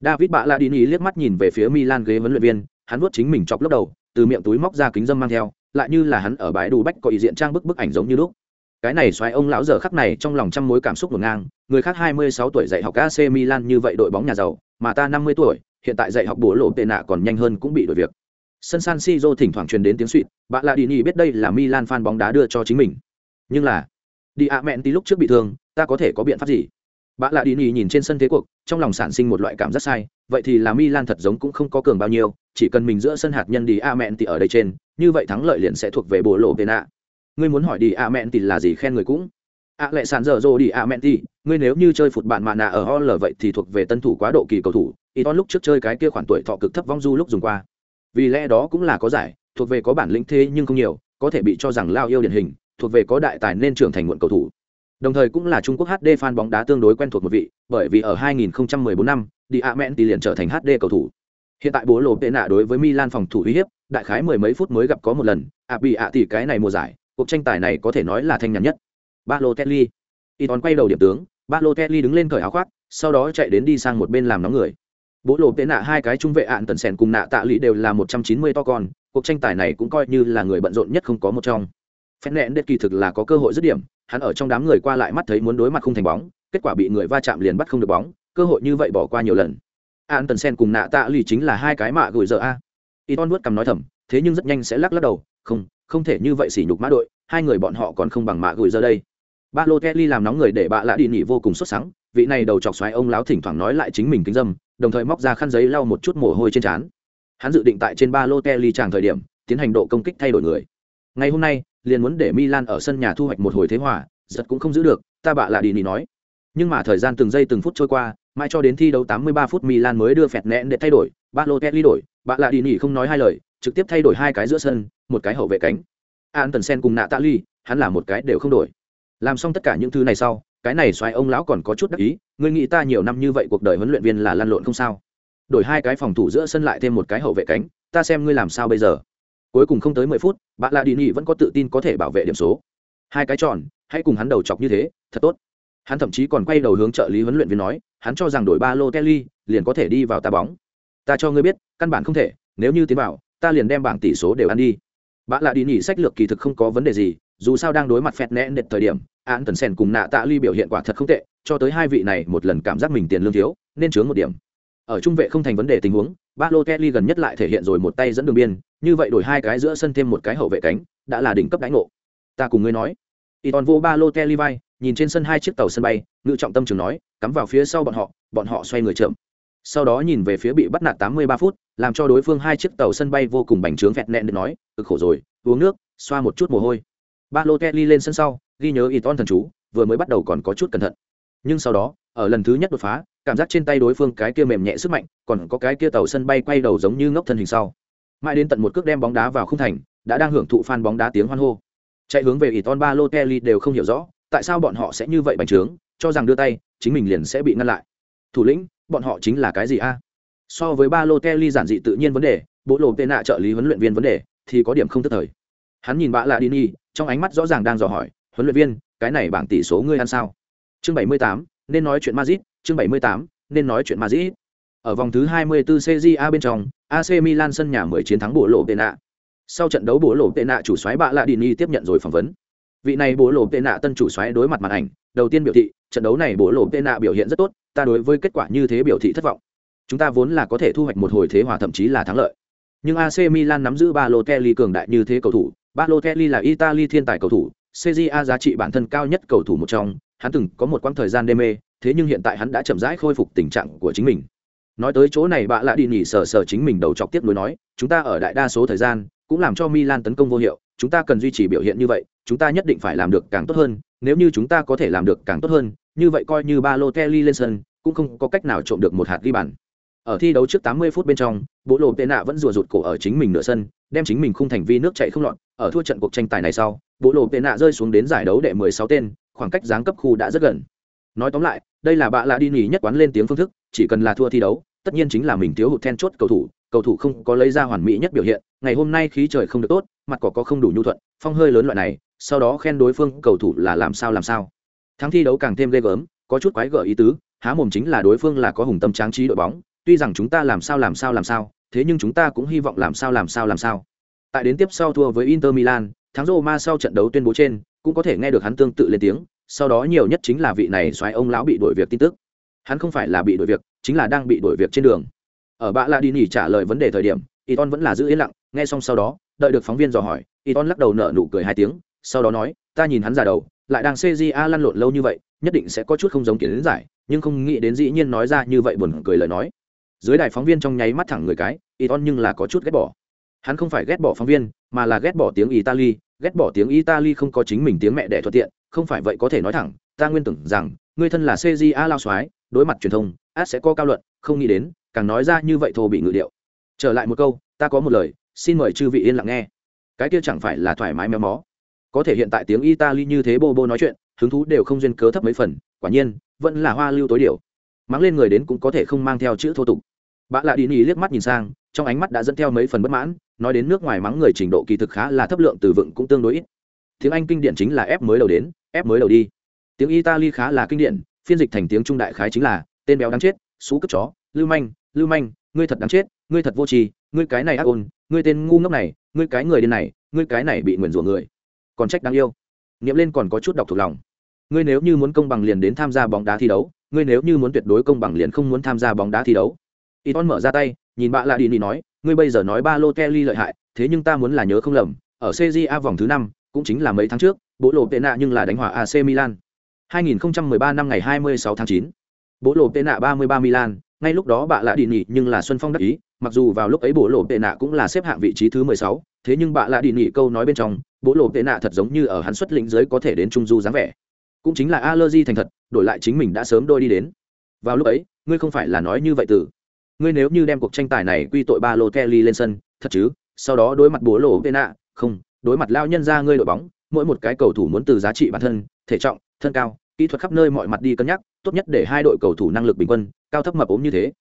David bạn là Dini liếc mắt nhìn về phía Milan ghế huấn luyện viên, hắn vuốt chính mình chọc lốc đầu, từ miệng túi móc ra kính dâm mang theo, lại như là hắn ở bãi đủ bách có ý diện trang bức bức ảnh giống như lúc. Cái này xoáy ông lão giờ khắc này trong lòng trăm mối cảm xúc ngổn ngang, người khác hai mươi sáu tuổi dạy học AC Milan như vậy đội bóng nhà giàu, mà ta năm mươi tuổi hiện tại dạy học bố lộ tệ nạ còn nhanh hơn cũng bị đổi việc. Sân San Siro thỉnh thoảng truyền đến tiếng suỵt bạn là đi nhì biết đây là Milan fan bóng đá đưa cho chính mình. Nhưng là đi ạ mẹn tí lúc trước bị thương, ta có thể có biện pháp gì? Bạn là đi nhì nhìn trên sân thế cuộc, trong lòng sản sinh một loại cảm giác sai, vậy thì là Milan thật giống cũng không có cường bao nhiêu, chỉ cần mình giữa sân hạt nhân đi a mẹn thì ở đây trên, như vậy thắng lợi liền sẽ thuộc về bố lộ tệ nạ. Ngươi muốn hỏi đi a mẹn thì là gì khen người cũng? A lệ sàn dở dồ đi a mẹn thì ngươi nếu như chơi phụt bạn mạ nạ ở hall vậy thì thuộc về tân thủ quá độ kỳ cầu thủ y ton lúc trước chơi cái kia khoản tuổi thọ cực thấp vong du lúc dùng qua. Vì lẽ đó cũng là có giải thuộc về có bản lĩnh thế nhưng không nhiều có thể bị cho rằng lao yêu điển hình thuộc về có đại tài nên trưởng thành muộn cầu thủ. Đồng thời cũng là trung quốc hd fan bóng đá tương đối quen thuộc một vị bởi vì ở 2014 năm đi a men thì liền trở thành hd cầu thủ. Hiện tại bố lộ tệ nạ đối với milan phòng thủ uy hiếp đại khái mười mấy phút mới gặp có một lần ạ bị ạ tỷ cái này mùa giải cuộc tranh tài này có thể nói là thanh nhàn nhất. Ba lô teddy, Iton quay đầu điểm tướng, ba lô tetli đứng lên cởi áo khoác, sau đó chạy đến đi sang một bên làm nóng người. Bố lộ tệ nạ hai cái trung vệ ạn tần sèn cùng nạ tạ lý đều là một trăm chín mươi to con, cuộc tranh tài này cũng coi như là người bận rộn nhất không có một trong. phen nện đệt kỳ thực là có cơ hội dứt điểm, hắn ở trong đám người qua lại mắt thấy muốn đối mặt không thành bóng, kết quả bị người va chạm liền bắt không được bóng, cơ hội như vậy bỏ qua nhiều lần. Ạn tần sen cùng nạ tạ lì chính là hai cái mạ gửi giờ a. Iton nuốt cằm nói thầm, thế nhưng rất nhanh sẽ lắc lắc đầu, không, không thể như vậy sỉ nhục mã đội, hai người bọn họ còn không bằng mạ gửi giờ đây. Ba lô kelly làm nóng người để bạ lạ đi nỉ vô cùng xuất sắc vị này đầu chọc xoáy ông láo thỉnh thoảng nói lại chính mình kính dâm đồng thời móc ra khăn giấy lau một chút mồ hôi trên trán. Hắn dự định tại trên ba lô kelly tràng thời điểm, tiến hành độ công kích thay đổi người. Ngày hôm nay, liền muốn để milan ở sân nhà thu hoạch một hồi thế hòa, giật cũng không giữ được, ta bạ là đi nhỉ nói. Nhưng mà thời gian từng giây từng phút trôi qua, mãi cho đến thi đấu 83 phút milan mới đưa phẹt nẹn để thay đổi, ba lô kelly đổi, bạ là đi nhỉ không nói hai lời, trực tiếp thay đổi hai cái giữa sân, một cái hậu vệ cánh. An tần sen cùng nạ tạ ly hắn là một cái đều không đổi. Làm xong tất cả những thứ này sau cái này xoáy ông lão còn có chút đắc ý, ngươi nghĩ ta nhiều năm như vậy cuộc đời huấn luyện viên là lăn lộn không sao. Đổi hai cái phòng thủ giữa sân lại thêm một cái hậu vệ cánh, ta xem ngươi làm sao bây giờ. Cuối cùng không tới mười phút, bạn lạ đi nghỉ vẫn có tự tin có thể bảo vệ điểm số. Hai cái tròn, hãy cùng hắn đầu chọc như thế, thật tốt. Hắn thậm chí còn quay đầu hướng trợ lý huấn luyện viên nói, hắn cho rằng đổi ba lô kelly, liền có thể đi vào ta bóng. Ta cho ngươi biết, căn bản không thể, nếu như tiến vào, ta liền đem bảng tỷ số đều ăn đi. Bạn lạ đi nghỉ sách lược kỳ thực không có vấn đề gì, dù sao đang đối mặt phẹt nẹn đệt thời điểm an tần sen cùng nạ tạ ly biểu hiện quả thật không tệ, cho tới hai vị này, một lần cảm giác mình tiền lương thiếu, nên chướng một điểm. Ở trung vệ không thành vấn đề tình huống ba lô kelly gần nhất lại thể hiện rồi một tay dẫn đường biên, như vậy đổi hai cái giữa sân thêm một cái hậu vệ cánh, đã là đỉnh cấp đánh ngộ. Ta cùng ngươi nói. Y toàn vô ba lô kelly vai, nhìn trên sân hai chiếc tàu sân bay, ngự trọng tâm trường nói, cắm vào phía sau bọn họ bọn họ xoay người chậm. Sau đó nhìn về phía bị bắt nạt 83 phút, làm cho đối phương hai chiếc tàu sân bay vô cùng bành trướng vẹn nẹn được nói, cực khổ rồi, uống nước, xoa một chút mồ hôi ba kelly lên sân sau ghi nhớ Iton thần chú vừa mới bắt đầu còn có chút cẩn thận nhưng sau đó ở lần thứ nhất đột phá cảm giác trên tay đối phương cái kia mềm nhẹ sức mạnh còn có cái kia tàu sân bay quay đầu giống như ngốc thân hình sau mãi đến tận một cước đem bóng đá vào khung thành đã đang hưởng thụ fan bóng đá tiếng hoan hô chạy hướng về Iton Balotelli đều không hiểu rõ, tại sao bọn họ sẽ như vậy bành trướng, cho rằng đưa tay, chính mình liền sẽ bị ngăn lại. Thủ lĩnh, bọn họ chính là cái gì a? So với Balotelli giản dị tự nhiên vấn đề, bộ lộ tên nạ trợ lý huấn luyện viên vấn đề, thì có điểm không tức thời. Hắn nhìn bạ lạ Dini, trong ánh mắt rõ ràng đang dò hỏi, huấn luyện viên, cái này bảng tỷ số ngươi ăn sao? Chương 78, nên nói chuyện mazit chương 78, nên nói chuyện mazit Ở vòng thứ 24 CJA bên trong, AC Milan sân nhà 10 chiến thắng bộ lộ tệ nạ. Sau trận đấu bộ lộ tệ nạ chủ xoáy bạ lạ đi ni tiếp nhận rồi phỏng vấn. Vị này bộ lộ tệ nạ tân chủ xoáy đối mặt màn ảnh đầu tiên biểu thị trận đấu này bộ lộ tệ nạ biểu hiện rất tốt ta đối với kết quả như thế biểu thị thất vọng. Chúng ta vốn là có thể thu hoạch một hồi thế hòa thậm chí là thắng lợi. Nhưng AC Milan nắm giữ ba lô Kelly cường đại như thế cầu thủ Balotelli là Italy thiên tài cầu thủ CJA giá trị bản thân cao nhất cầu thủ một trong hắn từng có một quãng thời gian đê mê thế nhưng hiện tại hắn đã chậm rãi khôi phục tình trạng của chính mình nói tới chỗ này bạ lại đi nhỉ sờ sờ chính mình đầu chọc tiếp nối nói chúng ta ở đại đa số thời gian cũng làm cho Milan tấn công vô hiệu, chúng ta cần duy trì biểu hiện như vậy, chúng ta nhất định phải làm được càng tốt hơn, nếu như chúng ta có thể làm được càng tốt hơn, như vậy coi như Balotelli lên sân, cũng không có cách nào trộm được một hạt ghi bàn. Ở thi đấu trước 80 phút bên trong, Bộ Lộ Pena vẫn rùa rụt cổ ở chính mình nửa sân, đem chính mình khung thành vi nước chảy không loạn ở thua trận cuộc tranh tài này sau, Bộ Lộ nạ rơi xuống đến giải đấu đệ 16 tên, khoảng cách giáng cấp khu đã rất gần. Nói tóm lại, đây là bạ lạ đi nghỉ nhất quán lên tiếng phương thức, chỉ cần là thua thi đấu, tất nhiên chính là mình thiếu hụt then chốt cầu thủ, cầu thủ không có lấy ra hoàn mỹ nhất biểu hiện ngày hôm nay khí trời không được tốt mặt cỏ có không đủ nhu thuận phong hơi lớn loại này sau đó khen đối phương cầu thủ là làm sao làm sao thắng thi đấu càng thêm ghê gớm có chút quái gở ý tứ há mồm chính là đối phương là có hùng tâm tráng trí đội bóng tuy rằng chúng ta làm sao làm sao làm sao thế nhưng chúng ta cũng hy vọng làm sao làm sao làm sao tại đến tiếp sau thua với inter milan, thắng roma sau trận đấu tuyên bố trên, cũng có thể nghe được hắn tương tự lên tiếng, sau đó nhiều nhất chính là vị này xoáy ông lão bị đổi việc tin tức. Hắn không phải là bị đổi việc, chính là đang bị đổi việc trên đường. Ở bạ la đi nghỉ trả lời vấn đề thời điểm, Iton vẫn là giữ yên lặng, nghe xong sau đó, đợi được phóng viên dò hỏi, Iton lắc đầu nở nụ cười hai tiếng, sau đó nói, ta nhìn hắn già đầu, lại đang cja lăn lộn lâu như vậy, nhất định sẽ có chút không giống kiến giải, nhưng không nghĩ đến dĩ nhiên nói ra như vậy buồn cười lời nói. Dưới đài phóng viên trong nháy mắt thẳng người cái, Iton nhưng là có chút ghét bỏ hắn không phải ghét bỏ phóng viên, mà là ghét bỏ tiếng italy, ghét bỏ tiếng italy không có chính mình tiếng mẹ đẻ thuận tiện, không phải vậy có thể nói thẳng, ta nguyên tưởng rằng, người thân là cja lao soái, đối mặt truyền thông, át sẽ có cao luận, không nghĩ đến, càng nói ra như vậy thô bị ngự điệu. Trở lại một câu, ta có một lời, xin mời chư vị yên lặng nghe. Cái kia chẳng phải là thoải mái méo mó. Có thể hiện tại tiếng italy như thế bô bô nói chuyện, hứng thú đều không duyên cớ thấp mấy phần, quả nhiên, vẫn là hoa lưu tối điều mắng lên người đến cũng có thể không mang theo chữ thô tục. Bạn lạ đi nỉ liếc mắt nhìn sang, trong ánh mắt đã dẫn theo mấy phần bất mãn nói đến nước ngoài mắng người trình độ kỳ thực khá là thấp lượng từ vựng cũng tương đối ít. Tiếng anh kinh điển chính là ép mới đầu đến, ép mới đầu đi. Tiếng italy khá là kinh điển, phiên dịch thành tiếng trung đại khái chính là, tên béo đáng chết, xú cất chó, lưu manh lưu manh, ngươi thật đáng chết, ngươi thật vô tri, ngươi cái này ác ôn, ngươi tên ngu ngốc này, ngươi cái người điên này, ngươi cái này bị nguyền rủa người. Còn trách đáng yêu. Nghiệm lên còn có chút đọc thuộc lòng. Ngươi nếu như muốn công bằng liền đến tham gia bóng đá thi đấu, ngươi nếu như muốn tuyệt đối công bằng liền không muốn tham gia bóng đá thi đấu. Y mở ra tay, nhìn bạn lạ đi đi nói ngươi bây giờ nói ba lô kelly lợi hại, thế nhưng ta muốn là nhớ không lầm, ở cja vòng thứ năm, cũng chính là mấy tháng trước, bố lộ tệ nạ nhưng là đánh hòa ac milan. 2013 năm ngày 26 tháng 9. bố lộ tệ nạ 33 milan, ngay lúc đó bạ lạ đi nhị nhưng là xuân phong đắc ý, mặc dù vào lúc ấy bố lộ tệ nạ cũng là xếp hạng vị trí thứ mười sáu, thế nhưng bạ lạ đi nhị câu nói bên trong, bố lộ tệ nạ thật giống như ở hắn xuất lĩnh giới có thể đến trung du dáng vẻ. Cũng chính là allergy thành thật, đổi lại chính mình đã sớm đôi đi đến. Vào lúc ấy, ngươi không phải là nói như vậy từ ngươi nếu như đem cuộc tranh tài này quy tội ba lô kelly lên sân, thật chứ? Sau đó đối mặt bố lộ tên ạ không, đối mặt lao nhân ra ngươi đội bóng, mỗi một cái cầu thủ muốn từ giá trị bản thân, thể trọng, thân cao, kỹ thuật khắp nơi mọi mặt đi cân nhắc, tốt nhất để hai đội cầu thủ năng lực bình quân, cao thấp mập ốm như thế.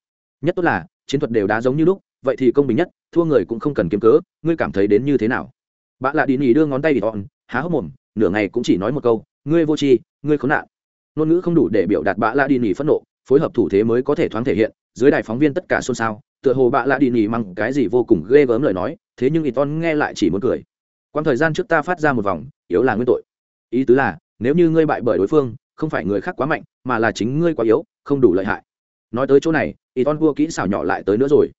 Nhất tốt là, chiến thuật đều đá giống như lúc, vậy thì công bình nhất, thua người cũng không cần kiếm cớ, ngươi cảm thấy đến như thế nào? Bạn lạ đi nỉ đưa ngón tay bị thọn há hốc mồm, nửa ngày cũng chỉ nói một câu, ngươi vô tri, ngươi khốn nạn. Ngôn ngữ không đủ để biểu đạt bạ lạ đi nỉ phẫn nộ, phối hợp thủ thế mới có thể thoáng thể hiện dưới đài phóng viên tất cả xôn xao, tựa hồ bạ lạ đi nỉ măng cái gì vô cùng ghê gớm lời nói, thế nhưng Iton nghe lại chỉ muốn cười. Quãng thời gian trước ta phát ra một vòng, yếu là nguyên tội. Ý tứ là, nếu như ngươi bại bởi đối phương, không phải người khác quá mạnh, mà là chính ngươi quá yếu, không đủ lợi hại. Nói tới chỗ này y ton vua kỹ xảo nhỏ lại tới nữa rồi.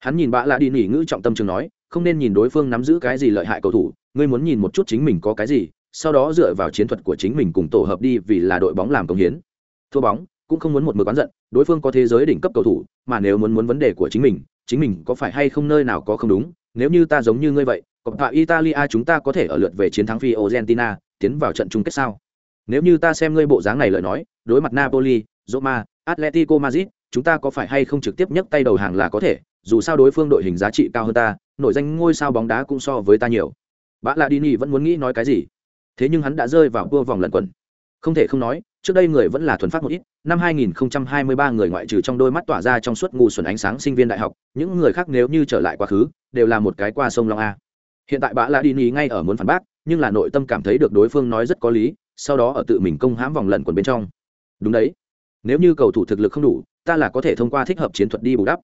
Hắn nhìn bạ lạ đi nghỉ ngữ trọng tâm chừng nói, không nên nhìn đối phương nắm giữ cái gì lợi hại cầu thủ, ngươi muốn nhìn một chút chính mình có cái gì, sau đó dựa vào chiến thuật của chính mình cùng tổ hợp đi vì là đội bóng làm công hiến. Thua bóng cũng không muốn một mực oán giận, đối phương có thế giới đỉnh cấp cầu thủ, mà nếu muốn muốn vấn đề của chính mình chính mình có phải hay không nơi nào có không đúng? Nếu như ta giống như ngươi vậy cộng hòa italia chúng ta có thể ở lượt về chiến thắng phi argentina tiến vào trận chung kết sao? Nếu như ta xem ngươi bộ dáng này lời nói, đối mặt napoli, roma, atletico madrid, chúng ta có phải hay không trực tiếp nhấc tay đầu hàng là có thể, dù sao đối phương đội hình giá trị cao hơn ta, nổi danh ngôi sao bóng đá cũng so với ta nhiều. Bạn la dini vẫn muốn nghĩ nói cái gì? Thế nhưng hắn đã rơi vào vua vòng lẩn quẩn. Không thể không nói trước đây người vẫn là thuần phát một ít, năm 2023 người ngoại trừ trong đôi mắt tỏa ra trong suốt ngu xuẩn ánh sáng sinh viên đại học, những người khác nếu như trở lại quá khứ, đều là một cái qua sông long a. Hiện tại bã la dini ngay ở muốn phản bác, nhưng là nội tâm cảm thấy được đối phương nói rất có lý, sau đó ở tự mình công hãm vòng lẩn quẩn bên trong. Đúng đấy. Nếu như cầu thủ thực lực không đủ, ta là có thể thông qua thích hợp chiến thuật đi bù đắp.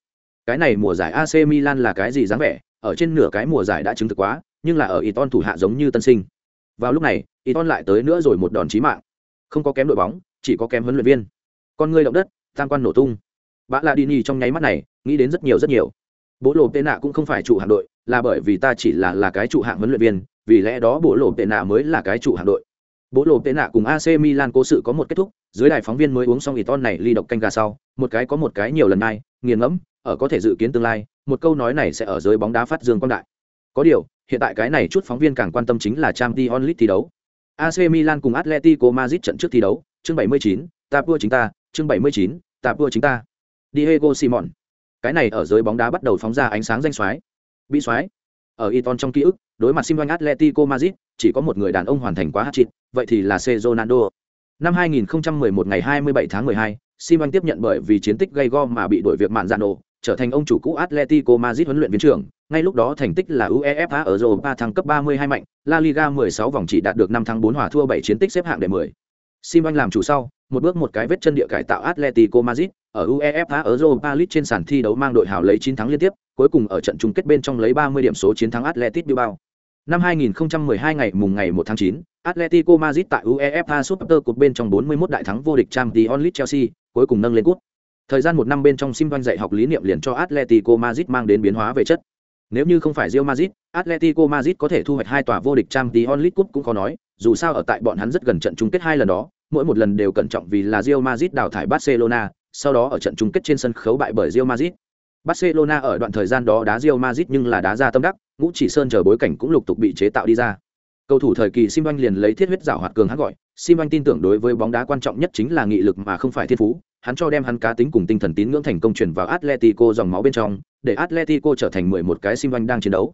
Cái này mùa giải AC Milan là cái gì dáng vẻ? Ở trên nửa cái mùa giải đã chứng thực quá, nhưng là ở Iton thủ hạ giống như tân sinh. Vào lúc này Iton lại tới nữa rồi một đòn chí mạng không có kém đội bóng, chỉ có kém huấn luyện viên. Con người động đất, tam quan nổ tung. Bã la đi nhì trong nháy mắt này, nghĩ đến rất nhiều rất nhiều. Bố lộ tệ nạ cũng không phải trụ hạng đội, là bởi vì ta chỉ là là cái trụ hạng huấn luyện viên, vì lẽ đó bố lộ tệ nạ mới là cái trụ hạng đội. Bố lộ tệ nạ cùng ac milan cố sự có một kết thúc, dưới đài phóng viên mới uống xong ỉ ton này ly độc canh gà sau, một cái có một cái nhiều lần nay nghiền ngẫm, ở có thể dự kiến tương lai, một câu nói này sẽ ở dưới bóng đá phát dương quang đại. Có điều, hiện tại cái này chút phóng viên càng quan tâm chính là trang t onlit thi đấu ac milan cùng atletico madrid trận trước thi đấu chương 79, ta vua chính ta chương 79, ta vua chính ta. Diego simon. Cái này ở giới bóng đá bắt đầu phóng ra ánh sáng danh soái bị soái ở Iton trong ký ức, đối mặt Simon Atletico Madrid, chỉ có một người đàn ông hoàn thành quá hat-trick, vậy thì là C. Ronaldo. Năm 2011 ngày 27 tháng 12, Simon tiếp nhận bởi vì chiến tích gây go mà bị đổi việc mạn dạn nổ, trở thành ông chủ cũ Atletico Madrid huấn luyện viên trưởng. Ngay lúc đó thành tích là UEFA ở Europa thăng cấp 32 mạnh, La Liga 16 vòng chỉ đạt được 5 thắng 4 hòa thua 7 chiến tích xếp hạng đệ 10. Simon làm chủ sau, một bước một cái vết chân địa cải tạo Atletico Madrid, ở UEFA Europa League trên sàn thi đấu mang đội hào lấy 9 thắng liên tiếp, cuối cùng ở trận chung kết bên trong lấy 30 điểm số chiến thắng Atletico Bilbao. Năm 2012 ngày mùng ngày 1 tháng 9, Atletico Madrid tại UEFA Super Cup bên trong 41 đại thắng vô địch Champions League Chelsea, cuối cùng nâng lên cúp. Thời gian một năm bên trong Sim dạy học lý niệm liền cho Atletico Madrid mang đến biến hóa về chất. Nếu như không phải Real Madrid, Atletico Madrid có thể thu hoạch hai tòa vô địch Champions League Cup cũng có nói, dù sao ở tại bọn hắn rất gần trận chung kết hai lần đó, mỗi một lần đều cẩn trọng vì là Real Madrid đào thải Barcelona, sau đó ở trận chung kết trên sân khấu bại bởi Real Madrid. Barcelona ở đoạn thời gian đó đá Real Madrid nhưng là đá ra tâm đắc, ngũ chỉ sơn chờ bối cảnh cũng lục tục bị chế tạo đi ra. Cầu thủ thời kỳ Sim liền lấy thiết huyết giảo hoạt cường hắn gọi, Sim tin tưởng đối với bóng đá quan trọng nhất chính là nghị lực mà không phải thiên phú, hắn cho đem hắn cá tính cùng tinh thần tín ngưỡng thành công truyền vào Atletico dòng máu bên trong, để Atletico trở thành 11 cái Sim đang chiến đấu.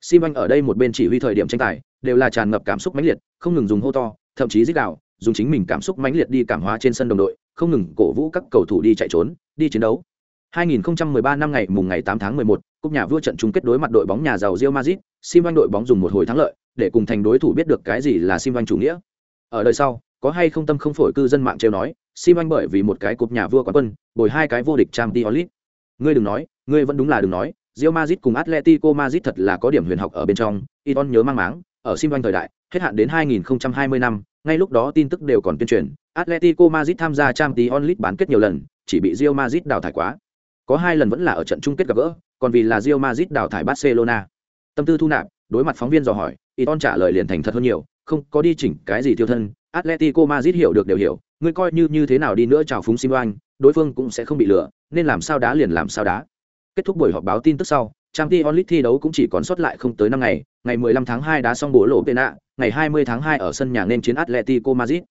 Sim ở đây một bên chỉ huy thời điểm tranh tài, đều là tràn ngập cảm xúc mãnh liệt, không ngừng dùng hô to, thậm chí rít gào, dùng chính mình cảm xúc mãnh liệt đi cảm hóa trên sân đồng đội, không ngừng cổ vũ các cầu thủ đi chạy trốn, đi chiến đấu. 2013 năm ngày mùng ngày 8 tháng 11, cúp nhà vua trận chung kết đối mặt đội bóng nhà giàu Real Madrid, Simon đội bóng dùng một hồi thắng lợi, để cùng thành đối thủ biết được cái gì là Simon chủ nghĩa. Ở đời sau, có hay không tâm không phổi cư dân mạng trêu nói, Simon bởi vì một cái cúp nhà vua quán quân, bồi hai cái vô địch Champions League. Ngươi đừng nói, ngươi vẫn đúng là đừng nói, Real Madrid cùng Atletico Madrid thật là có điểm huyền học ở bên trong, Iton nhớ mang máng, ở Simon thời đại, hết hạn đến 2020 năm, ngay lúc đó tin tức đều còn tuyên truyền, Atletico Madrid tham gia Champions League bán kết nhiều lần, chỉ bị Real Madrid đào thải quá. Có hai lần vẫn là ở trận chung kết gặp gỡ, còn vì là Real Madrid đào thải Barcelona. Tâm tư thu nạp, đối mặt phóng viên dò hỏi, Iton trả lời liền thành thật hơn nhiều, không có đi chỉnh cái gì tiêu thân, Atletico Madrid hiểu được đều hiểu, ngươi coi như như thế nào đi nữa chào phúng Simon, đối phương cũng sẽ không bị lừa, nên làm sao đá liền làm sao đá. Kết thúc buổi họp báo tin tức sau, Champions League thi đấu cũng chỉ còn sót lại không tới năm ngày, ngày 15 tháng 2 đá xong bố lộ Pena, ngày 20 tháng 2 ở sân nhà nên chiến Atletico Madrid.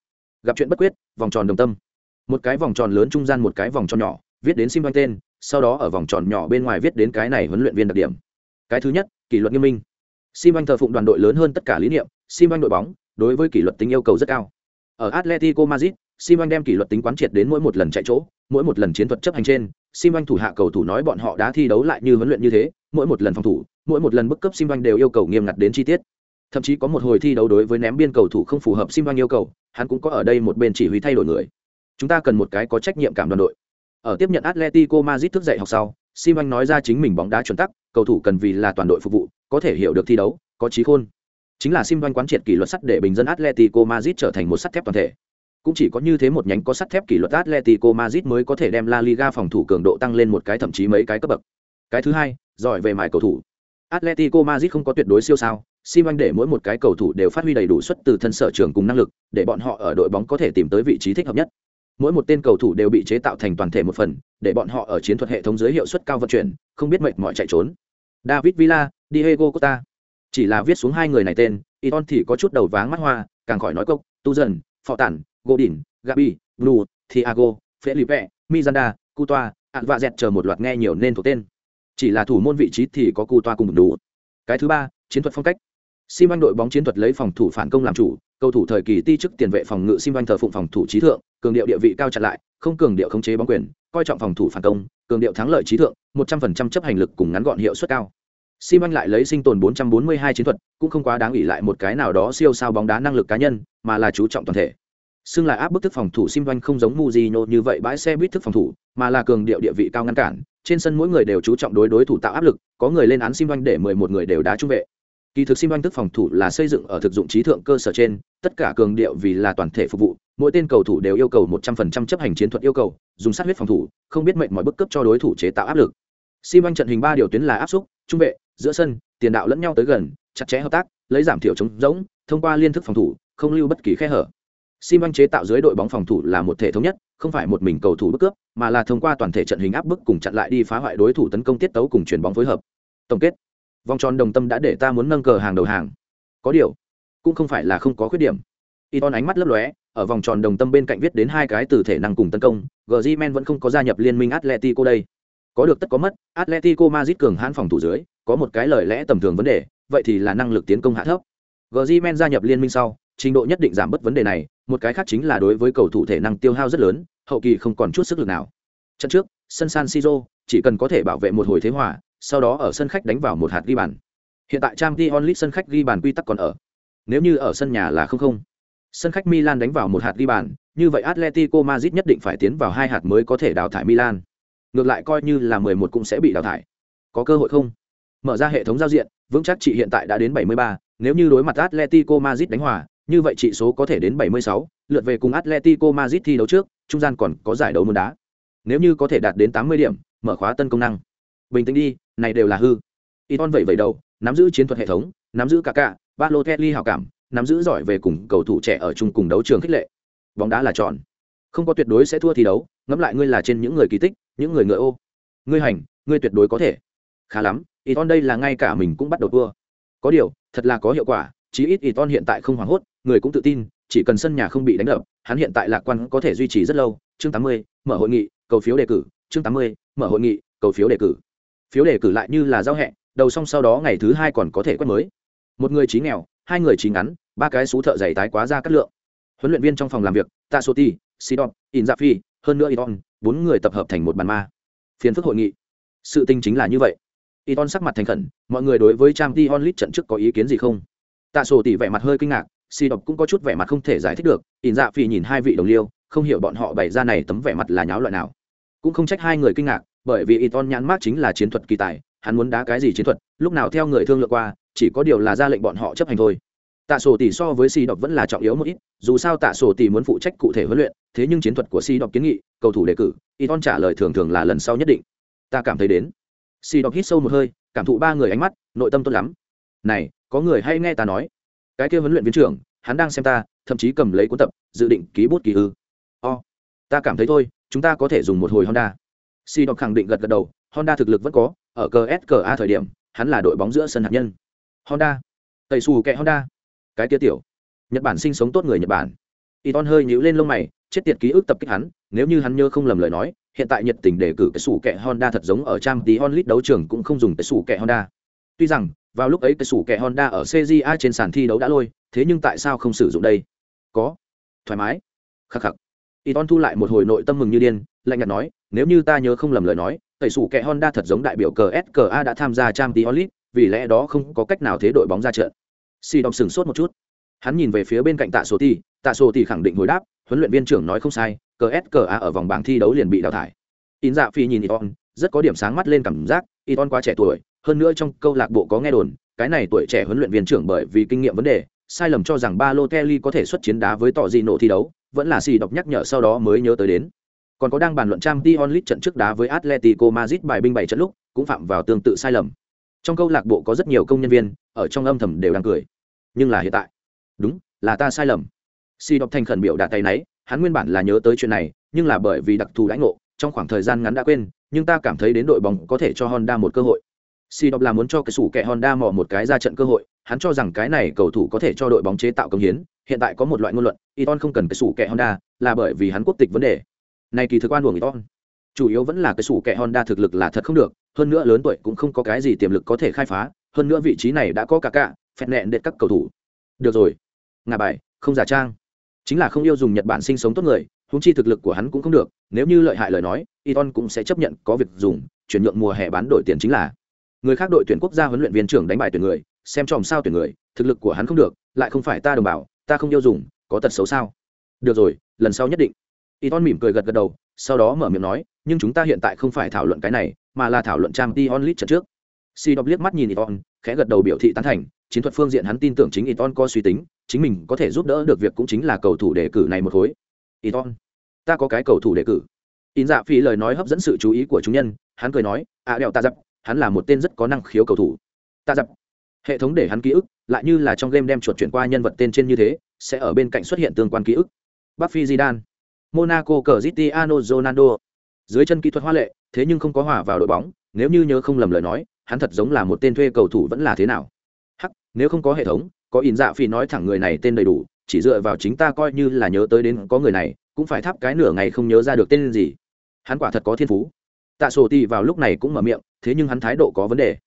Gặp chuyện bất quyết, vòng tròn đồng tâm. Một cái vòng tròn lớn trung gian một cái vòng tròn nhỏ, viết đến Simon tên, sau đó ở vòng tròn nhỏ bên ngoài viết đến cái này huấn luyện viên đặc điểm. Cái thứ nhất, kỷ luật nghiêm minh. Simon thờ phụng đoàn đội lớn hơn tất cả lý niệm, Simon đội bóng, đối với kỷ luật tính yêu cầu rất cao. Ở Atletico Madrid, Simon đem kỷ luật tính quán triệt đến mỗi một lần chạy chỗ, mỗi một lần chiến thuật chấp hành trên, Simon thủ hạ cầu thủ nói bọn họ đã thi đấu lại như huấn luyện như thế, mỗi một lần phòng thủ, mỗi một lần bức cấp Simon đều yêu cầu nghiêm ngặt đến chi tiết. Thậm chí có một hồi thi đấu đối với ném biên cầu thủ không phù hợp Simon yêu cầu, hắn cũng có ở đây một bên chỉ huy thay đổi người. Chúng ta cần một cái có trách nhiệm cảm đoàn đội. Ở tiếp nhận Atletico Madrid thức dậy học sau, Simon nói ra chính mình bóng đá chuẩn tắc, cầu thủ cần vì là toàn đội phục vụ, có thể hiểu được thi đấu, có trí khôn. Chính là Simon quán triệt kỷ luật sắt để bình dân Atletico Madrid trở thành một sắt thép toàn thể. Cũng chỉ có như thế một nhánh có sắt thép kỷ luật Atletico Madrid mới có thể đem La Liga phòng thủ cường độ tăng lên một cái thậm chí mấy cái cấp bậc. Cái thứ hai, giỏi về mài cầu thủ. Atletico Madrid không có tuyệt đối siêu sao, Simeone để mỗi một cái cầu thủ đều phát huy đầy đủ suất từ thân sở trường cùng năng lực, để bọn họ ở đội bóng có thể tìm tới vị trí thích hợp nhất. mỗi một tên cầu thủ đều bị chế tạo thành toàn thể một phần để bọn họ ở chiến thuật hệ thống dưới hiệu suất cao vận chuyển không biết mệt mỏi chạy trốn david villa diego costa chỉ là viết xuống hai người này tên iton thì có chút đầu váng mắt hoa càng khỏi nói cốc tu dần phò tản, godin, gabi, blue, thiago, felipe mizanda cutoa ạn và dẹt chờ một loạt nghe nhiều nên thuộc tên. Chỉ là thủ môn vị trí thì có cutoa cùng đủ. Cái thứ ba, chiến thuật phong cách. Sim anh đội bóng chiến thuật lấy phòng thủ phản công làm chủ, cầu thủ thời kỳ ti chức tiền vệ phòng ngự sim anh thờ phụng phòng thủ trí thượng, cường điệu địa vị cao chặt lại, không cường điệu khống chế bóng quyền, coi trọng phòng thủ phản công, cường điệu thắng lợi trí thượng, một trăm phần trăm chấp hành lực cùng ngắn gọn hiệu suất cao sim anh lại lấy sinh tồn 442 chiến thuật, cũng không quá đáng ủy lại một cái nào đó siêu sao bóng đá năng lực cá nhân, mà là chú trọng toàn thể. Xưng lại áp bức thức phòng thủ sim anh không giống Mujino như vậy bãi xe buýt thức phòng thủ, mà là cường điệu địa vị cao ngăn cản, trên sân mỗi người đều chú trọng đối đối thủ tạo áp lực, có người lên án sim anh để 11 người đều đá trung vệ. Kỳ thực sim anh thức phòng thủ là xây dựng ở thực dụng trí thượng cơ sở trên, tất cả cường điệu vì là toàn thể phục vụ, mỗi tên cầu thủ đều yêu cầu 100% chấp hành chiến thuật yêu cầu, dùng sát huyết phòng thủ, không biết mệnh mọi bức cấp cho đối thủ chế tạo áp lực. Sim anh trận hình ba điều tuyến là áp xúc, trung vệ giữa sân, tiền đạo lẫn nhau tới gần, chặt chẽ hợp tác, lấy giảm thiểu chống rỗng, thông qua liên thức phòng thủ, không lưu bất kỳ khe hở. Sim anh chế tạo dưới đội bóng phòng thủ là một thể thống nhất, không phải một mình cầu thủ bức cướp, mà là thông qua toàn thể trận hình áp bức cùng chặn lại đi phá hoại đối thủ tấn công tiết tấu cùng chuyển bóng phối hợp. Tổng kết. Vòng tròn đồng tâm đã để ta muốn nâng cờ hàng đầu hàng. Có điều, cũng không phải là không có khuyết điểm. Y ton ánh mắt lấp lóe, ở vòng tròn đồng tâm bên cạnh viết đến hai cái từ thể năng cùng tấn công, Griezmann men vẫn không có gia nhập liên minh atletico đây. Có được tất có mất, atletico madrid cường hãn phòng thủ dưới có một cái lời lẽ tầm thường vấn đề, vậy thì là năng lực tiến công hạ thấp. Griezmann men gia nhập liên minh sau, trình độ nhất định giảm bớt vấn đề này, một cái khác chính là đối với cầu thủ thể năng tiêu hao rất lớn, hậu kỳ không còn chút sức lực nào. Trận trước, sân san siro, chỉ cần có thể bảo vệ một hồi thế hòa, sau đó ở sân khách đánh vào một hạt ghi bàn. Hiện tại trang t onlit sân khách ghi bàn quy tắc còn ở. Nếu như ở sân nhà là không không. Sân khách milan đánh vào một hạt ghi bàn, như vậy atletico madrid nhất định phải tiến vào hai hạt mới có thể đào thải milan. Ngược lại coi như là mười một cũng sẽ bị đào thải. Có cơ hội không? Mở ra hệ thống giao diện vững chắc chị hiện tại đã đến 73, nếu như đối mặt atletico madrid đánh hòa như vậy chỉ số có thể đến 76, lượt về cùng atletico madrid thi đấu trước trung gian còn có giải đấu môn đá. Nếu như có thể đạt đến 80 điểm mở khóa tân công năng. Bình tĩnh đi này đều là hư. Iton vậy vậy đầu nắm giữ chiến thuật hệ thống nắm giữ cả cả Balotelli hảo cảm nắm giữ giỏi về cùng cầu thủ trẻ ở chung cùng đấu trường khích lệ. Bóng đá là chọn. Không có tuyệt đối sẽ thua thi đấu ngẫm lại ngươi là trên những người kỳ tích những người ngựa ô. Ngươi hành ngươi tuyệt đối có thể. Khá lắm. Iton đây là ngay cả mình cũng bắt đầu thua. Có điều thật là có hiệu quả chí ít Iton hiện tại không hoảng hốt người cũng tự tin chỉ cần sân nhà không bị đánh đập hắn hiện tại lạc quan có thể duy trì rất lâu. Chương 80, mở hội nghị cầu phiếu đề cử. Chương 80, mở hội nghị cầu phiếu đề cử. Phiếu đề cử lại như là giao hẹn, đầu xong sau đó ngày thứ hai còn có thể quét mới. Một người trí nghèo hai người trí ngắn ba cái xú thợ giày tái quá ra cắt lượng. Huấn luyện viên trong phòng làm việc tạ sô ti sidon in dạ phi hơn nữa iton bốn người tập hợp thành một bàn ma. Phiền phức hội nghị. Sự tình chính là như vậy iton sắc mặt thành khẩn mọi người đối với trang t onlit trận trước có ý kiến gì không tạ sổ tỷ vẻ mặt hơi kinh ngạc si đọc cũng có chút vẻ mặt không thể giải thích được in dạ phi nhìn hai vị đồng liêu không hiểu bọn họ bày ra này tấm vẻ mặt là nháo loại nào cũng không trách hai người kinh ngạc bởi vì Iton nhãn mát chính là chiến thuật kỳ tài, hắn muốn đá cái gì chiến thuật, lúc nào theo người thương lượng qua, chỉ có điều là ra lệnh bọn họ chấp hành thôi. Tạ sổ tỷ so với Si độc vẫn là trọng yếu một ít, dù sao Tạ sổ tỷ muốn phụ trách cụ thể huấn luyện, thế nhưng chiến thuật của Si độc kiến nghị, cầu thủ đề cử, Iton trả lời thường thường là lần sau nhất định. Ta cảm thấy đến. Si đọc hít sâu một hơi, cảm thụ ba người ánh mắt, nội tâm tốt lắm. Này, có người hay nghe ta nói, cái kia huấn luyện viên trưởng, hắn đang xem ta, thậm chí cầm lấy cuốn tập, dự định ký bút ký ư. O, ta cảm thấy thôi, chúng ta có thể dùng một hồi Honda. Si đọc khẳng định gật gật đầu honda thực lực vẫn có ở cờ s cờ a thời điểm hắn là đội bóng giữa sân hạt nhân. Honda tẩy xù kẹ honda. Cái kia tiểu nhật bản sinh sống tốt người nhật bản. Iton hơi nhíu lên lông mày chết tiệt ký ức tập kích hắn nếu như hắn nhớ không lầm lời nói hiện tại nhiệt tình đề cử cái sủ kẹ honda thật giống ở trang tí Honlit đấu trường cũng không dùng cái sủ kẹ honda. Tuy rằng vào lúc ấy cái sủ kẹ honda ở cja trên sàn thi đấu đã lôi thế nhưng tại sao không sử dụng đây? Có. Thoải mái. Khắc khắc. Iton thu lại một hồi nội tâm mừng như điên lạnh nhạt nói nếu như ta nhớ không lầm lời nói tẩy sủ kẹ honda thật giống đại biểu cờ ska đã tham gia trang tí Honlit, vì lẽ đó không có cách nào thế đội bóng ra trận. Si đọc sừng sốt một chút. Hắn nhìn về phía bên cạnh tạ sổ tỷ, tạ sổ tỷ khẳng định hồi đáp huấn luyện viên trưởng nói không sai CSKA ở vòng bảng thi đấu liền bị đào thải in dạ phi nhìn iton rất có điểm sáng mắt lên cảm giác iton quá trẻ tuổi hơn nữa trong câu lạc bộ có nghe đồn cái này tuổi trẻ huấn luyện viên trưởng bởi vì kinh nghiệm vấn đề sai lầm cho rằng ba lô có thể xuất chiến đá với tọ gì nổ thi đấu vẫn là xì đọc nhắc nhở sau đó mới nhớ tới đến còn có đang bàn luận trang Dion Lit trận trước đá với Atletico Madrid bài binh bảy trận lúc, cũng phạm vào tương tự sai lầm. Trong câu lạc bộ có rất nhiều công nhân viên, ở trong âm thầm đều đang cười. Nhưng là hiện tại, đúng, là ta sai lầm. Si đọc thành khẩn biểu đạt tay nấy, hắn nguyên bản là nhớ tới chuyện này, nhưng là bởi vì đặc thù đãi ngộ trong khoảng thời gian ngắn đã quên nhưng ta cảm thấy đến đội bóng có thể cho honda một cơ hội. Si đọc là muốn cho cái sủ kẹ honda mò một cái ra trận cơ hội hắn cho rằng cái này cầu thủ có thể cho đội bóng chế tạo công hiến hiện tại có một loại ngôn luận iton không cần cái sủ kẹ honda là bởi vì hắn quốc tịch vấn đề. Này kỳ thực quan uổng iton. Chủ yếu vẫn là cái sủ kẹ honda thực lực là thật không được hơn nữa lớn tuổi cũng không có cái gì tiềm lực có thể khai phá hơn nữa vị trí này đã có cả cả phẹt nẹn đệt các cầu thủ. Được rồi. Ngà bài không giả trang chính là không yêu dùng nhật bản sinh sống tốt người húng chi thực lực của hắn cũng không được, nếu như lợi hại lời nói iton cũng sẽ chấp nhận có việc dùng, chuyển nhượng mùa hè bán đổi tiền chính là. Người khác đội tuyển quốc gia huấn luyện viên trưởng đánh bại tuyển người, xem tròm sao tuyển người, thực lực của hắn không được, lại không phải ta đồng bào, ta không yêu dùng, có tật xấu sao? Được rồi, lần sau nhất định. Iton mỉm cười gật gật đầu, sau đó mở miệng nói, nhưng chúng ta hiện tại không phải thảo luận cái này, mà là thảo luận trang t onlit trận trước. Si đọc liếc mắt nhìn iton khẽ gật đầu biểu thị tán thành, chiến thuật phương diện hắn tin tưởng chính iton có suy tính chính mình có thể giúp đỡ được việc cũng chính là cầu thủ đề cử này một khối. Iton ta có cái cầu thủ đề cử. In dạ phi lời nói hấp dẫn sự chú ý của chúng nhân, hắn cười nói à đèo ta dập, hắn là một tên rất có năng khiếu cầu thủ. Ta dập, hệ thống để hắn ký ức, lại như là trong game đem chuột chuyển qua nhân vật tên trên như thế, sẽ ở bên cạnh xuất hiện tương quan ký ức. Bắc phi zidane, monaco cờ zitiano ronaldo. Dưới chân kỹ thuật hoa lệ, thế nhưng không có hòa vào đội bóng, nếu như nhớ không lầm lời nói, hắn thật giống là một tên thuê cầu thủ vẫn là thế nào. Hắc, nếu không có hệ thống có in dạ phi nói thẳng người này tên đầy đủ, chỉ dựa vào chính ta coi như là nhớ tới đến có người này, cũng phải thắp cái nửa ngày không nhớ ra được tên gì. Hắn quả thật có thiên phú. Tạ sổ ti vào lúc này cũng mở miệng, thế nhưng hắn thái độ có vấn đề.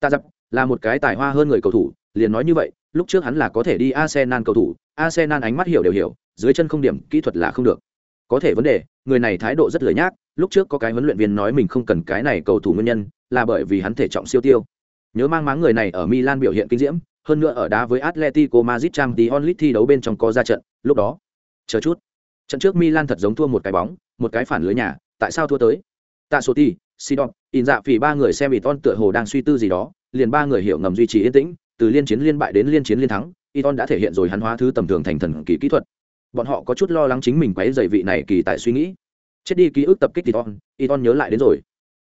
Tạ dập là một cái tài hoa hơn người cầu thủ, liền nói như vậy, lúc trước hắn là có thể đi arsenal cầu thủ, arsenal ánh mắt hiểu đều hiểu, dưới chân không điểm, kỹ thuật là không được. Có thể vấn đề, người này thái độ rất lười nhác, lúc trước có cái huấn luyện viên nói mình không cần cái này cầu thủ nguyên nhân, là bởi vì hắn thể trọng siêu tiêu. Nhớ mang máng người này ở milan biểu hiện kinh diễm hơn nữa ở đá với atletico madrid trang tí onlit thi đấu bên trong có ra trận lúc đó chờ chút trận trước milan thật giống thua một cái bóng một cái phản lưới nhà tại sao thua tới tạ số ti sidon in dạ vì ba người xem Iton tựa hồ đang suy tư gì đó liền ba người hiểu ngầm duy trì yên tĩnh từ liên chiến liên bại đến liên chiến liên thắng Iton đã thể hiện rồi hắn hóa thứ tầm thường thành thần kỳ kỹ thuật. Bọn họ có chút lo lắng chính mình quấy rầy vị này kỳ tại suy nghĩ. Chết đi ký ức tập kích Iton, Iton nhớ lại đến rồi.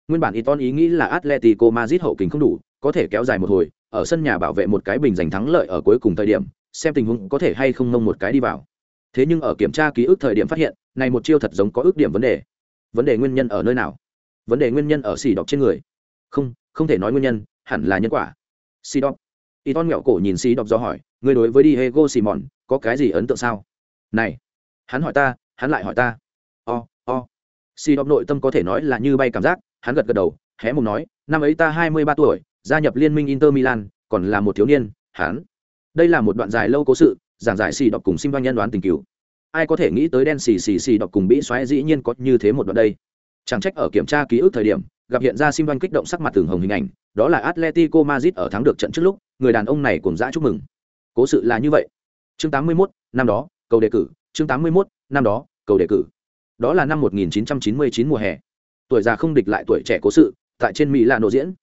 Nguyên bản Iton ý nghĩ là Atletico Madrid hậu kình không đủ, có thể kéo dài một hồi, ở sân nhà bảo vệ một cái bình giành thắng lợi ở cuối cùng thời điểm, xem tình huống có thể hay không nông một cái đi vào. Thế nhưng ở kiểm tra ký ức thời điểm phát hiện, này một chiêu thật giống có ước điểm vấn đề. Vấn đề nguyên nhân ở nơi nào? Vấn đề nguyên nhân ở xỉ đọc trên người. Không, không thể nói nguyên nhân, hẳn là nhân quả. Xỉ đọc. Iton ngẹo cổ nhìn xỉ đọc do hỏi, người đối với Diego Simon có cái gì ấn tượng sao? Này, hắn hỏi ta, hắn lại hỏi ta. O, o. xì đọc nội tâm có thể nói là như bay cảm giác, hắn gật gật đầu, hé mồm nói, năm ấy ta hai mươi ba tuổi, gia nhập liên minh Inter Milan, còn là một thiếu niên, hắn. Đây là một đoạn dài lâu cố sự, giảng giải xì đọc cùng Sim nhân đoán tình cửu. Ai có thể nghĩ tới đen xì xì xì đọc cùng bĩ xoáy dĩ nhiên có như thế một đoạn đây. Chẳng trách ở kiểm tra ký ức thời điểm, gặp hiện ra Sim kích động sắc mặt tường hồng hình ảnh, đó là Atletico Madrid ở thắng được trận trước lúc, người đàn ông này cùng dã chúc mừng cố sự là như vậy chương 81, năm đó cầu đề cử chương 81, năm đó cầu đề cử đó là năm 1999 mùa hè tuổi già không địch lại tuổi trẻ cố sự tại trên mỹ là nổ diễn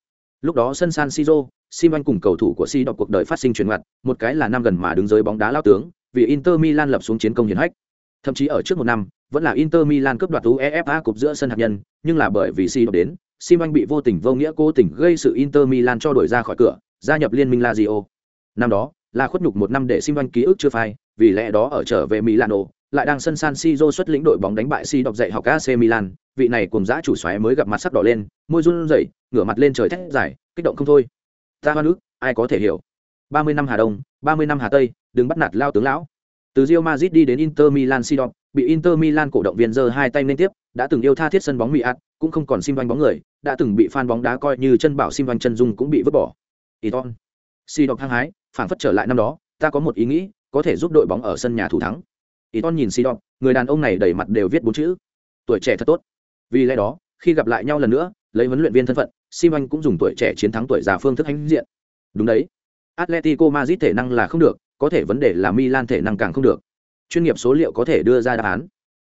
lúc đó sân san siro, sim cùng cầu thủ của si đọc cuộc đời phát sinh chuyển ngặt một cái là năm gần mà đứng dưới bóng đá lao tướng, vì inter milan lập xuống chiến công hiển hách. Thậm chí ở trước một năm, vẫn là inter milan cướp đoạt uefa cục giữa sân hạt nhân, nhưng là bởi vì si đọc đến, sim bị vô tình vô nghĩa cố tình gây sự inter milan cho đuổi ra khỏi cửa, gia nhập liên minh lazio. Năm đó, là khuất nhục một năm để sim ký ức chưa phai, vì lẽ đó ở trở về milano lại đang sân san siro xuất lĩnh đội bóng đánh bại si đọc dạy học ac milan. Vị này cùng giã chủ xoáy mới gặp mặt sắc đỏ lên môi run rẩy ngửa mặt lên trời thét giải, kích động không thôi. Ta hoa nước ai có thể hiểu? Ba mươi năm hà đông ba mươi năm hà tây đừng bắt nạt lao tướng lão. Từ Real Madrid đi đến Inter Milan si đọc bị Inter Milan cổ động viên giơ hai tay lên tiếp đã từng yêu tha thiết sân bóng mỹ ạt cũng không còn sim bóng người đã từng bị fan bóng đá coi như chân bảo sim chân dung cũng bị vứt bỏ. Iton. Si đọc hăng hái phản phất trở lại năm đó ta có một ý nghĩ có thể giúp đội bóng ở sân nhà thủ thắng ý ton nhìn si đọc người đàn ông này đầy mặt đều viết bốn chữ. Tuổi trẻ thật tốt. Vì lẽ đó khi gặp lại nhau lần nữa lấy huấn luyện viên thân phận sim anh cũng dùng tuổi trẻ chiến thắng tuổi già phương thức hãnh diện. Đúng đấy. Atletico madrid thể năng là không được có thể vấn đề là milan thể năng càng không được. Chuyên nghiệp số liệu có thể đưa ra đáp án.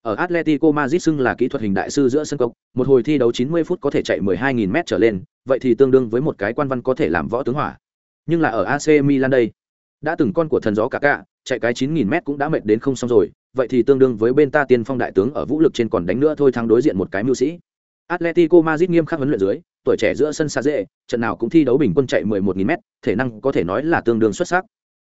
Ở Atletico Madrid xưng là kỹ thuật hình đại sư giữa sân cốc, một hồi thi đấu 90 phút có thể chạy 12.000 m trở lên, vậy thì tương đương với một cái quan văn có thể làm võ tướng hỏa. Nhưng là ở AC Milan đây, đã từng con của thần gió cả cả, chạy cái 9000 m cũng đã mệt đến không xong rồi, vậy thì tương đương với bên ta tiên phong đại tướng ở vũ lực trên còn đánh nữa thôi thắng đối diện một cái mưu sĩ. Atletico Madrid nghiêm khắc huấn luyện dưới, tuổi trẻ giữa sân xa dễ, trận nào cũng thi đấu bình quân chạy 11.000 m thể năng có thể nói là tương đương xuất sắc.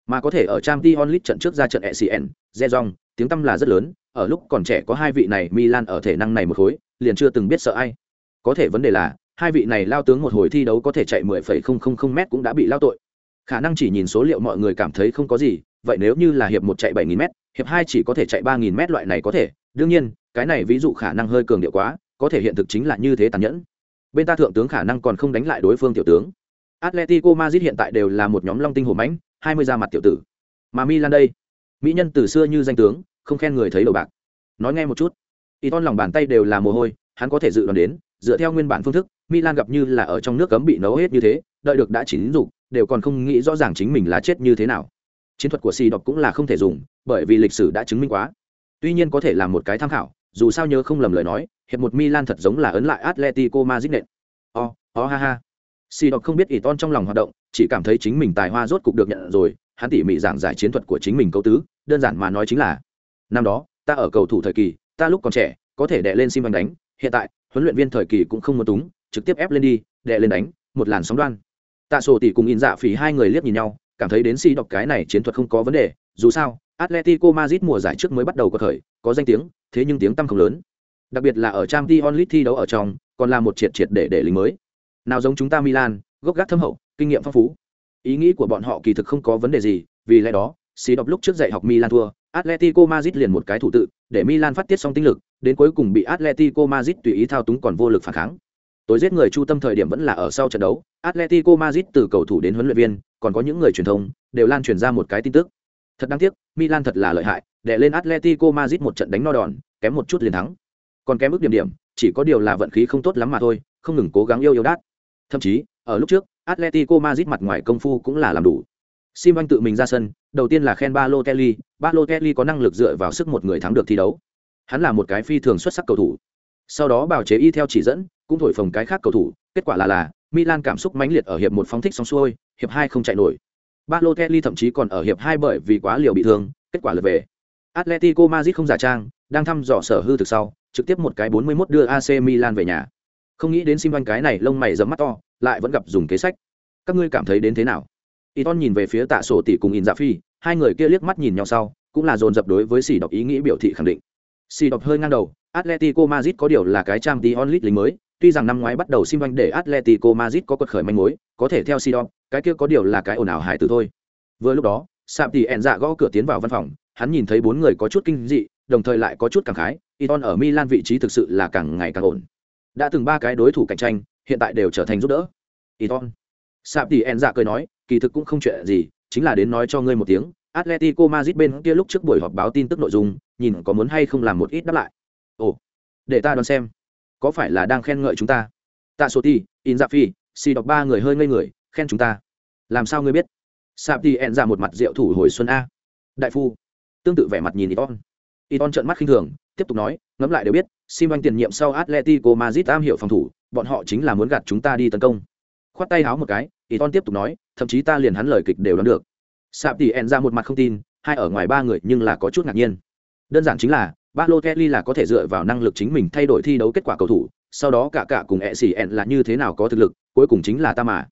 Mà có thể ở Champions League trận trước ra trận ECN, Zezong, tiếng tăm là rất lớn, ở lúc còn trẻ có hai vị này Milan ở thể năng này một khối, liền chưa từng biết sợ ai. Có thể vấn đề là, hai vị này lao tướng một hồi thi đấu có thể chạy 10,000 m cũng đã bị lao tội. Khả năng chỉ nhìn số liệu mọi người cảm thấy không có gì, vậy nếu như là hiệp một chạy 7000 m hiệp hai chỉ có thể chạy 3000 m loại này có thể, đương nhiên, cái này ví dụ khả năng hơi cường điệu quá, có thể hiện thực chính là như thế tàn nhẫn. Bên ta thượng tướng khả năng còn không đánh lại đối phương tiểu tướng. Atletico Madrid hiện tại đều là một nhóm long tinh hổ mãnh, 20 ra mặt tiểu tử. Mà Milan đây, mỹ nhân từ xưa như danh tướng, không khen người thấy đầu bạc. Nói nghe một chút, Iton lòng bàn tay đều là mồ hôi, hắn có thể dự đoán đến, dựa theo nguyên bản phương thức, Milan gặp như là ở trong nước cấm bị nấu hết như thế, đợi được đã chín dục, đều còn không nghĩ rõ ràng chính mình là chết như thế nào. Chiến thuật của Si đọc cũng là không thể dùng, bởi vì lịch sử đã chứng minh quá. Tuy nhiên có thể làm một cái tham khảo, dù sao nhớ không lầm lời nói, hiệp một Milan thật giống là ấn lại Atletico Madrid nện. O, o ha ha. Si đọc không biết Iton trong lòng hoạt động, chỉ cảm thấy chính mình tài hoa rốt cục được nhận rồi, hắn tỉ mỉ giảng giải chiến thuật của chính mình câu tứ, đơn giản mà nói chính là năm đó, ta ở cầu thủ thời kỳ, ta lúc còn trẻ, có thể đệ lên sim đánh, hiện tại, huấn luyện viên thời kỳ cũng không muốn túng, trực tiếp ép lên đi, đệ lên đánh, một làn sóng đoan. Tạ Sổ tỷ cùng In Dạ Phỉ hai người liếc nhìn nhau, cảm thấy đến Si đọc cái này chiến thuật không có vấn đề, dù sao, Atletico Madrid mùa giải trước mới bắt đầu có thời, có danh tiếng, thế nhưng tiếng tăm không lớn. Đặc biệt là ở trang t onlit thi đấu ở trong, còn là một triệt triệt để để lính mới. Nào giống chúng ta Milan, gốc gác thâm hậu, kinh nghiệm phong phú. Ý nghĩ của bọn họ kỳ thực không có vấn đề gì, vì lẽ đó, xí đọc lúc trước dạy học Milan thua, Atletico Madrid liền một cái thủ tự, để Milan phát tiết xong tinh lực, đến cuối cùng bị Atletico Madrid tùy ý thao túng còn vô lực phản kháng. Tối giết người chu tâm thời điểm vẫn là ở sau trận đấu, Atletico Madrid từ cầu thủ đến huấn luyện viên, còn có những người truyền thông, đều lan truyền ra một cái tin tức. Thật đáng tiếc, Milan thật là lợi hại, để lên Atletico Madrid một trận đánh no đòn, kém một chút liền thắng. Còn kém ước điểm điểm, chỉ có điều là vận khí không tốt lắm mà thôi, không ngừng cố gắng yêu yêu đát. Thậm chí, ở lúc trước, Atletico Madrid mặt ngoài công phu cũng là làm đủ. Sim Anh tự mình ra sân, đầu tiên là khen Balotelli, Balotelli có năng lực dựa vào sức một người thắng được thi đấu. Hắn là một cái phi thường xuất sắc cầu thủ. Sau đó bảo chế y theo chỉ dẫn, cũng thổi phồng cái khác cầu thủ, kết quả là là Milan cảm xúc mãnh liệt ở hiệp một phóng thích xong xuôi, hiệp hai không chạy nổi. Balotelli thậm chí còn ở hiệp hai bởi vì quá liều bị thương, kết quả lượt về. Atletico Madrid không giả trang, đang thăm dò sở hư thực sau, trực tiếp một cái 41 đưa AC Milan về nhà. Không nghĩ đến Sim cái này lông mày rậm mắt to, lại vẫn gặp dùng kế sách. Các ngươi cảm thấy đến thế nào? Iton nhìn về phía Tạ Sổ tỷ cùng In Dạ Phi, hai người kia liếc mắt nhìn nhau sau, cũng là dồn dập đối với sỉ Độc ý nghĩ biểu thị khẳng định. Sỉ Độc hơi ngang đầu, Atletico Madrid có điều là cái trang tí onlit lính mới, tuy rằng năm ngoái bắt đầu sim anh để Atletico Madrid có quật khởi manh mối, có thể theo Sidon, cái kia có điều là cái ồn ào hải tử thôi. Vừa lúc đó, Sạp thì ẹn dạ gõ cửa tiến vào văn phòng, hắn nhìn thấy bốn người có chút kinh dị, đồng thời lại có chút cảm khái, Iton ở Milan vị trí thực sự là càng ngày càng ổn. Đã từng ba cái đối thủ cạnh tranh, hiện tại đều trở thành giúp đỡ. Iton. Sạp thì ẹn dạ cười nói, kỳ thực cũng không chuyện gì, chính là đến nói cho ngươi một tiếng, Atletico Madrid bên kia lúc trước buổi họp báo tin tức nội dung, nhìn có muốn hay không làm một ít đáp lại. Ồ, để ta đoán xem, có phải là đang khen ngợi chúng ta? Tạ số ti, In Dạ Phi, Si đọc ba người hơi ngây người, khen chúng ta. Làm sao ngươi biết? Sạp ti ẹn ra một mặt rượu thủ hồi xuân a. Đại phu, tương tự vẻ mặt nhìn Iton. Iton trợn mắt khinh thường, tiếp tục nói, ngẫm lại đều biết, Simon tiền nhiệm sau Atletico Madrid am hiểu phòng thủ, bọn họ chính là muốn gạt chúng ta đi tấn công. Khoát tay háo một cái, Iton tiếp tục nói, thậm chí ta liền hắn lời kịch đều đoán được sạp ti ẹn ra một mặt không tin hai ở ngoài ba người nhưng là có chút ngạc nhiên đơn giản chính là Balotelli kelly là có thể dựa vào năng lực chính mình thay đổi thi đấu kết quả cầu thủ sau đó cả cả cùng ẹ là như thế nào có thực lực cuối cùng chính là ta mà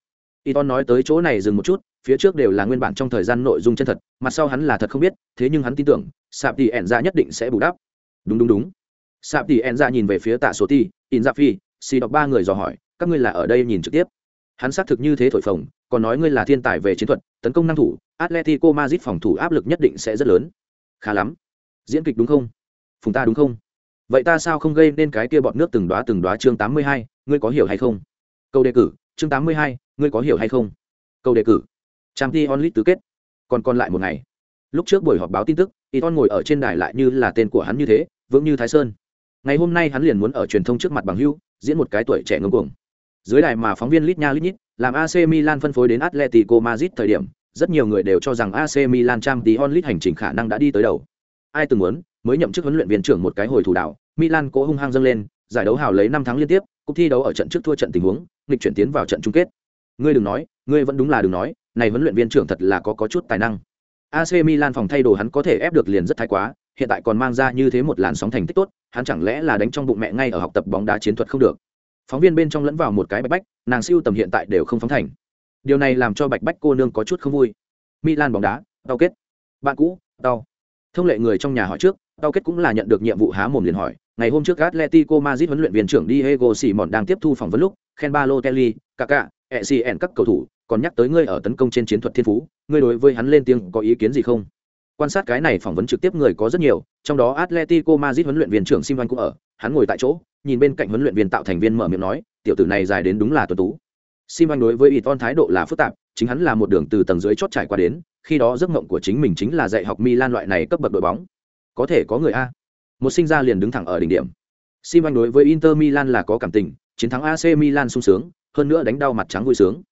Iton nói tới chỗ này dừng một chút, phía trước đều là nguyên bản trong thời gian nội dung chân thật, mặt sau hắn là thật không biết, thế nhưng hắn tin tưởng, Sạp Tỷ ẻn ra nhất định sẽ bù đắp. Đúng đúng đúng. Sạp Tỷ ẻn ra nhìn về phía Tạ Số Ti, In Dạ Phi, Si đọc ba người dò hỏi, các ngươi là ở đây nhìn trực tiếp. Hắn xác thực như thế thổi phồng, còn nói ngươi là thiên tài về chiến thuật, tấn công năng thủ, Atletico Madrid phòng thủ áp lực nhất định sẽ rất lớn. Khá lắm. Diễn kịch đúng không? Phùng ta đúng không? Vậy ta sao không gây nên cái kia bọn nước từng đóa từng đóa chương 82, ngươi có hiểu hay không? Câu đề cử, chương 82, ngươi có hiểu hay không? Câu đề cử. trang Champions onlit tứ kết. Còn còn lại một ngày. Lúc trước buổi họp báo tin tức, Iton ngồi ở trên đài lại như là tên của hắn như thế, vững như Thái Sơn. Ngày hôm nay hắn liền muốn ở truyền thông trước mặt bằng hữu, diễn một cái tuổi trẻ ngông cuồng. Dưới đài mà phóng viên lít nha lít nhít, làm AC Milan phân phối đến Atletico Madrid thời điểm, rất nhiều người đều cho rằng AC Milan trang Champions onlit hành trình khả năng đã đi tới đầu. Ai từng muốn, mới nhậm chức huấn luyện viên trưởng một cái hồi thủ đạo, Milan cố hung hăng dâng lên, giải đấu hào lấy năm tháng liên tiếp, cuộc thi đấu ở trận trước thua trận tình huống, nghịch chuyển tiến vào trận chung kết. Ngươi đừng nói, ngươi vẫn đúng là đừng nói, này huấn luyện viên trưởng thật là có có chút tài năng. AC Milan phòng thay đồ hắn có thể ép được liền rất thái quá, hiện tại còn mang ra như thế một làn sóng thành tích tốt, hắn chẳng lẽ là đánh trong bụng mẹ ngay ở học tập bóng đá chiến thuật không được. Phóng viên bên trong lẫn vào một cái bạch bách, nàng siêu tầm hiện tại đều không phóng thành điều này làm cho bạch bách cô nương có chút không vui milan bóng đá đau kết bạn cũ đau thông lệ người trong nhà hỏi trước tao kết cũng là nhận được nhiệm vụ há mồm liền hỏi ngày hôm trước atletico madrid huấn luyện viên trưởng diego simon đang tiếp thu phỏng vấn lúc khen ba Kelly, Kaká, n các cầu thủ còn nhắc tới ngươi ở tấn công trên chiến thuật thiên phú ngươi đối với hắn lên tiếng có ý kiến gì không? Quan sát cái này phỏng vấn trực tiếp người có rất nhiều trong đó atletico madrid huấn luyện viên trưởng simon cũng ở hắn ngồi tại chỗ nhìn bên cạnh huấn luyện viên tạo thành viên mở miệng nói tiểu tử này dài đến đúng là tuấn tú. Simon đối với Iton thái độ là phức tạp chính hắn là một đường từ tầng dưới chót trải qua đến, khi đó giấc mộng của chính mình chính là dạy học milan loại này cấp bậc đội bóng. Có thể có người a. Một sinh ra liền đứng thẳng ở đỉnh điểm. Simon đối với inter milan là có cảm tình, chiến thắng ac milan sung sướng, hơn nữa đánh đau mặt trắng vui sướng.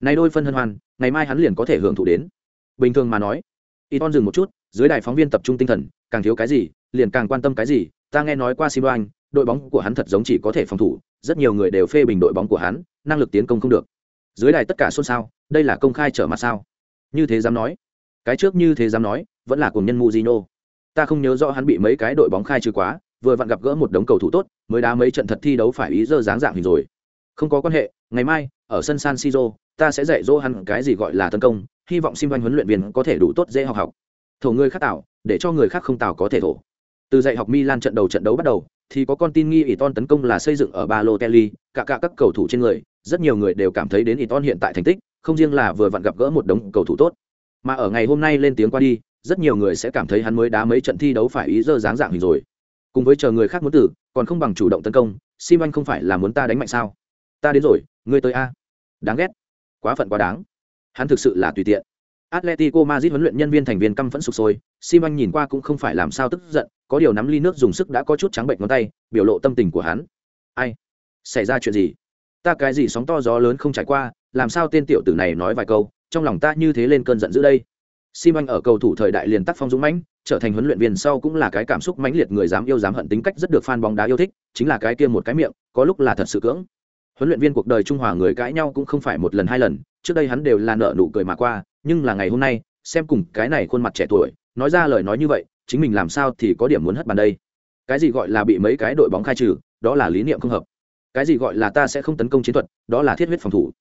Này đôi phân hân hoan, ngày mai hắn liền có thể hưởng thụ đến. Bình thường mà nói, Iton dừng một chút, dưới đài phóng viên tập trung tinh thần, càng thiếu cái gì, liền càng quan tâm cái gì, ta nghe nói qua simon đội bóng của hắn thật giống chỉ có thể phòng thủ, rất nhiều người đều phê bình đội bóng của hắn, năng lực tiến công không được dưới đài tất cả xôn xao đây là công khai trở mặt sao? Như thế dám nói? Cái trước như thế dám nói vẫn là cùng nhân muzino ta không nhớ rõ hắn bị mấy cái đội bóng khai trừ quá vừa vặn gặp gỡ một đống cầu thủ tốt mới đá mấy trận thật thi đấu phải ý dơ dáng dạng hình rồi. Không có quan hệ ngày mai ở sân san siro ta sẽ dạy dỗ hắn cái gì gọi là tấn công hy vọng xin sim huấn luyện viên có thể đủ tốt dễ học học. Thổ người khác tạo để cho người khác không tạo có thể thổ. Từ dạy học milan trận đầu trận đấu bắt đầu thì có con tin nghi Iton tấn công là xây dựng ở Balotelli, cả cả các cầu thủ trên người, rất nhiều người đều cảm thấy đến Iton hiện tại thành tích, không riêng là vừa vặn gặp gỡ một đống cầu thủ tốt, mà ở ngày hôm nay lên tiếng qua đi, rất nhiều người sẽ cảm thấy hắn mới đá mấy trận thi đấu phải ý dơ dáng dạng hình rồi. Cùng với chờ người khác muốn tử, còn không bằng chủ động tấn công, Sim anh không phải là muốn ta đánh mạnh sao? Ta đến rồi, ngươi tới a. Đáng ghét. Quá phận quá đáng. Hắn thực sự là tùy tiện. Atletico Madrid huấn luyện nhân viên thành viên căm phẫn sụp sôi, Simon nhìn qua cũng không phải làm sao tức giận, có điều nắm ly nước dùng sức đã có chút trắng bệnh ngón tay, biểu lộ tâm tình của hắn. Ai? Xảy ra chuyện gì? Ta cái gì sóng to gió lớn không trải qua, làm sao tên tiểu tử này nói vài câu, trong lòng ta như thế lên cơn giận dữ đây. Simon ở cầu thủ thời đại liền tác phong dũng mãnh, trở thành huấn luyện viên sau cũng là cái cảm xúc mãnh liệt người dám yêu dám hận tính cách rất được fan bóng đá yêu thích, chính là cái kia một cái miệng, có lúc là thật sự cưỡng. Huấn luyện viên cuộc đời Trung Hòa người cãi nhau cũng không phải một lần hai lần, trước đây hắn đều là nợ nụ cười mà qua, nhưng là ngày hôm nay xem cùng cái này khuôn mặt trẻ tuổi nói ra lời nói như vậy chính mình làm sao thì có điểm muốn hất bàn đây cái gì gọi là bị mấy cái đội bóng khai trừ đó là lý niệm không hợp cái gì gọi là ta sẽ không tấn công chiến thuật, đó là thiết huyết phòng thủ.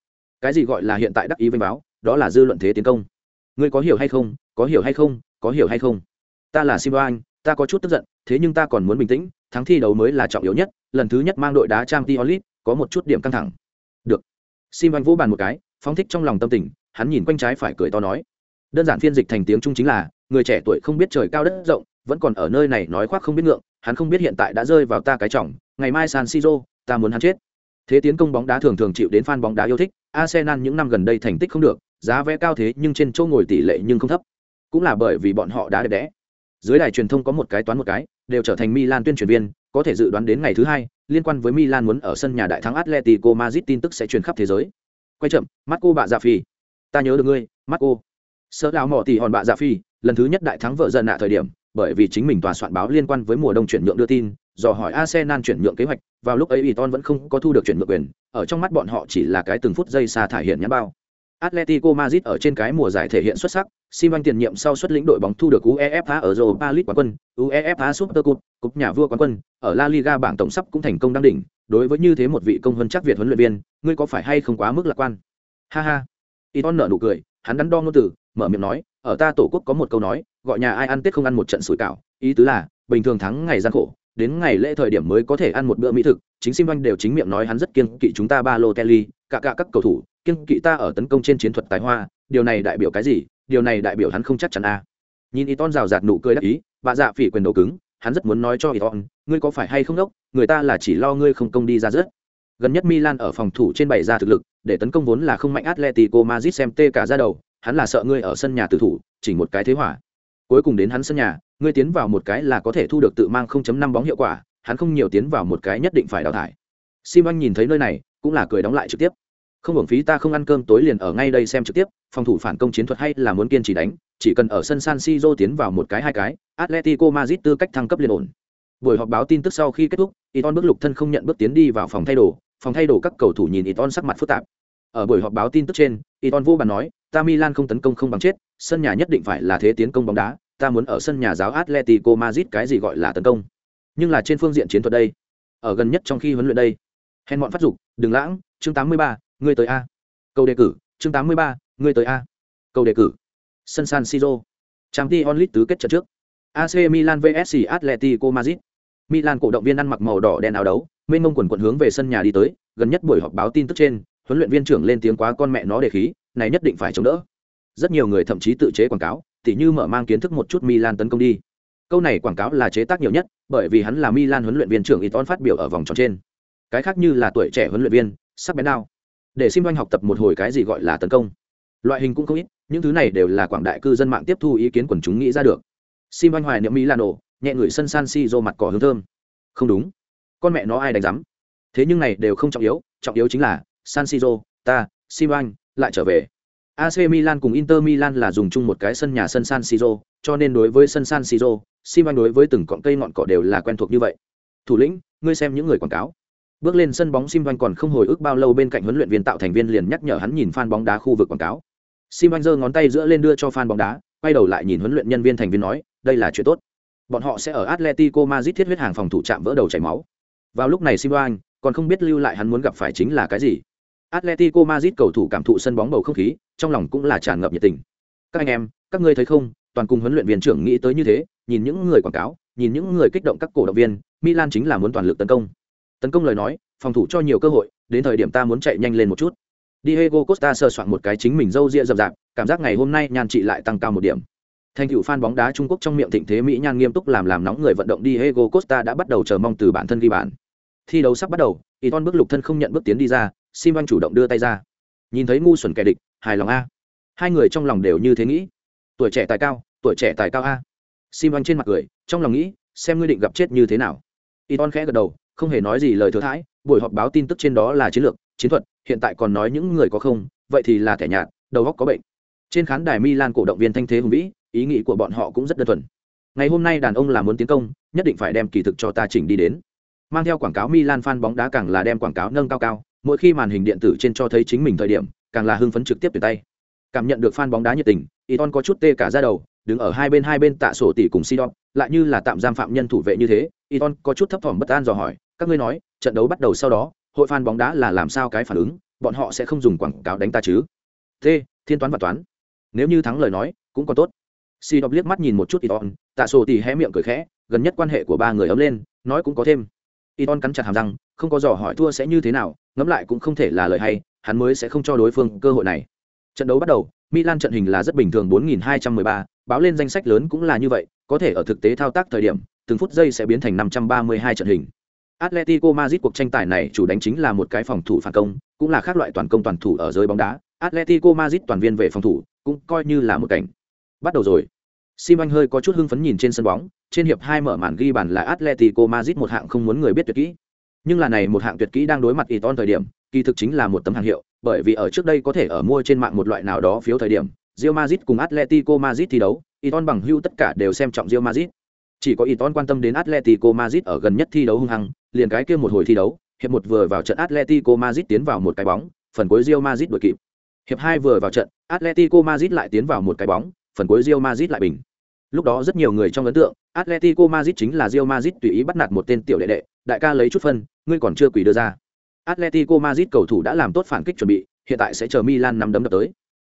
Cái gì gọi là hiện tại đắc ý vênh báo, đó là dư luận thế tiến công. Ngươi có hiểu hay không? Có hiểu hay không? Có hiểu hay không? Ta là simba anh, ta có chút tức giận, thế nhưng ta còn muốn bình tĩnh, thắng thi đấu mới là trọng yếu nhất, lần thứ nhất mang đội đá trang t onlit có một chút điểm căng thẳng. Được. Simba anh vỗ bàn một cái, phóng thích trong lòng tâm tình, hắn nhìn quanh trái phải cười to nói. Đơn giản phiên dịch thành tiếng trung chính là, người trẻ tuổi không biết trời cao đất rộng, vẫn còn ở nơi này nói khoác không biết ngượng, hắn không biết hiện tại đã rơi vào ta cái trọng, ngày mai san siro ta muốn hắn chết. Thế tiến công bóng đá thường thường chịu đến fan bóng đá yêu thích, arsenal những năm gần đây thành tích không được, giá vé cao thế nhưng trên chỗ ngồi tỷ lệ nhưng không thấp. Cũng là bởi vì bọn họ đã đẹp đẽ. Dưới đài truyền thông có một cái toán một cái, đều trở thành milan tuyên truyền viên, có thể dự đoán đến ngày thứ hai, liên quan với milan muốn ở sân nhà đại thắng atletico madrid tin tức sẽ truyền khắp thế giới. Quay chậm, Marco bạ dạ phi ta nhớ được ngươi, Marco. Sở sợ lão mỏ tỷ hòn bạ dạ phi lần thứ nhất đại thắng vợ dần nạ thời điểm, bởi vì chính mình tòa soạn báo liên quan với mùa đông chuyển nhượng đưa tin dò hỏi arsenal chuyển nhượng kế hoạch vào lúc ấy Iton vẫn không có thu được chuyển nhượng quyền ở trong mắt bọn họ chỉ là cái từng phút giây xa thải hiện nhãn bao Atletico Madrid ở trên cái mùa giải thể hiện xuất sắc, Simon tiền nhiệm sau xuất lĩnh đội bóng thu được UEFA ở Europa League quán quân, UEFA Super Cup, cúp nhà vua quán quân, ở La Liga bảng tổng sắp cũng thành công đăng đỉnh, đối với như thế một vị công hơn chắc Việt huấn luyện viên, ngươi có phải hay không quá mức lạc quan? Ha ha. Iton nở nụ cười, hắn đắn đo ngôn từ, mở miệng nói, ở ta tổ quốc có một câu nói, gọi nhà ai ăn Tết không ăn một trận sủi cảo, ý tứ là, bình thường thắng ngày gian khổ, đến ngày lễ thời điểm mới có thể ăn một bữa mỹ thực, chính Sim Anh đều chính miệng nói hắn rất kiên kỵ chúng ta ba lô Kelly cả cả các cầu thủ, kiên kỵ ta ở tấn công trên chiến thuật tài hoa, điều này đại biểu cái gì? Điều này đại biểu hắn không chắc chắn a. À. Nhìn Iton rào rạt nụ cười đắc ý, bà dạ phỉ quyền đầu cứng, hắn rất muốn nói cho Iton, ngươi có phải hay không đốc, người ta là chỉ lo ngươi không công đi ra rất. Gần nhất Milan ở phòng thủ trên bảy ra thực lực, để tấn công vốn là không mạnh Atletico Madrid xem tê cả ra đầu, hắn là sợ ngươi ở sân nhà tử thủ, chỉ một cái thế hỏa. Cuối cùng đến hắn sân nhà, ngươi tiến vào một cái là có thể thu được tự mang 0.5 bóng hiệu quả, hắn không nhiều tiến vào một cái nhất định phải đào thải. Sim anh nhìn thấy nơi này, cũng là cười đóng lại trực tiếp. Không hưởng phí ta không ăn cơm tối liền ở ngay đây xem trực tiếp, phòng thủ phản công chiến thuật hay là muốn kiên trì đánh, chỉ cần ở sân San Siro tiến vào một cái hai cái, Atletico Madrid tư cách thăng cấp liền ổn. Buổi họp báo tin tức sau khi kết thúc, Iton bước lục thân không nhận bước tiến đi vào phòng thay đồ, phòng thay đồ các cầu thủ nhìn Iton sắc mặt phức tạp. Ở buổi họp báo tin tức trên, Iton vô bàn nói, ta Milan không tấn công không bằng chết, sân nhà nhất định phải là thế tiến công bóng đá, ta muốn ở sân nhà giáo Atletico Madrid cái gì gọi là tấn công. Nhưng là trên phương diện chiến thuật đây, ở gần nhất trong khi huấn luyện đây. Hèn bọn phát dục, đừng lãng, chương 83, ngươi tới a. Câu đề cử, chương 83, ngươi tới a. Câu đề cử. Sân San Siro. Champions League tứ kết trận trước. AC Milan vs Atletico Madrid. Milan cổ động viên ăn mặc màu đỏ đen áo đấu, mênh mông quần quần hướng về sân nhà đi tới, gần nhất buổi họp báo tin tức trên, huấn luyện viên trưởng lên tiếng quá con mẹ nó để khí, này nhất định phải chống đỡ. Rất nhiều người thậm chí tự chế quảng cáo, tỉ như mở mang kiến thức một chút Milan tấn công đi. Câu này quảng cáo là chế tác nhiều nhất, bởi vì hắn là Milan huấn luyện viên trưởng Iton phát biểu ở vòng tròn trên. Cái khác như là tuổi trẻ huấn luyện viên, sắc bén nào. Để Sim học tập một hồi cái gì gọi là tấn công. Loại hình cũng không ít, những thứ này đều là quảng đại cư dân mạng tiếp thu ý kiến quần chúng nghĩ ra được. Sim hoài niệm Milano, nhẹ người sân San Siro mặt cỏ hương thơm. Không đúng, con mẹ nó ai đánh giám. Thế nhưng này đều không trọng yếu, trọng yếu chính là San Siro, ta, Sim lại trở về. AC Milan cùng Inter Milan là dùng chung một cái sân nhà sân San Siro, cho nên đối với sân San Siro, Sim đối với từng cọng cây ngọn cỏ đều là quen thuộc như vậy. Thủ lĩnh, ngươi xem những người quảng cáo. Bước lên sân bóng Sim còn không hồi ức bao lâu bên cạnh huấn luyện viên tạo thành viên liền nhắc nhở hắn nhìn fan bóng đá khu vực quảng cáo. Sim giơ ngón tay giữa lên đưa cho fan bóng đá, quay đầu lại nhìn huấn luyện nhân viên thành viên nói, đây là chuyện tốt. Bọn họ sẽ ở Atletico Madrid thiết huyết hàng phòng thủ chạm vỡ đầu chảy máu. Vào lúc này Sim còn không biết lưu lại hắn muốn gặp phải chính là cái gì. Atletico Madrid cầu thủ cảm thụ sân bóng bầu không khí, trong lòng cũng là tràn ngập nhiệt tình. Các anh em, các ngươi thấy không, toàn cùng huấn luyện viên trưởng nghĩ tới như thế, nhìn những người quảng cáo, nhìn những người kích động các cổ động viên, Milan chính là muốn toàn lực tấn công. Tấn công lời nói, phòng thủ cho nhiều cơ hội, đến thời điểm ta muốn chạy nhanh lên một chút. Diego Costa sờ soạn một cái chính mình râu ria rậm rạp, cảm giác ngày hôm nay nhan trị lại tăng cao một điểm. Thành tựu fan bóng đá Trung Quốc trong miệng thịnh thế mỹ nhan nghiêm túc làm làm nóng người vận động Diego Costa đã bắt đầu chờ mong từ bản thân ghi bàn. Thi đấu sắp bắt đầu, Iton bước lục thân không nhận bước tiến đi ra, Sim chủ động đưa tay ra. Nhìn thấy ngu xuẩn kẻ địch, hài lòng a. Hai người trong lòng đều như thế nghĩ. Tuổi trẻ tài cao, tuổi trẻ tài cao a. Sim trên mặt cười, trong lòng nghĩ, xem ngươi định gặp chết như thế nào. Y Iton khẽ gật đầu, không hề nói gì lời thừa thãi, buổi họp báo tin tức trên đó là chiến lược, chiến thuật, hiện tại còn nói những người có không, vậy thì là thẻ nhạt, đầu óc có bệnh. Trên khán đài Milan cổ động viên thanh thế hùng vĩ, ý nghĩ của bọn họ cũng rất đơn thuần. Ngày hôm nay đàn ông là muốn tiến công, nhất định phải đem kỳ thực cho ta chỉnh đi đến. Mang theo quảng cáo Milan fan bóng đá càng là đem quảng cáo nâng cao cao, mỗi khi màn hình điện tử trên cho thấy chính mình thời điểm, càng là hưng phấn trực tiếp từ tay. Cảm nhận được fan bóng đá nhiệt tình, Iton có chút tê cả ra đầu, đứng ở hai bên hai bên tạ sổ tỷ cùng Sidon, lại như là tạm giam phạm nhân thủ vệ như thế, Iton có chút thấp thỏm bất an dò hỏi, các ngươi nói, trận đấu bắt đầu sau đó, hội fan bóng đá là làm sao cái phản ứng, bọn họ sẽ không dùng quảng cáo đánh ta chứ? T, thiên toán và toán. Nếu như thắng lời nói, cũng còn tốt. Sidon liếc mắt nhìn một chút Iton, tạ sổ tỷ hé miệng cười khẽ, gần nhất quan hệ của ba người ấm lên, nói cũng có thêm. Iton cắn chặt hàm răng, không có dò hỏi thua sẽ như thế nào, ngẫm lại cũng không thể là lời hay, hắn mới sẽ không cho đối phương cơ hội này. Trận đấu bắt đầu, Milan trận hình là rất bình thường 4213, báo lên danh sách lớn cũng là như vậy, có thể ở thực tế thao tác thời điểm, từng phút giây sẽ biến thành 532 trận hình. Atletico Madrid cuộc tranh tài này chủ đánh chính là một cái phòng thủ phản công, cũng là khác loại toàn công toàn thủ ở giới bóng đá. Atletico Madrid toàn viên về phòng thủ, cũng coi như là một cảnh. Bắt đầu rồi. Sim Anh hơi có chút hưng phấn nhìn trên sân bóng, trên hiệp hai mở màn ghi bàn là Atletico Madrid một hạng không muốn người biết tuyệt kỹ. Nhưng là này một hạng tuyệt kỹ đang đối mặt Iton thời điểm, kỳ thực chính là một tấm hàng hiệu, bởi vì ở trước đây có thể ở mua trên mạng một loại nào đó phiếu thời điểm, Real Madrid cùng Atletico Madrid thi đấu, Iton bằng hưu tất cả đều xem trọng Real Madrid. Chỉ có Iton quan tâm đến Atletico Madrid ở gần nhất thi đấu hung hăng, liền cái kia một hồi thi đấu, hiệp một vừa vào trận Atletico Madrid tiến vào một cái bóng, phần cuối Real Madrid đuổi kịp. Hiệp hai vừa vào trận, Atletico Madrid lại tiến vào một cái bóng, phần cuối Real Madrid lại bình. Lúc đó rất nhiều người trong ấn tượng, Atletico Madrid chính là Real Madrid tùy ý bắt nạt một tên tiểu đệ đệ, đại ca lấy chút phân, ngươi còn chưa quỷ đưa ra. Atletico Madrid cầu thủ đã làm tốt phản kích chuẩn bị, hiện tại sẽ chờ Milan nắm đấm đập tới.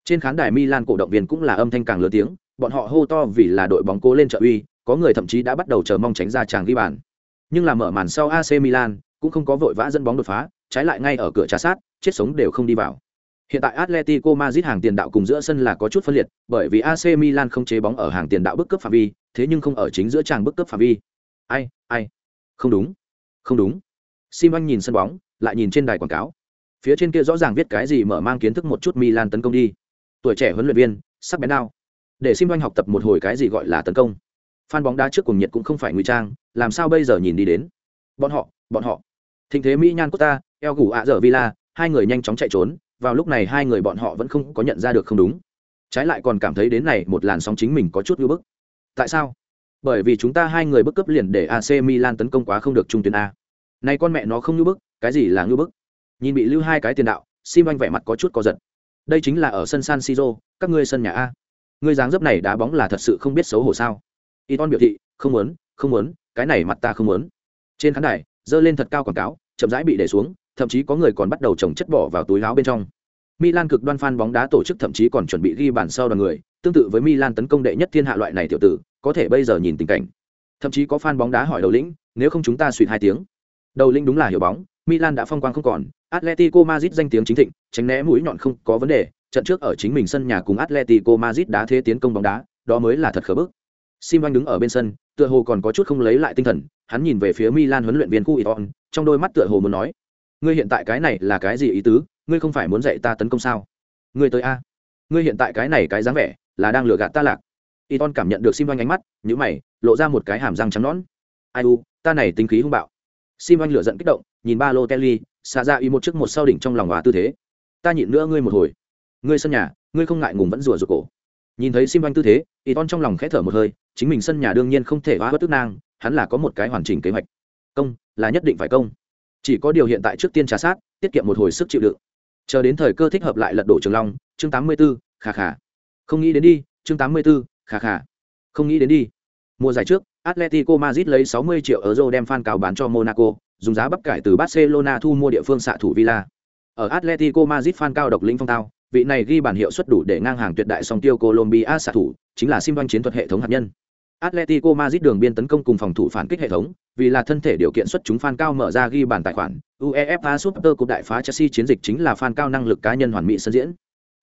Trên khán đài Milan cổ động viên cũng là âm thanh càng lớn tiếng, bọn họ hô to vì là đội bóng cố lên trợ uy, có người thậm chí đã bắt đầu chờ mong tránh ra chàng ghi bàn. Nhưng là mở màn sau AC Milan cũng không có vội vã dẫn bóng đột phá, trái lại ngay ở cửa trà sát, chết sống đều không đi vào. Hiện tại Atletico Madrid hàng tiền đạo cùng giữa sân là có chút phân liệt, bởi vì AC Milan không chế bóng ở hàng tiền đạo bức cấp phạm vi, thế nhưng không ở chính giữa tràng bức cấp phạm vi. Ai, ai? Không đúng. Không đúng. Sim Anh nhìn sân bóng, lại nhìn trên đài quảng cáo. Phía trên kia rõ ràng viết cái gì mở mang kiến thức một chút Milan tấn công đi. Tuổi trẻ huấn luyện viên, sắc bén nào. Để Sim Anh học tập một hồi cái gì gọi là tấn công. Fan bóng đá trước cùng nhiệt cũng không phải ngụy trang, làm sao bây giờ nhìn đi đến. Bọn họ, bọn họ. Thịnh thế Mỹ Nhan Costa, El Gủ ạ dở Villa, hai người nhanh chóng chạy trốn, vào lúc này hai người bọn họ vẫn không có nhận ra được không đúng. Trái lại còn cảm thấy đến này một làn sóng chính mình có chút ngưỡng bức. Tại sao? Bởi vì chúng ta hai người bức cấp liền để ac milan tấn công quá không được trung tuyến a. Này con mẹ nó không ngưỡng bức, cái gì là ngưỡng bức? Nhìn bị lưu hai cái tiền đạo, sim anh vẻ mặt có chút có giật. Đây chính là ở sân san siro, các ngươi sân nhà a. Ngươi dáng dấp này đá bóng là thật sự không biết xấu hổ sao? Iton biểu thị, không muốn không muốn, cái này mặt ta không muốn. Trên khán đài, dơ lên thật cao quảng cáo, chậm rãi bị để xuống thậm chí có người còn bắt đầu trồng chất bỏ vào túi áo bên trong Milan cực đoan fan bóng đá tổ chức thậm chí còn chuẩn bị ghi bàn sau đoàn người, tương tự với Milan tấn công đệ nhất thiên hạ loại này tiểu tử, có thể bây giờ nhìn tình cảnh. Thậm chí có fan bóng đá hỏi đầu lĩnh, nếu không chúng ta suýt hai tiếng. Đầu lĩnh đúng là hiểu bóng, Milan đã phong quang không còn, Atletico Madrid danh tiếng chính thịnh, tránh né mũi nhọn không có vấn đề, trận trước ở chính mình sân nhà cùng Atletico Madrid đá thế tiến công bóng đá, đó mới là thật khờ bức. Simon đứng ở bên sân, tựa hồ còn có chút không lấy lại tinh thần, hắn nhìn về phía Milan huấn luyện viên khu trong đôi mắt tựa hồ muốn nói: "Ngươi hiện tại cái này là cái gì ý tứ, ngươi không phải muốn dạy ta tấn công sao? Ngươi tới a? Ngươi hiện tại cái này cái dáng vẻ, là đang lừa gạt ta lạc." Iton cảm nhận được Simon ánh mắt, nhíu mày, lộ ra một cái hàm răng trắng nón. "Ai u, ta này tính khí hung bạo." Simon lửa giận kích động, nhìn ba lô telly xả ra y một trước một sau đỉnh trong lòng hòa tư thế. "Ta nhịn nữa ngươi một hồi. Ngươi sân nhà, ngươi không ngại ngùng vẫn rùa rụt cổ." Nhìn thấy Simon tư thế, Iton trong lòng khẽ thở một hơi, chính mình sân nhà đương nhiên không thể hóa bất tức nang hắn là có một cái hoàn chỉnh kế hoạch công là nhất định phải công chỉ có điều hiện tại trước tiên trà sát tiết kiệm một hồi sức chịu đựng. Chờ đến thời cơ thích hợp lại lật đổ trường long chương tám mươi 84, khà khà. Không nghĩ đến đi chương tám mươi 84, khà khà. Không nghĩ đến đi. Mùa giải trước atletico madrid lấy 60 triệu euro đem fan cào bán cho monaco dùng giá bắp cải từ barcelona thu mua địa phương xạ thủ villa. Ở atletico madrid fan cao độc lĩnh phong tao vị này ghi bản hiệu suất đủ để ngang hàng tuyệt đại song tiêu colombia xạ thủ chính là sim chiến thuật hệ thống hạt nhân. Atletico Madrid đường biên tấn công cùng phòng thủ phản kích hệ thống, vì là thân thể điều kiện xuất chúng fan cao mở ra ghi bàn tài khoản, UEFA Super Cup đại phá Chelsea chiến dịch chính là fan cao năng lực cá nhân hoàn mỹ sân diễn.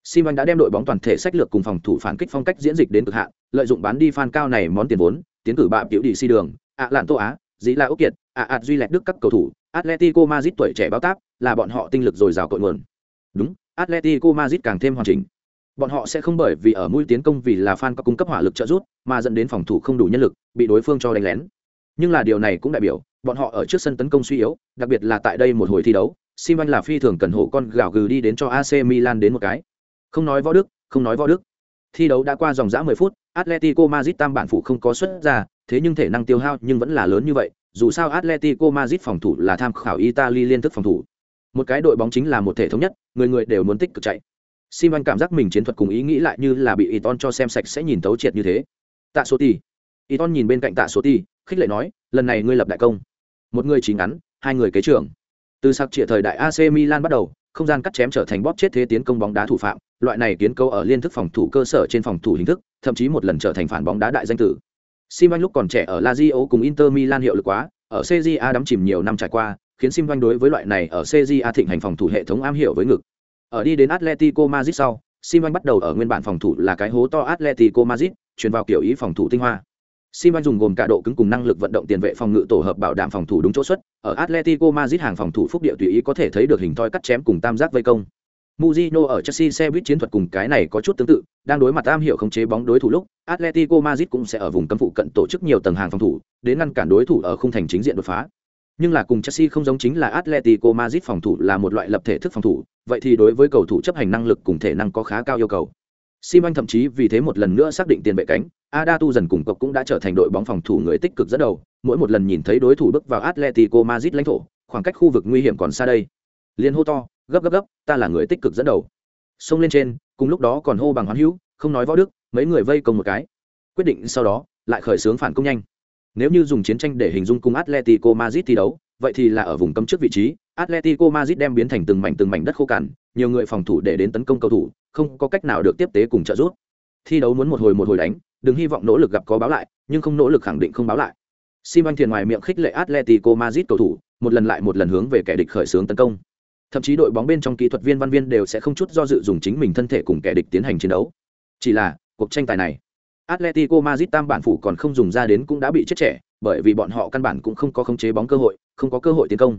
Simon đã đem đội bóng toàn thể sách lược cùng phòng thủ phản kích phong cách diễn dịch đến cực hạn, lợi dụng bán đi fan cao này món tiền vốn, tiến cử bạm tiểu đi si đường, ạ lạn Tô Á, dĩ là ốc Kiệt, ạ ạt duy lẹt Đức các cầu thủ, Atletico Madrid tuổi trẻ báo táp, là bọn họ tinh lực dồi dào cội nguồn. Đúng, Atletico Madrid càng thêm hoàn chỉnh bọn họ sẽ không bởi vì ở mũi tiến công vì là fan có cung cấp hỏa lực trợ giúp, mà dẫn đến phòng thủ không đủ nhân lực, bị đối phương cho đánh lén. Nhưng là điều này cũng đại biểu, bọn họ ở trước sân tấn công suy yếu, đặc biệt là tại đây một hồi thi đấu, Simon là phi thường cần hộ con gạo gừ đi đến cho AC Milan đến một cái. Không nói võ đức, không nói võ đức. Thi đấu đã qua dòng dã 10 phút, Atletico Madrid tam bản phụ không có xuất ra, thế nhưng thể năng tiêu hao nhưng vẫn là lớn như vậy, dù sao Atletico Madrid phòng thủ là tham khảo Italy liên thức phòng thủ. Một cái đội bóng chính là một thể thống nhất, người người đều muốn tích cực chạy. Simon cảm giác mình chiến thuật cùng ý nghĩ lại như là bị Iton cho xem sạch sẽ nhìn tấu triệt như thế. Tạ số tỷ. Iton nhìn bên cạnh Tạ số tỷ, khích lệ nói, lần này ngươi lập đại công. Một người chỉ ngắn, hai người kế trưởng. Từ sạc trịa thời đại AC Milan bắt đầu, không gian cắt chém trở thành bóp chết thế tiến công bóng đá thủ phạm, loại này kiến câu ở liên thức phòng thủ cơ sở trên phòng thủ hình thức, thậm chí một lần trở thành phản bóng đá đại danh tử. Simon lúc còn trẻ ở Lazio cùng Inter Milan hiệu lực quá, ở CJA đắm chìm nhiều năm trải qua, khiến Simon đối với loại này ở CJA thịnh hành phòng thủ hệ thống am hiểu với ngực. Ở đi đến Atletico Madrid sau, Simon bắt đầu ở nguyên bản phòng thủ là cái hố to Atletico Madrid, chuyển vào kiểu ý phòng thủ tinh hoa. Simon dùng gồm cả độ cứng cùng năng lực vận động tiền vệ phòng ngự tổ hợp bảo đảm phòng thủ đúng chỗ xuất, ở Atletico Madrid hàng phòng thủ phúc địa tùy ý có thể thấy được hình thoi cắt chém cùng tam giác vây công. Mujino ở Chelsea xe buýt chiến thuật cùng cái này có chút tương tự, đang đối mặt am hiểu khống chế bóng đối thủ lúc, Atletico Madrid cũng sẽ ở vùng cấm phụ cận tổ chức nhiều tầng hàng phòng thủ, đến ngăn cản đối thủ ở khung thành chính diện đột phá. Nhưng là cùng Chelsea không giống chính là Atletico Madrid phòng thủ là một loại lập thể thức phòng thủ, vậy thì đối với cầu thủ chấp hành năng lực cùng thể năng có khá cao yêu cầu. Simon thậm chí vì thế một lần nữa xác định tiền vệ cánh, Ada tu dần cùng cộc cũng đã trở thành đội bóng phòng thủ người tích cực dẫn đầu, mỗi một lần nhìn thấy đối thủ bước vào Atletico Madrid lãnh thổ, khoảng cách khu vực nguy hiểm còn xa đây. Liên hô to, gấp gấp gấp, ta là người tích cực dẫn đầu. Xông lên trên, cùng lúc đó còn hô bằng hoán hữu, không nói võ đức, mấy người vây công một cái. Quyết định sau đó, lại khởi xướng phản công nhanh. Nếu như dùng chiến tranh để hình dung cùng Atletico Madrid thi đấu, vậy thì là ở vùng cấm trước vị trí, Atletico Madrid đem biến thành từng mảnh từng mảnh đất khô cằn, nhiều người phòng thủ để đến tấn công cầu thủ, không có cách nào được tiếp tế cùng trợ giúp. Thi đấu muốn một hồi một hồi đánh, đừng hy vọng nỗ lực gặp có báo lại, nhưng không nỗ lực khẳng định không báo lại. Simon thiền ngoài miệng khích lệ Atletico Madrid cầu thủ, một lần lại một lần hướng về kẻ địch khởi xướng tấn công. Thậm chí đội bóng bên trong kỹ thuật viên văn viên đều sẽ không chút do dự dùng chính mình thân thể cùng kẻ địch tiến hành chiến đấu. Chỉ là, cuộc tranh tài này, Atletico Madrid tam bản phủ còn không dùng ra đến cũng đã bị chết trẻ, bởi vì bọn họ căn bản cũng không có khống chế bóng cơ hội, không có cơ hội tiến công.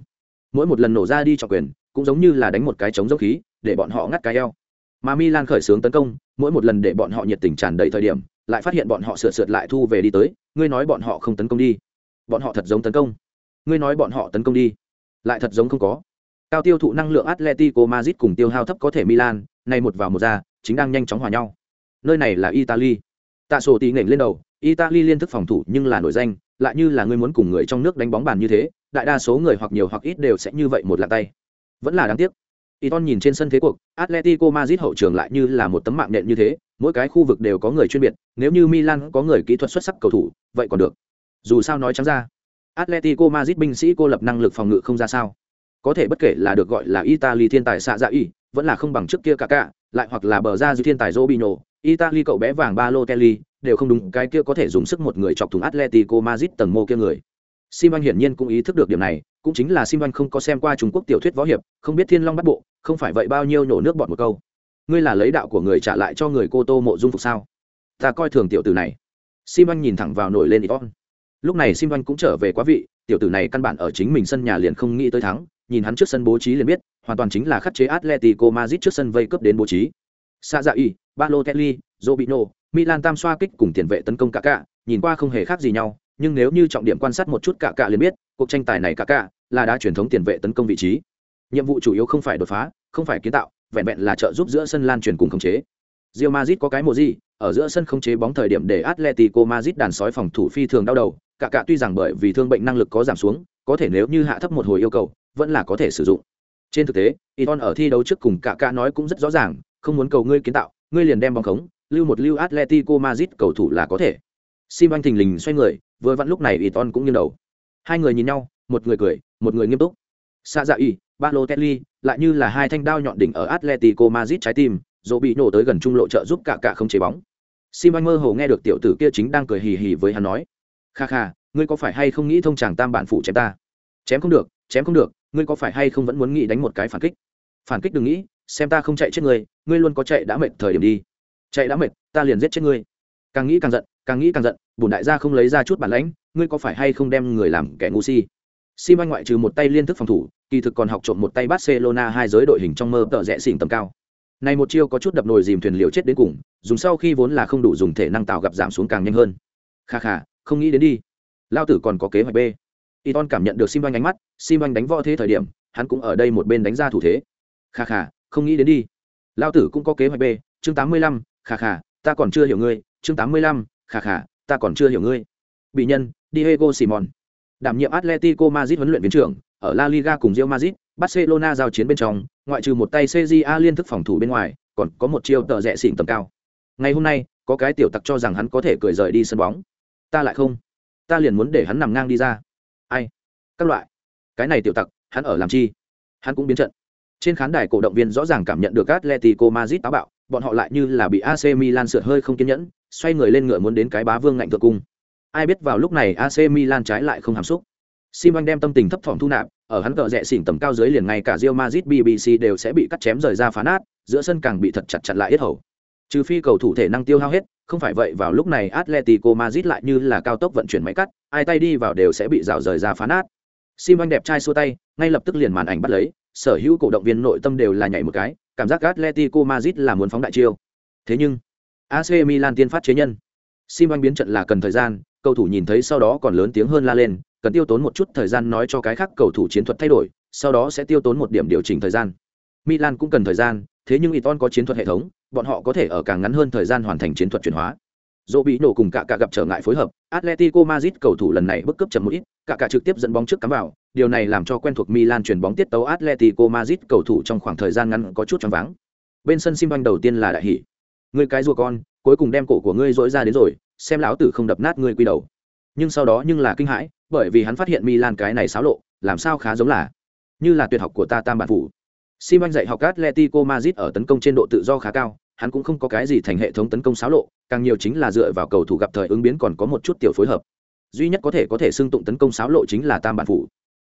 Mỗi một lần nổ ra đi cho quyền cũng giống như là đánh một cái chống dốc khí để bọn họ ngắt cái eo. Mà milan khởi xướng tấn công mỗi một lần để bọn họ nhiệt tình tràn đầy thời điểm lại phát hiện bọn họ sửa sượt lại thu về đi tới ngươi nói bọn họ không tấn công đi. Bọn họ thật giống tấn công. Ngươi nói bọn họ tấn công đi. Lại thật giống không có. Cao tiêu thụ năng lượng atletico madrid cùng tiêu hao thấp có thể milan nay một vào một ra chính đang nhanh chóng hòa nhau. Nơi này là italy tạ sổ tì nghển lên đầu italy liên thức phòng thủ nhưng là nổi danh lại như là ngươi muốn cùng người trong nước đánh bóng bàn như thế đại đa số người hoặc nhiều hoặc ít đều sẽ như vậy một lạng tay vẫn là đáng tiếc Iton nhìn trên sân thế cuộc, Atletico Madrid hậu trường lại như là một tấm mạng nện như thế, mỗi cái khu vực đều có người chuyên biệt, nếu như Milan có người kỹ thuật xuất sắc cầu thủ, vậy còn được. Dù sao nói trắng ra, Atletico Madrid binh sĩ cô lập năng lực phòng ngự không ra sao. Có thể bất kể là được gọi là Italy thiên tài xạ dạ y, vẫn là không bằng trước kia cả cả, lại hoặc là bờ ra dư thiên tài Robinho, Italy cậu bé vàng Balotelli, đều không đúng cái kia có thể dùng sức một người chọc thủng Atletico Madrid tầng mô kia người. simon hiển nhiên cũng ý thức được điểm này, cũng chính là simon không có xem qua Trung Quốc tiểu thuyết võ hiệp, không biết Thiên Long bắt bộ, không phải vậy bao nhiêu nổ nước bọt một câu. Ngươi là lấy đạo của người trả lại cho người cô Tô Mộ Dung phục sao? Ta coi thường tiểu tử này. simon nhìn thẳng vào nổi lên Iton. Lúc này simon cũng trở về quá vị, tiểu tử này căn bản ở chính mình sân nhà liền không nghĩ tới thắng, nhìn hắn trước sân bố trí liền biết, hoàn toàn chính là khắc chế Atletico Madrid trước sân vây cướp đến bố trí. Sa dạ y, Balotelli, Robinho, Milan tam xoa kích cùng tiền vệ tấn công cả cả, nhìn qua không hề khác gì nhau, nhưng nếu như trọng điểm quan sát một chút cả cả liền biết, cuộc tranh tài này cả cả là đá truyền thống tiền vệ tấn công vị trí. Nhiệm vụ chủ yếu không phải đột phá, không phải kiến tạo, vẹn vẹn là trợ giúp giữa sân lan truyền cùng khống chế. Real Madrid có cái mùa gì, ở giữa sân khống chế bóng thời điểm để Atletico Madrid đàn sói phòng thủ phi thường đau đầu, cả cả tuy rằng bởi vì thương bệnh năng lực có giảm xuống, có thể nếu như hạ thấp một hồi yêu cầu, vẫn là có thể sử dụng. Trên thực tế, Iton ở thi đấu trước cùng cả cả nói cũng rất rõ ràng, không muốn cầu ngươi kiến tạo, ngươi liền đem bóng khống, lưu một lưu Atletico Madrid cầu thủ là có thể. Sim Anh thình lình xoay người, vừa vặn lúc này Iton cũng nghiêng đầu. Hai người nhìn nhau, một người cười, một người nghiêm túc. Sa dạ y, Balotelli, lại như là hai thanh đao nhọn đỉnh ở Atletico Madrid trái tim, dỗ bị nổ tới gần trung lộ trợ giúp cả cả không chế bóng. Sim Anh mơ hồ nghe được tiểu tử kia chính đang cười hì hì với hắn nói: "Kha kha, ngươi có phải hay không nghĩ thông chàng tam bản phụ chém ta?" "Chém không được, chém không được, ngươi có phải hay không vẫn muốn nghĩ đánh một cái phản kích?" "Phản kích đừng nghĩ, xem ta không chạy chết ngươi, ngươi luôn có chạy đã mệt thời điểm đi." chạy đã mệt ta liền giết chết ngươi. Càng nghĩ càng giận càng nghĩ càng giận bùn đại gia không lấy ra chút bản lãnh ngươi có phải hay không đem người làm kẻ ngu si? Sim anh ngoại trừ một tay liên thức phòng thủ kỳ thực còn học trộm một tay barcelona hai giới đội hình trong mơ tợ rẽ xỉn tầm cao. Này một chiêu có chút đập nồi dìm thuyền liều chết đến cùng dùng sau khi vốn là không đủ dùng thể năng tạo gặp giảm xuống càng nhanh hơn. Kha kha không nghĩ đến đi. Lao tử còn có kế hoạch b. Iton cảm nhận được Sim oanh ánh mắt, Sim oanh đánh võ thế thời điểm, hắn cũng ở đây một bên đánh ra thủ thế. Kha kha, không nghĩ đến đi. Lao tử cũng có kế hoạch B, chương 85, khà khà ta còn chưa hiểu ngươi chương tám mươi lăm kha kha, ta còn chưa hiểu ngươi. Bị nhân diego simon. Đảm nhiệm atletico madrid huấn luyện viên trưởng ở la liga cùng real madrid barcelona giao chiến bên trong ngoại trừ một tay cja liên thức phòng thủ bên ngoài còn có một chiêu tợ rẽ xỉn tầm cao. Ngày hôm nay có cái tiểu tặc cho rằng hắn có thể cười rời đi sân bóng. Ta lại không. Ta liền muốn để hắn nằm ngang đi ra ai các loại cái này tiểu tặc hắn ở làm chi hắn cũng biến trận trên khán đài cổ động viên rõ ràng cảm nhận được atletico madrid táo bạo bọn họ lại như là bị AC Milan sượt hơi không kiên nhẫn, xoay người lên ngựa muốn đến cái bá vương ngạnh thượng cung. Ai biết vào lúc này AC Milan trái lại không hàm xúc. Simon đem tâm tình thấp thỏm thu nạp, ở hắn cờ rẽ xỉn tầm cao dưới liền ngay cả Real Madrid BBC đều sẽ bị cắt chém rời ra phá nát, giữa sân càng bị thật chặt chặt lại ít hầu. Trừ phi cầu thủ thể năng tiêu hao hết, không phải vậy vào lúc này Atletico Madrid lại như là cao tốc vận chuyển máy cắt, ai tay đi vào đều sẽ bị rào rời ra phá nát. Simon đẹp trai xua tay, ngay lập tức liền màn ảnh bắt lấy, sở hữu cổ động viên nội tâm đều là nhảy một cái, cảm giác Atletico Madrid là muốn phóng đại chiêu. Thế nhưng, AC Milan tiên phát chế nhân. Sim biến trận là cần thời gian, cầu thủ nhìn thấy sau đó còn lớn tiếng hơn la lên, cần tiêu tốn một chút thời gian nói cho cái khác cầu thủ chiến thuật thay đổi, sau đó sẽ tiêu tốn một điểm điều chỉnh thời gian. Milan cũng cần thời gian, thế nhưng Iton có chiến thuật hệ thống, bọn họ có thể ở càng ngắn hơn thời gian hoàn thành chiến thuật chuyển hóa. Dỗ bị nổ cùng cả cả gặp trở ngại phối hợp, Atletico Madrid cầu thủ lần này bức cấp chậm một ít, cả cả trực tiếp dẫn bóng trước cắm vào, điều này làm cho quen thuộc Milan chuyển bóng tiết tấu Atletico Madrid cầu thủ trong khoảng thời gian ngắn có chút choáng váng. Bên sân Sim đầu tiên là đại hỉ. Người cái rùa con, cuối cùng đem cổ của ngươi rỗi ra đến rồi, xem lão tử không đập nát ngươi quy đầu. Nhưng sau đó nhưng là kinh hãi, bởi vì hắn phát hiện Milan cái này xáo lộ, làm sao khá giống là như là tuyệt học của ta tam bản phủ. Sim dạy học Atletico Madrid ở tấn công trên độ tự do khá cao, hắn cũng không có cái gì thành hệ thống tấn công xáo lộ, càng nhiều chính là dựa vào cầu thủ gặp thời ứng biến còn có một chút tiểu phối hợp. Duy nhất có thể có thể xưng tụng tấn công xáo lộ chính là tam bản phụ.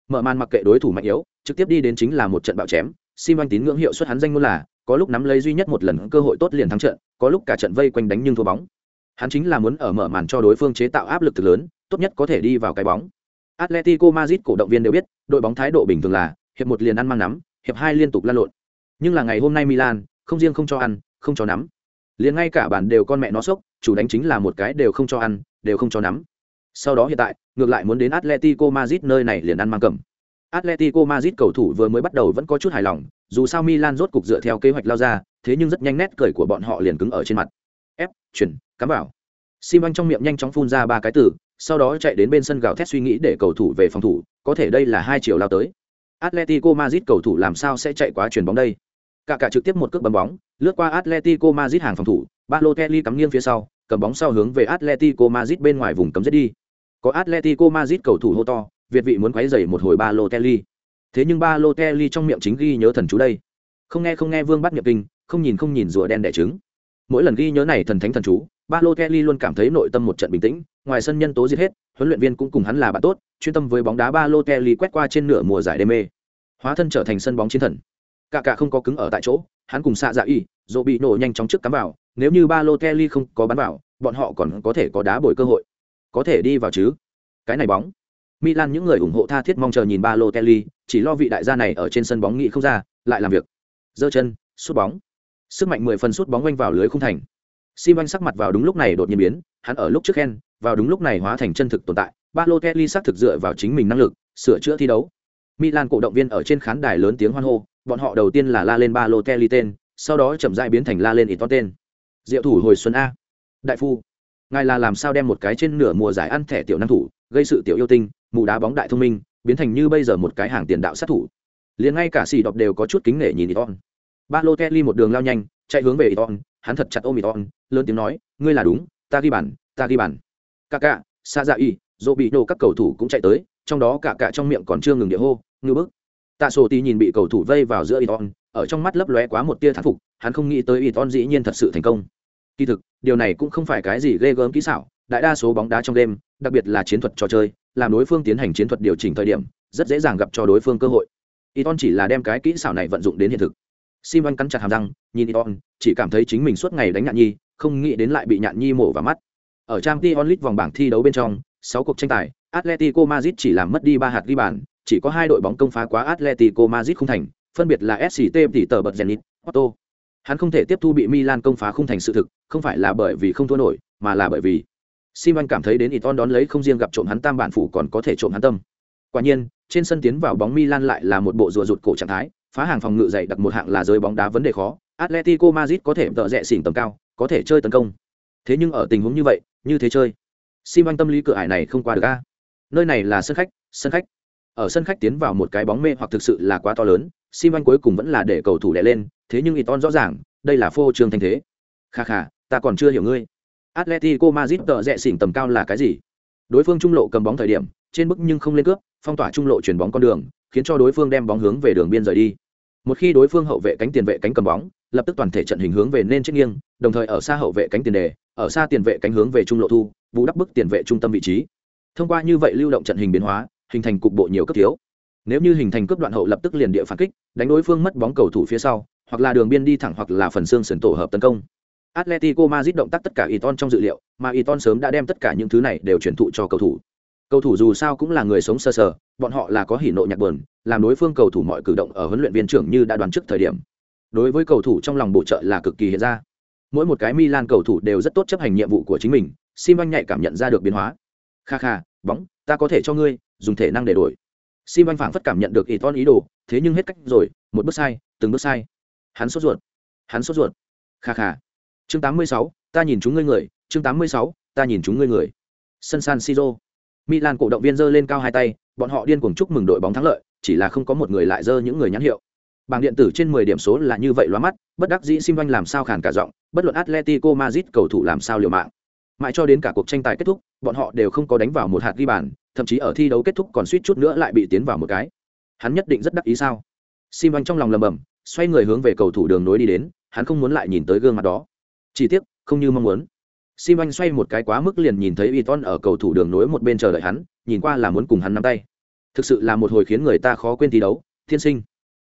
Mở màn mặc kệ đối thủ mạnh yếu, trực tiếp đi đến chính là một trận bạo chém. Simon tín ngưỡng hiệu suất hắn danh ngôn là, có lúc nắm lấy duy nhất một lần cơ hội tốt liền thắng trận, có lúc cả trận vây quanh đánh nhưng thua bóng. Hắn chính là muốn ở mở màn cho đối phương chế tạo áp lực thực lớn, tốt nhất có thể đi vào cái bóng. Atletico Madrid cổ động viên đều biết, đội bóng thái độ bình thường là hiệp một liền ăn mang nắm, hiệp hai liên tục lan lộn. Nhưng là ngày hôm nay Milan, không riêng không cho ăn, không cho nắm. Liền ngay cả bản đều con mẹ nó sốc chủ đánh chính là một cái đều không cho ăn đều không cho nắm. Sau đó hiện tại ngược lại muốn đến atletico madrid nơi này liền ăn mang cầm. Atletico madrid cầu thủ vừa mới bắt đầu vẫn có chút hài lòng dù sao milan rốt cục dựa theo kế hoạch lao ra thế nhưng rất nhanh nét cười của bọn họ liền cứng ở trên mặt. Ép chuyển cắm vào. Sim anh trong miệng nhanh chóng phun ra ba cái từ sau đó chạy đến bên sân gào thét suy nghĩ để cầu thủ về phòng thủ có thể đây là hai chiều lao tới atletico madrid cầu thủ làm sao sẽ chạy quá chuyền bóng đây cả cả trực tiếp một cước bấm bóng lướt qua Atletico Madrid hàng phòng thủ, Balotelli cắm nghiêng phía sau, cầm bóng sau hướng về Atletico Madrid bên ngoài vùng cấm giết đi. Có Atletico Madrid cầu thủ hô to, Việt vị muốn quấy rầy một hồi Balotelli. Thế nhưng Balotelli trong miệng chính ghi nhớ thần chú đây. không nghe không nghe vương bắt nhập kinh không nhìn không nhìn rùa đen đẻ trứng mỗi lần ghi nhớ này thần thánh thần chú Balotelli luôn cảm thấy nội tâm một trận bình tĩnh, ngoài sân nhân tố giết hết, huấn luyện viên cũng cùng hắn là bạn tốt, chuyên tâm với bóng đá Balotelli quét qua trên nửa mùa giải đê mê. Hóa thân trở thành sân bóng chiến thần. Cả cả không có cứng ở tại chỗ, hắn cùng xạ dạ y, dỗ bị nổ nhanh chóng trước cắm vào, nếu như Balotelli không có bắn vào, bọn họ còn có thể có đá bồi cơ hội. Có thể đi vào chứ? Cái này bóng. Milan những người ủng hộ tha thiết mong chờ nhìn Balotelli, chỉ lo vị đại gia này ở trên sân bóng nghĩ không ra, lại làm việc. Giơ chân, sút bóng. Sức mạnh mười phần sút bóng quanh vào lưới khung thành Sim Anh sắc mặt vào đúng lúc này đột nhiên biến, hắn ở lúc trước khen, vào đúng lúc này hóa thành chân thực tồn tại. Balotelli xác thực dựa vào chính mình năng lực, sửa chữa thi đấu. Milan cổ động viên ở trên khán đài lớn tiếng hoan hô, bọn họ đầu tiên là la lên Balotelli tên, sau đó chậm rãi biến thành la lên Iton tên. Diệu thủ hồi xuân a. Đại phu, ngài là làm sao đem một cái trên nửa mùa giải ăn thẻ tiểu năng thủ, gây sự tiểu yêu tinh, mù đá bóng đại thông minh, biến thành như bây giờ một cái hàng tiền đạo sát thủ. Liền ngay cả sĩ đọc đều có chút kính nể nhìn Iton. Balotelli một đường lao nhanh, chạy hướng về Iton, hắn thật chặt ôm Iton, lớn tiếng nói, ngươi là đúng, ta ghi bàn, ta ghi bàn. Cả cả, xa Dạ Y, Dỗ bị nổ các cầu thủ cũng chạy tới, trong đó cả cả trong miệng còn chưa ngừng địa hô, ngư bức. Tạ Sổ Tí nhìn bị cầu thủ vây vào giữa Iton, ở trong mắt lấp lóe quá một tia thán phục, hắn không nghĩ tới Iton dĩ nhiên thật sự thành công. Kỳ thực, điều này cũng không phải cái gì ghê gớm kỹ xảo, đại đa số bóng đá trong đêm, đặc biệt là chiến thuật trò chơi, làm đối phương tiến hành chiến thuật điều chỉnh thời điểm, rất dễ dàng gặp cho đối phương cơ hội. Iton chỉ là đem cái kỹ xảo này vận dụng đến hiện thực. Sim Văn cắn chặt hàm răng, nhìn Iton, chỉ cảm thấy chính mình suốt ngày đánh nhạn nhi, không nghĩ đến lại bị nhạn nhi mổ vào mắt. Ở trang Champions onlit vòng bảng thi đấu bên trong, 6 cuộc tranh tài, Atletico Madrid chỉ làm mất đi 3 hạt ghi bàn, chỉ có hai đội bóng công phá quá Atletico Madrid không thành, phân biệt là SCT tỷ tờ bật Zenit, Otto. Hắn không thể tiếp thu bị Milan công phá không thành sự thực, không phải là bởi vì không thua nổi, mà là bởi vì Simon cảm thấy đến Iton đón lấy không riêng gặp trộm hắn tam bản phủ còn có thể trộm hắn tâm. Quả nhiên, trên sân tiến vào bóng Milan lại là một bộ rùa rụt cổ trạng thái, phá hàng phòng ngự dày đặc một hạng là rơi bóng đá vấn đề khó. Atletico Madrid có thể tợ rẽ xỉn tầm cao, có thể chơi tấn công. Thế nhưng ở tình huống như vậy, như thế chơi, Simon tâm lý cửa ải này không qua được a. Nơi này là sân khách, sân khách. Ở sân khách tiến vào một cái bóng mê hoặc thực sự là quá to lớn, Simon cuối cùng vẫn là để cầu thủ đè lên, thế nhưng Iton rõ ràng, đây là phô trương thanh thế. Kha kha, ta còn chưa hiểu ngươi. Atletico Madrid tợ rẽ xỉn tầm cao là cái gì? Đối phương trung lộ cầm bóng thời điểm, trên bức nhưng không lên cướp, phong tỏa trung lộ chuyển bóng con đường, khiến cho đối phương đem bóng hướng về đường biên rời đi. Một khi đối phương hậu vệ cánh tiền vệ cánh cầm bóng, lập tức toàn thể trận hình hướng về nên chết nghiêng, đồng thời ở xa hậu vệ cánh tiền đề, ở xa tiền vệ cánh hướng về trung lộ thu, bù đắp bức tiền vệ trung tâm vị trí. Thông qua như vậy lưu động trận hình biến hóa, hình thành cục bộ nhiều cấp thiếu. Nếu như hình thành cướp đoạn hậu lập tức liền địa phản kích, đánh đối phương mất bóng cầu thủ phía sau, hoặc là đường biên đi thẳng hoặc là phần xương sườn tổ hợp tấn công. Atletico Madrid động tác tất cả Iton trong dự liệu, mà Iton sớm đã đem tất cả những thứ này đều chuyển thụ cho cầu thủ. Cầu thủ dù sao cũng là người sống sơ sờ, bọn họ là có hỉ nộ nhạc buồn, làm đối phương cầu thủ mọi cử động ở huấn luyện viên trưởng như đã đoán trước thời điểm. Đối với cầu thủ trong lòng bổ trợ là cực kỳ hiện ra. Mỗi một cái Milan cầu thủ đều rất tốt chấp hành nhiệm vụ của chính mình, Simon nhạy cảm nhận ra được biến hóa. Kha kha, bóng, ta có thể cho ngươi, dùng thể năng để đổi. Simon phảng phất cảm nhận được Iton ý đồ, thế nhưng hết cách rồi, một bước sai, từng bước sai. Hắn sốt ruột. Hắn sốt ruột. Kha kha chương 86, ta nhìn chúng ngươi người chương 86, ta nhìn chúng ngươi người sân san siro milan cổ động viên giơ lên cao hai tay, bọn họ điên cuồng chúc mừng đội bóng thắng lợi, chỉ là không có một người lại giơ những người nhãn hiệu. Bảng điện tử trên 10 điểm số là như vậy loa mắt, bất đắc dĩ sim vanh làm sao khàn cả giọng, bất luận atletico madrid cầu thủ làm sao liều mạng. Mãi cho đến cả cuộc tranh tài kết thúc, bọn họ đều không có đánh vào một hạt ghi bàn, thậm chí ở thi đấu kết thúc còn suýt chút nữa lại bị tiến vào một cái. Hắn nhất định rất đắc ý sao? Sim vanh trong lòng lầm bầm xoay người hướng về cầu thủ đường nối đi đến, hắn không muốn lại nhìn tới gương mặt đó. Chỉ tiếc, không như mong muốn sim anh xoay một cái quá mức liền nhìn thấy y ton ở cầu thủ đường nối một bên chờ đợi hắn nhìn qua là muốn cùng hắn nắm tay. Thực sự là một hồi khiến người ta khó quên thi đấu thiên sinh.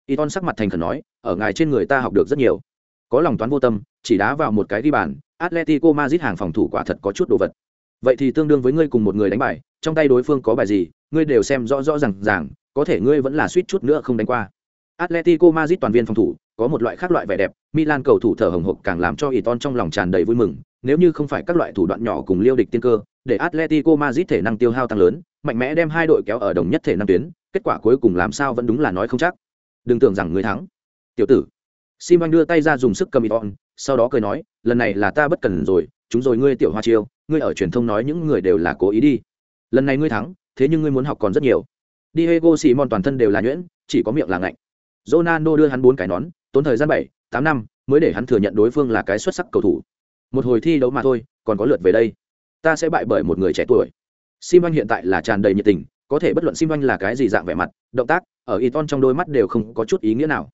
Y ton sắc mặt thành khẩn nói ở ngài trên người ta học được rất nhiều. Có lòng toán vô tâm chỉ đá vào một cái ghi bàn atletico madrid hàng phòng thủ quả thật có chút đồ vật. Vậy thì tương đương với ngươi cùng một người đánh bài trong tay đối phương có bài gì ngươi đều xem rõ rõ r à n g ràng có thể ngươi vẫn là suýt chút nữa không đánh qua. Atletico madrid toàn viên phòng thủ có một loại khác loại vẻ đẹp, Milan cầu thủ thở hồng hộc càng làm cho Iton trong lòng tràn đầy vui mừng, nếu như không phải các loại thủ đoạn nhỏ cùng liêu địch tiên cơ, để Atletico Madrid thể năng tiêu hao tăng lớn, mạnh mẽ đem hai đội kéo ở đồng nhất thể năng tuyến, kết quả cuối cùng làm sao vẫn đúng là nói không chắc. Đừng tưởng rằng người thắng. Tiểu tử. Simon đưa tay ra dùng sức cầm Iton, sau đó cười nói, lần này là ta bất cần rồi, chúng rồi ngươi tiểu hoa chiêu, ngươi ở truyền thông nói những người đều là cố ý đi. Lần này ngươi thắng, thế nhưng ngươi muốn học còn rất nhiều. Diego Simon toàn thân đều là nhuyễn, chỉ có miệng là ngạnh. Ronaldo đưa hắn bốn cái nón, tốn thời gian bảy tám năm mới để hắn thừa nhận đối phương là cái xuất sắc cầu thủ một hồi thi đấu mà thôi còn có lượt về đây ta sẽ bại bởi một người trẻ tuổi sim anh hiện tại là tràn đầy nhiệt tình có thể bất luận sim anh là cái gì dạng vẻ mặt động tác ở y ton trong đôi mắt đều không có chút ý nghĩa nào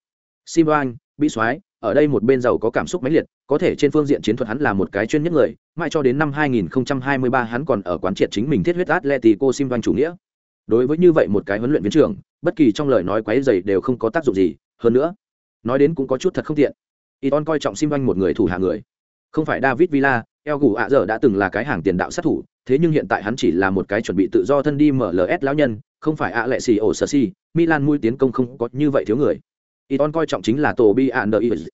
Simon, bị xoái, ở đây một bên giàu có cảm xúc mãnh liệt, có thể trên phương diện chiến thuật hắn là một cái chuyên nhất người, mãi cho đến năm 2023 hắn còn ở quán triệt chính mình thiết huyết Atletico Simon chủ nghĩa. Đối với như vậy một cái huấn luyện viên trưởng, bất kỳ trong lời nói quấy rầy đều không có tác dụng gì, hơn nữa, nói đến cũng có chút thật không tiện. Iton coi trọng Simon một người thủ hạ người, không phải David Villa, El Gù ạ dở đã từng là cái hàng tiền đạo sát thủ, thế nhưng hiện tại hắn chỉ là một cái chuẩn bị tự do thân đi MLS lão nhân, không phải ạ lệ xì ổ sơ si, Milan mui tiến công không có như vậy thiếu người. Iton coi trọng chính là Toby Alderweireld.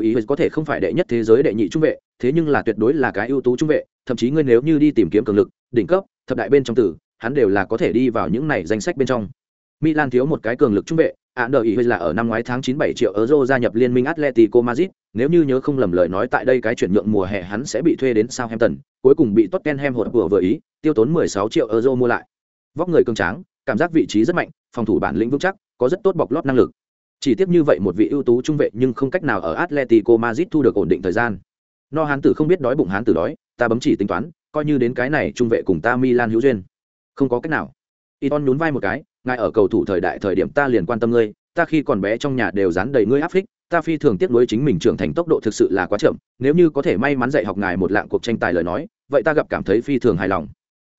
ivis có thể không phải đệ nhất thế giới đệ nhị trung vệ, thế nhưng là tuyệt đối là cái ưu tú trung vệ, thậm chí ngươi nếu như đi tìm kiếm cường lực, đỉnh cấp, thập đại bên trong tử, hắn đều là có thể đi vào những này danh sách bên trong. Milan thiếu một cái cường lực trung vệ, Alderweireld là ở năm ngoái tháng 97 triệu euro gia nhập liên minh Atletico Madrid, nếu như nhớ không lầm lời nói tại đây cái chuyển nhượng mùa hè hắn sẽ bị thuê đến Southampton, cuối cùng bị Tottenham hột vừa vừa ý, tiêu tốn 16 triệu euro mua lại. Vóc người cường tráng, cảm giác vị trí rất mạnh, phòng thủ bản lĩnh vững chắc, có rất tốt bọc lót năng lực. Chỉ tiếp như vậy một vị ưu tú trung vệ nhưng không cách nào ở Atletico Madrid thu được ổn định thời gian. No hán tử không biết đói bụng hán tử đói, ta bấm chỉ tính toán, coi như đến cái này trung vệ cùng ta Milan hữu duyên. Không có cách nào. Iton nhún vai một cái, ngài ở cầu thủ thời đại thời điểm ta liền quan tâm ngươi, ta khi còn bé trong nhà đều dán đầy ngươi áp phích, ta phi thường tiếc nuối chính mình trưởng thành tốc độ thực sự là quá chậm, nếu như có thể may mắn dạy học ngài một lạng cuộc tranh tài lời nói, vậy ta gặp cảm thấy phi thường hài lòng.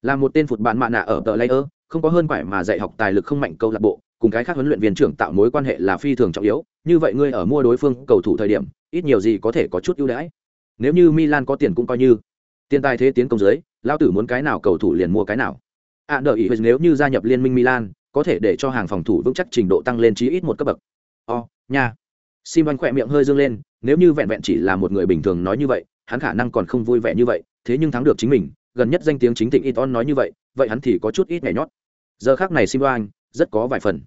Là một tên phụt bạn mạ nạ ở tờ layer, không có hơn quải mà dạy học tài lực không mạnh câu lạc bộ, cùng cái khác huấn luyện viên trưởng tạo mối quan hệ là phi thường trọng yếu, như vậy ngươi ở mua đối phương cầu thủ thời điểm, ít nhiều gì có thể có chút ưu đãi. Nếu như Milan có tiền cũng coi như tiền tài thế tiến công dưới, lão tử muốn cái nào cầu thủ liền mua cái nào. À đợi ý nếu như gia nhập liên minh Milan, có thể để cho hàng phòng thủ vững chắc trình độ tăng lên chí ít một cấp bậc. O, nha. Simon khỏe miệng hơi dương lên, nếu như vẹn vẹn chỉ là một người bình thường nói như vậy, hắn khả năng còn không vui vẻ như vậy, thế nhưng thắng được chính mình, gần nhất danh tiếng chính thịnh Iton nói như vậy, vậy hắn thì có chút ít nhẹ nhót. Giờ khắc này Simon rất có vài phần.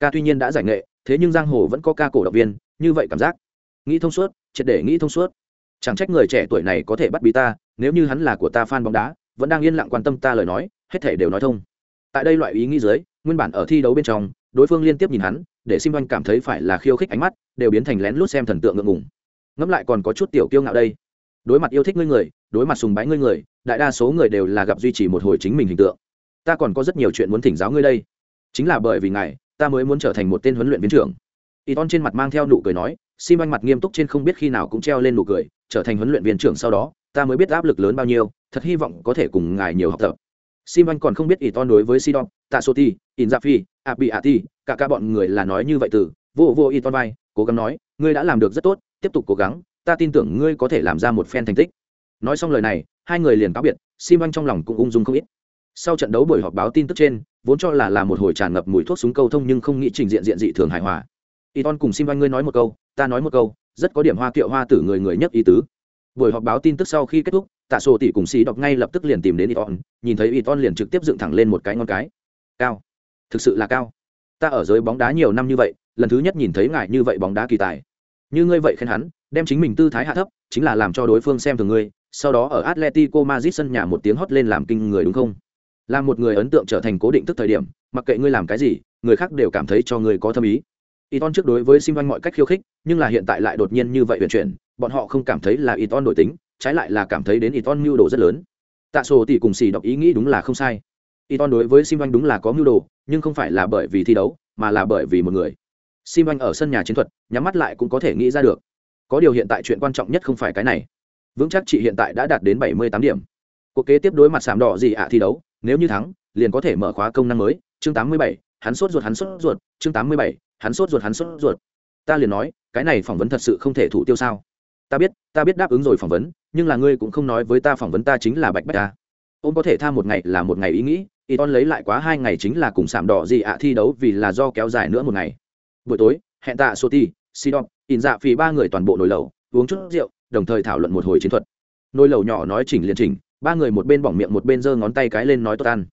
Ca tuy nhiên đã giải nghệ, thế nhưng giang hồ vẫn có ca cổ động viên, như vậy cảm giác. Nghĩ thông suốt, triệt để nghĩ thông suốt. Chẳng trách người trẻ tuổi này có thể bắt bí ta, nếu như hắn là của ta fan bóng đá, vẫn đang yên lặng quan tâm ta lời nói, hết thể đều nói thông. Tại đây loại ý nghĩ dưới, nguyên bản ở thi đấu bên trong, đối phương liên tiếp nhìn hắn, để sim oanh cảm thấy phải là khiêu khích ánh mắt đều biến thành lén lút xem thần tượng ngượng ngùng. Ngẫm lại còn có chút tiểu kiêu ngạo đây. Đối mặt yêu thích ngươi người đối mặt sùng bái ngươi người đại đa số người đều là gặp duy trì một hồi chính mình hình tượng. Ta còn có rất nhiều chuyện muốn thỉnh giáo ngươi đây. Chính là bởi vì ngài ta mới muốn trở thành một tên huấn luyện viên trưởng. Y ton trên mặt mang theo nụ cười nói sim oanh mặt nghiêm túc trên không biết khi nào cũng treo lên nụ cười trở thành huấn luyện viên trưởng sau đó ta mới biết áp lực lớn bao nhiêu thật hy vọng có thể cùng ngài nhiều học tập sim còn không biết y ton đối với sidon tạ soti in phi ạ bị ạ ti cả cả bọn người là nói như vậy từ, vô vô y ton vai, cố gắng nói, ngươi đã làm được rất tốt, tiếp tục cố gắng, ta tin tưởng ngươi có thể làm ra một phen thành tích. Nói xong lời này, hai người liền cáo biệt, sim anh trong lòng cũng ung dung không ít. Sau trận đấu buổi họp báo tin tức trên, vốn cho là là một hồi tràn ngập mùi thuốc súng câu thông nhưng không nghĩ trình diện diện dị thường hài hòa. Y ton cùng sim anh ngươi nói một câu, ta nói một câu, rất có điểm hoa kiệu hoa tử người người nhất ý tứ. Buổi họp báo tin tức sau khi kết thúc tạ sổ tỷ cùng xì đọc ngay lập tức liền tìm đến y ton nhìn thấy y ton liền trực tiếp dựng thẳng lên một cái ngon cái. Cao. Thực sự là cao. Ta ở giới bóng đá nhiều năm như vậy lần thứ nhất nhìn thấy ngài như vậy bóng đá kỳ tài. Như ngươi vậy khen hắn đem chính mình tư thái hạ thấp chính là làm cho đối phương xem thường ngươi sau đó ở atletico madrid sân nhà một tiếng hót lên làm kinh người đúng không? Là một người ấn tượng trở thành cố định tức thời điểm mặc kệ ngươi làm cái gì người khác đều cảm thấy cho ngươi có thâm ý. Iton trước đối với Sim mọi cách khiêu khích, nhưng là hiện tại lại đột nhiên như vậy huyền chuyển, bọn họ không cảm thấy là Iton đổi tính, trái lại là cảm thấy đến Iton mưu đồ rất lớn. Tạ Sổ tỷ cùng xì đọc ý nghĩ đúng là không sai. Iton đối với Sim đúng là có mưu đồ, nhưng không phải là bởi vì thi đấu, mà là bởi vì một người. Sim ở sân nhà chiến thuật, nhắm mắt lại cũng có thể nghĩ ra được. Có điều hiện tại chuyện quan trọng nhất không phải cái này. Vững chắc chị hiện tại đã đạt đến 78 điểm. Cuộc kế tiếp đối mặt sạm đỏ gì ạ thi đấu, nếu như thắng, liền có thể mở khóa công năng mới, chương 87, hắn sốt ruột hắn sốt ruột, chương 87, hắn sốt ruột hắn sốt ruột. Ta liền nói, cái này phỏng vấn thật sự không thể thủ tiêu sao? Ta biết, ta biết đáp ứng rồi phỏng vấn, nhưng là ngươi cũng không nói với ta phỏng vấn ta chính là Bạch Bạch ta. Ông có thể tha một ngày là một ngày ý nghĩ, Iton lấy lại quá hai ngày chính là cùng sảm đỏ gì ạ thi đấu vì là do kéo dài nữa một ngày. Buổi tối, hẹn tạ Soti, Sidon, in dạ phì ba người toàn bộ nồi lẩu, uống chút rượu, đồng thời thảo luận một hồi chiến thuật. Nồi lẩu nhỏ nói chỉnh liền chỉnh, ba người một bên bỏng miệng một bên giơ ngón tay cái lên nói tốt ăn.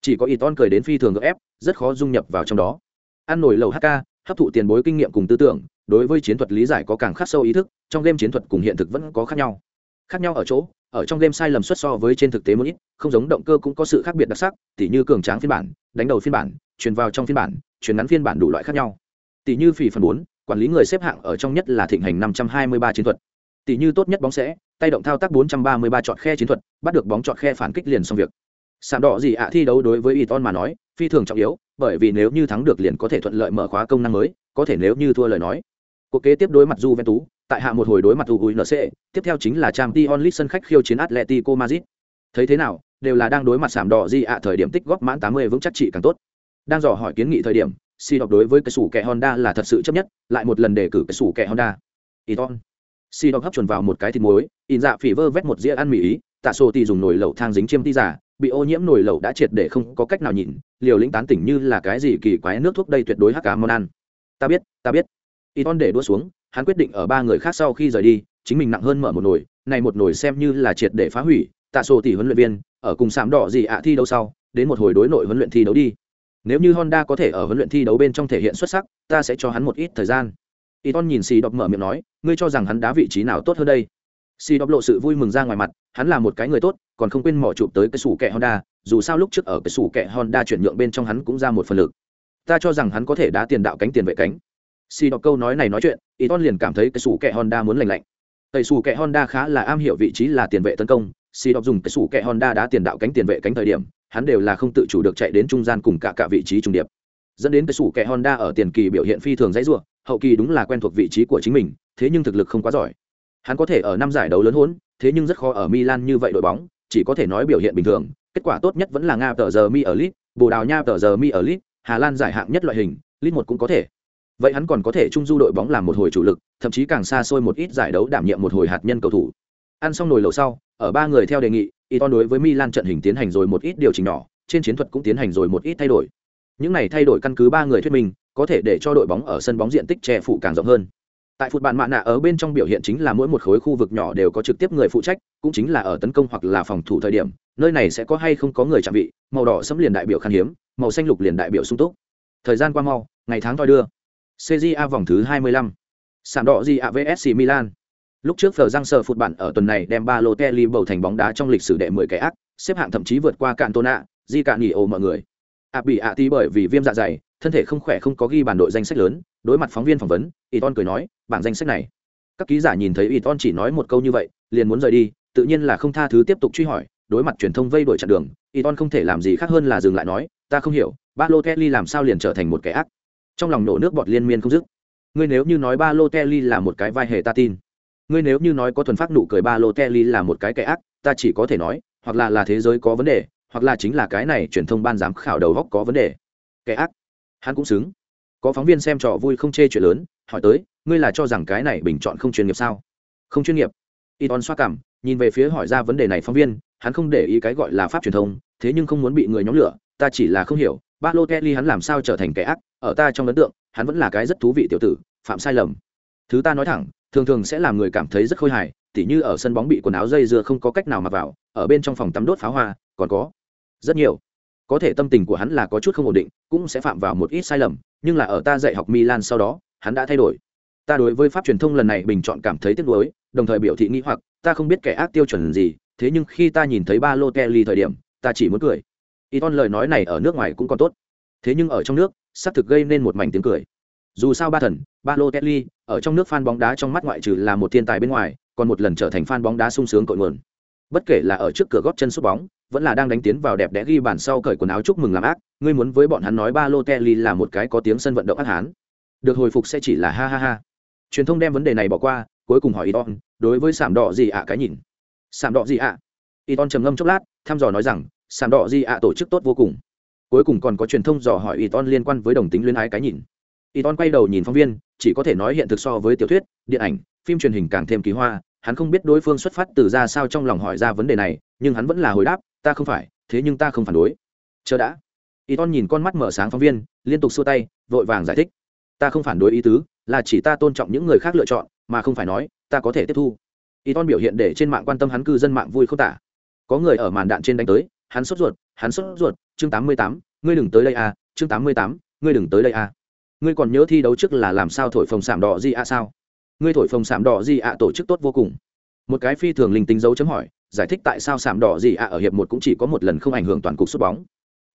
Chỉ có Iton cười đến phi thường ép, rất khó dung nhập vào trong đó. Ăn nồi lẩu HK, hấp thụ tiền bối kinh nghiệm cùng tư tưởng, đối với chiến thuật lý giải có càng khắc sâu ý thức, trong game chiến thuật cùng hiện thực vẫn có khác nhau. Khác nhau ở chỗ, ở trong game sai lầm xuất so với trên thực tế một ít không giống động cơ cũng có sự khác biệt đặc sắc tỉ như cường tráng phiên bản đánh đầu phiên bản truyền vào trong phiên bản truyền ngắn phiên bản đủ loại khác nhau. Tỉ như phỉ phần bốn quản lý người xếp hạng ở trong nhất là thịnh hành năm trăm hai mươi ba chiến thuật. Tỉ như tốt nhất bóng sẽ tay động thao tác bốn trăm ba mươi ba chọn khe chiến thuật bắt được bóng chọn khe phản kích liền xong việc. Sàn đỏ gì ạ à thi đấu đối với Iton mà nói phi thường trọng yếu bởi vì nếu như thắng được liền có thể thuận lợi mở khóa công năng mới có thể nếu như thua lời nói cuộc kế tiếp đối mặt Juventus, tại hạ một hồi đối mặt UNC, tiếp theo chính là Champions League sân khách khiêu chiến Atletico Madrid. Thấy thế nào, đều là đang đối mặt sảm đỏ gì ạ thời điểm tích góp mãn 80 vững chắc trị càng tốt. Đang dò hỏi kiến nghị thời điểm, si đọc đối với cái sủ kẹ Honda là thật sự chấp nhất, lại một lần đề cử cái sủ kẹ Honda. Iton. Si đọc hấp chuẩn vào một cái thịt muối, in dạ phỉ vơ vét một dĩa ăn mì ý, tạ sổ thì dùng nồi lẩu thang dính chiêm ti giả, bị ô nhiễm nồi lẩu đã triệt để không có cách nào nhìn, liều lĩnh tán tỉnh như là cái gì kỳ quái nước thuốc đây tuyệt đối hắc cá món ăn. Ta biết, ta biết. Iton để đua xuống, hắn quyết định ở ba người khác sau khi rời đi, chính mình nặng hơn mở một nồi, này một nồi xem như là triệt để phá hủy, tạ sổ tỷ huấn luyện viên, ở cùng sạm đỏ gì ạ thi đấu sau, đến một hồi đối nội huấn luyện thi đấu đi. Nếu như Honda có thể ở huấn luyện thi đấu bên trong thể hiện xuất sắc, ta sẽ cho hắn một ít thời gian. Iton nhìn Xì Đọc mở miệng nói, ngươi cho rằng hắn đá vị trí nào tốt hơn đây? Xì Đọc lộ sự vui mừng ra ngoài mặt, hắn là một cái người tốt, còn không quên mỏ chụp tới cái sủ kẹ Honda, dù sao lúc trước ở cái sủ kẹ Honda chuyển nhượng bên trong hắn cũng ra một phần lực. Ta cho rằng hắn có thể đá tiền đạo cánh tiền vệ cánh. Xì Đọc câu nói này nói chuyện, Iton liền cảm thấy cái sủ kẹ Honda muốn lành lạnh. Tẩy sủ kẹ Honda khá là am hiểu vị trí là tiền vệ tấn công, Xì Đọc dùng cái sủ kẹ Honda đá tiền đạo cánh tiền vệ cánh thời điểm, hắn đều là không tự chủ được chạy đến trung gian cùng cả cả vị trí trung điệp. Dẫn đến cái sủ kẹ honda ở tiền kỳ biểu hiện phi thường dãy rủa, hậu kỳ đúng là quen thuộc vị trí của chính mình thế nhưng thực lực không quá giỏi. Hắn có thể ở năm giải đấu lớn hỗn thế nhưng rất khó ở milan như vậy đội bóng chỉ có thể nói biểu hiện bình thường kết quả tốt nhất vẫn là nga tờ giờ mi ở lit bồ đào nha tờ giờ mi ở lit hà lan giải hạng nhất loại hình lit một cũng có thể vậy hắn còn có thể trung du đội bóng làm một hồi chủ lực thậm chí càng xa xôi một ít giải đấu đảm nhiệm một hồi hạt nhân cầu thủ ăn xong nồi lẩu sau ở ba người theo đề nghị Iton đối với Milan trận hình tiến hành rồi một ít điều chỉnh nhỏ, trên chiến thuật cũng tiến hành rồi một ít thay đổi. Những này thay đổi căn cứ ba người thuyết minh, có thể để cho đội bóng ở sân bóng diện tích che phủ càng rộng hơn. Tại phút bàn mạ nạ ở bên trong biểu hiện chính là mỗi một khối khu vực nhỏ đều có trực tiếp người phụ trách, cũng chính là ở tấn công hoặc là phòng thủ thời điểm, nơi này sẽ có hay không có người chạm vị, màu đỏ sẫm liền đại biểu khan hiếm, màu xanh lục liền đại biểu sung túc. Thời gian qua mau, ngày tháng thoi đưa. CJA vòng thứ 25. Sàn đỏ gì AVSC Milan. Lúc trước Phở Giang Sở phụt bản ở tuần này đem Balotelli bầu thành bóng đá trong lịch sử đệ 10 cái ác, xếp hạng thậm chí vượt qua Cantona, Di Cạn nghỉ ồ mọi người. À bị ạ tí bởi vì viêm dạ dày, thân thể không khỏe không có ghi bản đội danh sách lớn, đối mặt phóng viên phỏng vấn, Iton cười nói, bảng danh sách này. Các ký giả nhìn thấy Iton chỉ nói một câu như vậy, liền muốn rời đi, tự nhiên là không tha thứ tiếp tục truy hỏi, đối mặt truyền thông vây đuổi chặn đường, Iton không thể làm gì khác hơn là dừng lại nói, ta không hiểu, Balotelli làm sao liền trở thành một cái ác. Trong lòng nổ nước bọt liên miên không dứt. Ngươi nếu như nói ba lô te li là một cái vai hề ta tin, ngươi nếu như nói có thuần phát nụ cười ba lô kelly là một cái kẻ ác, ta chỉ có thể nói, hoặc là là thế giới có vấn đề, hoặc là chính là cái này truyền thông ban giám khảo đầu góc có vấn đề. Kẻ ác. Hắn cũng xứng. Có phóng viên xem trò vui không chê chuyện lớn, hỏi tới, ngươi là cho rằng cái này bình chọn không chuyên nghiệp sao? Không chuyên nghiệp. Iton xoa cảm, nhìn về phía hỏi ra vấn đề này phóng viên, hắn không để ý cái gọi là pháp truyền thông, thế nhưng không muốn bị người nhóm lửa, ta chỉ là không hiểu, ba lô kelly hắn làm sao trở thành kẻ ác? Ở ta trong ấn tượng, hắn vẫn là cái rất thú vị tiểu tử, phạm sai lầm. Thứ ta nói thẳng, thường thường sẽ làm người cảm thấy rất khôi hài, tỉ như ở sân bóng bị quần áo dây dưa không có cách nào mà vào, ở bên trong phòng tắm đốt pháo hoa, còn có rất nhiều. Có thể tâm tình của hắn là có chút không ổn định, cũng sẽ phạm vào một ít sai lầm, nhưng là ở ta dạy học milan sau đó, hắn đã thay đổi. Ta đối với pháp truyền thông lần này bình chọn cảm thấy tiếc nuối, đồng thời biểu thị nghĩ hoặc, ta không biết kẻ ác tiêu chuẩn gì, thế nhưng khi ta nhìn thấy ba lô kelly thời điểm, ta chỉ muốn cười. Y ton lời nói này ở nước ngoài cũng còn tốt. Thế nhưng ở trong nước xác thực gây nên một mảnh tiếng cười dù sao ba thần ba lô Kelly ở trong nước fan bóng đá trong mắt ngoại trừ là một thiên tài bên ngoài, còn một lần trở thành fan bóng đá sung sướng cội nguồn. Bất kể là ở trước cửa gót chân sút bóng, vẫn là đang đánh tiến vào đẹp đẽ ghi bàn sau cởi quần áo chúc mừng làm ác, ngươi muốn với bọn hắn nói ba lô Kelly là một cái có tiếng sân vận động ác hán. Được hồi phục sẽ chỉ là ha ha ha. Truyền thông đem vấn đề này bỏ qua, cuối cùng hỏi Iton, đối với sạm đỏ gì ạ cái nhìn. Sạm đỏ gì ạ? Iton trầm ngâm chốc lát, thăm dò nói rằng, sạm đỏ gì ạ tổ chức tốt vô cùng. Cuối cùng còn có truyền thông dò hỏi Iton liên quan với đồng tính luyến ái cái nhìn. Y ton quay đầu nhìn phóng viên, chỉ có thể nói hiện thực so với tiểu thuyết, điện ảnh, phim truyền hình càng thêm kỳ hoa, hắn không biết đối phương xuất phát từ ra sao trong lòng hỏi ra vấn đề này, nhưng hắn vẫn là hồi đáp, ta không phải, thế nhưng ta không phản đối. Chờ đã. Y ton nhìn con mắt mở sáng phóng viên, liên tục xua tay, vội vàng giải thích. Ta không phản đối ý tứ, là chỉ ta tôn trọng những người khác lựa chọn, mà không phải nói, ta có thể tiếp thu. Y ton biểu hiện để trên mạng quan tâm hắn cư dân mạng vui không tả. Có người ở màn đạn trên đánh tới hắn sốt ruột, hắn sốt ruột, chương tám mươi tám, ngươi đừng tới đây à chương tám mươi tám, ngươi đừng tới đây à. Ngươi còn nhớ thi đấu trước là làm sao thổi phồng sảm đỏ gì à sao? Ngươi thổi phồng sảm đỏ gì ạ à tổ chức tốt vô cùng. Một cái phi thường linh tính dấu chấm hỏi, giải thích tại sao sảm đỏ gì ạ à ở hiệp một cũng chỉ có một lần không ảnh hưởng toàn cục sút bóng.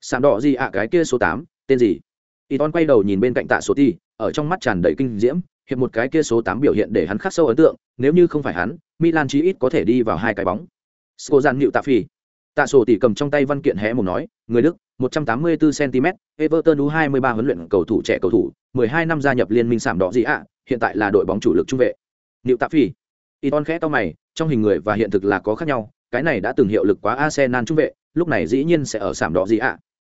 Sảm đỏ gì ạ cái kia số tám, tên gì? Y quay đầu nhìn bên cạnh tạ số ti, ở trong mắt tràn đầy kinh diễm, hiệp một cái kia số tám biểu hiện để hắn khắc sâu ấn tượng, nếu như không phải hắn, milan chí ít có thể đi vào hai cái bóng. Skozan nịu tạ phi tạ sổ tỷ cầm trong tay văn kiện hé mồm nói, người đức 184 cm, everton u 23 huấn luyện cầu thủ trẻ cầu thủ 12 năm gia nhập liên minh sảm đỏ gì ạ, hiện tại là đội bóng chủ lực trung vệ. Niệu Tạ Phi. Iton khẽ to mày, trong hình người và hiện thực là có khác nhau, cái này đã từng hiệu lực quá Arsenal trung vệ, lúc này dĩ nhiên sẽ ở sảm đỏ gì ạ.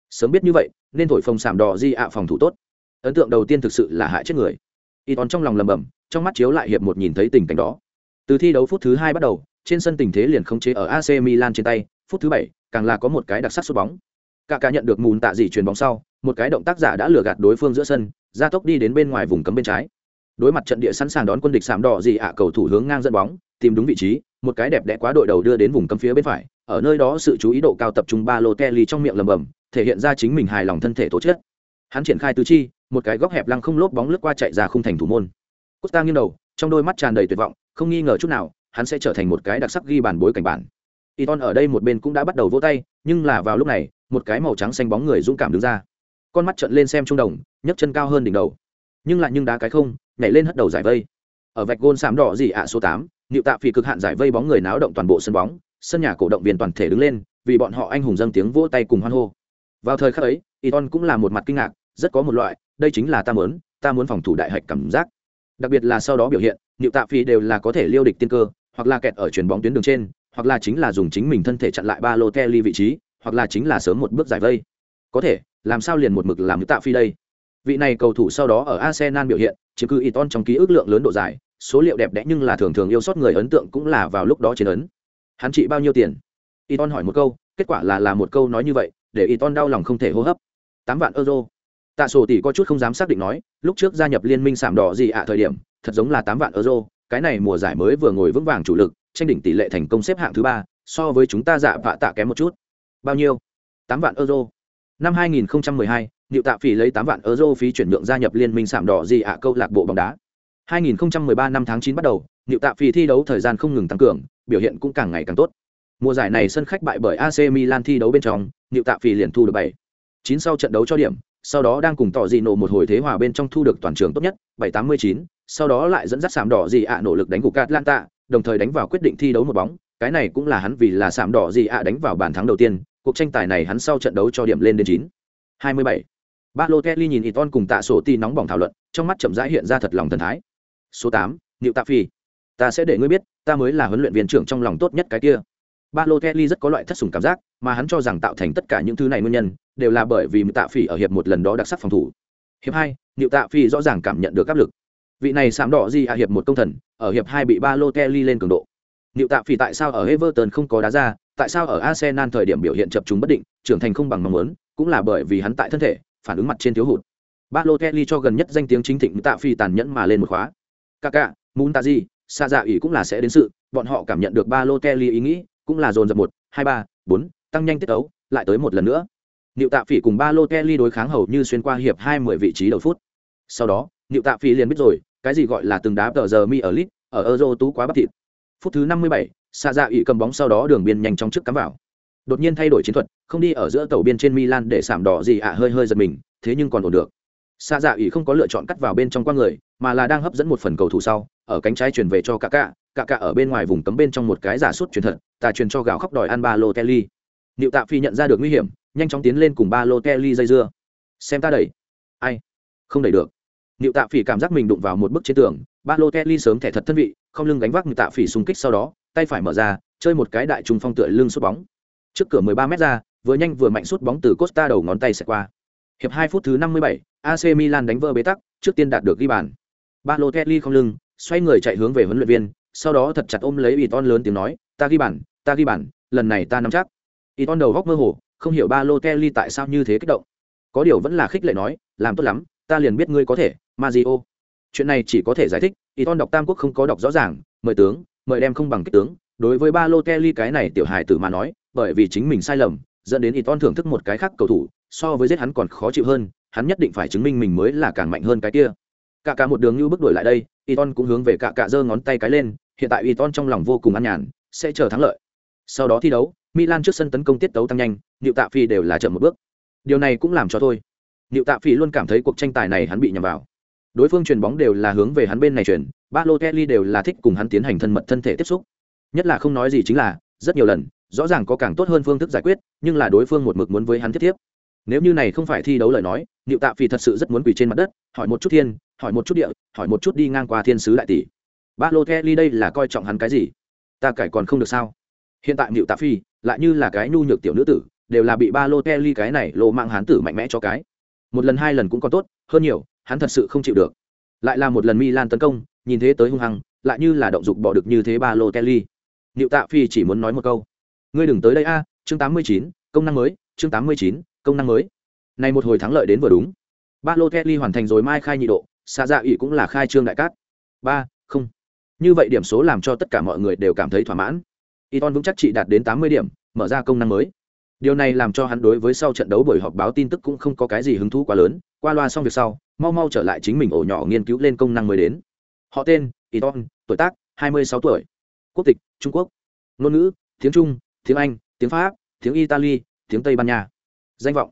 Sớm biết như vậy, nên thổi phồng sảm đỏ gì ạ phòng thủ tốt. Ấn tượng đầu tiên thực sự là hại chết người. Iton trong lòng lầm bầm trong mắt chiếu lại hiệp một nhìn thấy tình cảnh đó. Từ thi đấu phút thứ hai bắt đầu, trên sân tình thế liền khống chế ở AC Milan trên tay phút thứ bảy, càng là có một cái đặc sắc sút bóng. Cả cả nhận được mùn tạ gì chuyền bóng sau, một cái động tác giả đã lừa gạt đối phương giữa sân, gia tốc đi đến bên ngoài vùng cấm bên trái. Đối mặt trận địa sẵn sàng đón quân địch sạm đỏ gì ạ, cầu thủ hướng ngang dẫn bóng, tìm đúng vị trí, một cái đẹp đẽ quá đội đầu đưa đến vùng cấm phía bên phải, ở nơi đó sự chú ý độ cao tập trung ba lô kelly trong miệng lầm bầm, thể hiện ra chính mình hài lòng thân thể tố chất. Hắn triển khai tứ chi, một cái góc hẹp lăng không lốp bóng lướt qua chạy ra khung thành thủ môn. Costa nghiêng đầu, trong đôi mắt tràn đầy tuyệt vọng, không nghi ngờ chút nào, hắn sẽ trở thành một cái đặc sắc ghi bàn bối cảnh bản. Iton ở đây một bên cũng đã bắt đầu vỗ tay, nhưng là vào lúc này, một cái màu trắng xanh bóng người dũng cảm đứng ra. Con mắt trợn lên xem trung đồng, nhấc chân cao hơn đỉnh đầu. Nhưng lại nhưng đá cái không, nhảy lên hất đầu giải vây. Ở vạch gôn sạm đỏ gì ạ, số tám nịu tạ phì cực hạn giải vây bóng người náo động toàn bộ sân bóng, sân nhà cổ động viên toàn thể đứng lên, vì bọn họ anh hùng dâng tiếng vỗ tay cùng hoan hô. Vào thời khắc ấy Iton cũng là một mặt kinh ngạc, rất có một loại, đây chính là ta muốn ta muốn phòng thủ đại hạch cảm giác. Đặc biệt là sau đó biểu hiện nịu tạ phì đều là có thể liêu địch tiên cơ, hoặc là kẹt ở chuyền bóng tuyến đường trên hoặc là chính là dùng chính mình thân thể chặn lại ba lô Kelly vị trí, hoặc là chính là sớm một bước giải vây. Có thể, làm sao liền một mực làm như tạ phi đây? Vị này cầu thủ sau đó ở Arsenal biểu hiện chỉ cứ Iton trong ký ức lượng lớn độ dài, số liệu đẹp đẽ nhưng là thường thường yêu sót người ấn tượng cũng là vào lúc đó chiến ấn. Hắn trị bao nhiêu tiền? Iton hỏi một câu, kết quả là là một câu nói như vậy, để Iton đau lòng không thể hô hấp. Tám vạn euro. Tạ sổ tỷ có chút không dám xác định nói, lúc trước gia nhập liên minh sảm đỏ gì ạ thời điểm, thật giống là tám vạn euro cái này mùa giải mới vừa ngồi vững vàng chủ lực tranh đỉnh tỷ lệ thành công xếp hạng thứ ba so với chúng ta dạ vạ tạ kém một chút bao nhiêu tám vạn euro năm 2012, Niệu Tạ Phỉ lấy 8 vạn euro phí chuyển nhượng gia nhập liên minh sạm đỏ gì ạ câu lạc bộ bóng đá. 2013 năm tháng 9 bắt đầu, Niệu Tạ Phỉ thi đấu thời gian không ngừng tăng cường, biểu hiện cũng càng ngày càng tốt. Mùa giải này sân khách bại bởi AC Milan thi đấu bên trong, Niệu Tạ Phỉ liền thu được 7. 9 sau trận đấu cho điểm, sau đó đang cùng tỏ gì nổ một hồi thế hòa bên trong thu được toàn trường tốt nhất, 789, sau đó lại dẫn dắt sạm đỏ gì ạ nỗ lực đánh gục Atlanta, đồng thời đánh vào quyết định thi đấu một bóng, cái này cũng là hắn vì là sạm đỏ gì ạ đánh vào bàn thắng đầu tiên, cuộc tranh tài này hắn sau trận đấu cho điểm lên đến 9. 27. Balotelli nhìn Iton cùng Tạ Sổ Ti nóng bỏng thảo luận, trong mắt chậm rãi hiện ra thật lòng thần thái. Số 8, Niệu Tạ Phi. Ta sẽ để ngươi biết, ta mới là huấn luyện viên trưởng trong lòng tốt nhất cái kia. Balotelli rất có loại thất sủng cảm giác, mà hắn cho rằng tạo thành tất cả những thứ này nguyên nhân đều là bởi vì Tạ Phi ở hiệp một lần đó đặc sắc phòng thủ. Hiệp 2, Niệu Tạ Phi rõ ràng cảm nhận được áp lực. Vị này sạm đỏ gì à hiệp một công thần, ở hiệp hai bị ba Balotelli lên cường độ. liệu Tạ phỉ tại sao ở Everton không có đá ra, tại sao ở Arsenal thời điểm biểu hiện chập chúng bất định, trưởng thành không bằng mong muốn, cũng là bởi vì hắn tại thân thể, phản ứng mặt trên thiếu hụt. ba Balotelli cho gần nhất danh tiếng chính thịnh Tạ Phi tàn nhẫn mà lên một khóa. kaka muốn ta gì xa Dạ ủy cũng là sẽ đến sự, bọn họ cảm nhận được ba Balotelli ý nghĩ, cũng là dồn dập một, hai ba, bốn, tăng nhanh tiết tấu, lại tới một lần nữa. Niệu Tạ Phỉ cùng ba Balotelli đối kháng hầu như xuyên qua hiệp hai mười vị trí đầu phút. Sau đó, Niệu Tạ Phỉ liền biết rồi, cái gì gọi là từng đá tờ giờ mi ở lit, ở Euro tú quá bắt thịt. Phút thứ năm mươi bảy, Dạ ủy cầm bóng sau đó đường biên nhanh chóng trước cắm vào. Đột nhiên thay đổi chiến thuật, không đi ở giữa tàu biên trên Milan để sảm đỏ gì ạ à, hơi hơi giật mình, thế nhưng còn ổn được. Xa dạ ủy không có lựa chọn cắt vào bên trong qua người mà là đang hấp dẫn một phần cầu thủ sau ở cánh trái chuyển về cho cả cả cả cả ở bên ngoài vùng cấm bên trong một cái giả sút truyền thật tà truyền cho gạo khóc đòi ăn ba lô kelly liệu tạ phi nhận ra được nguy hiểm nhanh chóng tiến lên cùng ba lô kelly dây dưa. Xem ta đẩy. Ai? Không đẩy được. Niệu tạ phỉ cảm giác mình đụng vào một bức trên tường ba lô kelly sớm thẻ thật thân vị không lưng gánh vác Niệu tạ phỉ xung kích sau đó tay phải mở ra chơi một cái đại trung phong tựa lưng sút bóng trước cửa 13 mét ra vừa nhanh vừa mạnh sút bóng từ costa đầu ngón tay sẽ qua hiệp 2 phút thứ 57, AC Milan đánh vỡ bế tắc, trước tiên đạt được ghi bàn. Balotelli không lưng, xoay người chạy hướng về huấn luyện viên, sau đó thật chặt ôm lấy Iton lớn tiếng nói, "Ta ghi bàn, ta ghi bàn, lần này ta nắm chắc." Iton đầu góc mơ hồ, không hiểu Balotelli tại sao như thế kích động. Có điều vẫn là khích lệ nói, "Làm tốt lắm, ta liền biết ngươi có thể, Mario." Chuyện này chỉ có thể giải thích, Iton đọc Tam Quốc không có đọc rõ ràng, mời tướng, mời đem không bằng kích tướng. Đối với Balotelli cái này tiểu hài tử mà nói, bởi vì chính mình sai lầm, dẫn đến Iton thưởng thức một cái khác cầu thủ, so với giết hắn còn khó chịu hơn, hắn nhất định phải chứng minh mình mới là càng mạnh hơn cái kia. Cả cả một đường như bước đuổi lại đây Iton cũng hướng về cả cả giơ ngón tay cái lên hiện tại Iton trong lòng vô cùng an nhàn sẽ chờ thắng lợi. Sau đó thi đấu Milan trước sân tấn công tiết tấu tăng nhanh Niệu Tạ Phi đều là chậm một bước. Điều này cũng làm cho thôi. Niệu Tạ Phi luôn cảm thấy cuộc tranh tài này hắn bị nhầm vào đối phương truyền bóng đều là hướng về hắn bên này truyền kelly đều là thích cùng hắn tiến hành thân mật thân thể tiếp xúc. Nhất là không nói gì chính là, rất nhiều lần, rõ ràng có càng tốt hơn phương thức giải quyết, nhưng là đối phương một mực muốn với hắn tiếp tiếp. Nếu như này không phải thi đấu lời nói nịu tạ phi thật sự rất muốn quỳ trên mặt đất, hỏi một chút thiên, hỏi một chút địa, hỏi một chút đi ngang qua thiên sứ đại tỷ. Ba lô kelly đây là coi trọng hắn cái gì? Ta cải còn không được sao? Hiện tại nịu tạ phi lại như là cái nhu nhược tiểu nữ tử, đều là bị ba lô kelly cái này lộ mạng hán tử mạnh mẽ cho cái. Một lần hai lần cũng còn tốt, hơn nhiều hắn thật sự không chịu được. Lại là một lần milan tấn công, nhìn thế tới hung hăng, lại như là động dục bỏ được như thế ba lô kelly nịu tạ phi chỉ muốn nói một câu. Ngươi đừng tới đây a, chương tám mươi chín, công năng mới, chương tám mươi chín, công năng mới. Này một hồi thắng lợi đến vừa đúng. Ba lô kelly hoàn thành rồi mai khai nhị độ xa dạ ủy cũng là khai trương đại cát. Ba, không. Như vậy điểm số làm cho tất cả mọi người đều cảm thấy thỏa mãn. Iton vững chắc chỉ đạt đến tám mươi điểm, mở ra công năng mới. Điều này làm cho hắn đối với sau trận đấu buổi họp báo tin tức cũng không có cái gì hứng thú quá lớn. Qua loa xong việc sau mau mau trở lại chính mình ổ nhỏ nghiên cứu lên công năng mới đến. Họ tên y tuổi tác, hai mươi sáu tuổi. Quốc tịch, trung quốc. Ngôn ngữ, tiếng trung, tiếng anh, tiếng pháp, tiếng italy, tiếng tây ban nha. Danh vọng,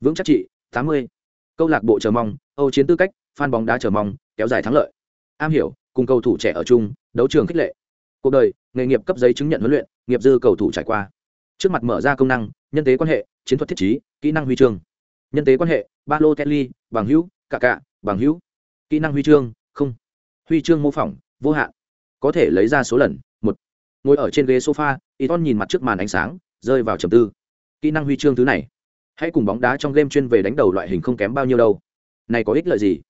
vững chắc trị, tám mươi. Câu lạc bộ chờ mong, âu chiến tư cách phan bóng đá chờ mong, kéo dài thắng lợi. Am hiểu, cùng cầu thủ trẻ ở chung, đấu trường khích lệ. Cuộc đời, nghề nghiệp cấp giấy chứng nhận huấn luyện, nghiệp dư cầu thủ trải qua. Trước mặt mở ra công năng, nhân tế quan hệ, chiến thuật thiết trí, kỹ năng huy chương. Nhân tế quan hệ, ba lô kelly, bằng hữu cả cạ bằng hữu. Kỹ năng huy chương, không. Huy chương mô phỏng, vô hạn. Có thể lấy ra số lần, một. Ngồi ở trên ghế sofa y ton nhìn mặt trước màn ánh sáng, rơi vào trầm tư. Kỹ năng huy chương thứ này. Hãy cùng bóng đá trong game chuyên về đánh đầu loại hình không kém bao nhiêu đâu. Này có ích lợi gì?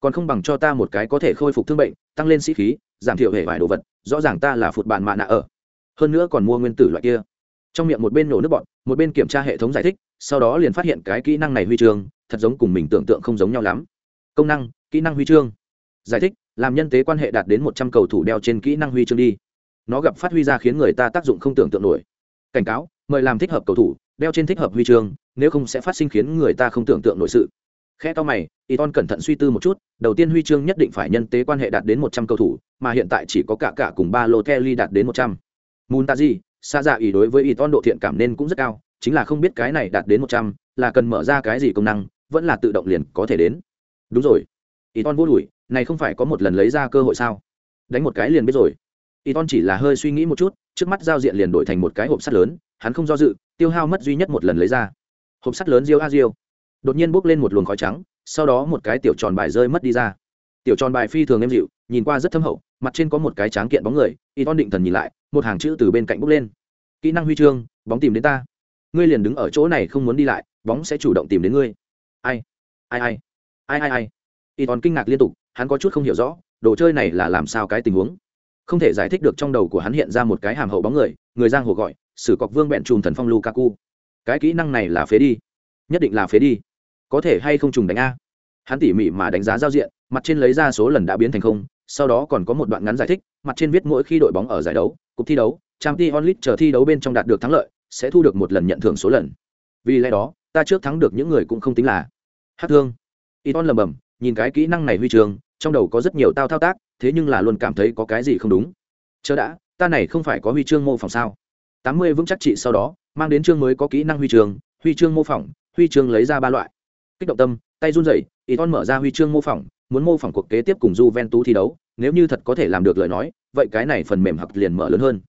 Còn không bằng cho ta một cái có thể khôi phục thương bệnh, tăng lên sĩ khí, giảm thiểu hệ vải đồ vật, rõ ràng ta là phụt bạn mạ nạ ở. Hơn nữa còn mua nguyên tử loại kia. Trong miệng một bên nổ nước bọn một bên kiểm tra hệ thống giải thích, sau đó liền phát hiện cái kỹ năng này huy chương, thật giống cùng mình tưởng tượng không giống nhau lắm công năng, kỹ năng huy chương. Giải thích, làm nhân tế quan hệ đạt đến một trăm cầu thủ đeo trên kỹ năng huy chương đi. Nó gặp phát huy ra khiến người ta tác dụng không tưởng tượng nổi. Cảnh cáo, mời làm thích hợp cầu thủ, đeo trên thích hợp huy chương, nếu không sẽ phát sinh khiến người ta không tưởng tượng nổi sự. Khe to mày y ton cẩn thận suy tư một chút, đầu tiên huy chương nhất định phải nhân tế quan hệ đạt đến một trăm cầu thủ, mà hiện tại chỉ có cả cả cùng ba lô kelly đạt đến một trăm. Muntazi xa dạ ý đối với y ton độ thiện cảm nên cũng rất cao, chính là không biết cái này đạt đến một trăm, là cần mở ra cái gì công năng, vẫn là tự động liền có thể đến đúng rồi. Y ton vô đùi này không phải có một lần lấy ra cơ hội sao? Đánh một cái liền biết rồi. Y ton chỉ là hơi suy nghĩ một chút trước mắt giao diện liền đổi thành một cái hộp sắt lớn hắn không do dự tiêu hao mất duy nhất một lần lấy ra. Hộp sắt lớn diêu a diêu, đột nhiên bốc lên một luồng khói trắng sau đó một cái tiểu tròn bài rơi mất đi ra. Tiểu tròn bài phi thường êm dịu nhìn qua rất thâm hậu mặt trên có một cái tráng kiện bóng người y ton định thần nhìn lại một hàng chữ từ bên cạnh bốc lên. Kỹ năng huy chương bóng tìm đến ta. Ngươi liền đứng ở chỗ này không muốn đi lại bóng sẽ chủ động tìm đến ngươi. Ai ai ai? Ai ai ai. Y tòn kinh ngạc liên tục, hắn có chút không hiểu rõ, đồ chơi này là làm sao cái tình huống? Không thể giải thích được trong đầu của hắn hiện ra một cái hàm hậu bóng người người giang hồ gọi, sử cọc vương bẹn trùm thần phong lukaku. Cái kỹ năng này là phế đi. Nhất định là phế đi. Có thể hay không trùng đánh a? Hắn tỉ mỉ mà đánh giá giao diện, mặt trên lấy ra số lần đã biến thành không, sau đó còn có một đoạn ngắn giải thích, mặt trên viết mỗi khi đội bóng ở giải đấu, cục thi đấu trang t onlit chờ thi đấu bên trong đạt được thắng lợi, sẽ thu được một lần nhận thưởng số lần. Vì lẽ đó, ta trước thắng được những người cũng không tính là hát thương y ton lầm bầm, nhìn cái kỹ năng này huy trường, trong đầu có rất nhiều tao thao tác, thế nhưng là luôn cảm thấy có cái gì không đúng. Chớ đã, ta này không phải có huy chương mô phỏng sao? Tám mươi vững chắc trị sau đó, mang đến chương mới có kỹ năng huy chương huy chương mô phỏng, huy chương lấy ra ba loại. Kích động tâm, tay run rẩy y ton mở ra huy chương mô phỏng, muốn mô phỏng cuộc kế tiếp cùng Juventus thi đấu, nếu như thật có thể làm được lời nói, vậy cái này phần mềm học liền mở lớn hơn.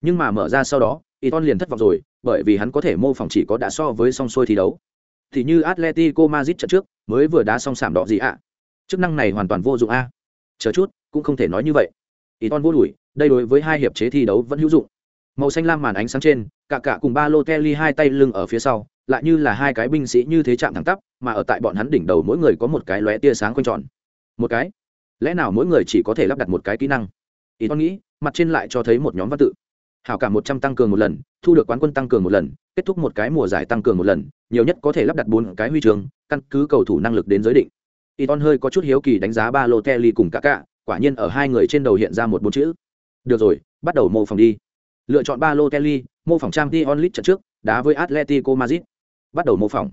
Nhưng mà mở ra sau đó y ton liền thất vọng rồi, bởi vì hắn có thể mô phỏng chỉ có đã so với song xuôi thi đấu. Thì như atletico madrid trận trước mới vừa đá xong sảm đỏ gì ạ? Chức năng này hoàn toàn vô dụng a. Chờ chút, cũng không thể nói như vậy. Ý ton vô đuổi, đây đối với hai hiệp chế thi đấu vẫn hữu dụng. Màu xanh lam màn ánh sáng trên, cả cả cùng ba lô kelly hai tay lưng ở phía sau, lại như là hai cái binh sĩ như thế chạm thẳng tắp, mà ở tại bọn hắn đỉnh đầu mỗi người có một cái lóe tia sáng quanh tròn. Một cái? Lẽ nào mỗi người chỉ có thể lắp đặt một cái kỹ năng? Ý tôi nghĩ, mặt trên lại cho thấy một nhóm văn tự hảo cả một trăm tăng cường một lần, thu được quán quân tăng cường một lần, kết thúc một cái mùa giải tăng cường một lần, nhiều nhất có thể lắp đặt bốn cái huy chương, căn cứ cầu thủ năng lực đến giới định. Y ton hơi có chút hiếu kỳ đánh giá ba lô kelly cùng cả cả quả nhiên ở hai người trên đầu hiện ra một bốn chữ. Được rồi, bắt đầu mô phỏng đi. Lựa chọn ba lô kelly mô phỏng trang t onlit trận trước, đá với atletico madrid. Bắt đầu mô phỏng.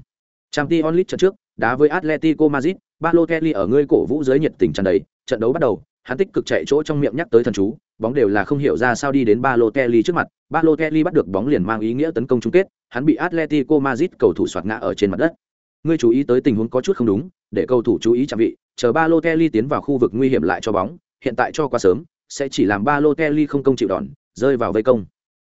Trang t onlit trận trước, đá với atletico madrid, ba lô kelly ở ngươi cổ vũ giới nhiệt tình tràn đầy, trận đấu bắt đầu, hắn tích cực chạy chỗ trong miệng nhắc tới thần chú bóng đều là không hiểu ra sao đi đến Balotelli trước mặt Balotelli bắt được bóng liền mang ý nghĩa tấn công chung kết hắn bị atletico madrid cầu thủ soạt ngã ở trên mặt đất. Ngươi chú ý tới tình huống có chút không đúng để cầu thủ chú ý chạm vị chờ Balotelli tiến vào khu vực nguy hiểm lại cho bóng hiện tại cho quá sớm sẽ chỉ làm Balotelli không công chịu đòn rơi vào vây công.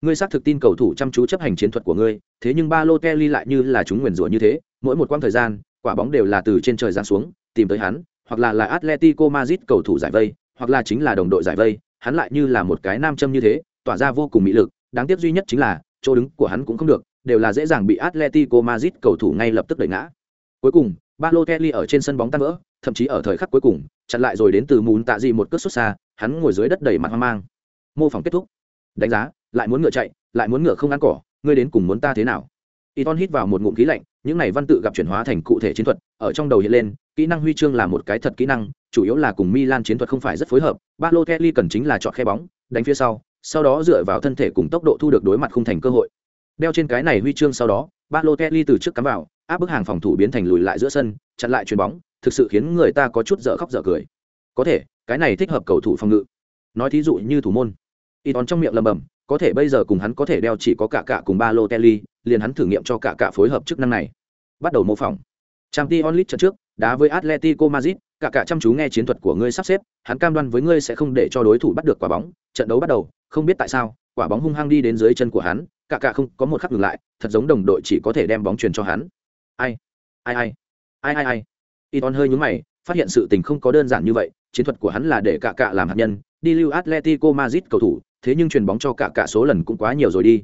Ngươi xác thực tin cầu thủ chăm chú chấp hành chiến thuật của ngươi, thế nhưng Balotelli lại như là chúng nguyền rủa như thế, mỗi một quãng thời gian, quả bóng đều là từ trên trời giáng xuống, tìm tới hắn, hoặc là là Atletico Madrid cầu thủ giải vây, hoặc là chính là đồng đội giải vây, hắn lại như là một cái nam châm như thế, tỏa ra vô cùng mỹ lực, đáng tiếc duy nhất chính là, chỗ đứng của hắn cũng không được, đều là dễ dàng bị Atletico Madrid cầu thủ ngay lập tức đẩy ngã. Cuối cùng, Balotelli ở trên sân bóng tan vỡ, thậm chí ở thời khắc cuối cùng, chặn lại rồi đến từ mún tạ gì một cước xuất xa, hắn ngồi dưới đất đầy mặt hoang mang. Mô phỏng kết thúc. Đánh giá, lại muốn ngựa chạy, lại muốn ngựa không ăn cỏ, ngươi đến cùng muốn ta thế nào? Iton hít vào một ngụm khí lạnh, những này văn tự gặp chuyển hóa thành cụ thể chiến thuật, ở trong đầu hiện lên, kỹ năng huy chương là một cái thật kỹ năng, chủ yếu là cùng Milan chiến thuật không phải rất phối hợp, Balotelli cần chính là chọn khe bóng, đánh phía sau, sau đó dựa vào thân thể cùng tốc độ thu được đối mặt không thành cơ hội. Đeo trên cái này huy chương sau đó, Balotelli từ trước cắm vào, áp bức hàng phòng thủ biến thành lùi lại giữa sân, chặn lại chuyền bóng, thực sự khiến người ta có chút dở khóc dở cười. Có thể, cái này thích hợp cầu thủ phòng ngự. Nói thí dụ như thủ môn. Iton trong miệng lầm bầm có thể bây giờ cùng hắn có thể đeo chỉ có cả cả cùng Balotelli, liền hắn thử nghiệm cho cả cả phối hợp chức năng này. Bắt đầu mô phỏng. Trang Ti Onlit trận trước, đá với Atletico Madrid, cả cả chăm chú nghe chiến thuật của ngươi sắp xếp, hắn cam đoan với ngươi sẽ không để cho đối thủ bắt được quả bóng. Trận đấu bắt đầu, không biết tại sao, quả bóng hung hăng đi đến dưới chân của hắn, cả cả không có một khắc ngừng lại, thật giống đồng đội chỉ có thể đem bóng truyền cho hắn. Ai? Ai ai? Ai ai ai? Iton hơi nhướng mày, phát hiện sự tình không có đơn giản như vậy, chiến thuật của hắn là để cả cả làm hạt nhân, đi lưu Atletico Madrid cầu thủ, thế nhưng truyền bóng cho cả cả số lần cũng quá nhiều rồi đi.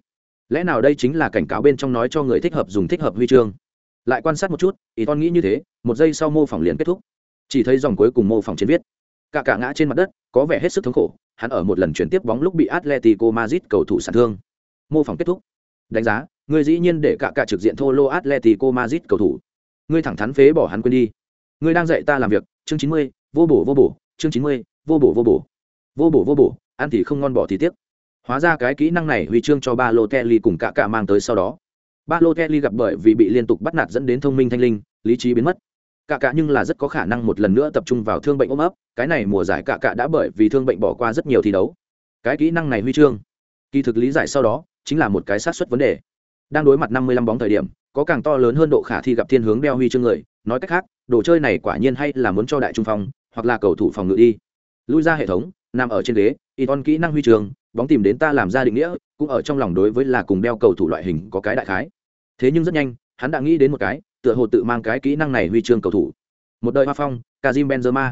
Lẽ nào đây chính là cảnh cáo bên trong nói cho người thích hợp dùng thích hợp huy chương? Lại quan sát một chút, ý ton nghĩ như thế, một giây sau mô phỏng liền kết thúc. Chỉ thấy dòng cuối cùng mô phỏng chiến viết: Cả cả ngã trên mặt đất, có vẻ hết sức thống khổ, hắn ở một lần chuyển tiếp bóng lúc bị Atletico Madrid cầu thủ sản thương. Mô phỏng kết thúc. Đánh giá, người dĩ nhiên để cả cả trực diện thô lô Atletico Madrid cầu thủ. Ngươi thẳng thắn phế bỏ hắn quên đi. Ngươi đang dạy ta làm việc, chương chín mươi, vô bổ vô bổ, chương chín mươi, vô bổ vô bổ. Vô bổ vô bổ, ăn thì không ngon bỏ thì tiếc. Hóa ra cái kỹ năng này huy chương cho ba lô telly cùng cả cả mang tới sau đó. Balotelli gặp bởi vì bị liên tục bắt nạt dẫn đến thông minh thanh linh, lý trí biến mất. Cả cả nhưng là rất có khả năng một lần nữa tập trung vào thương bệnh ôm ấp, cái này mùa giải cả cả đã bởi vì thương bệnh bỏ qua rất nhiều thi đấu. Cái kỹ năng này huy chương, kỳ thực lý giải sau đó, chính là một cái sát suất vấn đề. Đang đối mặt 55 bóng thời điểm, có càng to lớn hơn độ khả thi gặp thiên hướng đeo huy chương người, nói cách khác, đồ chơi này quả nhiên hay là muốn cho đại trung phong, hoặc là cầu thủ phòng ngự đi. Lui ra hệ thống, nằm ở trên ghế, Iton kỹ năng huy chương, bóng tìm đến ta làm ra định nghĩa, cũng ở trong lòng đối với là cùng đeo cầu thủ loại hình có cái đại khái. Thế nhưng rất nhanh, hắn đã nghĩ đến một cái, tựa hồ tự mang cái kỹ năng này huy chương cầu thủ. Một đời hoa phong, kazim Benzema.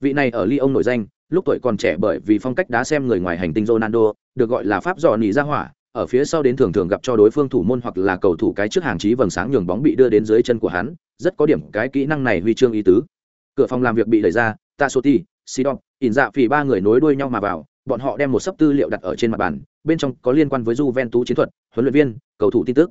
Vị này ở Lyon nổi danh, lúc tuổi còn trẻ bởi vì phong cách đá xem người ngoài hành tinh Ronaldo, được gọi là pháp dò nỉ ra hỏa, ở phía sau đến thường thường gặp cho đối phương thủ môn hoặc là cầu thủ cái trước hàng chí vầng sáng nhường bóng bị đưa đến dưới chân của hắn, rất có điểm cái kỹ năng này huy chương ý tứ. Cửa phòng làm việc bị đẩy ra, Tasoti, Sidon, ỉn dạ phỉ ba người nối đuôi nhau mà vào, bọn họ đem một sấp tư liệu đặt ở trên mặt bàn, bên trong có liên quan với Juventus chiến thuật, huấn luyện viên, cầu thủ tin tức.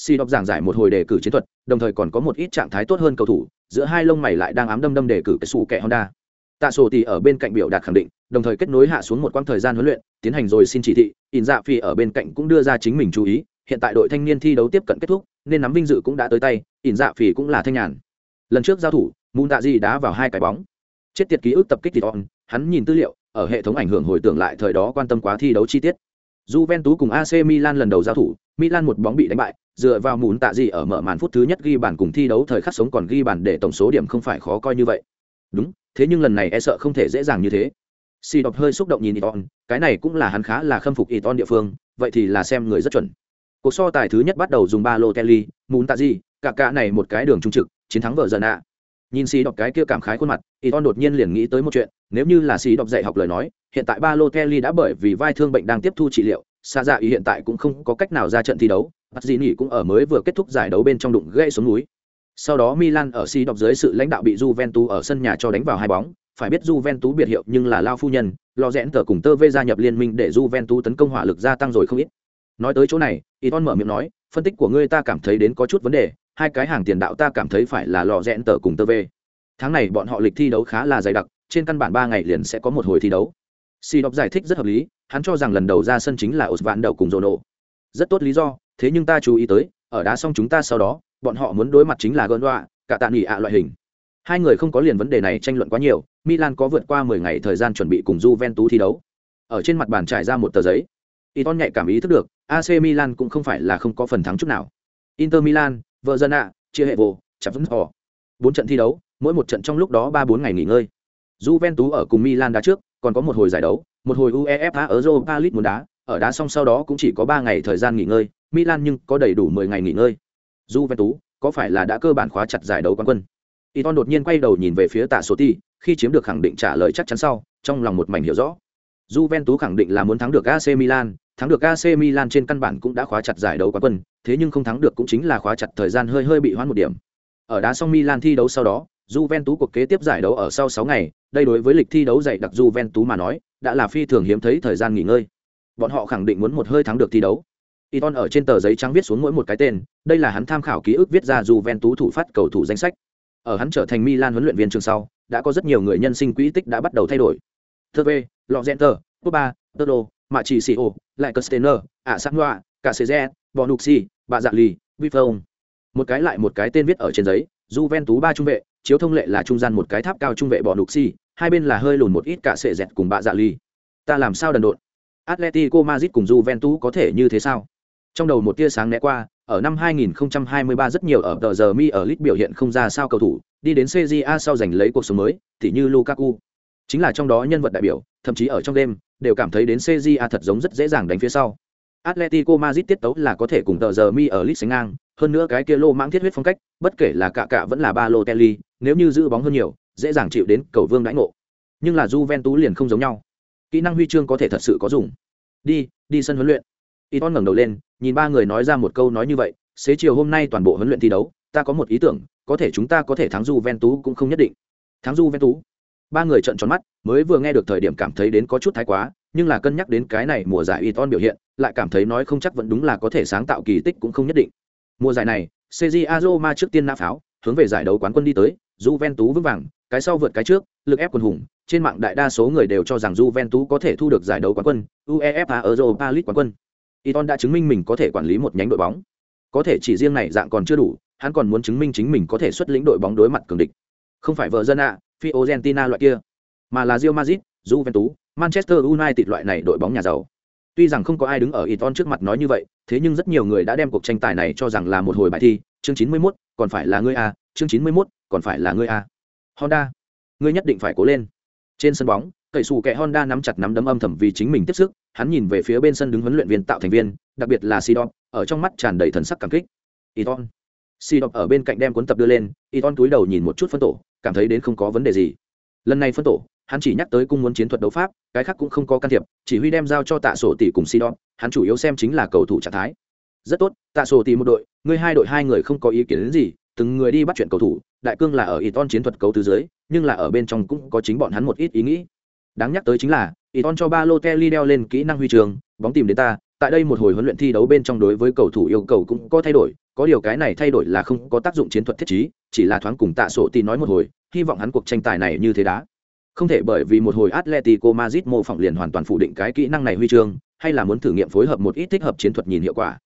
Si đọc giảng giải một hồi đề cử chiến thuật, đồng thời còn có một ít trạng thái tốt hơn cầu thủ, giữa hai lông mày lại đang ám đâm đâm đề cử cái sủ kẻ Honda. Tạ sổ thì ở bên cạnh biểu đạt khẳng định, đồng thời kết nối hạ xuống một quãng thời gian huấn luyện, tiến hành rồi xin chỉ thị, In dạ phi ở bên cạnh cũng đưa ra chính mình chú ý, hiện tại đội thanh niên thi đấu tiếp cận kết thúc, nên nắm vinh dự cũng đã tới tay, In dạ phi cũng là thanh nhàn. Lần trước giao thủ, Moon Tạ Di đá vào hai cái bóng. Chết tiệt ký ức tập kích Titon, hắn nhìn tư liệu, ở hệ thống ảnh hưởng hồi tưởng lại thời đó quan tâm quá thi đấu chi tiết. Juventus cùng AC Milan lần đầu giao thủ, Milan một bóng bị đánh bại, dựa vào mùn tạ gì ở mở màn phút thứ nhất ghi bàn cùng thi đấu thời khắc sống còn ghi bàn để tổng số điểm không phải khó coi như vậy. Đúng, thế nhưng lần này e sợ không thể dễ dàng như thế. Si đọc hơi xúc động nhìn Iton, cái này cũng là hắn khá là khâm phục Iton địa phương, vậy thì là xem người rất chuẩn. Cuộc so tài thứ nhất bắt đầu dùng ba lô Kelly, mùn tạ gì, cả cả này một cái đường trung trực, chiến thắng vợ dần ạ. Nhìn Si đọc cái kia cảm khái khuôn mặt, Iton đột nhiên liền nghĩ tới một chuyện, nếu như là Si đọc dạy học lời nói, hiện tại ba lô Kelly đã bởi vì vai thương bệnh đang tiếp thu trị liệu, xa dạ ý hiện tại cũng không có cách nào ra trận thi đấu bắt gì nỉ cũng ở mới vừa kết thúc giải đấu bên trong đụng gãy xuống núi. Sau đó milan ở si đọc dưới sự lãnh đạo bị juventus ở sân nhà cho đánh vào hai bóng. Phải biết juventus biệt hiệu nhưng là lao phu nhân, lo rẽn tờ cùng tơ vê gia nhập liên minh để juventus tấn công hỏa lực gia tăng rồi không ít. Nói tới chỗ này, iton mở miệng nói, phân tích của ngươi ta cảm thấy đến có chút vấn đề, hai cái hàng tiền đạo ta cảm thấy phải là lò rẽn tờ cùng tơ vê. Tháng này bọn họ lịch thi đấu khá là dày đặc, trên căn bản ba ngày liền sẽ có một hồi thi đấu si đọc giải thích rất hợp lý hắn cho rằng lần đầu ra sân chính là ột vạn đầu cùng dồn nổ rất tốt lý do thế nhưng ta chú ý tới ở đá xong chúng ta sau đó bọn họ muốn đối mặt chính là gơn đọa, cả tạ nghỉ ạ loại hình. Hai người không có liền vấn đề này tranh luận quá nhiều milan có vượt qua mười ngày thời gian chuẩn bị cùng juventus thi đấu. Ở trên mặt bàn trải ra một tờ giấy. Iton nhạy cảm ý thức được AC Milan cũng không phải là không có phần thắng chút nào. Inter Milan vợ dân ạ chia hệ vô chạm vững họ bốn trận thi đấu mỗi một trận trong lúc đó ba bốn ngày nghỉ ngơi. Juventus ở cùng Milan đá trước còn có một hồi giải đấu một hồi uefa ở europa league muốn đá ở đá xong sau đó cũng chỉ có ba ngày thời gian nghỉ ngơi, Milan nhưng có đầy đủ 10 ngày nghỉ ngơi. Juventus có phải là đã cơ bản khóa chặt giải đấu quán quân? Iton đột nhiên quay đầu nhìn về phía Tạ Sotti, khi chiếm được khẳng định trả lời chắc chắn sau, trong lòng một mảnh hiểu rõ. Juventus khẳng định là muốn thắng được AC Milan, thắng được AC Milan trên căn bản cũng đã khóa chặt giải đấu quán quân, thế nhưng không thắng được cũng chính là khóa chặt thời gian hơi hơi bị hoãn một điểm. Ở đá xong Milan thi đấu sau đó, Juventus cuộc kế tiếp giải đấu ở sau 6 ngày, đây đối với lịch thi đấu dày đặc Juventus mà nói, đã là phi thường hiếm thấy thời gian nghỉ ngơi. Bọn họ khẳng định muốn một hơi thắng được thi đấu. Iton ở trên tờ giấy trắng viết xuống mỗi một cái tên, đây là hắn tham khảo ký ức viết ra Juventus thủ phát cầu thủ danh sách. Ở hắn trở thành Milan huấn luyện viên trường sau, đã có rất nhiều người nhân sinh quỹ tích đã bắt đầu thay đổi. Teve, Lorenter, Pogba, Tolo, Mạ Chỉ Sio, lại Casteller, ạ Sát Bonucci, Bạ Dạ Lì, Buffon. Một cái lại một cái tên viết ở trên giấy, Juventus ba trung vệ, chiếu thông lệ là trung gian một cái tháp cao trung vệ Bonucci, hai bên là hơi lùn một ít cả Ceze cùng Bạ Dạ ly Ta làm sao đần độn? Atletico Madrid cùng Juventus có thể như thế sao? Trong đầu một tia sáng né qua, ở năm 2023 rất nhiều ở tờ giờ mi ở lit biểu hiện không ra sao cầu thủ, đi đến CJA sau giành lấy cuộc sống mới, thì như Lukaku. Chính là trong đó nhân vật đại biểu, thậm chí ở trong đêm, đều cảm thấy đến CJA thật giống rất dễ dàng đánh phía sau. Atletico Madrid tiết tấu là có thể cùng tờ giờ mi ở lit sánh ngang, hơn nữa cái kia lô mãng thiết huyết phong cách, bất kể là cả cả vẫn là Balotelli, nếu như giữ bóng hơn nhiều, dễ dàng chịu đến cầu vương đãi ngộ. Nhưng là Juventus liền không giống nhau. Kỹ năng huy chương có thể thật sự có dùng. Đi, đi sân huấn luyện. Iton ngẩng đầu lên, nhìn ba người nói ra một câu nói như vậy, xế chiều hôm nay toàn bộ huấn luyện thi đấu, ta có một ý tưởng, có thể chúng ta có thể thắng Juventus cũng không nhất định. Thắng Juventus. Ba người trợn tròn mắt, mới vừa nghe được thời điểm cảm thấy đến có chút thái quá, nhưng là cân nhắc đến cái này mùa giải Iton biểu hiện, lại cảm thấy nói không chắc vẫn đúng là có thể sáng tạo kỳ tích cũng không nhất định. Mùa giải này, Cagliari Roma trước tiên nã pháo, hướng về giải đấu quán quân đi tới, Juventus vững vàng, cái sau vượt cái trước, lực ép quần hùng, trên mạng đại đa số người đều cho rằng Juventus có thể thu được giải đấu quán quân, UEFA Europa League quán quân. Iton đã chứng minh mình có thể quản lý một nhánh đội bóng. Có thể chỉ riêng này dạng còn chưa đủ, hắn còn muốn chứng minh chính mình có thể xuất lĩnh đội bóng đối mặt cường địch. Không phải vợ dân ạ, Fiorentina loại kia, mà là Real Madrid, Juventus, Manchester United loại này đội bóng nhà giàu. Tuy rằng không có ai đứng ở Iton trước mặt nói như vậy, thế nhưng rất nhiều người đã đem cuộc tranh tài này cho rằng là một hồi bài thi, chương 91, còn phải là ngươi a, chương 91, còn phải là ngươi a. Honda, ngươi nhất định phải cố lên. Trên sân bóng, cậy sù kẻ Honda nắm chặt nắm đấm âm thầm vì chính mình tiếp sức, hắn nhìn về phía bên sân đứng huấn luyện viên tạo thành viên, đặc biệt là Sidon, ở trong mắt tràn đầy thần sắc cảm kích. Iton. Sidon ở bên cạnh đem cuốn tập đưa lên, Iton túi đầu nhìn một chút phân tổ, cảm thấy đến không có vấn đề gì. Lần này phân tổ, hắn chỉ nhắc tới cung muốn chiến thuật đấu pháp, cái khác cũng không có can thiệp, chỉ huy đem giao cho Tạ Sổ tỷ cùng Sidon, hắn chủ yếu xem chính là cầu thủ trạng thái. Rất tốt, Tạ Sổ tìm một đội, ngươi hai đội hai người không có ý kiến đến gì, từng người đi bắt chuyện cầu thủ, đại cương là ở Iton chiến thuật cấu từ dưới, nhưng là ở bên trong cũng có chính bọn hắn một ít ý nghĩ. Đáng nhắc tới chính là, Iton cho ba lôte li đeo lên kỹ năng huy trường, bóng tìm đến ta, tại đây một hồi huấn luyện thi đấu bên trong đối với cầu thủ yêu cầu cũng có thay đổi, có điều cái này thay đổi là không có tác dụng chiến thuật thiết trí, chỉ là thoáng cùng Tạ Sổ tì nói một hồi, hy vọng hắn cuộc tranh tài này như thế đá. Không thể bởi vì một hồi Atletico Madrid mô phỏng liền hoàn toàn phủ định cái kỹ năng này huy chương, hay là muốn thử nghiệm phối hợp một ít thích hợp chiến thuật nhìn hiệu quả.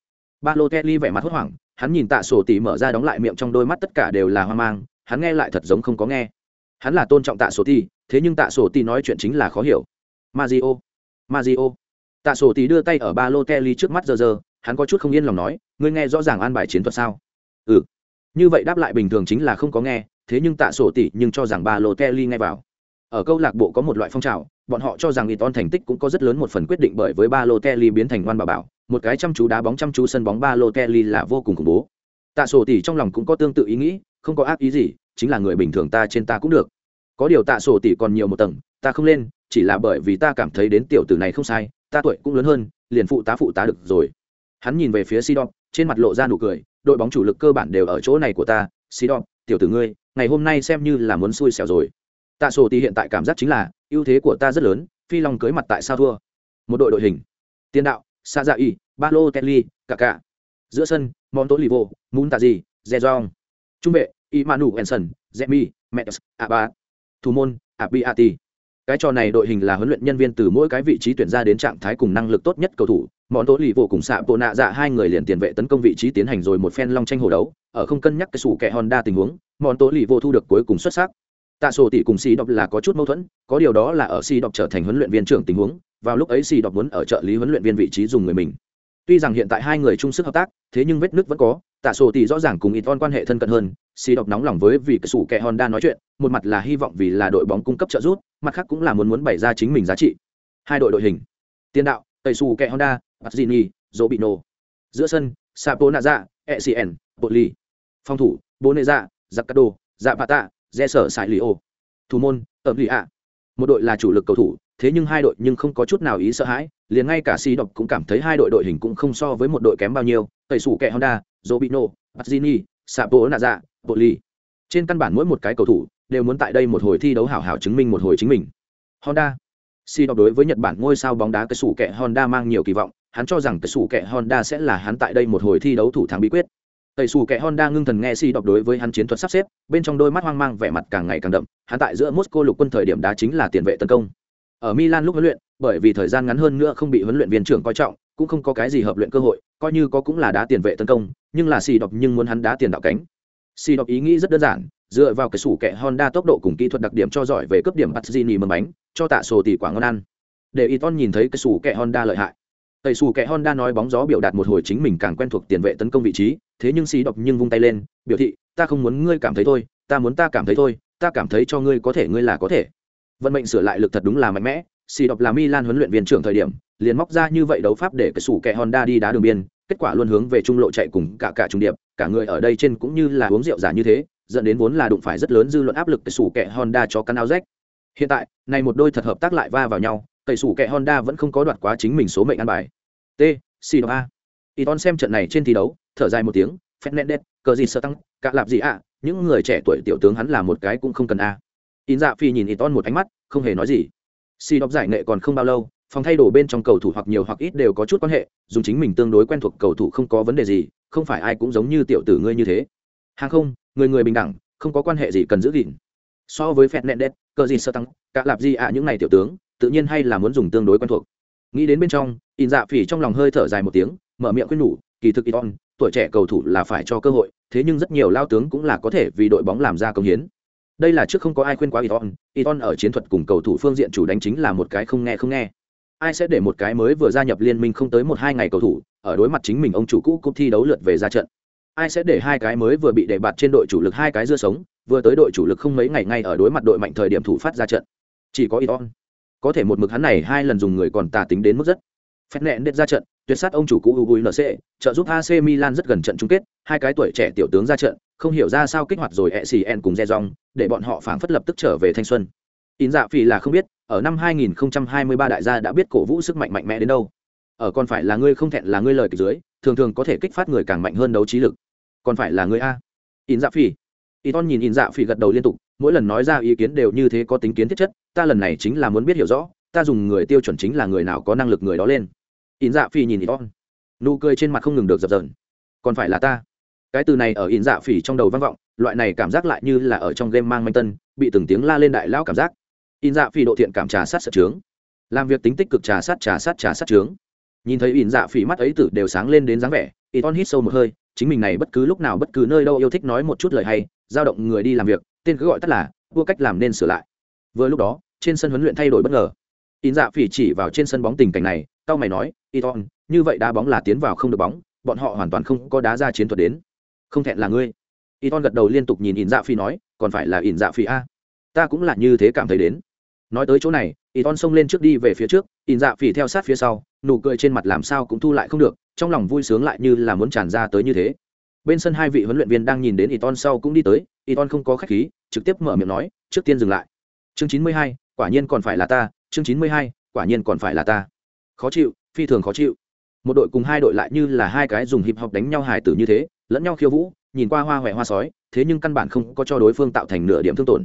Ba Lo Kelly vẻ mặt hốt hoảng, hắn nhìn Tạ Sổ tỷ mở ra đóng lại miệng trong đôi mắt tất cả đều là hoang mang, hắn nghe lại thật giống không có nghe. Hắn là tôn trọng Tạ Sổ tỷ, thế nhưng Tạ Sổ tỷ nói chuyện chính là khó hiểu. Mario, Mario. Tạ Sổ tỷ đưa tay ở Ba Lo Kelly trước mắt giờ giờ, hắn có chút không yên lòng nói, ngươi nghe rõ ràng an bài chiến thuật sao? Ừ. Như vậy đáp lại bình thường chính là không có nghe, thế nhưng Tạ Sổ tỷ nhưng cho rằng Ba Lo Kelly nghe vào. Ở câu lạc bộ có một loại phong trào, bọn họ cho rằng Y Tôn thành tích cũng có rất lớn một phần quyết định bởi với Ba Lo Kelly biến thành ngoan bảo bảo, một cái chăm chú đá bóng chăm chú sân bóng ba lô Kelly là vô cùng khủng bố. Tạ Sổ tỷ trong lòng cũng có tương tự ý nghĩ, không có ác ý gì, chính là người bình thường ta trên ta cũng được. Có điều Tạ Sổ tỷ còn nhiều một tầng, ta không lên, chỉ là bởi vì ta cảm thấy đến tiểu tử này không sai, ta tuổi cũng lớn hơn, liền phụ tá phụ tá được rồi. Hắn nhìn về phía Sidon, trên mặt lộ ra nụ cười, đội bóng chủ lực cơ bản đều ở chỗ này của ta, Sidon, tiểu tử ngươi, ngày hôm nay xem như là muốn xui xẻo rồi tạ sổ Tỷ hiện tại cảm giác chính là ưu thế của ta rất lớn phi long cưới mặt tại sao thua một đội đội hình tiền đạo sa dạ y ba lô kelly cả cả giữa sân, món tối lì vô mún tà gì zezong trung vệ imanu enson zemi a ba. Thủ môn abiati cái trò này đội hình là huấn luyện nhân viên từ mỗi cái vị trí tuyển ra đến trạng thái cùng năng lực tốt nhất cầu thủ. Món tối lì vô cùng xạ bộ nạ dạ hai người liền tiền vệ tấn công vị trí tiến hành rồi một phen long tranh hồ đấu. Ở không cân nhắc cái sủ kẻ honda tình huống, món tối lì vô thu được cuối cùng xuất sắc tạ sổ tỷ cùng xì đọc là có chút mâu thuẫn có điều đó là ở xì đọc trở thành huấn luyện viên trưởng tình huống vào lúc ấy xì đọc muốn ở trợ lý huấn luyện viên vị trí dùng người mình. Tuy rằng hiện tại hai người chung sức hợp tác thế nhưng vết nứt vẫn có tạ sổ tỷ rõ ràng cùng ít quan hệ thân cận hơn xì đọc nóng lòng với vì cái sủ kẹ honda nói chuyện một mặt là hy vọng vì là đội bóng cung cấp trợ giúp mặt khác cũng là muốn muốn bày ra chính mình giá trị. Hai đội đội hình. Tiền đạo tây sủ kẹ honda Pazzini, Robino. giữa sân sapo nạ dạ ecn bột ly phòng thủ bố nệ dạ giặc cát đồ dạ bạ tạ re sở sải li ô. Thủ môn ẩm lì ạ. Một đội là chủ lực cầu thủ thế nhưng hai đội nhưng không có chút nào ý sợ hãi liền ngay cả si đọc cũng cảm thấy hai đội đội hình cũng không so với một đội kém bao nhiêu tẩy xù kẹ honda robino Pazzini, sapo naza boli. Ly trên căn bản mỗi một cái cầu thủ đều muốn tại đây một hồi thi đấu hảo hảo chứng minh một hồi chính mình. Honda. Si đọc đối với nhật bản ngôi sao bóng đá cái sủ kẹ honda mang nhiều kỳ vọng hắn cho rằng cái sủ kẹ honda sẽ là hắn tại đây một hồi thi đấu thủ thắng bí quyết tẩy xù kẹ honda ngưng thần nghe si đọc đối với hắn chiến thuật sắp xếp, bên trong đôi mắt hoang mang vẻ mặt càng ngày càng đậm, hắn tại giữa mosco lục quân thời điểm đá chính là tiền vệ tấn công. Ở milan lúc huấn luyện, bởi vì thời gian ngắn hơn nữa không bị huấn luyện viên trưởng coi trọng, cũng không có cái gì hợp luyện cơ hội, coi như có cũng là đá tiền vệ tấn công, nhưng là si đọc nhưng muốn hắn đá tiền đạo cánh. Si đọc ý nghĩ rất đơn giản, dựa vào cái sủ kẹ honda tốc độ cùng kỹ thuật đặc điểm cho giỏi về cấp điểm bắt Gini mầm bánh, cho tạ sổ tỷ quả ngon ăn. Để y nhìn thấy cái sủ kẹ honda lợi hại tẩy xù kẹ honda nói bóng gió biểu đạt một hồi chính mình càng quen thuộc tiền vệ tấn công vị trí, thế nhưng xì đọc nhưng vung tay lên, biểu thị, ta không muốn ngươi cảm thấy thôi, ta muốn ta cảm thấy thôi, ta cảm thấy cho ngươi có thể, ngươi là có thể. Vận mệnh sửa lại lực thật đúng là mạnh mẽ, xì đọc là milan huấn luyện viên trưởng thời điểm, liền móc ra như vậy đấu pháp để cái sủ kẹ honda đi đá đường biên, kết quả luôn hướng về trung lộ chạy cùng cả cả trung điệp, cả người ở đây trên cũng như là uống rượu giả như thế, dẫn đến vốn là đụng phải rất lớn dư luận áp lực cái sủ kẹ honda cho căn áo rách. Hiện tại, này một đôi thật hợp tác lại va vào nhau tẩy sủ kẹ honda vẫn không có đoạt quá chính mình số mệnh ăn bài. T, c a. Y xem trận này trên thi đấu, thở dài một tiếng, fernandez, cờ gì sơ tăng cạ lạp gì ạ, những người trẻ tuổi tiểu tướng hắn là một cái cũng không cần a. In dạ phi nhìn y một ánh mắt, không hề nói gì. Si đọc giải nghệ còn không bao lâu, phòng thay đổi bên trong cầu thủ hoặc nhiều hoặc ít đều có chút quan hệ, dùng chính mình tương đối quen thuộc cầu thủ không có vấn đề gì, không phải ai cũng giống như tiểu tử ngươi như thế. Hàng không, người người bình đẳng, không có quan hệ gì cần giữ gìn. So với phẹt nét đét cờ gì sơ tăng cạ lạp gì ạ, những này tiểu tướng tự nhiên hay là muốn dùng tương đối quen thuộc. Nghĩ đến bên trong, in dạ phỉ trong lòng hơi thở dài một tiếng, mở miệng khuyên nhủ, kỳ thực iton tuổi trẻ cầu thủ là phải cho cơ hội, thế nhưng rất nhiều lao tướng cũng là có thể vì đội bóng làm ra công hiến. Đây là trước không có ai khuyên quá iton iton ở chiến thuật cùng cầu thủ phương diện chủ đánh chính là một cái không nghe không nghe. Ai sẽ để một cái mới vừa gia nhập liên minh không tới một hai ngày cầu thủ, ở đối mặt chính mình ông chủ cũ cúp thi đấu lượt về ra trận. Ai sẽ để hai cái mới vừa bị đề bạt trên đội chủ lực hai cái dưa sống, vừa tới đội chủ lực không mấy ngày ngay ở đối mặt đội mạnh thời điểm thủ phát ra trận. Chỉ có iton có thể một mực hắn này hai lần dùng người còn tà tính đến mức rất phép nẹn đết ra trận, tuyệt sát ông chủ cũ ugui nc trợ giúp ac milan rất gần trận chung kết, hai cái tuổi trẻ tiểu tướng ra trận, không hiểu ra sao kích hoạt rồi ecn cùng re dong để bọn họ phảng phất lập tức trở về thanh xuân. In dạ Phi là không biết, ở năm 2023 đại gia đã biết cổ vũ sức mạnh mạnh mẽ đến đâu. Ở còn phải là ngươi không thẹn là ngươi lời kịch dưới, thường thường có thể kích phát người càng mạnh hơn đấu trí lực. Còn phải là ngươi a. In dạ Phi y nhìn in dạ phỉ gật đầu liên tục, mỗi lần nói ra ý kiến đều như thế có tính kiến thiết chất, ta lần này chính là muốn biết hiểu rõ, ta dùng người tiêu chuẩn chính là người nào có năng lực người đó lên. In dạ phỉ nhìn y nụ cười trên mặt không ngừng được dập dờn. Còn phải là ta. Cái từ này ở in dạ phỉ trong đầu vang vọng, loại này cảm giác lại như là ở trong game mang manh tân, bị từng tiếng la lên đại lão cảm giác. In dạ phỉ độ thiện cảm trà sát sợ trướng. Làm việc tính tích cực trà sát trà sát trà sát trướng. Nhìn thấy in dạ phỉ mắt ấy tử đều sáng lên đến dáng vẻ Y in hít sâu một hơi, chính mình này bất cứ lúc nào bất cứ nơi đâu yêu thích nói một chút lời hay giao động người đi làm việc, tên cứ gọi tắt là, vua cách làm nên sửa lại. Vừa lúc đó, trên sân huấn luyện thay đổi bất ngờ. In dạ phỉ chỉ vào trên sân bóng tình cảnh này tao mày nói iton như vậy đá bóng là tiến vào không được bóng, bọn họ hoàn toàn không có đá ra chiến thuật đến. Không thẹn là ngươi. Iton gật đầu liên tục nhìn in dạ phỉ nói, còn phải là in dạ phỉ a. Ta cũng là như thế cảm thấy đến. Nói tới chỗ này iton xông lên trước đi về phía trước in dạ phỉ theo sát phía sau, nụ cười trên mặt làm sao cũng thu lại không được, trong lòng vui sướng lại như là muốn tràn ra tới như thế bên sân hai vị huấn luyện viên đang nhìn đến iton sau cũng đi tới. Iton không có khách khí, trực tiếp mở miệng nói, trước tiên dừng lại. Chương chín mươi hai, quả nhiên còn phải là ta. Chương chín mươi hai, quả nhiên còn phải là ta. Khó chịu, phi thường khó chịu. Một đội cùng hai đội lại như là hai cái dùng hiệp học đánh nhau hài tử như thế, lẫn nhau khiêu vũ, nhìn qua hoa hoè hoa sói, thế nhưng căn bản không có cho đối phương tạo thành nửa điểm thương tổn.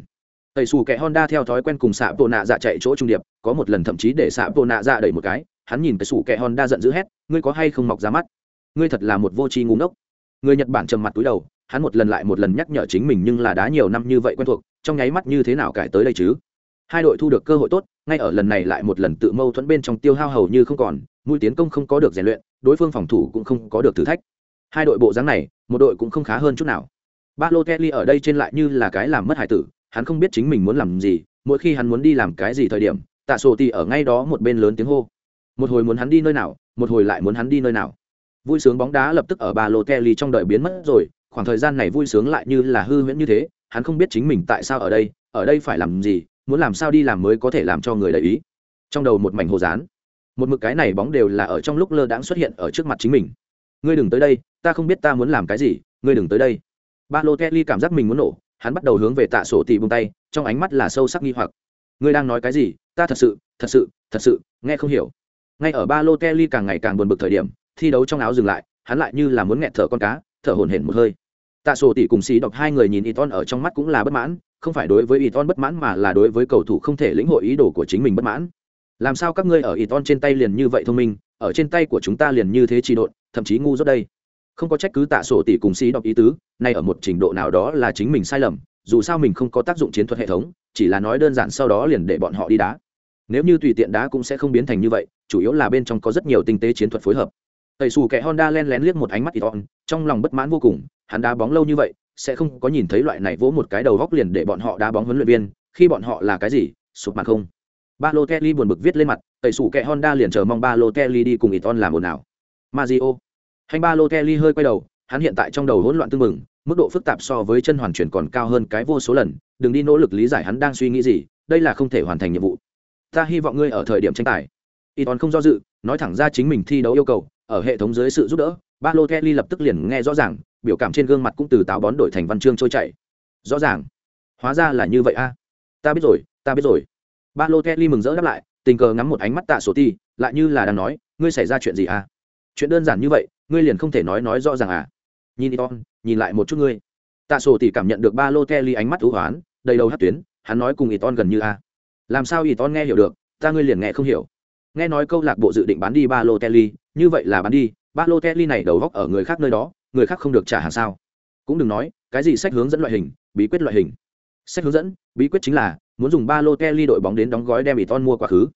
Tẩy xù kẻ honda theo thói quen cùng xạ bộ nạ dạ chạy chỗ trung điệp, có một lần thậm chí để xạ bộ nạ dạ đẩy một cái, hắn nhìn tẩy xù kẻ honda giận dữ hét, ngươi có hay không mọc ra mắt? Ngươi thật là một vô tri ngu ngốc người nhật bản trầm mặt túi đầu hắn một lần lại một lần nhắc nhở chính mình nhưng là đá nhiều năm như vậy quen thuộc trong nháy mắt như thế nào cải tới đây chứ hai đội thu được cơ hội tốt ngay ở lần này lại một lần tự mâu thuẫn bên trong tiêu hao hầu như không còn mũi tiến công không có được rèn luyện đối phương phòng thủ cũng không có được thử thách hai đội bộ dáng này một đội cũng không khá hơn chút nào ba lô kelly ở đây trên lại như là cái làm mất hải tử, hắn không biết chính mình muốn làm gì, mỗi khi hắn muốn đi làm cái gì thời điểm, tạ sổ thì ở ngay đó một bên lớn tiếng hô. Một hồi muốn hắn đi nơi nào, một hồi lại muốn hắn đi nơi nào vui sướng bóng đá lập tức ở ba lô kelly trong đời biến mất rồi, khoảng thời gian này vui sướng lại như là hư huyễn như thế, hắn không biết chính mình tại sao ở đây ở đây phải làm gì, muốn làm sao đi làm mới có thể làm cho người đầy ý. Trong đầu một mảnh hồ dán một mực cái này bóng đều là ở trong lúc lơ đãng xuất hiện ở trước mặt chính mình. Ngươi đừng tới đây, ta không biết ta muốn làm cái gì, ngươi đừng tới đây. Ba lô kelly cảm giác mình muốn nổ, hắn bắt đầu hướng về tạ sổ tì bông tay, trong ánh mắt là sâu sắc nghi hoặc. Ngươi đang nói cái gì? Ta thật sự thật sự thật sự, nghe không hiểu. Ngay ở ba lô kelly càng ngày càng buồn bực thời điểm thi đấu trong áo dừng lại, hắn lại như là muốn nghẹt thở con cá, thở hổn hển một hơi. Tạ sổ tỷ cùng xì đọc hai người nhìn y ton ở trong mắt cũng là bất mãn, không phải đối với y ton bất mãn mà là đối với cầu thủ không thể lĩnh hội ý đồ của chính mình bất mãn. Làm sao các ngươi ở y ton trên tay liền như vậy thông minh, ở trên tay của chúng ta liền như thế trị độn, thậm chí ngu dốt đây. Không có trách cứ tạ sổ tỷ cùng xì đọc ý tứ, nay ở một trình độ nào đó là chính mình sai lầm, dù sao mình không có tác dụng chiến thuật hệ thống, chỉ là nói đơn giản sau đó liền để bọn họ đi đá. Nếu như tùy tiện đá cũng sẽ không biến thành như vậy, chủ yếu là bên trong có rất nhiều tinh tế chiến thuật phối hợp tẩy xù kẻ honda len lén liếc một ánh mắt iton trong lòng bất mãn vô cùng, hắn đá bóng lâu như vậy, sẽ không có nhìn thấy loại này vỗ một cái đầu góc liền để bọn họ đá bóng huấn luyện viên, khi bọn họ là cái gì, sụp mặt không? Ba lô kelly buồn bực viết lên mặt, tẩy xù kẻ honda liền chờ mong ba lô kelly đi cùng iton làm ồn nào mazio hành ba lô kelly hơi quay đầu, hắn hiện tại trong đầu hỗn loạn tương mừng mức độ phức tạp so với chân hoàn chuyển còn cao hơn cái vô số lần, đừng đi nỗ lực lý giải hắn đang suy nghĩ gì, đây là không thể hoàn thành nhiệm vụ. Ta hy vọng ngươi ở thời điểm tranh tài. Iton không do dự, nói thẳng ra chính mình thi đấu yêu cầu ở hệ thống dưới sự giúp đỡ ba lô kelly lập tức liền nghe rõ ràng, biểu cảm trên gương mặt cũng từ táo bón đổi thành văn chương trôi chảy. Rõ ràng. Hóa ra là như vậy a. Ta biết rồi, ta biết rồi. Ba lô kelly mừng rỡ đáp lại, tình cờ ngắm một ánh mắt tạ sổ ti, lại như là đang nói, ngươi xảy ra chuyện gì a? Chuyện đơn giản như vậy, ngươi liền không thể nói nói rõ ràng à? Nhìn iton nhìn lại một chút ngươi. Tạ sổ tỷ cảm nhận được ba lô kelly ánh mắt thú hoán, đầy đầu hát tuyến, hắn nói cùng iton gần như a. Làm sao iton nghe hiểu được, ta ngươi liền nghe không hiểu. Nghe nói câu lạc bộ dự định bán đi ba lô kelly như vậy là bán đi ba lô kelly này đầu góc ở người khác nơi đó, người khác không được trả hàng sao? Cũng đừng nói, cái gì sách hướng dẫn loại hình, bí quyết loại hình. Sách hướng dẫn, bí quyết chính là muốn dùng ba lô kelly đội bóng đến đóng gói đem iton mua quá khứ.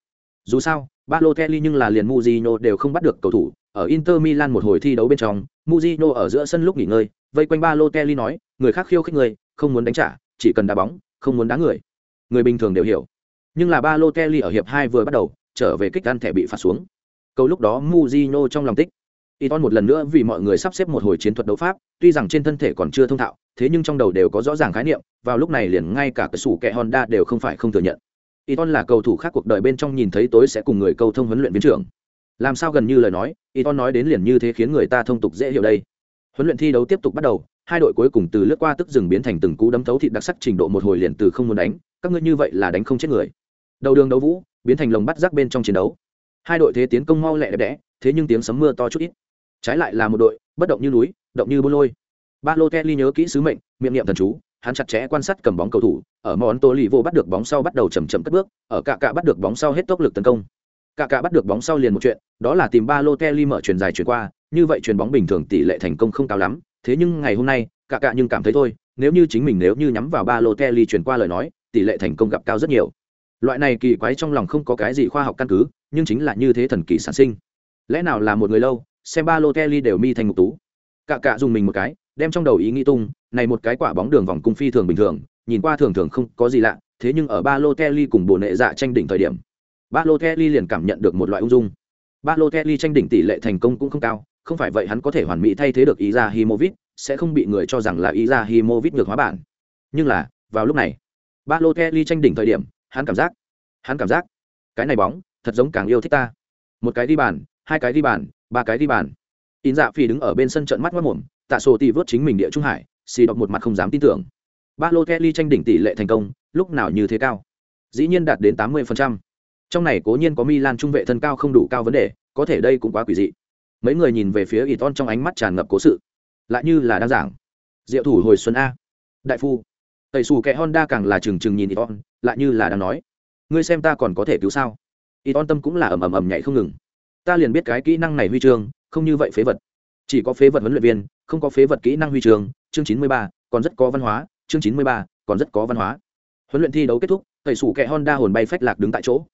Dù sao, ba lô kelly nhưng là liền muzino đều không bắt được cầu thủ. Ở inter milan một hồi thi đấu bên trong muzino ở giữa sân lúc nghỉ ngơi, vây quanh ba lô kelly nói, người khác khiêu khích người, không muốn đánh trả, chỉ cần đá bóng, không muốn đá người. Người bình thường đều hiểu. Nhưng là ba lô kelly ở hiệp hai vừa bắt đầu, trở về kích ăn thẻ bị phạt xuống câu lúc đó mujino trong lòng tích Iton một lần nữa vì mọi người sắp xếp một hồi chiến thuật đấu pháp, tuy rằng trên thân thể còn chưa thông thạo, thế nhưng trong đầu đều có rõ ràng khái niệm, vào lúc này liền ngay cả cái sủ kẹ Honda đều không phải không thừa nhận. Iton là cầu thủ khác cuộc đời bên trong nhìn thấy tối sẽ cùng người câu thông huấn luyện viên trưởng. Làm sao gần như lời nói, Iton nói đến liền như thế khiến người ta thông tục dễ hiểu đây. Huấn luyện thi đấu tiếp tục bắt đầu, hai đội cuối cùng từ lướt qua tức dừng biến thành từng cú đấm thấu thịt đặc sắc trình độ một hồi liền từ không muốn đánh, các ngươi như vậy là đánh không chết người. Đầu đường đấu vũ, biến thành lồng bắt rác bên trong chiến đấu. Hai đội thế tiến công mau lẹ đẹp đẽ, thế nhưng tiếng sấm mưa to chút ít. Trái lại là một đội bất động như núi động như bôn lôi. Ba lô kelly nhớ kỹ sứ mệnh miệng niệm thần chú hắn chặt chẽ quan sát cầm bóng cầu thủ ở món tô lì vô bắt được bóng sau bắt đầu chầm chậm cất bước ở cạ cạ bắt được bóng sau hết tốc lực tấn công. Cạ cạ bắt được bóng sau liền một chuyện đó là tìm ba lô kelly mở chuyền dài chuyển qua như vậy chuyền bóng bình thường tỷ lệ thành công không cao lắm thế nhưng ngày hôm nay cạ cạ nhưng cảm thấy thôi nếu như chính mình nếu như nhắm vào ba lô kelly chuyển qua lời nói tỷ lệ thành công gặp cao rất nhiều. Loại này kỳ quái trong lòng không có cái gì khoa học căn cứ nhưng chính là như thế thần kỳ sản sinh. Lẽ nào là một người lâu, xem ba lô kelly đều mi thành ngục tú. Cạ cạ dùng mình một cái, đem trong đầu ý nghĩ tung, này một cái quả bóng đường vòng cung phi thường bình thường, nhìn qua thường thường không có gì lạ, thế nhưng ở ba lô kelly cùng bồ nệ dạ tranh đỉnh thời điểm, ba lô kelly liền cảm nhận được một loại ung dung. Ba lô kelly tranh đỉnh tỷ lệ thành công cũng không cao, không phải vậy hắn có thể hoàn mỹ thay thế được ý ra himovic sẽ không bị người cho rằng là ý ra himovic ngược hóa bản. Nhưng là, vào lúc này, ba lô kelly tranh đỉnh thời điểm, hắn cảm giác, hắn cảm giác, cái này bóng thật giống càng yêu thích ta. Một cái đi bàn, hai cái đi bàn, ba cái đi bàn. In dạ phi đứng ở bên sân trận mắt mất mồm, tạ sổ tỷ vớt chính mình địa trung hải, xì đọc một mặt không dám tin tưởng. Ba lô kelly tranh đỉnh tỷ lệ thành công, lúc nào như thế cao? Dĩ nhiên đạt đến tám mươi trong này cố nhiên có milan trung vệ thân cao không đủ cao vấn đề, có thể đây cũng quá quỷ dị. Mấy người nhìn về phía Iton trong ánh mắt tràn ngập cố sự. Lại như là đang giảng. Diệu thủ hồi xuân a. Đại phu. Tẩy xù kẻ honda càng là trừng trừng nhìn Iton lại như là đang nói. Ngươi xem ta còn có thể cứu sao? Iton tâm cũng là ầm ầm ầm nhảy không ngừng. Ta liền biết cái kỹ năng này huy chương, không như vậy phế vật. Chỉ có phế vật huấn luyện viên, không có phế vật kỹ năng huy chương. Chương chín mươi ba, còn rất có văn hóa. Chương chín mươi ba, còn rất có văn hóa. Huấn luyện thi đấu kết thúc, tẩy sủ kẹ honda hồn bay phách lạc đứng tại chỗ.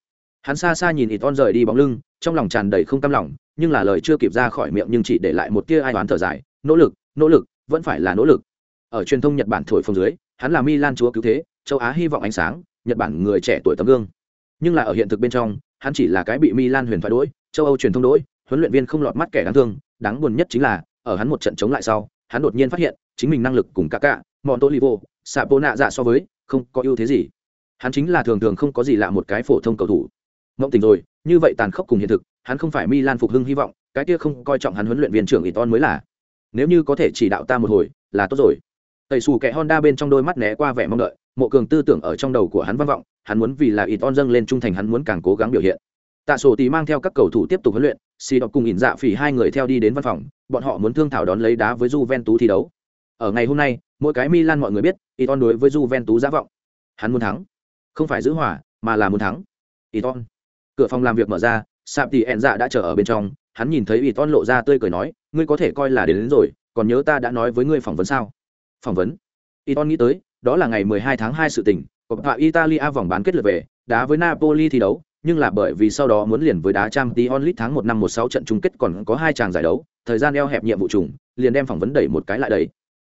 Hắn xa xa nhìn ít on rời đi bóng lưng, trong lòng tràn đầy không cam lòng, nhưng là lời chưa kịp ra khỏi miệng nhưng chỉ để lại một tia ai toán thở dài. Nỗ lực nỗ lực, vẫn phải là nỗ lực. Ở truyền thông nhật bản thổi phồng dưới, hắn là milan chúa cứu thế, châu á hy vọng ánh sáng, nhật bản người trẻ tuổi tấm gương. Nhưng là ở hiện thực bên trong hắn chỉ là cái bị milan huyền thoại đối châu âu truyền thông đối huấn luyện viên không lọt mắt kẻ đáng thương, đáng buồn nhất chính là, ở hắn một trận chống lại sau, hắn đột nhiên phát hiện, chính mình năng lực cùng cả cả mọn tô dạ so với, không có ưu thế gì. Hắn chính là thường thường không có gì lạ một cái phổ thông cầu thủ. Mộng tình rồi, như vậy tàn khốc cùng hiện thực, hắn không phải milan phục hưng hy vọng, cái kia không coi trọng hắn huấn luyện viên trưởng iton mới là. Nếu như có thể chỉ đạo ta một hồi, là tốt rồi. Tẩy xù kẻ honda bên trong đôi mắt né qua vẻ mong đợi mộ cường tư tưởng ở trong đầu của hắn vang vọng hắn muốn vì là iton dâng lên trung thành hắn muốn càng cố gắng biểu hiện. Tạ sổ tì mang theo các cầu thủ tiếp tục huấn luyện xì đọc cùng ỉn dạ phỉ hai người theo đi đến văn phòng bọn họ muốn thương thảo đón lấy đá với Juventus thi đấu. Ở ngày hôm nay mỗi cái milan mọi người biết iton đối với Juventus giả vọng. Hắn muốn thắng. Không phải giữ hòa mà là muốn thắng. Iton cửa phòng làm việc mở ra sạp tì ẹn dạ đã chờ ở bên trong hắn nhìn thấy iton lộ ra tươi cười nói ngươi có thể coi là đến, đến rồi còn nhớ ta đã nói với ngươi phỏng vấn sao? Phỏng vấn? Iton nghĩ tới đó là ngày 12 tháng 2 sự tình Coppa Italia vòng bán kết lượt về, đá với Napoli thi đấu, nhưng là bởi vì sau đó muốn liền với đá trang tí tháng một năm một sáu trận chung kết còn có hai chàng giải đấu, thời gian eo hẹp nhiệm vụ trùng liền đem phỏng vấn đẩy một cái lại đẩy.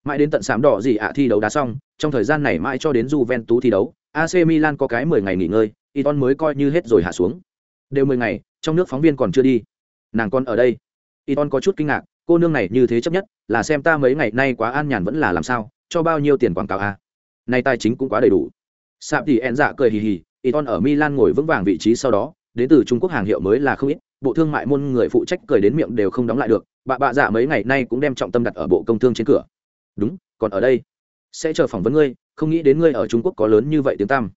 Mãi đến tận sám đỏ gì ạ thi đấu đá xong, trong thời gian này mãi cho đến Juventus thi đấu AC Milan có cái mười ngày nghỉ ngơi, Iton mới coi như hết rồi hạ xuống. Đều mười ngày, trong nước phóng viên còn chưa đi. Nàng con ở đây. Iton có chút kinh ngạc, cô nương này như thế chấp nhất, là xem ta mấy ngày nay quá an nhàn vẫn là làm sao, cho bao nhiêu tiền quảng cáo à? Nay tài chính cũng quá đầy đủ sạp thì ẹn dạ cười hì hì y ton ở Milan ngồi vững vàng vị trí sau đó, đến từ Trung Quốc hàng hiệu mới là không ít, bộ thương mại môn người phụ trách cười đến miệng đều không đóng lại được, bà bạ dạ mấy ngày nay cũng đem trọng tâm đặt ở bộ công thương trên cửa. Đúng, còn ở đây, sẽ chờ phỏng vấn ngươi, không nghĩ đến ngươi ở Trung Quốc có lớn như vậy tiếng tam.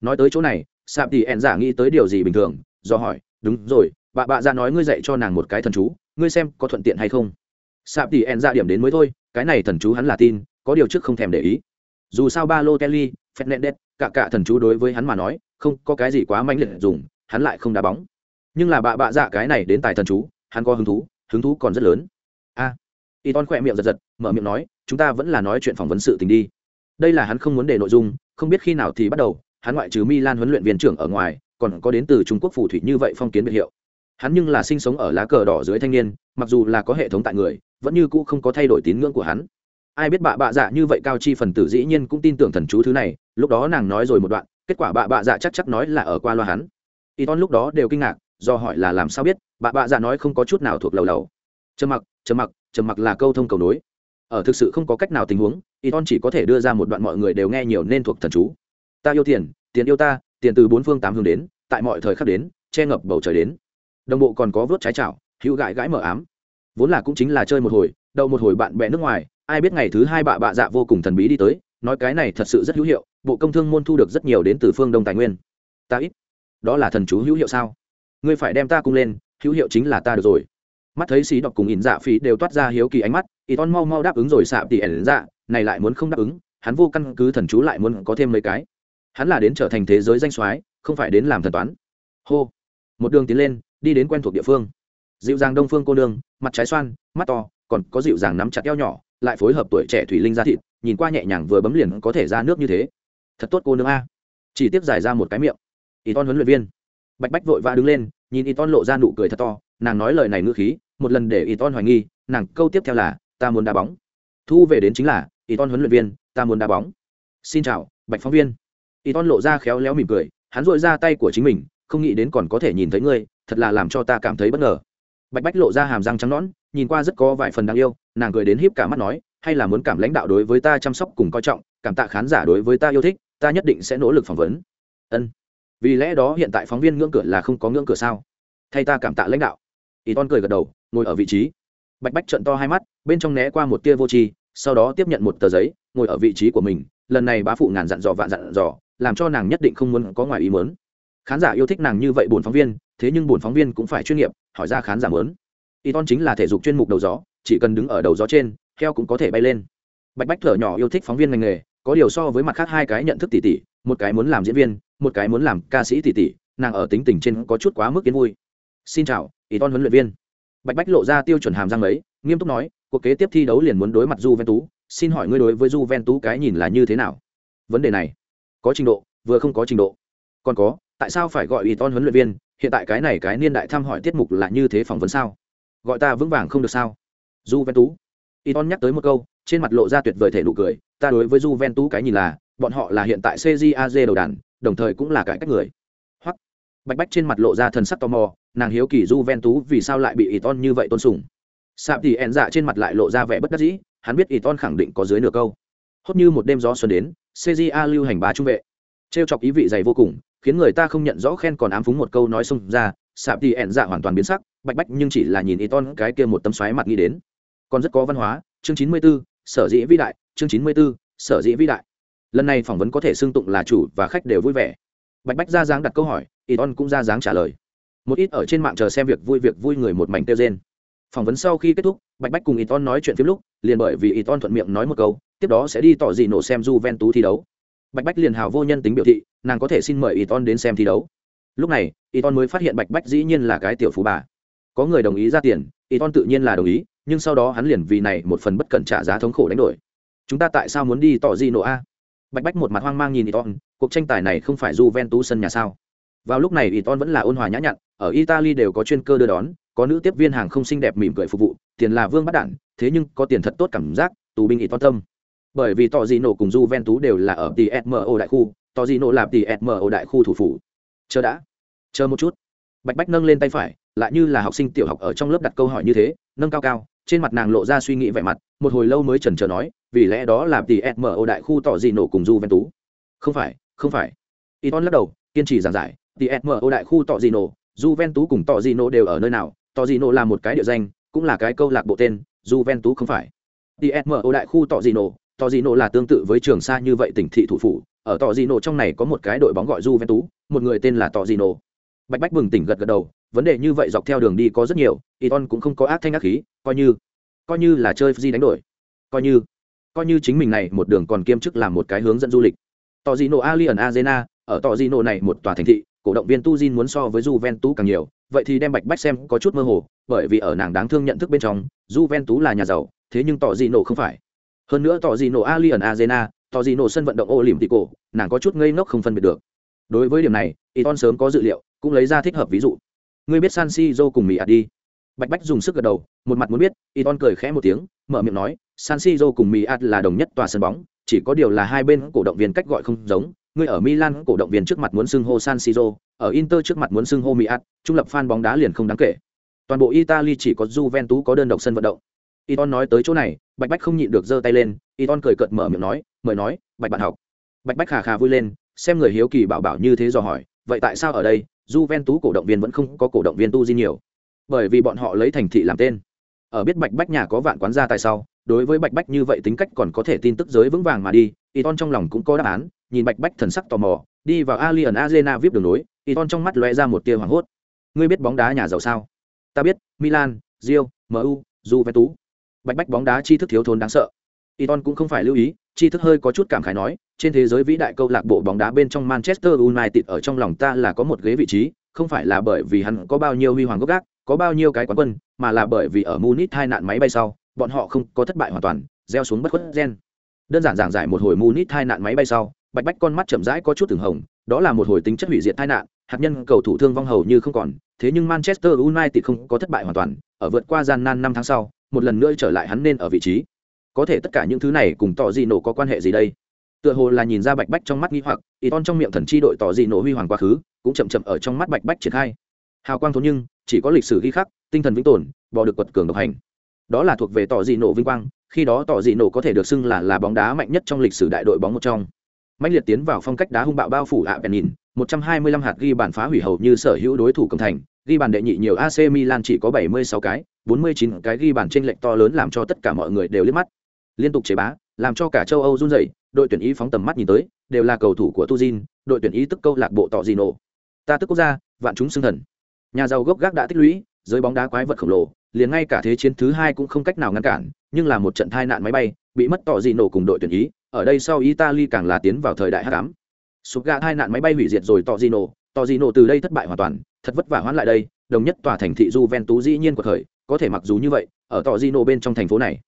Nói tới chỗ này, Sạp thì ẹn giả nghĩ tới điều gì bình thường, do hỏi, đúng rồi, bà bạ dạ nói ngươi dạy cho nàng một cái thần chú, ngươi xem có thuận tiện hay không. Sạp thì ẹn giả điểm đến mới thôi, cái này thần chú hắn là tin, có điều trước không thèm để ý. Dù sao ba lô Balotelli, Fernandes, cả cả thần chú đối với hắn mà nói, không có cái gì quá manh liệt dùng hắn lại không đá bóng. Nhưng là bạ bạ dạ cái này đến tài thần chú hắn có hứng thú hứng thú còn rất lớn. A à, y ton khỏe miệng giật giật mở miệng nói chúng ta vẫn là nói chuyện phỏng vấn sự tình đi. Đây là hắn không muốn để nội dung không biết khi nào thì bắt đầu hắn ngoại trừ milan huấn luyện viên trưởng ở ngoài còn có đến từ trung quốc phù thủy như vậy phong kiến biệt hiệu. Hắn nhưng là sinh sống ở lá cờ đỏ dưới thanh niên mặc dù là có hệ thống tại người vẫn như cũ không có thay đổi tín ngưỡng của hắn ai biết bạ bạ dạ như vậy cao chi phần tử dĩ nhiên cũng tin tưởng thần chú thứ này, lúc đó nàng nói rồi một đoạn, kết quả bạ bạ dạ chắc chắc nói là ở qua loa hắn. Y ton lúc đó đều kinh ngạc, do hỏi là làm sao biết, bạ bạ dạ nói không có chút nào thuộc lầu lầu. Trầm mặc trầm mặc trầm mặc là câu thông cầu nối. Ở thực sự không có cách nào tình huống y ton chỉ có thể đưa ra một đoạn mọi người đều nghe nhiều nên thuộc thần chú. Ta yêu tiền tiền yêu ta, tiền từ bốn phương tám hướng đến, tại mọi thời khắc đến, che ngập bầu trời đến. Đồng bộ còn có vớt trái chảo, hữu gãi gãi mở ám. Vốn là cũng chính là chơi một hồi, đậu một hồi bạn bè nước ngoài ai biết ngày thứ hai bạ bạ dạ vô cùng thần bí đi tới, nói cái này thật sự rất hữu hiệu, bộ công thương môn thu được rất nhiều đến từ phương đông tài nguyên. Ta ít. Đó là thần chú hữu hiệu sao? Ngươi phải đem ta cung lên, hữu hiệu chính là ta được rồi. Mắt thấy xí đọc cùng ỉn dạ phí đều toát ra hiếu kỳ ánh mắt y ton mau mau đáp ứng rồi xạ tỉ ẩn dạ này lại muốn không đáp ứng, hắn vô căn cứ thần chú lại muốn có thêm mấy cái. Hắn là đến trở thành thế giới danh soái, không phải đến làm thần toán. Hô. Một đường tiến lên, đi đến quen thuộc địa phương. Dịu dàng đông phương cô nương, mặt trái xoan, mắt to, còn có dịu dàng nắm chặt eo nhỏ lại phối hợp tuổi trẻ thủy linh ra thịt, nhìn qua nhẹ nhàng vừa bấm liền có thể ra nước như thế. Thật tốt cô nương a. Chỉ tiếp giải ra một cái miệng. Y ton huấn luyện viên. Bạch bách vội vã đứng lên, nhìn y ton lộ ra nụ cười thật to, nàng nói lời này ngữ khí, một lần để y ton hoài nghi, nàng câu tiếp theo là, ta muốn đá bóng. Thu về đến chính là y ton huấn luyện viên, ta muốn đá bóng. Xin chào, bạch phóng viên. Y ton lộ ra khéo léo mỉm cười, hắn dội ra tay của chính mình, không nghĩ đến còn có thể nhìn thấy ngươi, thật là làm cho ta cảm thấy bất ngờ. Bạch bách lộ ra hàm răng trắng nõn, nhìn qua rất có vài phần đáng yêu nàng cười đến híp cả mắt nói, hay là muốn cảm lãnh đạo đối với ta chăm sóc cùng coi trọng, cảm tạ khán giả đối với ta yêu thích, ta nhất định sẽ nỗ lực phỏng vấn. Ân. Vì lẽ đó hiện tại phóng viên ngưỡng cửa là không có ngưỡng cửa sao? Thay ta cảm tạ lãnh đạo. Y ton cười gật đầu, ngồi ở vị trí. Bạch bách trận to hai mắt, bên trong né qua một tia vô tri, sau đó tiếp nhận một tờ giấy, ngồi ở vị trí của mình, lần này bá phụ ngàn dặn dò vạn dặn dò, làm cho nàng nhất định không muốn có ngoài ý mớn khán giả yêu thích nàng như vậy buồn phóng viên, thế nhưng buồn phóng viên cũng phải chuyên nghiệp, hỏi ra khán giả mớn y ton chính là thể dục chuyên mục đầu gió chỉ cần đứng ở đầu gió trên heo cũng có thể bay lên bạch bách thở nhỏ yêu thích phóng viên ngành nghề có điều so với mặt khác hai cái nhận thức tỷ tỷ một cái muốn làm diễn viên một cái muốn làm ca sĩ tỷ tỷ nàng ở tính tình trên có chút quá mức kiến vui xin chào ý ton huấn luyện viên bạch bách lộ ra tiêu chuẩn hàm răng ấy nghiêm túc nói cuộc kế tiếp thi đấu liền muốn đối mặt Juventus, xin hỏi ngươi đối với Juventus cái nhìn là như thế nào? Vấn đề này, có trình độ, vừa không có trình độ. Còn có, tại sao phải gọi Iton huấn luyện viên, hiện tại cái này cái niên đại thăm hỏi tiết mục là như thế phỏng vấn sao? Gọi ta vững vàng không được sao? Juventus. Iton nhắc tới một câu, trên mặt lộ ra tuyệt vời thể nụ cười, ta đối với Juventus cái nhìn là, bọn họ là hiện tại CJAZ đầu đàn, đồng thời cũng là cải cách người. Hoặc Bạch Bách trên mặt lộ ra thần sắc tò mò, nàng hiếu kỳ Juventus vì sao lại bị Iton như vậy tôn sùng. Sạp thì ẹn dạ trên mặt lại lộ ra vẻ bất đắc dĩ, hắn biết Iton khẳng định có dưới nửa câu. Hốt như một đêm gió xuân đến, CJA lưu hành bá trung vệ. Trêu chọc ý vị dày vô cùng, khiến người ta không nhận rõ khen còn ám phúng một câu nói xung ra, sạp thì ẹn dạ hoàn toàn biến sắc bạch bách nhưng chỉ là nhìn y ton cái kia một tấm xoáy mặt nghĩ đến còn rất có văn hóa chương chín mươi 94, sở dĩ vĩ đại chương chín mươi 94, sở dĩ vĩ đại. Lần này phỏng vấn có thể xưng tụng là chủ và khách đều vui vẻ. Bạch bách ra dáng đặt câu hỏi y on cũng ra dáng trả lời. Một ít ở trên mạng chờ xem việc vui việc vui người một mảnh tiêu rên. Phỏng vấn sau khi kết thúc bạch bách cùng y on nói chuyện phim lúc liền bởi vì y on thuận miệng nói một câu tiếp đó sẽ đi tỏ gì nổ xem j ven tú thi đấu. Bạch bách liền hào vô nhân tính biểu thị nàng có thể xin mời y on đến xem thi đấu. Lúc này y on mới phát hiện bạch bách dĩ nhiên là cái tiểu phú bà. Có người đồng ý ra tiền y on tự nhiên là đồng ý nhưng sau đó hắn liền vì này một phần bất cẩn trả giá thống khổ đánh đổi. Chúng ta tại sao muốn đi tỏ di nổ a? Bạch bách một mặt hoang mang nhìn y ton cuộc tranh tài này không phải j ven tú sân nhà sao? Vào lúc này y ton vẫn là ôn hòa nhã nhặn ở italy đều có chuyên cơ đưa đón có nữ tiếp viên hàng không xinh đẹp mỉm cười phục vụ tiền là vương bắt đản thế nhưng có tiền thật tốt cảm giác tù binh y ton tâm. Bởi vì tỏ di nổ cùng Juventus đều là ở TSMO đại khu, tỏ di nổ là TSMO đại khu thủ phủ. Chờ đã, chờ một chút. Bạch Bách nâng lên tay phải, lại như là học sinh tiểu học ở trong lớp đặt câu hỏi như thế, nâng cao cao, trên mặt nàng lộ ra suy nghĩ vẻ mặt, một hồi lâu mới chần chờ nói, vì lẽ đó là TSMO đại khu tỏ dị nổ cùng tú Không phải, không phải. Iton lắc đầu, kiên trì giảng giải, TSMO đại khu tỏ dị nổ, tú cùng tỏ dị nổ đều ở nơi nào, tỏ dị nổ là một cái địa danh, cũng là cái câu lạc bộ tên, Juventus không phải. TSMO đại khu tỏ dị nổ, tỏ dị nổ là tương tự với trường sa như vậy tỉnh thị thủ phủ ở tỏ dị nổ trong này có một cái đội bóng gọi Juventus, một người tên là tỏ dị nổ bạch bách bừng tỉnh gật gật đầu vấn đề như vậy dọc theo đường đi có rất nhiều Iton cũng không có ác thanh ác khí, coi như coi như là chơi gì đánh đổi, coi như coi như chính mình này một đường còn kiêm chức làm một cái hướng dẫn du lịch. Tỏ dị nổ alien arena, ở tò di nộ này một tòa thành thị, cổ động viên tu Jin muốn so với Juventus càng nhiều, vậy thì đem bạch bách xem có chút mơ hồ, bởi vì ở nàng đáng thương nhận thức bên trong, Juventus là nhà giàu, thế nhưng tỏ dị nổ không phải. Hơn nữa tỏ gì nổ alien arena tỏ gì nổ sân vận động ô lìm tị cổ nàng có chút ngây ngốc không phân biệt được. Đối với điểm này Iton sớm có dự liệu, cũng lấy ra thích hợp ví dụ ngươi biết san siro cùng mỹ ạt đi. Bạch bách dùng sức gật đầu một mặt muốn biết Iton cười khẽ một tiếng mở miệng nói san siro cùng mỹ ạt là đồng nhất tòa sân bóng chỉ có điều là hai bên cổ động viên cách gọi không giống. Ngươi ở milan cổ động viên trước mặt muốn xưng hô san siro ở inter trước mặt muốn xưng hô mỹ ạt trung lập fan bóng đá liền không đáng kể. Toàn bộ italy chỉ có juventus có đơn độc sân vận động. Iton nói tới chỗ này, Bạch Bách không nhịn được giơ tay lên, Iton cười cợt mở miệng nói, "Mời nói, Bạch bạn học." Bạch Bách khà khà vui lên, xem người hiếu kỳ bảo bảo như thế dò hỏi, "Vậy tại sao ở đây, Juventus cổ động viên vẫn không có cổ động viên tu di nhiều?" Bởi vì bọn họ lấy thành thị làm tên. Ở biết Bạch Bách nhà có vạn quán gia tại sau. đối với Bạch Bách như vậy tính cách còn có thể tin tức giới vững vàng mà đi, Iton trong lòng cũng có đáp án, nhìn Bạch Bách thần sắc tò mò, đi vào Alien Arena VIP đường nối, Iton trong mắt lóe ra một tia hoảng hốt. "Ngươi biết bóng đá nhà giàu sao?" "Ta biết, Milan, Rio, MU, Juventus." bạch bách bóng đá tri thức thiếu thốn đáng sợ Iton cũng không phải lưu ý, tri thức hơi có chút cảm khái nói, trên thế giới vĩ đại câu lạc bộ bóng đá bên trong Manchester United ở trong lòng ta là có một ghế vị trí, không phải là bởi vì hắn có bao nhiêu huy hoàng gốc gác, có bao nhiêu cái quán quân, mà là bởi vì ở Munich hai nạn máy bay sau, bọn họ không có thất bại hoàn toàn, gieo xuống bất khuất gen. Đơn giản giảng giải một hồi Munich hai nạn máy bay sau, Bạch Bách con mắt chậm rãi có chút từng hồng, đó là một hồi tính chất hủy diệt tai nạn, hạt nhân cầu thủ thương vong hầu như không còn, thế nhưng Manchester United không có thất bại hoàn toàn, ở vượt qua gian nan năm tháng sau, một lần nữa trở lại hắn nên ở vị trí có thể tất cả những thứ này cùng tỏ gì nổ có quan hệ gì đây tựa hồ là nhìn ra bạch bách trong mắt nghi hoặc y ton trong miệng thần chi đội tỏ gì nổ huy hoàng quá khứ, cũng chậm chậm ở trong mắt bạch bách triển khai. Hào quang thốn nhưng, chỉ có lịch sử ghi khắc, tinh thần vĩnh tồn bỏ được quật cường độc hành. Đó là thuộc về tỏ dị nổ vinh quang, khi đó tỏ dị nổ có thể được xưng là là bóng đá mạnh nhất trong lịch sử đại đội bóng một trong. Mạnh liệt tiến vào phong cách đá hung bạo bao phủ ạ bèn nhìn 125 hạt ghi bàn phá hủy hầu như sở hữu đối thủ cầm thành, ghi bàn đệ nhị nhiều AC Milan chỉ có 76 cái 49 cái ghi bàn trên lệch to lớn làm cho tất cả mọi người đều liếc mắt. Liên tục chế bá, làm cho cả châu âu run rẩy đội tuyển ý phóng tầm mắt nhìn tới, đều là cầu thủ của tuzin, đội tuyển ý tức câu lạc bộ tọ gì nổ. Ta tức quốc gia, vạn chúng xưng thần. Nhà giàu gốc gác đã tích lũy, giới bóng đá quái vật khổng lồ, liền ngay cả thế chiến thứ hai cũng không cách nào ngăn cản, nhưng là một trận tai nạn máy bay, bị mất tọ gì nổ cùng đội tuyển ý, ở đây sau italy càng là tiến vào thời đại hắc ám. Sụp gà tai nạn máy bay hủy diệt rồi tọ gì nổ tọ gì nổ từ đây thất bại hoàn toàn, thật vất vả hoãn lại đây, đồng nhất tòa thành thị Juventus dĩ nhiên của thời có thể mặc dù như vậy, ở tọ di nổ bên trong thành phố này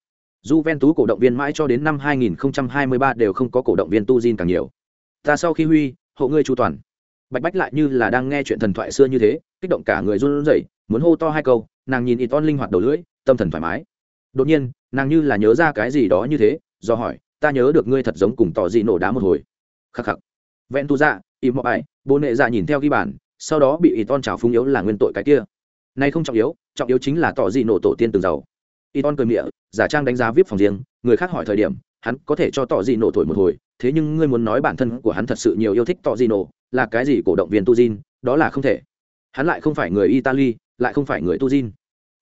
Juventus cổ động viên mãi cho đến năm 2023 đều không có cổ động viên tu Jin càng nhiều. Ta sau khi huy, hộ ngươi chu toàn. Bạch Bách lại như là đang nghe chuyện thần thoại xưa như thế, kích động cả người run rẩy, muốn hô to hai câu, nàng nhìn Iton linh hoạt đầu lưỡi, tâm thần thoải mái. Đột nhiên, nàng như là nhớ ra cái gì đó như thế, do hỏi, ta nhớ được ngươi thật giống cùng tỏ dị nổ đá một hồi. Khắc khắc. Vẹn tu dạ, im mọ ai, bố nệ dạ nhìn theo ghi bản, sau đó bị Iton trào phúng yếu là nguyên tội cái kia. Này không trọng yếu, trọng yếu chính là tỏ dị nổ tổ tiên từng giàu Iton cười miệng, giả trang đánh giá vip phòng riêng, người khác hỏi thời điểm, hắn có thể cho tỏ gì nổ thổi một hồi, thế nhưng ngươi muốn nói bản thân của hắn thật sự nhiều yêu thích tỏ gì nổ, là cái gì cổ động viên tu Jin, đó là không thể. hắn lại không phải người italy lại không phải người tu jin.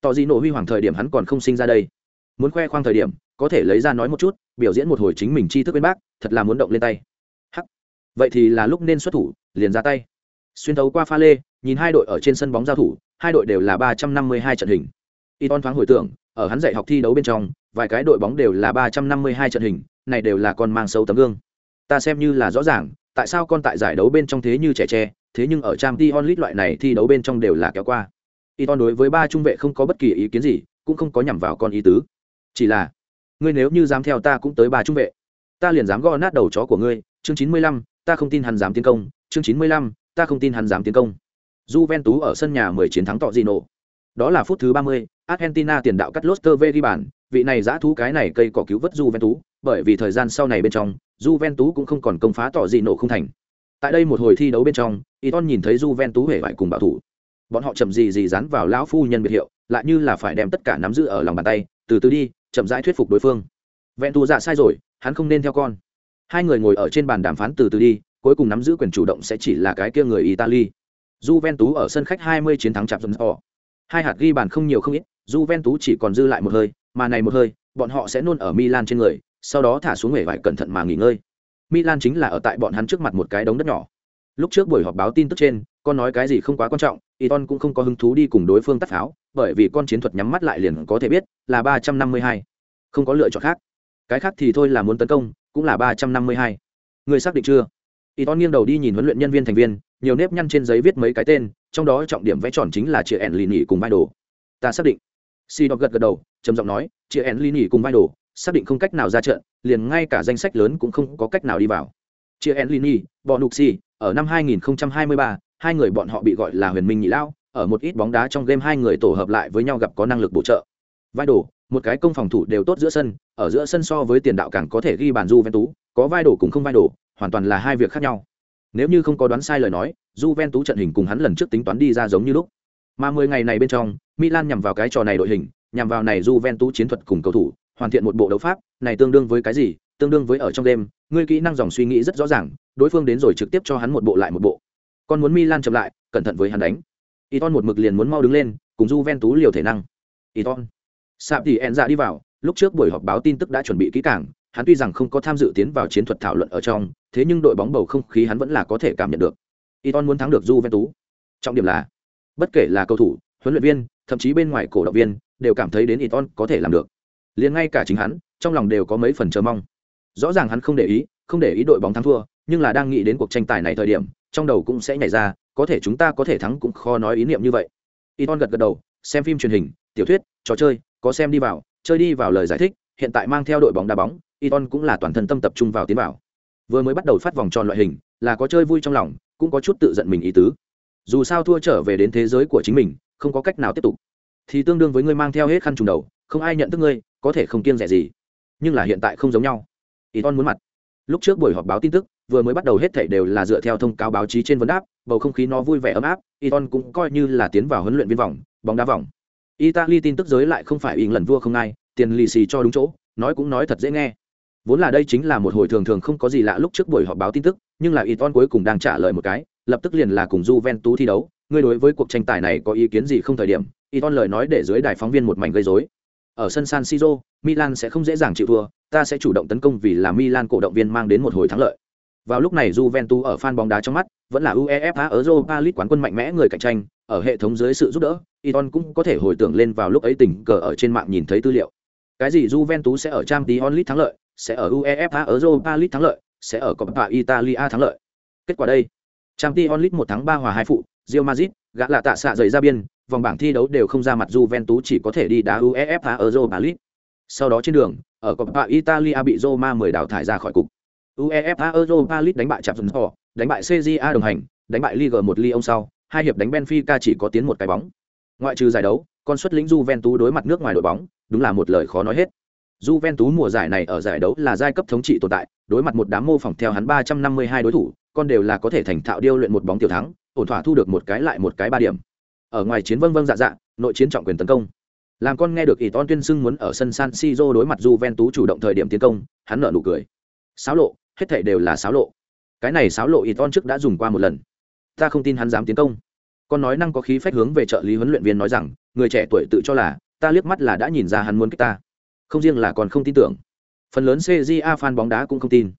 Tỏ gì nổ huy hoàng thời điểm hắn còn không sinh ra đây. Muốn khoe khoang thời điểm có thể lấy ra nói một chút biểu diễn một hồi chính mình tri thức bên bác thật là muốn động lên tay. Hắc. Vậy thì là lúc nên xuất thủ liền ra tay. Xuyên thấu qua pha lê nhìn hai đội ở trên sân bóng giao thủ hai đội đều là ba trăm năm mươi hai trận hình. Iton thoáng hồi tưởng ở hắn dạy học thi đấu bên trong, vài cái đội bóng đều là ba trăm năm mươi hai trận hình, này đều là con mang sâu tấm gương. Ta xem như là rõ ràng, tại sao con tại giải đấu bên trong thế như trẻ tre, thế nhưng ở trang t loại này thi đấu bên trong đều là kéo qua. Iton đối với ba trung vệ không có bất kỳ ý kiến gì, cũng không có nhằm vào con ý tứ. Chỉ là, ngươi nếu như dám theo ta cũng tới ba trung vệ, ta liền dám gõ nát đầu chó của ngươi. Chương chín mươi lăm, ta không tin hắn dám tiến công. Chương chín mươi lăm, ta không tin hắn dám tiến công. Juventus ở sân nhà 10 chiến thắng tọ Gino. Đó là phút thứ 30, Argentina tiền đạo cắt Losterve ghi bàn, vị này giã thú cái này cây cỏ cứu vớt Juventus, bởi vì thời gian sau này bên trong, Juventus cũng không còn công phá tỏ gì nổ không thành. Tại đây một hồi thi đấu bên trong, Iton nhìn thấy Juventus hề bại cùng bảo thủ. Bọn họ chậm gì gì dán vào lão phu nhân biệt hiệu, lại như là phải đem tất cả nắm giữ ở lòng bàn tay, từ từ đi, chậm rãi thuyết phục đối phương. Ventu dạ sai rồi, hắn không nên theo con. Hai người ngồi ở trên bàn đàm phán từ từ đi, cuối cùng nắm giữ quyền chủ động sẽ chỉ là cái kia người Italy. Juventus ở sân khách 20 chiến thắng chạm dần họ. Hai hạt ghi bàn không nhiều không ít, Juventus chỉ còn dư lại một hơi, mà này một hơi, bọn họ sẽ nôn ở Milan trên người, sau đó thả xuống nghề vải cẩn thận mà nghỉ ngơi. Milan chính là ở tại bọn hắn trước mặt một cái đống đất nhỏ. Lúc trước buổi họp báo tin tức trên, con nói cái gì không quá quan trọng, Iton cũng không có hứng thú đi cùng đối phương tắt pháo, bởi vì con chiến thuật nhắm mắt lại liền có thể biết, là 352. Không có lựa chọn khác. Cái khác thì thôi là muốn tấn công, cũng là 352. Người xác định chưa? Iton nghiêng đầu đi nhìn huấn luyện nhân viên thành viên, nhiều nếp nhăn trên giấy viết mấy cái tên trong đó trọng điểm vẽ tròn chính là chị ẻn lì nỉ cùng vai đồ ta xác định. Si đọc gật gật đầu trầm giọng nói chị ẻn lì nỉ cùng vai đồ xác định không cách nào ra trận liền ngay cả danh sách lớn cũng không có cách nào đi vào. Chị ẻn lì nỉ bọ nục si ở năm 2023, hai người bọn họ bị gọi là huyền minh nhị lao ở một ít bóng đá trong game hai người tổ hợp lại với nhau gặp có năng lực bổ trợ. Vai đồ một cái công phòng thủ đều tốt giữa sân ở giữa sân so với tiền đạo càng có thể ghi bàn du ven tú có vai đồ cũng không vai đồ hoàn toàn là hai việc khác nhau nếu như không có đoán sai lời nói, Juventus trận hình cùng hắn lần trước tính toán đi ra giống như lúc. Mà 10 ngày này bên trong, Milan nhằm vào cái trò này đội hình, nhằm vào này Juventus chiến thuật cùng cầu thủ, hoàn thiện một bộ đấu pháp, này tương đương với cái gì? Tương đương với ở trong đêm, người kỹ năng dòng suy nghĩ rất rõ ràng, đối phương đến rồi trực tiếp cho hắn một bộ lại một bộ. Còn muốn Milan chậm lại, cẩn thận với hắn đánh. Iton một mực liền muốn mau đứng lên, cùng Juventus liều thể năng. Iton. Sạp thì Enza đi vào, lúc trước buổi họp báo tin tức đã chuẩn bị kỹ càng, hắn tuy rằng không có tham dự tiến vào chiến thuật thảo luận ở trong, thế nhưng đội bóng bầu không khí hắn vẫn là có thể cảm nhận được. Iton muốn thắng được Juventus. Trọng điểm là, bất kể là cầu thủ, huấn luyện viên, thậm chí bên ngoài cổ động viên, đều cảm thấy đến Iton có thể làm được. Liền ngay cả chính hắn, trong lòng đều có mấy phần chờ mong. Rõ ràng hắn không để ý, không để ý đội bóng thắng thua, nhưng là đang nghĩ đến cuộc tranh tài này thời điểm, trong đầu cũng sẽ nhảy ra, có thể chúng ta có thể thắng cũng khó nói ý niệm như vậy. Iton gật gật đầu, xem phim truyền hình, tiểu thuyết, trò chơi, có xem đi vào, chơi đi vào lời giải thích, hiện tại mang theo đội bóng đá bóng, Iton cũng là toàn thân tâm tập trung vào tiến vào. Vừa mới bắt đầu phát vòng tròn loại hình, là có chơi vui trong lòng, cũng có chút tự giận mình ý tứ. Dù sao thua trở về đến thế giới của chính mình, không có cách nào tiếp tục. Thì tương đương với ngươi mang theo hết khăn trùng đầu, không ai nhận thức ngươi, có thể không kiêng rẻ gì. Nhưng là hiện tại không giống nhau. Iton muốn mặt. Lúc trước buổi họp báo tin tức, vừa mới bắt đầu hết thảy đều là dựa theo thông cáo báo chí trên vấn đáp, bầu không khí nó vui vẻ ấm áp, Iton cũng coi như là tiến vào huấn luyện viên vòng, bóng đá vòng. Italy tin tức giới lại không phải ý lần vua không ai, tiền lì xì cho đúng chỗ, nói cũng nói thật dễ nghe vốn là đây chính là một hồi thường thường không có gì lạ lúc trước buổi họp báo tin tức, nhưng là Iton cuối cùng đang trả lời một cái, lập tức liền là cùng Juventus thi đấu. Ngươi đối với cuộc tranh tài này có ý kiến gì không thời điểm Iton lời nói để dưới đài phóng viên một mảnh gây rối. Ở sân San Siro, Milan sẽ không dễ dàng chịu thua, ta sẽ chủ động tấn công vì là Milan cổ động viên mang đến một hồi thắng lợi. Vào lúc này Juventus ở fan bóng đá trong mắt, vẫn là UEFA Europa League quán quân mạnh mẽ người cạnh tranh, ở hệ thống dưới sự giúp đỡ Iton cũng có thể hồi tưởng lên vào lúc ấy tình cờ ở trên mạng nhìn thấy tư liệu. Cái gì Juventus sẽ ở Champions League thắng lợi sẽ ở UEFA Europa League thắng lợi, sẽ ở Coppa Italia thắng lợi. Kết quả đây, Champions League 1 thắng 3 hòa 2 phụ, Real Madrid, gã là tạ xạ rời ra biên, vòng bảng thi đấu đều không ra mặt Juventus chỉ có thể đi đá UEFA Europa League. Sau đó trên đường, ở Coppa Italia bị Roma 10 đào thải ra khỏi cục. UEFA Europa League đánh bại Chapsons đánh bại CJA đồng hành, đánh bại Ligue 1 Lyon sau, hai hiệp đánh Benfica chỉ có tiến một cái bóng. Ngoại trừ giải đấu, con xuất lĩnh Juventus đối mặt nước ngoài đội bóng, đúng là một lời khó nói hết. Juventus mùa giải này ở giải đấu là giai cấp thống trị tồn tại, đối mặt một đám mô phỏng theo hắn 352 đối thủ, con đều là có thể thành thạo điêu luyện một bóng tiểu thắng, ổn thỏa thu được một cái lại một cái ba điểm. Ở ngoài chiến vâng vâng dạ dạ, nội chiến trọng quyền tấn công. Làm con nghe được Iton tuyên xưng muốn ở sân San Siro đối mặt Juventus chủ động thời điểm tiến công, hắn nở nụ cười. Sáo lộ, hết thảy đều là sáo lộ. Cái này sáo lộ Iton trước đã dùng qua một lần. Ta không tin hắn dám tiến công. con nói năng có khí phách hướng về trợ lý huấn luyện viên nói rằng người trẻ tuổi tự cho là ta liếc mắt là đã nhìn ra hắn muốn kích ta không riêng là còn không tin tưởng. Phần lớn cja fan bóng đá cũng không tin.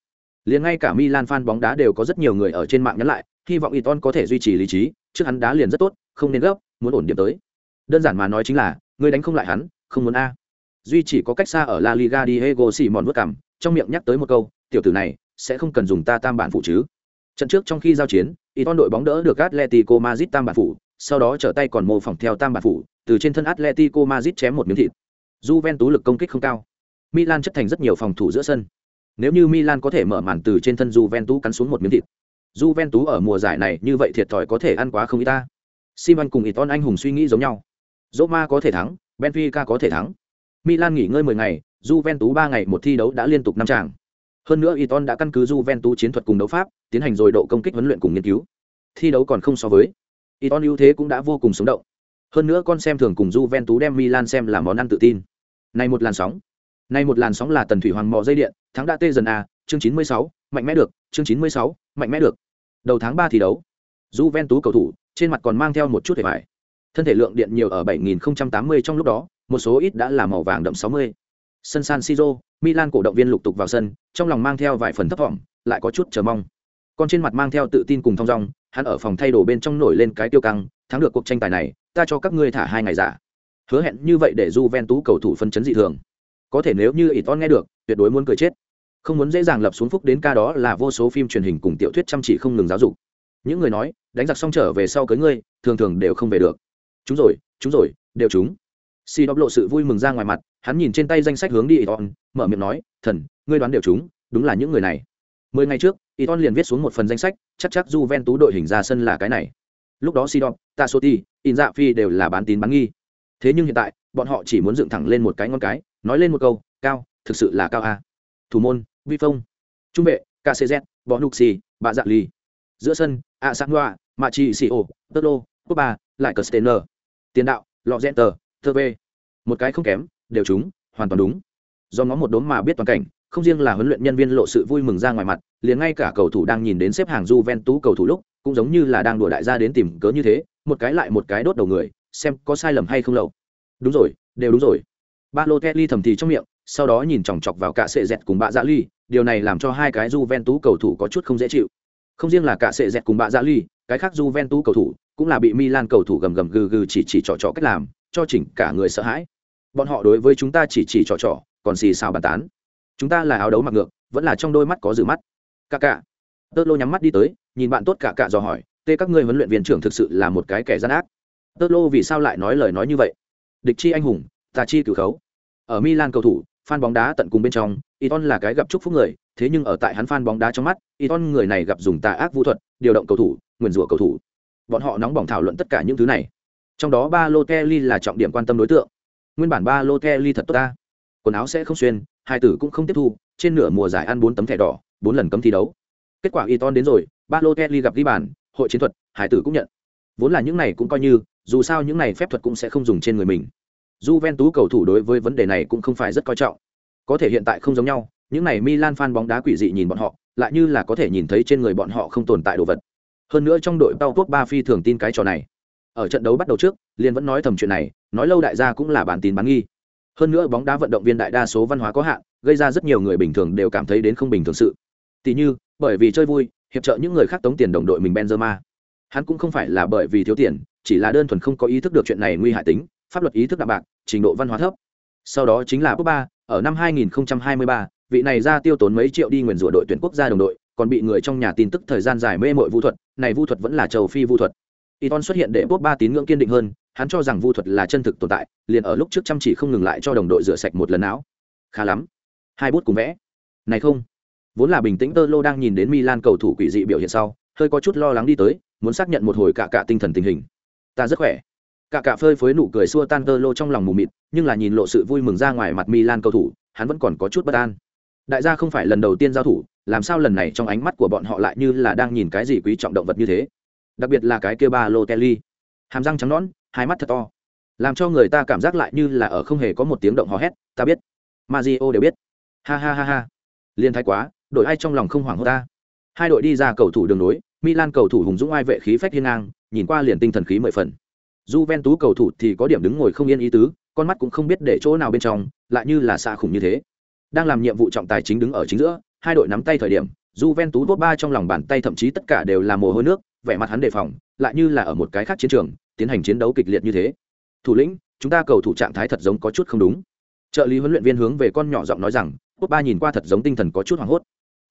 Liền ngay cả milan fan bóng đá đều có rất nhiều người ở trên mạng nhắn lại, hy vọng iton có thể duy trì lý trí, trước hắn đá liền rất tốt, không nên gấp, muốn ổn điểm tới. Đơn giản mà nói chính là người đánh không lại hắn, không muốn a. Duy chỉ có cách xa ở la liga diego simon vất cảm trong miệng nhắc tới một câu, tiểu tử này, sẽ không cần dùng ta tam bản phụ chứ? Trận trước trong khi giao chiến iton đội bóng đỡ được atletico madrid tam bản phụ, sau đó trở tay còn mô phỏng theo tam bản phụ, từ trên thân atletico madrid chém một miếng thịt. Juventus lực công kích không cao milan chất thành rất nhiều phòng thủ giữa sân nếu như milan có thể mở màn từ trên thân Juventus cắn xuống một miếng thịt Juventus ở mùa giải này như vậy thiệt thòi có thể ăn quá không ít ta Simon cùng Iton anh hùng suy nghĩ giống nhau Roma có thể thắng Benfica có thể thắng Milan nghỉ ngơi 10 ngày Juventus 3 ngày một thi đấu đã liên tục năm tràng hơn nữa Iton đã căn cứ Juventus chiến thuật cùng đấu pháp, tiến hành rồi độ công kích huấn luyện cùng nghiên cứu. Thi đấu còn không so với. Iton ưu thế cũng đã vô cùng sống động. Hơn nữa con xem thường cùng Juventus đem Milan xem là món ăn tự tin. Này một làn sóng. Này một làn sóng là tần thủy hoàng mò dây điện, thắng đã tê dần a, chương 96, mạnh mẽ được, chương 96, mạnh mẽ được. Đầu tháng 3 thi đấu. Juventus cầu thủ, trên mặt còn mang theo một chút hề bại. Thân thể lượng điện nhiều ở 7080 trong lúc đó, một số ít đã là màu vàng đậm 60. Sân San Siro, Milan cổ động viên lục tục vào sân, trong lòng mang theo vài phần thất vọng, lại có chút chờ mong. Còn trên mặt mang theo tự tin cùng thong dong, hắn ở phòng thay đồ bên trong nổi lên cái tiêu căng, thắng được cuộc tranh tài này, ta cho các ngươi thả hai ngày giả. Hứa hẹn như vậy để Juventus cầu thủ phân chấn dị thường. Có thể nếu như Iton nghe được, tuyệt đối muốn cười chết. Không muốn dễ dàng lập xuống phúc đến ca đó là vô số phim truyền hình cùng tiểu thuyết chăm chỉ không ngừng giáo dục. Những người nói, đánh giặc xong trở về sau cưới ngươi, thường thường đều không về được. Chúng rồi, chúng rồi, đều chúng. Si đọc lộ sự vui mừng ra ngoài mặt, hắn nhìn trên tay danh sách hướng đi Iton, mở miệng nói, "Thần, ngươi đoán đều chúng, đúng là những người này." Mười ngày trước, Iton liền viết xuống một phần danh sách, chắc chắc Juventus đội hình ra sân là cái này. Lúc đó Sidon, Tassotti, Inzaghi đều là bán tín bán nghi. Thế nhưng hiện tại, bọn họ chỉ muốn dựng thẳng lên một cái ngón cái, nói lên một câu, "Cao, thực sự là cao a." Thủ môn, Vi Phong. Trung vệ, KCZ, Bonucci, Bạ Dạ Ly. Giữa sân, a sáng loa mạ chi xì ô tơ lô quốc ba lại cờ Casteller. Tiền đạo, Lọ gen tờ thơ v một cái không kém đều chúng hoàn toàn đúng do ngó một đốm mà biết toàn cảnh không riêng là huấn luyện nhân viên lộ sự vui mừng ra ngoài mặt liền ngay cả cầu thủ đang nhìn đến xếp hàng j ven tú cầu thủ lúc cũng giống như là đang đùa đại gia đến tìm cớ như thế một cái lại một cái đốt đầu người xem có sai lầm hay không lậu. Đúng rồi, đều đúng rồi. Ba lô kelly thầm thì trong miệng, sau đó nhìn chòng chọc vào cả sệ dẹt cùng bạ dạ ly, điều này làm cho hai cái j ven tú cầu thủ có chút không dễ chịu. Không riêng là cả sệ dẹt cùng bạ dạ ly, cái khác j ven tú cầu thủ cũng là bị milan cầu thủ gầm gầm gừ gừ chỉ chỉ trọ trọ cách làm, cho chỉnh cả người sợ hãi. Bọn họ đối với chúng ta chỉ chỉ trò trò, còn xì xào bàn tán. Chúng ta là áo đấu mặc ngược, vẫn là trong đôi mắt có dự mắt. Cả cả tớ lô nhắm mắt đi tới, nhìn bạn tốt cả cả dò hỏi, tê, các ngươi huấn luyện viên trưởng thực sự là một cái kẻ gian ác tơ lô vì sao lại nói lời nói như vậy? Địch chi anh hùng tà chi cửu khấu. Ở milan cầu thủ, fan bóng đá tận cùng bên trong, iton là cái gặp chúc phúc người, thế nhưng ở tại hắn fan bóng đá trong mắt, iton người này gặp dùng tà ác vũ thuật, điều động cầu thủ, nguyền rủa cầu thủ. Bọn họ nóng bỏng thảo luận tất cả những thứ này. Trong đó ba lô kelly là trọng điểm quan tâm đối tượng. Nguyên bản ba lô kelly thật tốt ta. Quần áo sẽ không xuyên, hai tử cũng không tiếp thu, trên nửa mùa giải ăn bốn tấm thẻ đỏ, bốn lần cấm thi đấu. Kết quả y đến rồi ba lô kelly gặp ghi bàn, hội chiến thuật hải tử cũng nhận. Vốn là những này cũng coi như dù sao những này phép thuật cũng sẽ không dùng trên người mình. Du Ven tú cầu thủ đối với vấn đề này cũng không phải rất coi trọng. Có thể hiện tại không giống nhau, những này Milan fan bóng đá quỷ dị nhìn bọn họ, lại như là có thể nhìn thấy trên người bọn họ không tồn tại đồ vật. Hơn nữa trong đội Pau Ba phi thường tin cái trò này. Ở trận đấu bắt đầu trước liên vẫn nói thầm chuyện này nói lâu đại gia cũng là bản tin bán nghi. Hơn nữa bóng đá vận động viên đại đa số văn hóa có hạn gây ra rất nhiều người bình thường đều cảm thấy đến không bình thường sự. Tỉ như bởi vì chơi vui hiệp trợ những người khác tống tiền đồng đội mình benzema hắn cũng không phải là bởi vì thiếu tiền chỉ là đơn thuần không có ý thức được chuyện này nguy hại tính pháp luật ý thức đạm bạc trình độ văn hóa thấp sau đó chính là Pogba ở năm 2023 vị này ra tiêu tốn mấy triệu đi nguyền rủa đội tuyển quốc gia đồng đội còn bị người trong nhà tin tức thời gian dài mê mội vu thuật này vu thuật vẫn là châu phi vu thuật Iton xuất hiện để Bob ba tín ngưỡng kiên định hơn, hắn cho rằng vu thuật là chân thực tồn tại, liền ở lúc trước chăm chỉ không ngừng lại cho đồng đội rửa sạch một lần não. Khá lắm. Hai bút cùng vẽ. Này không. Vốn là bình tĩnh Tơ Lô đang nhìn đến Milan cầu thủ quỷ dị biểu hiện sau, hơi có chút lo lắng đi tới, muốn xác nhận một hồi cả cả tinh thần tình hình. Ta rất khỏe. Cả cả phơi phới nụ cười xua tan Tơ Lô trong lòng mù mịt, nhưng là nhìn lộ sự vui mừng ra ngoài mặt Milan cầu thủ, hắn vẫn còn có chút bất an. Đại gia không phải lần đầu tiên giao thủ, làm sao lần này trong ánh mắt của bọn họ lại như là đang nhìn cái gì quý trọng động vật như thế? đặc biệt là cái kia ba lô kelly hàm răng trắng nõn hai mắt thật to làm cho người ta cảm giác lại như là ở không hề có một tiếng động hò hét ta biết Mario đều biết ha ha ha ha liên thái quá đội ai trong lòng không hoảng hốt ta hai đội đi ra cầu thủ đường nối, milan cầu thủ hùng dũng ai vệ khí phách hiên ngang, nhìn qua liền tinh thần khí mười phần. Juventus cầu thủ thì có điểm đứng ngồi không yên ý tứ, con mắt cũng không biết để chỗ nào bên trong, lại như là xa khủng như thế. Đang làm nhiệm vụ trọng tài chính đứng ở chính giữa, hai đội nắm tay thời điểm, Juventus top ba trong lòng bàn tay thậm chí tất cả đều là mồ hôi nước, vẻ mặt hắn đề phòng, lại như là ở một cái khác chiến trường, tiến hành chiến đấu kịch liệt như thế. Thủ lĩnh, chúng ta cầu thủ trạng thái thật giống có chút không đúng. Trợ lý huấn luyện viên hướng về con nhỏ giọng nói rằng quốc ba nhìn qua thật giống tinh thần có chút hoảng hốt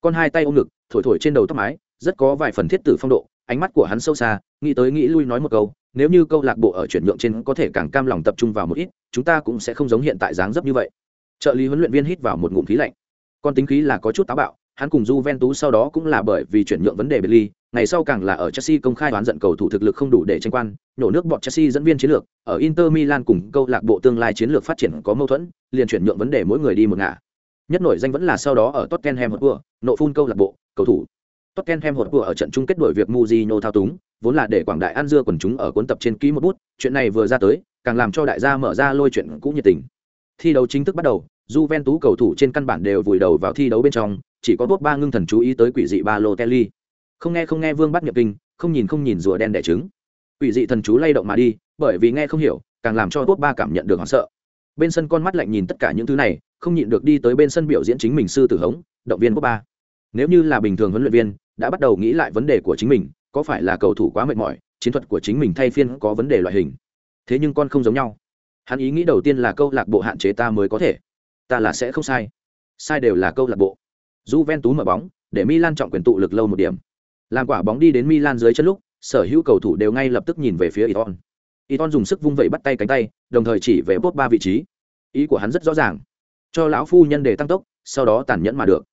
con hai tay ôm ngực, thổi thổi trên đầu tóc mái, rất có vài phần thiết tử phong độ, ánh mắt của hắn sâu xa, nghĩ tới nghĩ lui nói một câu, nếu như câu lạc bộ ở chuyển nhượng trên có thể càng cam lòng tập trung vào một ít, chúng ta cũng sẽ không giống hiện tại dáng dấp như vậy. Trợ lý huấn luyện viên hít vào một ngụm khí lạnh. Con tính khí là có chút táo bạo, hắn cùng Juventus sau đó cũng là bởi vì chuyển nhượng vấn đề biệt ly ngày sau càng là ở Chelsea công khai đoán giận cầu thủ thực lực không đủ để tranh quan, nhổ nước bọt Chelsea dẫn viên chiến lược, ở Inter Milan cùng câu lạc bộ tương lai chiến lược phát triển có mâu thuẫn, liền chuyển nhượng vấn đề mỗi người đi một ngả nhất nổi danh vẫn là sau đó ở Tottenham Hotspur, nộ phun câu lạc bộ, cầu thủ. Tottenham Hotspur ở trận chung kết đội việc Mourinho thao túng, vốn là để quảng đại ăn dưa quần chúng ở cuốn tập trên ký một bút, chuyện này vừa ra tới, càng làm cho đại gia mở ra lôi chuyện cũ nhiệt tình. Thi đấu chính thức bắt đầu, Juventus cầu thủ trên căn bản đều vùi đầu vào thi đấu bên trong, chỉ có top ba ngưng thần chú ý tới quỷ dị Balotelli. Không nghe không nghe vương bắt nhập kinh, không nhìn không nhìn rùa đen đẻ trứng. Quỷ dị thần chú lay động mà đi, bởi vì nghe không hiểu, càng làm cho top ba cảm nhận được hoảng sợ bên sân con mắt lạnh nhìn tất cả những thứ này, không nhịn được đi tới bên sân biểu diễn chính mình sư tử hống, động viên quốc ba. Nếu như là bình thường huấn luyện viên, đã bắt đầu nghĩ lại vấn đề của chính mình, có phải là cầu thủ quá mệt mỏi, chiến thuật của chính mình thay phiên có vấn đề loại hình? Thế nhưng con không giống nhau. Hắn ý nghĩ đầu tiên là câu lạc bộ hạn chế ta mới có thể. Ta là sẽ không sai. Sai đều là câu lạc bộ. Juventus mở bóng, để Milan trọng quyền tụ lực lâu một điểm. Làm quả bóng đi đến Milan dưới chân lúc, sở hữu cầu thủ đều ngay lập tức nhìn về phía Iton. Iton dùng sức vung vẩy bắt tay cánh tay, đồng thời chỉ về bốt ba vị trí ý của hắn rất rõ ràng. Cho lão phu nhân để tăng tốc, sau đó tàn nhẫn mà được.